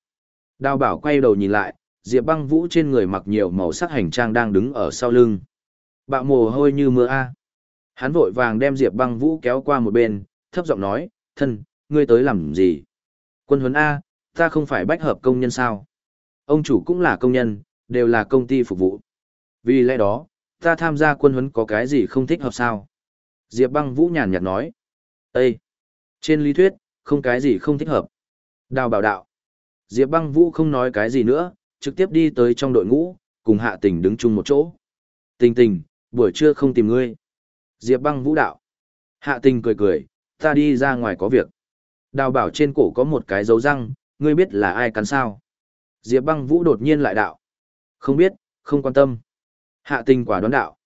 Đào bảo quay đầu nhìn lại, Diệp băng vũ trên người mặc nhiều màu sắc hành trang đang đứng ở sau lưng. Bạo mồ hôi như mưa A. Hắn vội vàng đem Diệp băng vũ kéo qua một bên, thấp giọng nói, thân, ngươi tới làm gì? Quân huấn A, ta không phải bách hợp công nhân sao? Ông chủ cũng là công nhân, đều là công ty phục vụ. Vì lẽ đó, ta tham gia quân huấn có cái gì không thích hợp sao? Diệp băng vũ nhàn nhạt nói. Ê! Trên lý thuyết, không cái gì không thích hợp. Đào bảo đạo. Diệp băng vũ không nói cái gì nữa, trực tiếp đi tới trong đội ngũ, cùng hạ tình đứng chung một chỗ. Tình tình, buổi trưa không tìm ngươi. Diệp băng vũ đạo. Hạ tình cười cười, ta đi ra ngoài có việc. Đào bảo trên cổ có một cái dấu răng, ngươi biết là ai cắn sao? Diệp băng vũ đột nhiên lại đạo. Không biết, không quan tâm. Hạ tình quả đoán đạo.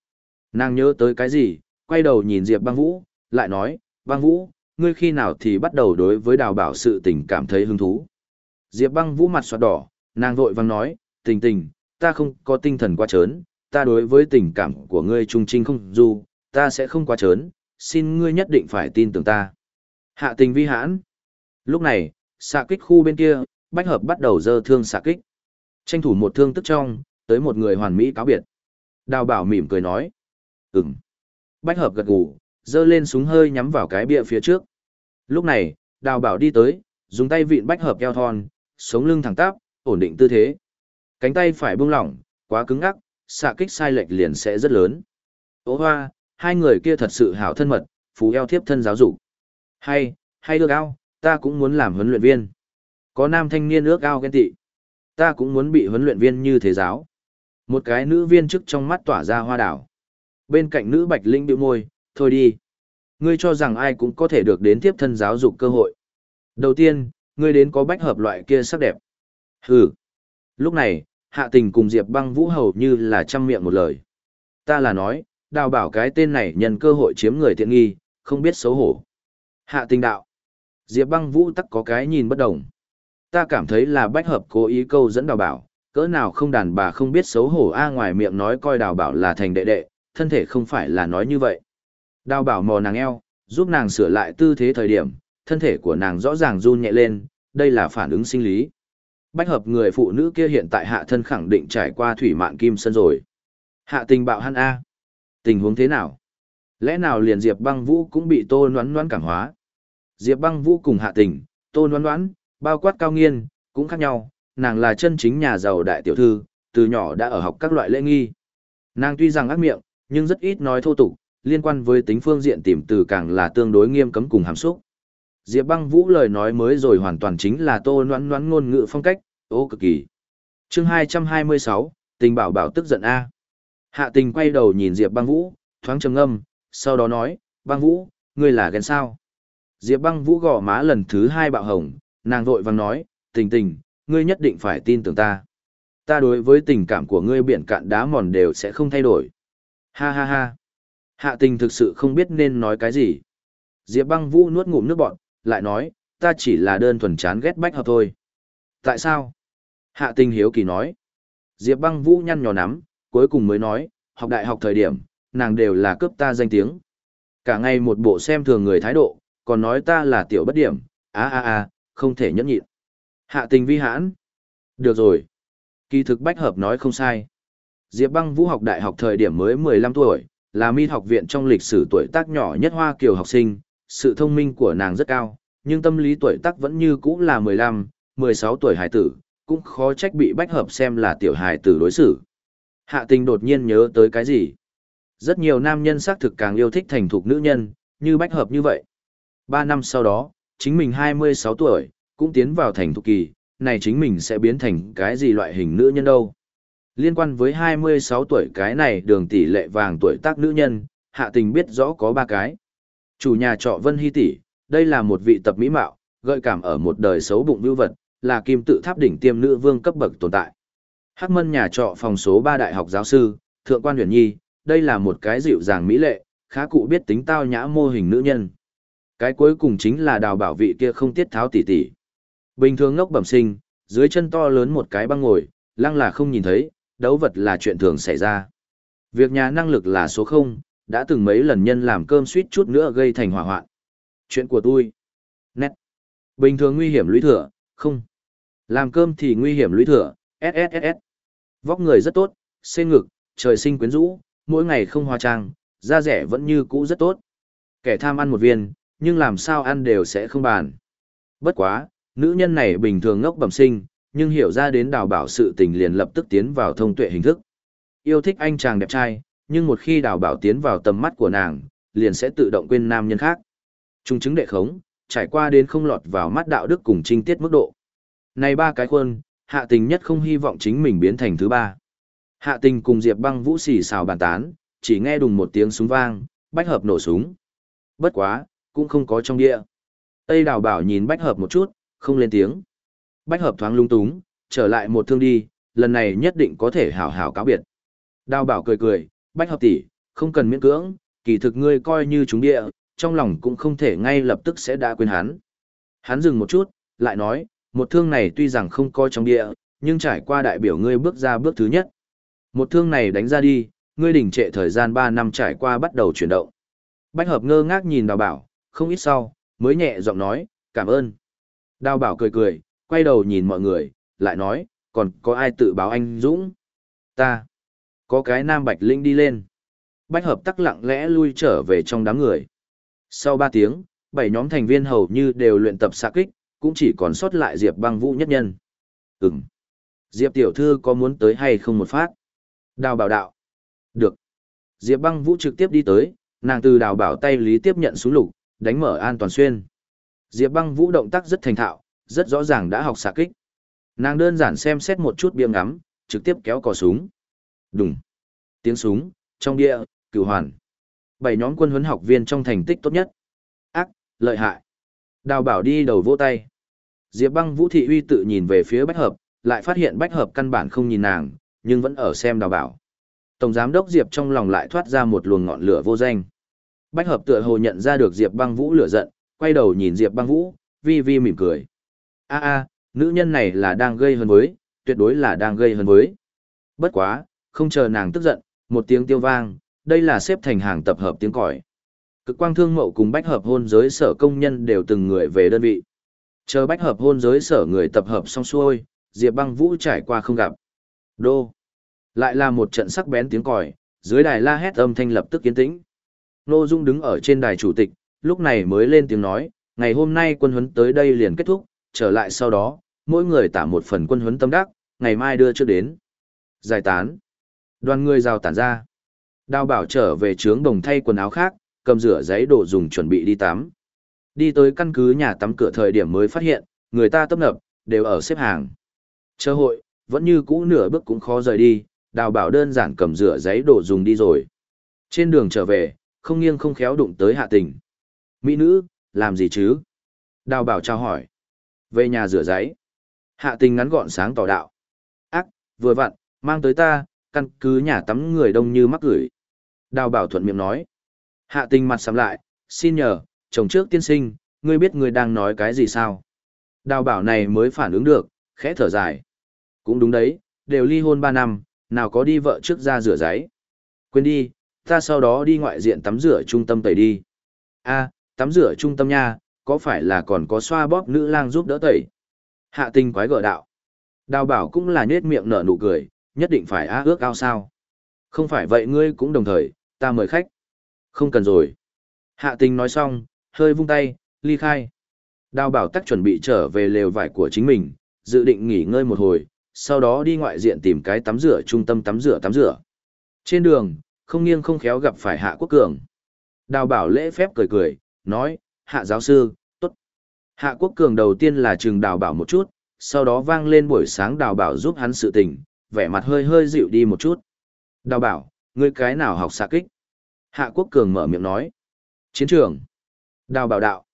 Nàng nhớ tới cái gì, quay đầu nhìn Diệp băng vũ, lại nói, băng vũ, ngươi khi nào thì bắt đầu đối với đào bảo sự tình cảm thấy hứng thú. Diệp băng vũ mặt soạt đỏ, nàng vội vang nói, tình tình, ta không có tinh thần quá trớn, ta đối với tình cảm của ngươi trung trinh không dù, ta sẽ không quá trớn, xin ngươi nhất định phải tin tưởng ta. Hạ tình vi hãn. Lúc này, xạ kích khu bên kia, bách hợp bắt đầu dơ thương xạ kích. Tranh thủ một thương tức trong, tới một người hoàn mỹ cáo biệt. Đào bảo mỉm cười nói. Ừm. Bách hợp gật gù, dơ lên súng hơi nhắm vào cái bia phía trước. Lúc này, đào bảo đi tới, dùng tay vịn bách hợp eo thon, sống lưng thẳng tắp, ổn định tư thế. Cánh tay phải buông lỏng, quá cứng ngắc, xạ kích sai lệch liền sẽ rất lớn. Ô hoa, hai người kia thật sự hảo thân mật, phú eo thiếp thân giáo dục. Hay, hay được ao, ta cũng muốn làm huấn luyện viên. Có nam thanh niên ước ao ghen tị. Ta cũng muốn bị huấn luyện viên như thế giáo. Một cái nữ viên chức trong mắt tỏa ra hoa đảo. Bên cạnh nữ bạch linh biểu môi, thôi đi. Ngươi cho rằng ai cũng có thể được đến tiếp thân giáo dục cơ hội. Đầu tiên, ngươi đến có bách hợp loại kia sắc đẹp. Hừ. Lúc này, hạ tình cùng Diệp băng vũ hầu như là trăm miệng một lời. Ta là nói, đào bảo cái tên này nhận cơ hội chiếm người tiện nghi, không biết xấu hổ. Hạ tình đạo. Diệp băng vũ tắc có cái nhìn bất đồng. Ta cảm thấy là bách hợp cố ý câu dẫn đào bảo, cỡ nào không đàn bà không biết xấu hổ a ngoài miệng nói coi đào bảo là thành đệ đệ, thân thể không phải là nói như vậy. Đào bảo mò nàng eo, giúp nàng sửa lại tư thế thời điểm, thân thể của nàng rõ ràng run nhẹ lên, đây là phản ứng sinh lý. Bách hợp người phụ nữ kia hiện tại hạ thân khẳng định trải qua thủy mạn kim sân rồi. Hạ tình bạo hắn A. Tình huống thế nào? Lẽ nào liền Diệp băng vũ cũng bị tô noán noán cảm hóa? Diệp băng vũ cùng hạ tình, tô noán noán, bao quát cao nghiên, cũng khác nhau, nàng là chân chính nhà giàu đại tiểu thư, từ nhỏ đã ở học các loại lễ nghi. Nàng tuy rằng ác miệng, nhưng rất ít nói thô tục, liên quan với tính phương diện tìm từ càng là tương đối nghiêm cấm cùng hàm xúc. Diệp băng vũ lời nói mới rồi hoàn toàn chính là tô noãn noãn ngôn ngữ phong cách, ô cực kỳ. chương 226, tình bảo bảo tức giận A. Hạ tình quay đầu nhìn Diệp băng vũ, thoáng trầm ngâm, sau đó nói, băng vũ, ngươi là ghen sao? Diệp băng vũ gò má lần thứ hai bạo hồng, nàng vội vàng nói, tình tình, ngươi nhất định phải tin tưởng ta. Ta đối với tình cảm của ngươi biển cạn đá mòn đều sẽ không thay đổi. Ha ha ha. Hạ tình thực sự không biết nên nói cái gì. Diệp băng vũ nuốt ngụm nước bọn, lại nói, ta chỉ là đơn thuần chán ghét bách hợp thôi. Tại sao? Hạ tình hiếu kỳ nói. Diệp băng vũ nhăn nhò nắm, cuối cùng mới nói, học đại học thời điểm, nàng đều là cướp ta danh tiếng. Cả ngày một bộ xem thường người thái độ, còn nói ta là tiểu bất điểm, á á á, không thể nhẫn nhịn. Hạ tình vi hãn. Được rồi. Kỳ thực bách hợp nói không sai. Diệp băng vũ học đại học thời điểm mới 15 tuổi, là mi học viện trong lịch sử tuổi tác nhỏ nhất Hoa Kiều học sinh, sự thông minh của nàng rất cao, nhưng tâm lý tuổi tác vẫn như cũ là 15, 16 tuổi hải tử, cũng khó trách bị bách hợp xem là tiểu hải tử đối xử. Hạ tình đột nhiên nhớ tới cái gì? Rất nhiều nam nhân xác thực càng yêu thích thành thục nữ nhân, như bách hợp như vậy. Ba năm sau đó, chính mình 26 tuổi, cũng tiến vào thành thục kỳ, này chính mình sẽ biến thành cái gì loại hình nữ nhân đâu. Liên quan với 26 tuổi cái này đường tỷ lệ vàng tuổi tác nữ nhân, hạ tình biết rõ có ba cái. Chủ nhà trọ Vân Hy tỷ, đây là một vị tập mỹ mạo, gợi cảm ở một đời xấu bụng vưu vật, là kim tự tháp đỉnh tiêm nữ vương cấp bậc tồn tại. Hắc Mân nhà trọ phòng số 3 đại học giáo sư, Thượng quan Huyền Nhi, đây là một cái dịu dàng mỹ lệ, khá cụ biết tính tao nhã mô hình nữ nhân. Cái cuối cùng chính là đào bảo vị kia không tiết tháo tỷ tỷ. Bình thường ngốc bẩm sinh, dưới chân to lớn một cái băng ngồi, lăng là không nhìn thấy, đấu vật là chuyện thường xảy ra. Việc nhà năng lực là số 0, đã từng mấy lần nhân làm cơm suýt chút nữa gây thành hỏa hoạn. Chuyện của tôi. Nét. Bình thường nguy hiểm lũy thừa, không. Làm cơm thì nguy hiểm lũy thừa, SSSS. Vóc người rất tốt, xê ngực, trời sinh quyến rũ, mỗi ngày không hóa trang, da rẻ vẫn như cũ rất tốt. Kẻ tham ăn một viên, nhưng làm sao ăn đều sẽ không bàn. Bất quá, nữ nhân này bình thường ngốc bẩm sinh, nhưng hiểu ra đến đào bảo sự tình liền lập tức tiến vào thông tuệ hình thức. Yêu thích anh chàng đẹp trai, nhưng một khi đào bảo tiến vào tầm mắt của nàng, liền sẽ tự động quên nam nhân khác. Trung chứng đệ khống, trải qua đến không lọt vào mắt đạo đức cùng trinh tiết mức độ. Này ba cái khuôn, hạ tình nhất không hy vọng chính mình biến thành thứ ba. Hạ tình cùng Diệp băng vũ xì xào bàn tán, chỉ nghe đùng một tiếng súng vang, bách hợp nổ súng. Bất quá, cũng không có trong địa. Tây đào bảo nhìn bách hợp một chút, không lên tiếng. Bách hợp thoáng lung túng, trở lại một thương đi, lần này nhất định có thể hảo hảo cáo biệt. Đào bảo cười cười, bách hợp tỷ, không cần miễn cưỡng, kỳ thực ngươi coi như chúng địa, trong lòng cũng không thể ngay lập tức sẽ đã quên hắn. Hắn dừng một chút, lại nói, một thương này tuy rằng không coi trong địa, nhưng trải qua đại biểu ngươi bước ra bước thứ nhất. Một thương này đánh ra đi, ngươi đỉnh trệ thời gian 3 năm trải qua bắt đầu chuyển động. Bách hợp ngơ ngác nhìn đào bảo, không ít sau, mới nhẹ giọng nói, cảm ơn. Đào bảo cười cười, quay đầu nhìn mọi người, lại nói, còn có ai tự báo anh Dũng? Ta. Có cái nam bạch linh đi lên. Bách hợp tắc lặng lẽ lui trở về trong đám người. Sau 3 tiếng, bảy nhóm thành viên hầu như đều luyện tập xạ kích, cũng chỉ còn sót lại Diệp băng vũ nhất nhân. Ừm. Diệp tiểu thư có muốn tới hay không một phát? Đào bảo đạo. Được. Diệp băng vũ trực tiếp đi tới, nàng từ đào bảo tay lý tiếp nhận xuống lục, đánh mở an toàn xuyên. Diệp băng vũ động tác rất thành thạo, rất rõ ràng đã học xạ kích. Nàng đơn giản xem xét một chút bia ngắm, trực tiếp kéo cò súng. Đùng. Tiếng súng, trong địa, cửu hoàn. Bảy nhóm quân huấn học viên trong thành tích tốt nhất. Ác, lợi hại. Đào bảo đi đầu vỗ tay. Diệp băng vũ thị uy tự nhìn về phía bách hợp, lại phát hiện bách hợp căn bản không nhìn nàng, nhưng vẫn ở xem đào bảo. Tổng giám đốc Diệp trong lòng lại thoát ra một luồng ngọn lửa vô danh. Bách hợp tựa hồ nhận ra được Diệp băng vũ lửa giận, quay đầu nhìn Diệp băng vũ, vi vi mỉm cười a a nữ nhân này là đang gây hấn với, tuyệt đối là đang gây hấn với. Bất quá, không chờ nàng tức giận, một tiếng tiêu vang, đây là xếp thành hàng tập hợp tiếng còi. Cực quang thương mậu cùng bách hợp hôn giới sở công nhân đều từng người về đơn vị. Chờ bách hợp hôn giới sở người tập hợp xong xuôi, Diệp băng vũ trải qua không gặp. Đô. Lại là một trận sắc bén tiếng còi, dưới đài la hét âm thanh lập tức kiến tĩnh. Nô Dung đứng ở trên đài chủ tịch, lúc này mới lên tiếng nói, ngày hôm nay quân huấn tới đây liền kết thúc, trở lại sau đó, mỗi người tả một phần quân huấn tâm đắc, ngày mai đưa trước đến. Giải tán. Đoàn người rào tản ra. Đào bảo trở về trướng đồng thay quần áo khác, cầm rửa giấy đồ dùng chuẩn bị đi tắm. Đi tới căn cứ nhà tắm cửa thời điểm mới phát hiện, người ta tấp nập, đều ở xếp hàng. Chờ hội, vẫn như cũ nửa bước cũng khó rời đi, đào bảo đơn giản cầm rửa giấy đồ dùng đi rồi. Trên đường trở về, không nghiêng không khéo đụng tới hạ tình. Mỹ nữ, làm gì chứ? Đào bảo trao hỏi. Về nhà rửa giấy. Hạ tình ngắn gọn sáng tỏ đạo. Ác, vừa vặn, mang tới ta, căn cứ nhà tắm người đông như mắc gửi. Đào bảo thuận miệng nói. Hạ tình mặt sắm lại, xin nhờ, chồng trước tiên sinh, ngươi biết ngươi đang nói cái gì sao? Đào bảo này mới phản ứng được, khẽ thở dài. Cũng đúng đấy, đều ly hôn 3 năm, nào có đi vợ trước ra rửa giấy. Quên đi, ta sau đó đi ngoại diện tắm rửa trung tâm tẩy đi. a tắm rửa trung tâm nha, có phải là còn có xoa bóp nữ lang giúp đỡ tẩy? Hạ tinh quái gở đạo. Đào bảo cũng là nhết miệng nở nụ cười, nhất định phải á ước ao sao. Không phải vậy ngươi cũng đồng thời, ta mời khách. Không cần rồi. Hạ tinh nói xong, hơi vung tay, ly khai. Đào bảo tắc chuẩn bị trở về lều vải của chính mình, dự định nghỉ ngơi một hồi, sau đó đi ngoại diện tìm cái tắm rửa trung tâm tắm rửa tắm rửa. Trên đường, không nghiêng không khéo gặp phải Hạ Quốc Cường. Đào bảo lễ phép cười cười, nói, Hạ giáo sư, tốt. Hạ Quốc Cường đầu tiên là trừng đào bảo một chút, sau đó vang lên buổi sáng đào bảo giúp hắn sự tình, vẻ mặt hơi hơi dịu đi một chút. Đào bảo, ngươi cái nào học xạ kích? Hạ Quốc Cường mở miệng nói. Chiến trường. Đào bảo đạo.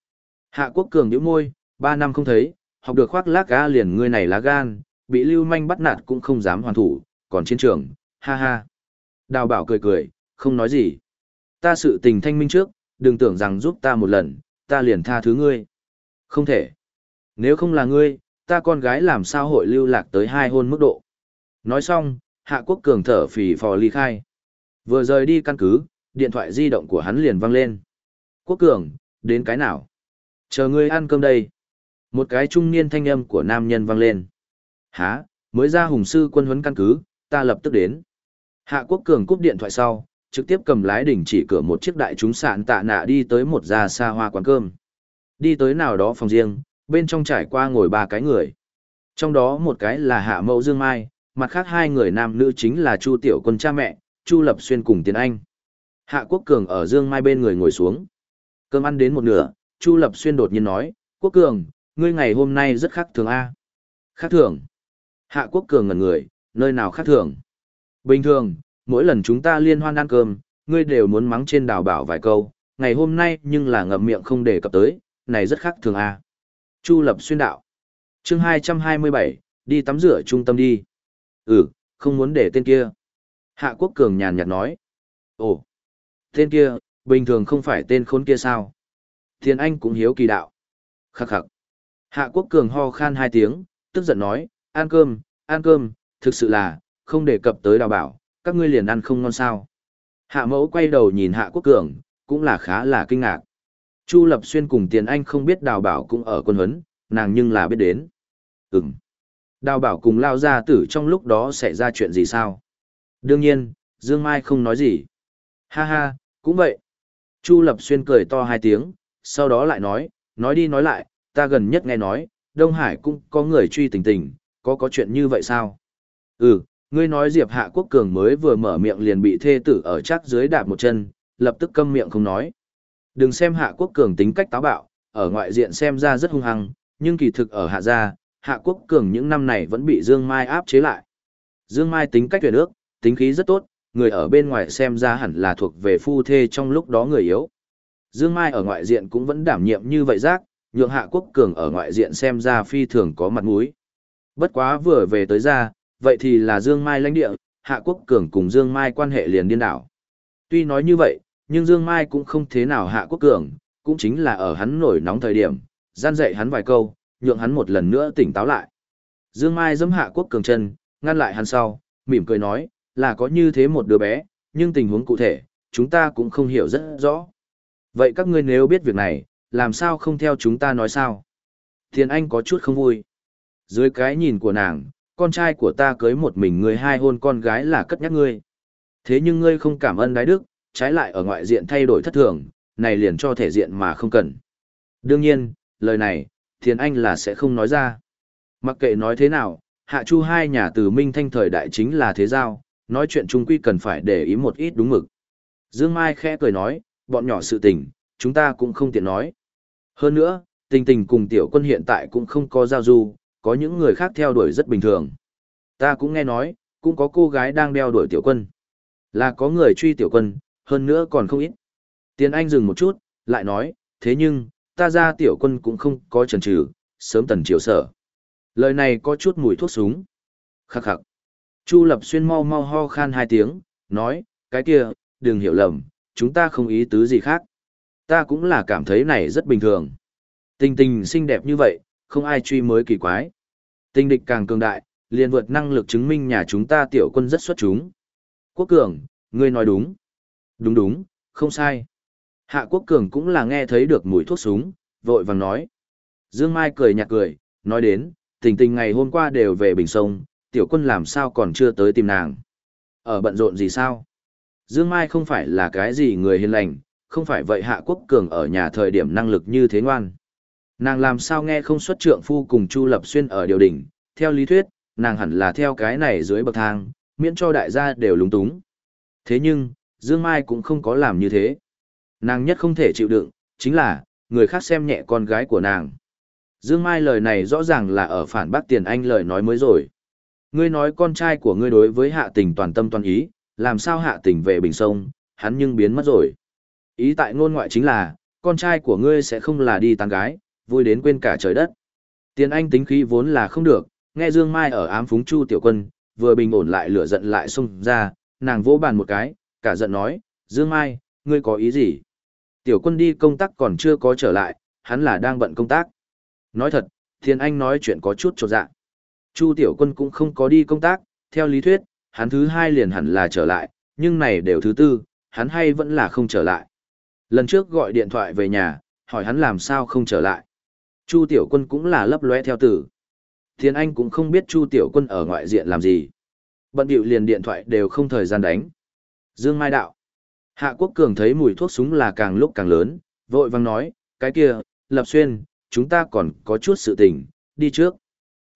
Hạ Quốc Cường nhíu môi, ba năm không thấy, học được khoác lác ga liền ngươi này lá gan, bị lưu manh bắt nạt cũng không dám hoàn thủ, còn chiến trường, ha ha. Đào bảo cười cười, không nói gì. Ta sự tình thanh minh trước, đừng tưởng rằng giúp ta một lần, ta liền tha thứ ngươi. Không thể. Nếu không là ngươi, ta con gái làm sao hội lưu lạc tới hai hôn mức độ. Nói xong, Hạ Quốc Cường thở phì phò ly khai. Vừa rời đi căn cứ, điện thoại di động của hắn liền vang lên. Quốc Cường, đến cái nào? Chờ ngươi ăn cơm đây. Một cái trung niên thanh âm của nam nhân vang lên. Hả, mới ra hùng sư quân huấn căn cứ, ta lập tức đến. Hạ Quốc Cường cúp điện thoại sau, trực tiếp cầm lái đỉnh chỉ cửa một chiếc đại chúng sạn tạ nạ đi tới một gia xa hoa quán cơm. Đi tới nào đó phòng riêng, bên trong trải qua ngồi ba cái người. Trong đó một cái là Hạ Mẫu Dương Mai, mặt khác hai người nam nữ chính là Chu Tiểu Quân cha mẹ, Chu Lập Xuyên cùng Tiến Anh. Hạ Quốc Cường ở Dương Mai bên người ngồi xuống. Cơm ăn đến một nửa, Chu Lập Xuyên đột nhiên nói, Quốc Cường, ngươi ngày hôm nay rất khác thường a Khác thường. Hạ Quốc Cường ngẩn người, nơi nào khác thường. Bình thường, mỗi lần chúng ta liên hoan ăn cơm, ngươi đều muốn mắng trên đào bảo vài câu, ngày hôm nay nhưng là ngậm miệng không để cập tới, này rất khác thường a Chu Lập Xuyên đạo. chương 227, đi tắm rửa trung tâm đi. Ừ, không muốn để tên kia. Hạ Quốc Cường nhàn nhạt nói. Ồ, tên kia, bình thường không phải tên khốn kia sao? Thiên Anh cũng hiếu kỳ đạo. Khắc khắc. Hạ Quốc Cường ho khan hai tiếng, tức giận nói, ăn cơm, ăn cơm, thực sự là, không đề cập tới đào bảo, các ngươi liền ăn không ngon sao. Hạ mẫu quay đầu nhìn Hạ Quốc Cường, cũng là khá là kinh ngạc. Chu Lập Xuyên cùng Tiền Anh không biết đào bảo cũng ở quân huấn, nàng nhưng là biết đến. Ừm. Đào bảo cùng lao ra tử trong lúc đó sẽ ra chuyện gì sao? Đương nhiên, Dương Mai không nói gì. Ha ha, cũng vậy. Chu Lập Xuyên cười to hai tiếng, sau đó lại nói, nói đi nói lại, ta gần nhất nghe nói, Đông Hải cũng có người truy tình tình, có có chuyện như vậy sao? Ừ, ngươi nói Diệp Hạ Quốc Cường mới vừa mở miệng liền bị thê tử ở chắc dưới đạp một chân, lập tức câm miệng không nói. Đừng xem Hạ Quốc Cường tính cách táo bạo, ở ngoại diện xem ra rất hung hăng, nhưng kỳ thực ở Hạ gia, Hạ Quốc Cường những năm này vẫn bị Dương Mai áp chế lại. Dương Mai tính cách tuyệt ước, tính khí rất tốt, người ở bên ngoài xem ra hẳn là thuộc về phu thê trong lúc đó người yếu. Dương Mai ở ngoại diện cũng vẫn đảm nhiệm như vậy giác, nhượng Hạ Quốc Cường ở ngoại diện xem ra phi thường có mặt mũi. Bất quá vừa về tới ra, vậy thì là Dương Mai lãnh địa, Hạ Quốc Cường cùng Dương Mai quan hệ liền điên đảo. Tuy nói như vậy, nhưng Dương Mai cũng không thế nào Hạ Quốc Cường, cũng chính là ở hắn nổi nóng thời điểm, gian dạy hắn vài câu, nhượng hắn một lần nữa tỉnh táo lại. Dương Mai giẫm Hạ Quốc Cường chân, ngăn lại hắn sau, mỉm cười nói, là có như thế một đứa bé, nhưng tình huống cụ thể, chúng ta cũng không hiểu rất rõ. Vậy các ngươi nếu biết việc này, làm sao không theo chúng ta nói sao? Thiên Anh có chút không vui. Dưới cái nhìn của nàng, con trai của ta cưới một mình người hai hôn con gái là cất nhắc ngươi. Thế nhưng ngươi không cảm ơn đái đức, trái lại ở ngoại diện thay đổi thất thường, này liền cho thể diện mà không cần. Đương nhiên, lời này, Thiên Anh là sẽ không nói ra. Mặc kệ nói thế nào, hạ chu hai nhà từ minh thanh thời đại chính là thế giao, nói chuyện chung quy cần phải để ý một ít đúng mực. Dương Mai khẽ cười nói, bọn nhỏ sự tình, chúng ta cũng không tiện nói. Hơn nữa, tình tình cùng tiểu quân hiện tại cũng không có giao du, có những người khác theo đuổi rất bình thường. Ta cũng nghe nói, cũng có cô gái đang đeo đuổi tiểu quân. Là có người truy tiểu quân, hơn nữa còn không ít. Tiến Anh dừng một chút, lại nói, thế nhưng, ta ra tiểu quân cũng không có chần chừ, sớm tần chiều sở. Lời này có chút mùi thuốc súng. Khắc khắc. Chu Lập Xuyên mau mau ho khan hai tiếng, nói, cái kia, đừng hiểu lầm, chúng ta không ý tứ gì khác. Ta cũng là cảm thấy này rất bình thường. Tình tình xinh đẹp như vậy, không ai truy mới kỳ quái. Tình địch càng cường đại, liền vượt năng lực chứng minh nhà chúng ta tiểu quân rất xuất chúng. Quốc Cường, ngươi nói đúng. Đúng đúng, không sai. Hạ Quốc Cường cũng là nghe thấy được mùi thuốc súng, vội vàng nói. Dương Mai cười nhạt cười, nói đến, tình tình ngày hôm qua đều về Bình Sông, tiểu quân làm sao còn chưa tới tìm nàng. Ở bận rộn gì sao? Dương Mai không phải là cái gì người hiền lành, không phải vậy Hạ Quốc Cường ở nhà thời điểm năng lực như thế ngoan. Nàng làm sao nghe không xuất trượng phu cùng Chu Lập Xuyên ở điều đỉnh, theo lý thuyết, nàng hẳn là theo cái này dưới bậc thang, miễn cho đại gia đều lúng túng. Thế nhưng, Dương Mai cũng không có làm như thế. Nàng nhất không thể chịu đựng, chính là, người khác xem nhẹ con gái của nàng. Dương Mai lời này rõ ràng là ở phản bác tiền anh lời nói mới rồi. Ngươi nói con trai của ngươi đối với hạ tình toàn tâm toàn ý, làm sao hạ tình về bình sông, hắn nhưng biến mất rồi. Ý tại ngôn ngoại chính là, con trai của ngươi sẽ không là đi tán gái, vui đến quên cả trời đất. Tiền anh tính khí vốn là không được, nghe Dương Mai ở ám phúng Chu Tiểu Quân, vừa bình ổn lại lửa giận lại xung ra, nàng vỗ bàn một cái, cả giận nói, Dương Mai, ngươi có ý gì? Tiểu Quân đi công tác còn chưa có trở lại, hắn là đang bận công tác. Nói thật, Thiên Anh nói chuyện có chút trột dạ. Chu Tiểu Quân cũng không có đi công tác, theo lý thuyết, hắn thứ hai liền hẳn là trở lại, nhưng này đều thứ tư, hắn hay vẫn là không trở lại. Lần trước gọi điện thoại về nhà, hỏi hắn làm sao không trở lại. Chu Tiểu Quân cũng là lấp lóe theo tử. Thiên Anh cũng không biết Chu Tiểu Quân ở ngoại diện làm gì. Bận điệu liền điện thoại đều không thời gian đánh. Dương Mai Đạo. Hạ Quốc Cường thấy mùi thuốc súng là càng lúc càng lớn, vội vang nói, cái kia, Lập Xuyên, chúng ta còn có chút sự tình, đi trước.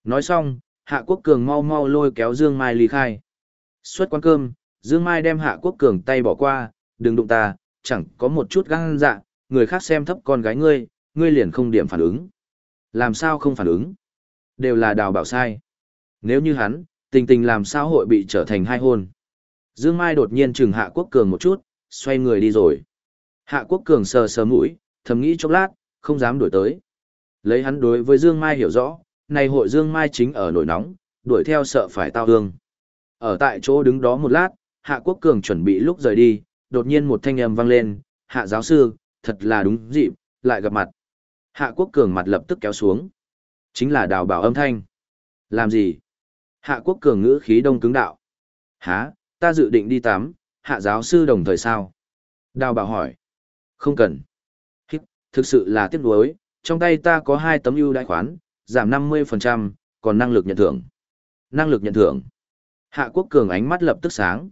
Nói xong, Hạ Quốc Cường mau mau lôi kéo Dương Mai ly khai. Suốt quán cơm, Dương Mai đem Hạ Quốc Cường tay bỏ qua, đừng đụng ta, chẳng có một chút gan dạ, người khác xem thấp con gái ngươi, ngươi liền không điểm phản ứng. Làm sao không phản ứng? Đều là đào bảo sai. Nếu như hắn, tình tình làm sao hội bị trở thành hai hôn. Dương Mai đột nhiên trừng Hạ Quốc Cường một chút, xoay người đi rồi. Hạ Quốc Cường sờ sờ mũi, thầm nghĩ chốc lát, không dám đuổi tới. Lấy hắn đối với Dương Mai hiểu rõ, này hội Dương Mai chính ở nổi nóng, đuổi theo sợ phải tao hương. Ở tại chỗ đứng đó một lát, Hạ Quốc Cường chuẩn bị lúc rời đi, đột nhiên một thanh âm vang lên, Hạ giáo sư, thật là đúng dịp, lại gặp mặt. Hạ Quốc Cường mặt lập tức kéo xuống. Chính là đào bảo âm thanh. Làm gì? Hạ Quốc Cường ngữ khí đông cứng đạo. Hả, ta dự định đi tắm, hạ giáo sư đồng thời sao? Đào bảo hỏi. Không cần. Hít, thực sự là tiếc nuối, trong tay ta có hai tấm ưu đại khoán, giảm 50%, còn năng lực nhận thưởng. Năng lực nhận thưởng. Hạ Quốc Cường ánh mắt lập tức sáng.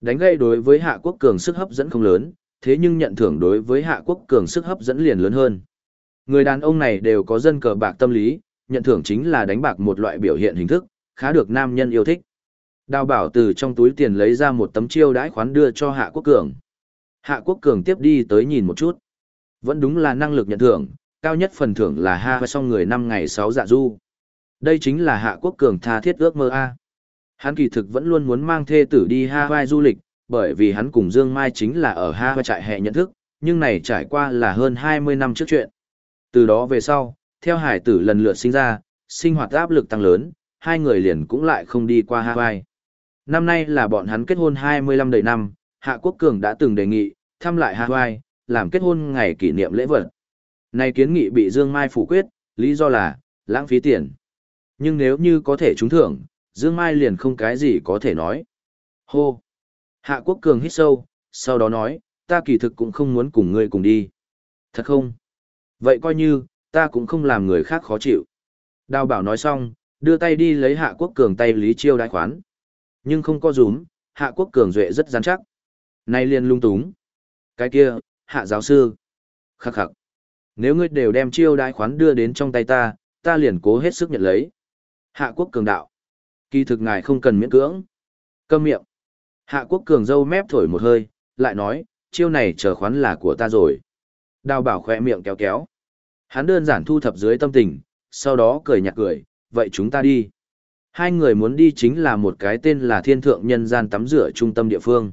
Đánh gây đối với Hạ Quốc Cường sức hấp dẫn không lớn, thế nhưng nhận thưởng đối với Hạ Quốc Cường sức hấp dẫn liền lớn hơn. Người đàn ông này đều có dân cờ bạc tâm lý, nhận thưởng chính là đánh bạc một loại biểu hiện hình thức, khá được nam nhân yêu thích. Đào bảo từ trong túi tiền lấy ra một tấm chiêu đãi khoán đưa cho Hạ Quốc Cường. Hạ Quốc Cường tiếp đi tới nhìn một chút. Vẫn đúng là năng lực nhận thưởng, cao nhất phần thưởng là ha và xong người năm ngày sáu dạ du. Đây chính là Hạ Quốc Cường tha thiết ước mơ A. Hắn kỳ thực vẫn luôn muốn mang thê tử đi Hawaii du lịch, bởi vì hắn cùng Dương Mai chính là ở Hawaii trại hè nhận thức, nhưng này trải qua là hơn 20 năm trước chuyện. Từ đó về sau, theo hải tử lần lượt sinh ra, sinh hoạt áp lực tăng lớn, hai người liền cũng lại không đi qua Hawaii. Năm nay là bọn hắn kết hôn 25 đầy năm, Hạ Quốc Cường đã từng đề nghị, thăm lại Hawaii, làm kết hôn ngày kỷ niệm lễ vật. nay kiến nghị bị Dương Mai phủ quyết, lý do là, lãng phí tiền. Nhưng nếu như có thể trúng thưởng, Dương Mai liền không cái gì có thể nói. Hô! Hạ Quốc Cường hít sâu, sau đó nói, ta kỳ thực cũng không muốn cùng ngươi cùng đi. Thật không? Vậy coi như, ta cũng không làm người khác khó chịu. Đào bảo nói xong, đưa tay đi lấy Hạ Quốc Cường tay Lý Chiêu đại khoán. Nhưng không có rúm, Hạ Quốc Cường duệ rất rắn chắc. Nay liền lung túng. Cái kia, Hạ giáo sư. Khắc khắc. Nếu ngươi đều đem chiêu đại khoán đưa đến trong tay ta, ta liền cố hết sức nhận lấy. Hạ Quốc Cường đạo. Kỳ thực ngài không cần miễn cưỡng. Câm miệng. Hạ Quốc Cường dâu mép thổi một hơi, lại nói, chiêu này chờ khoán là của ta rồi. Đào bảo khỏe miệng kéo kéo. Hắn đơn giản thu thập dưới tâm tình, sau đó cười nhạt cười, vậy chúng ta đi. Hai người muốn đi chính là một cái tên là Thiên Thượng Nhân gian tắm rửa trung tâm địa phương.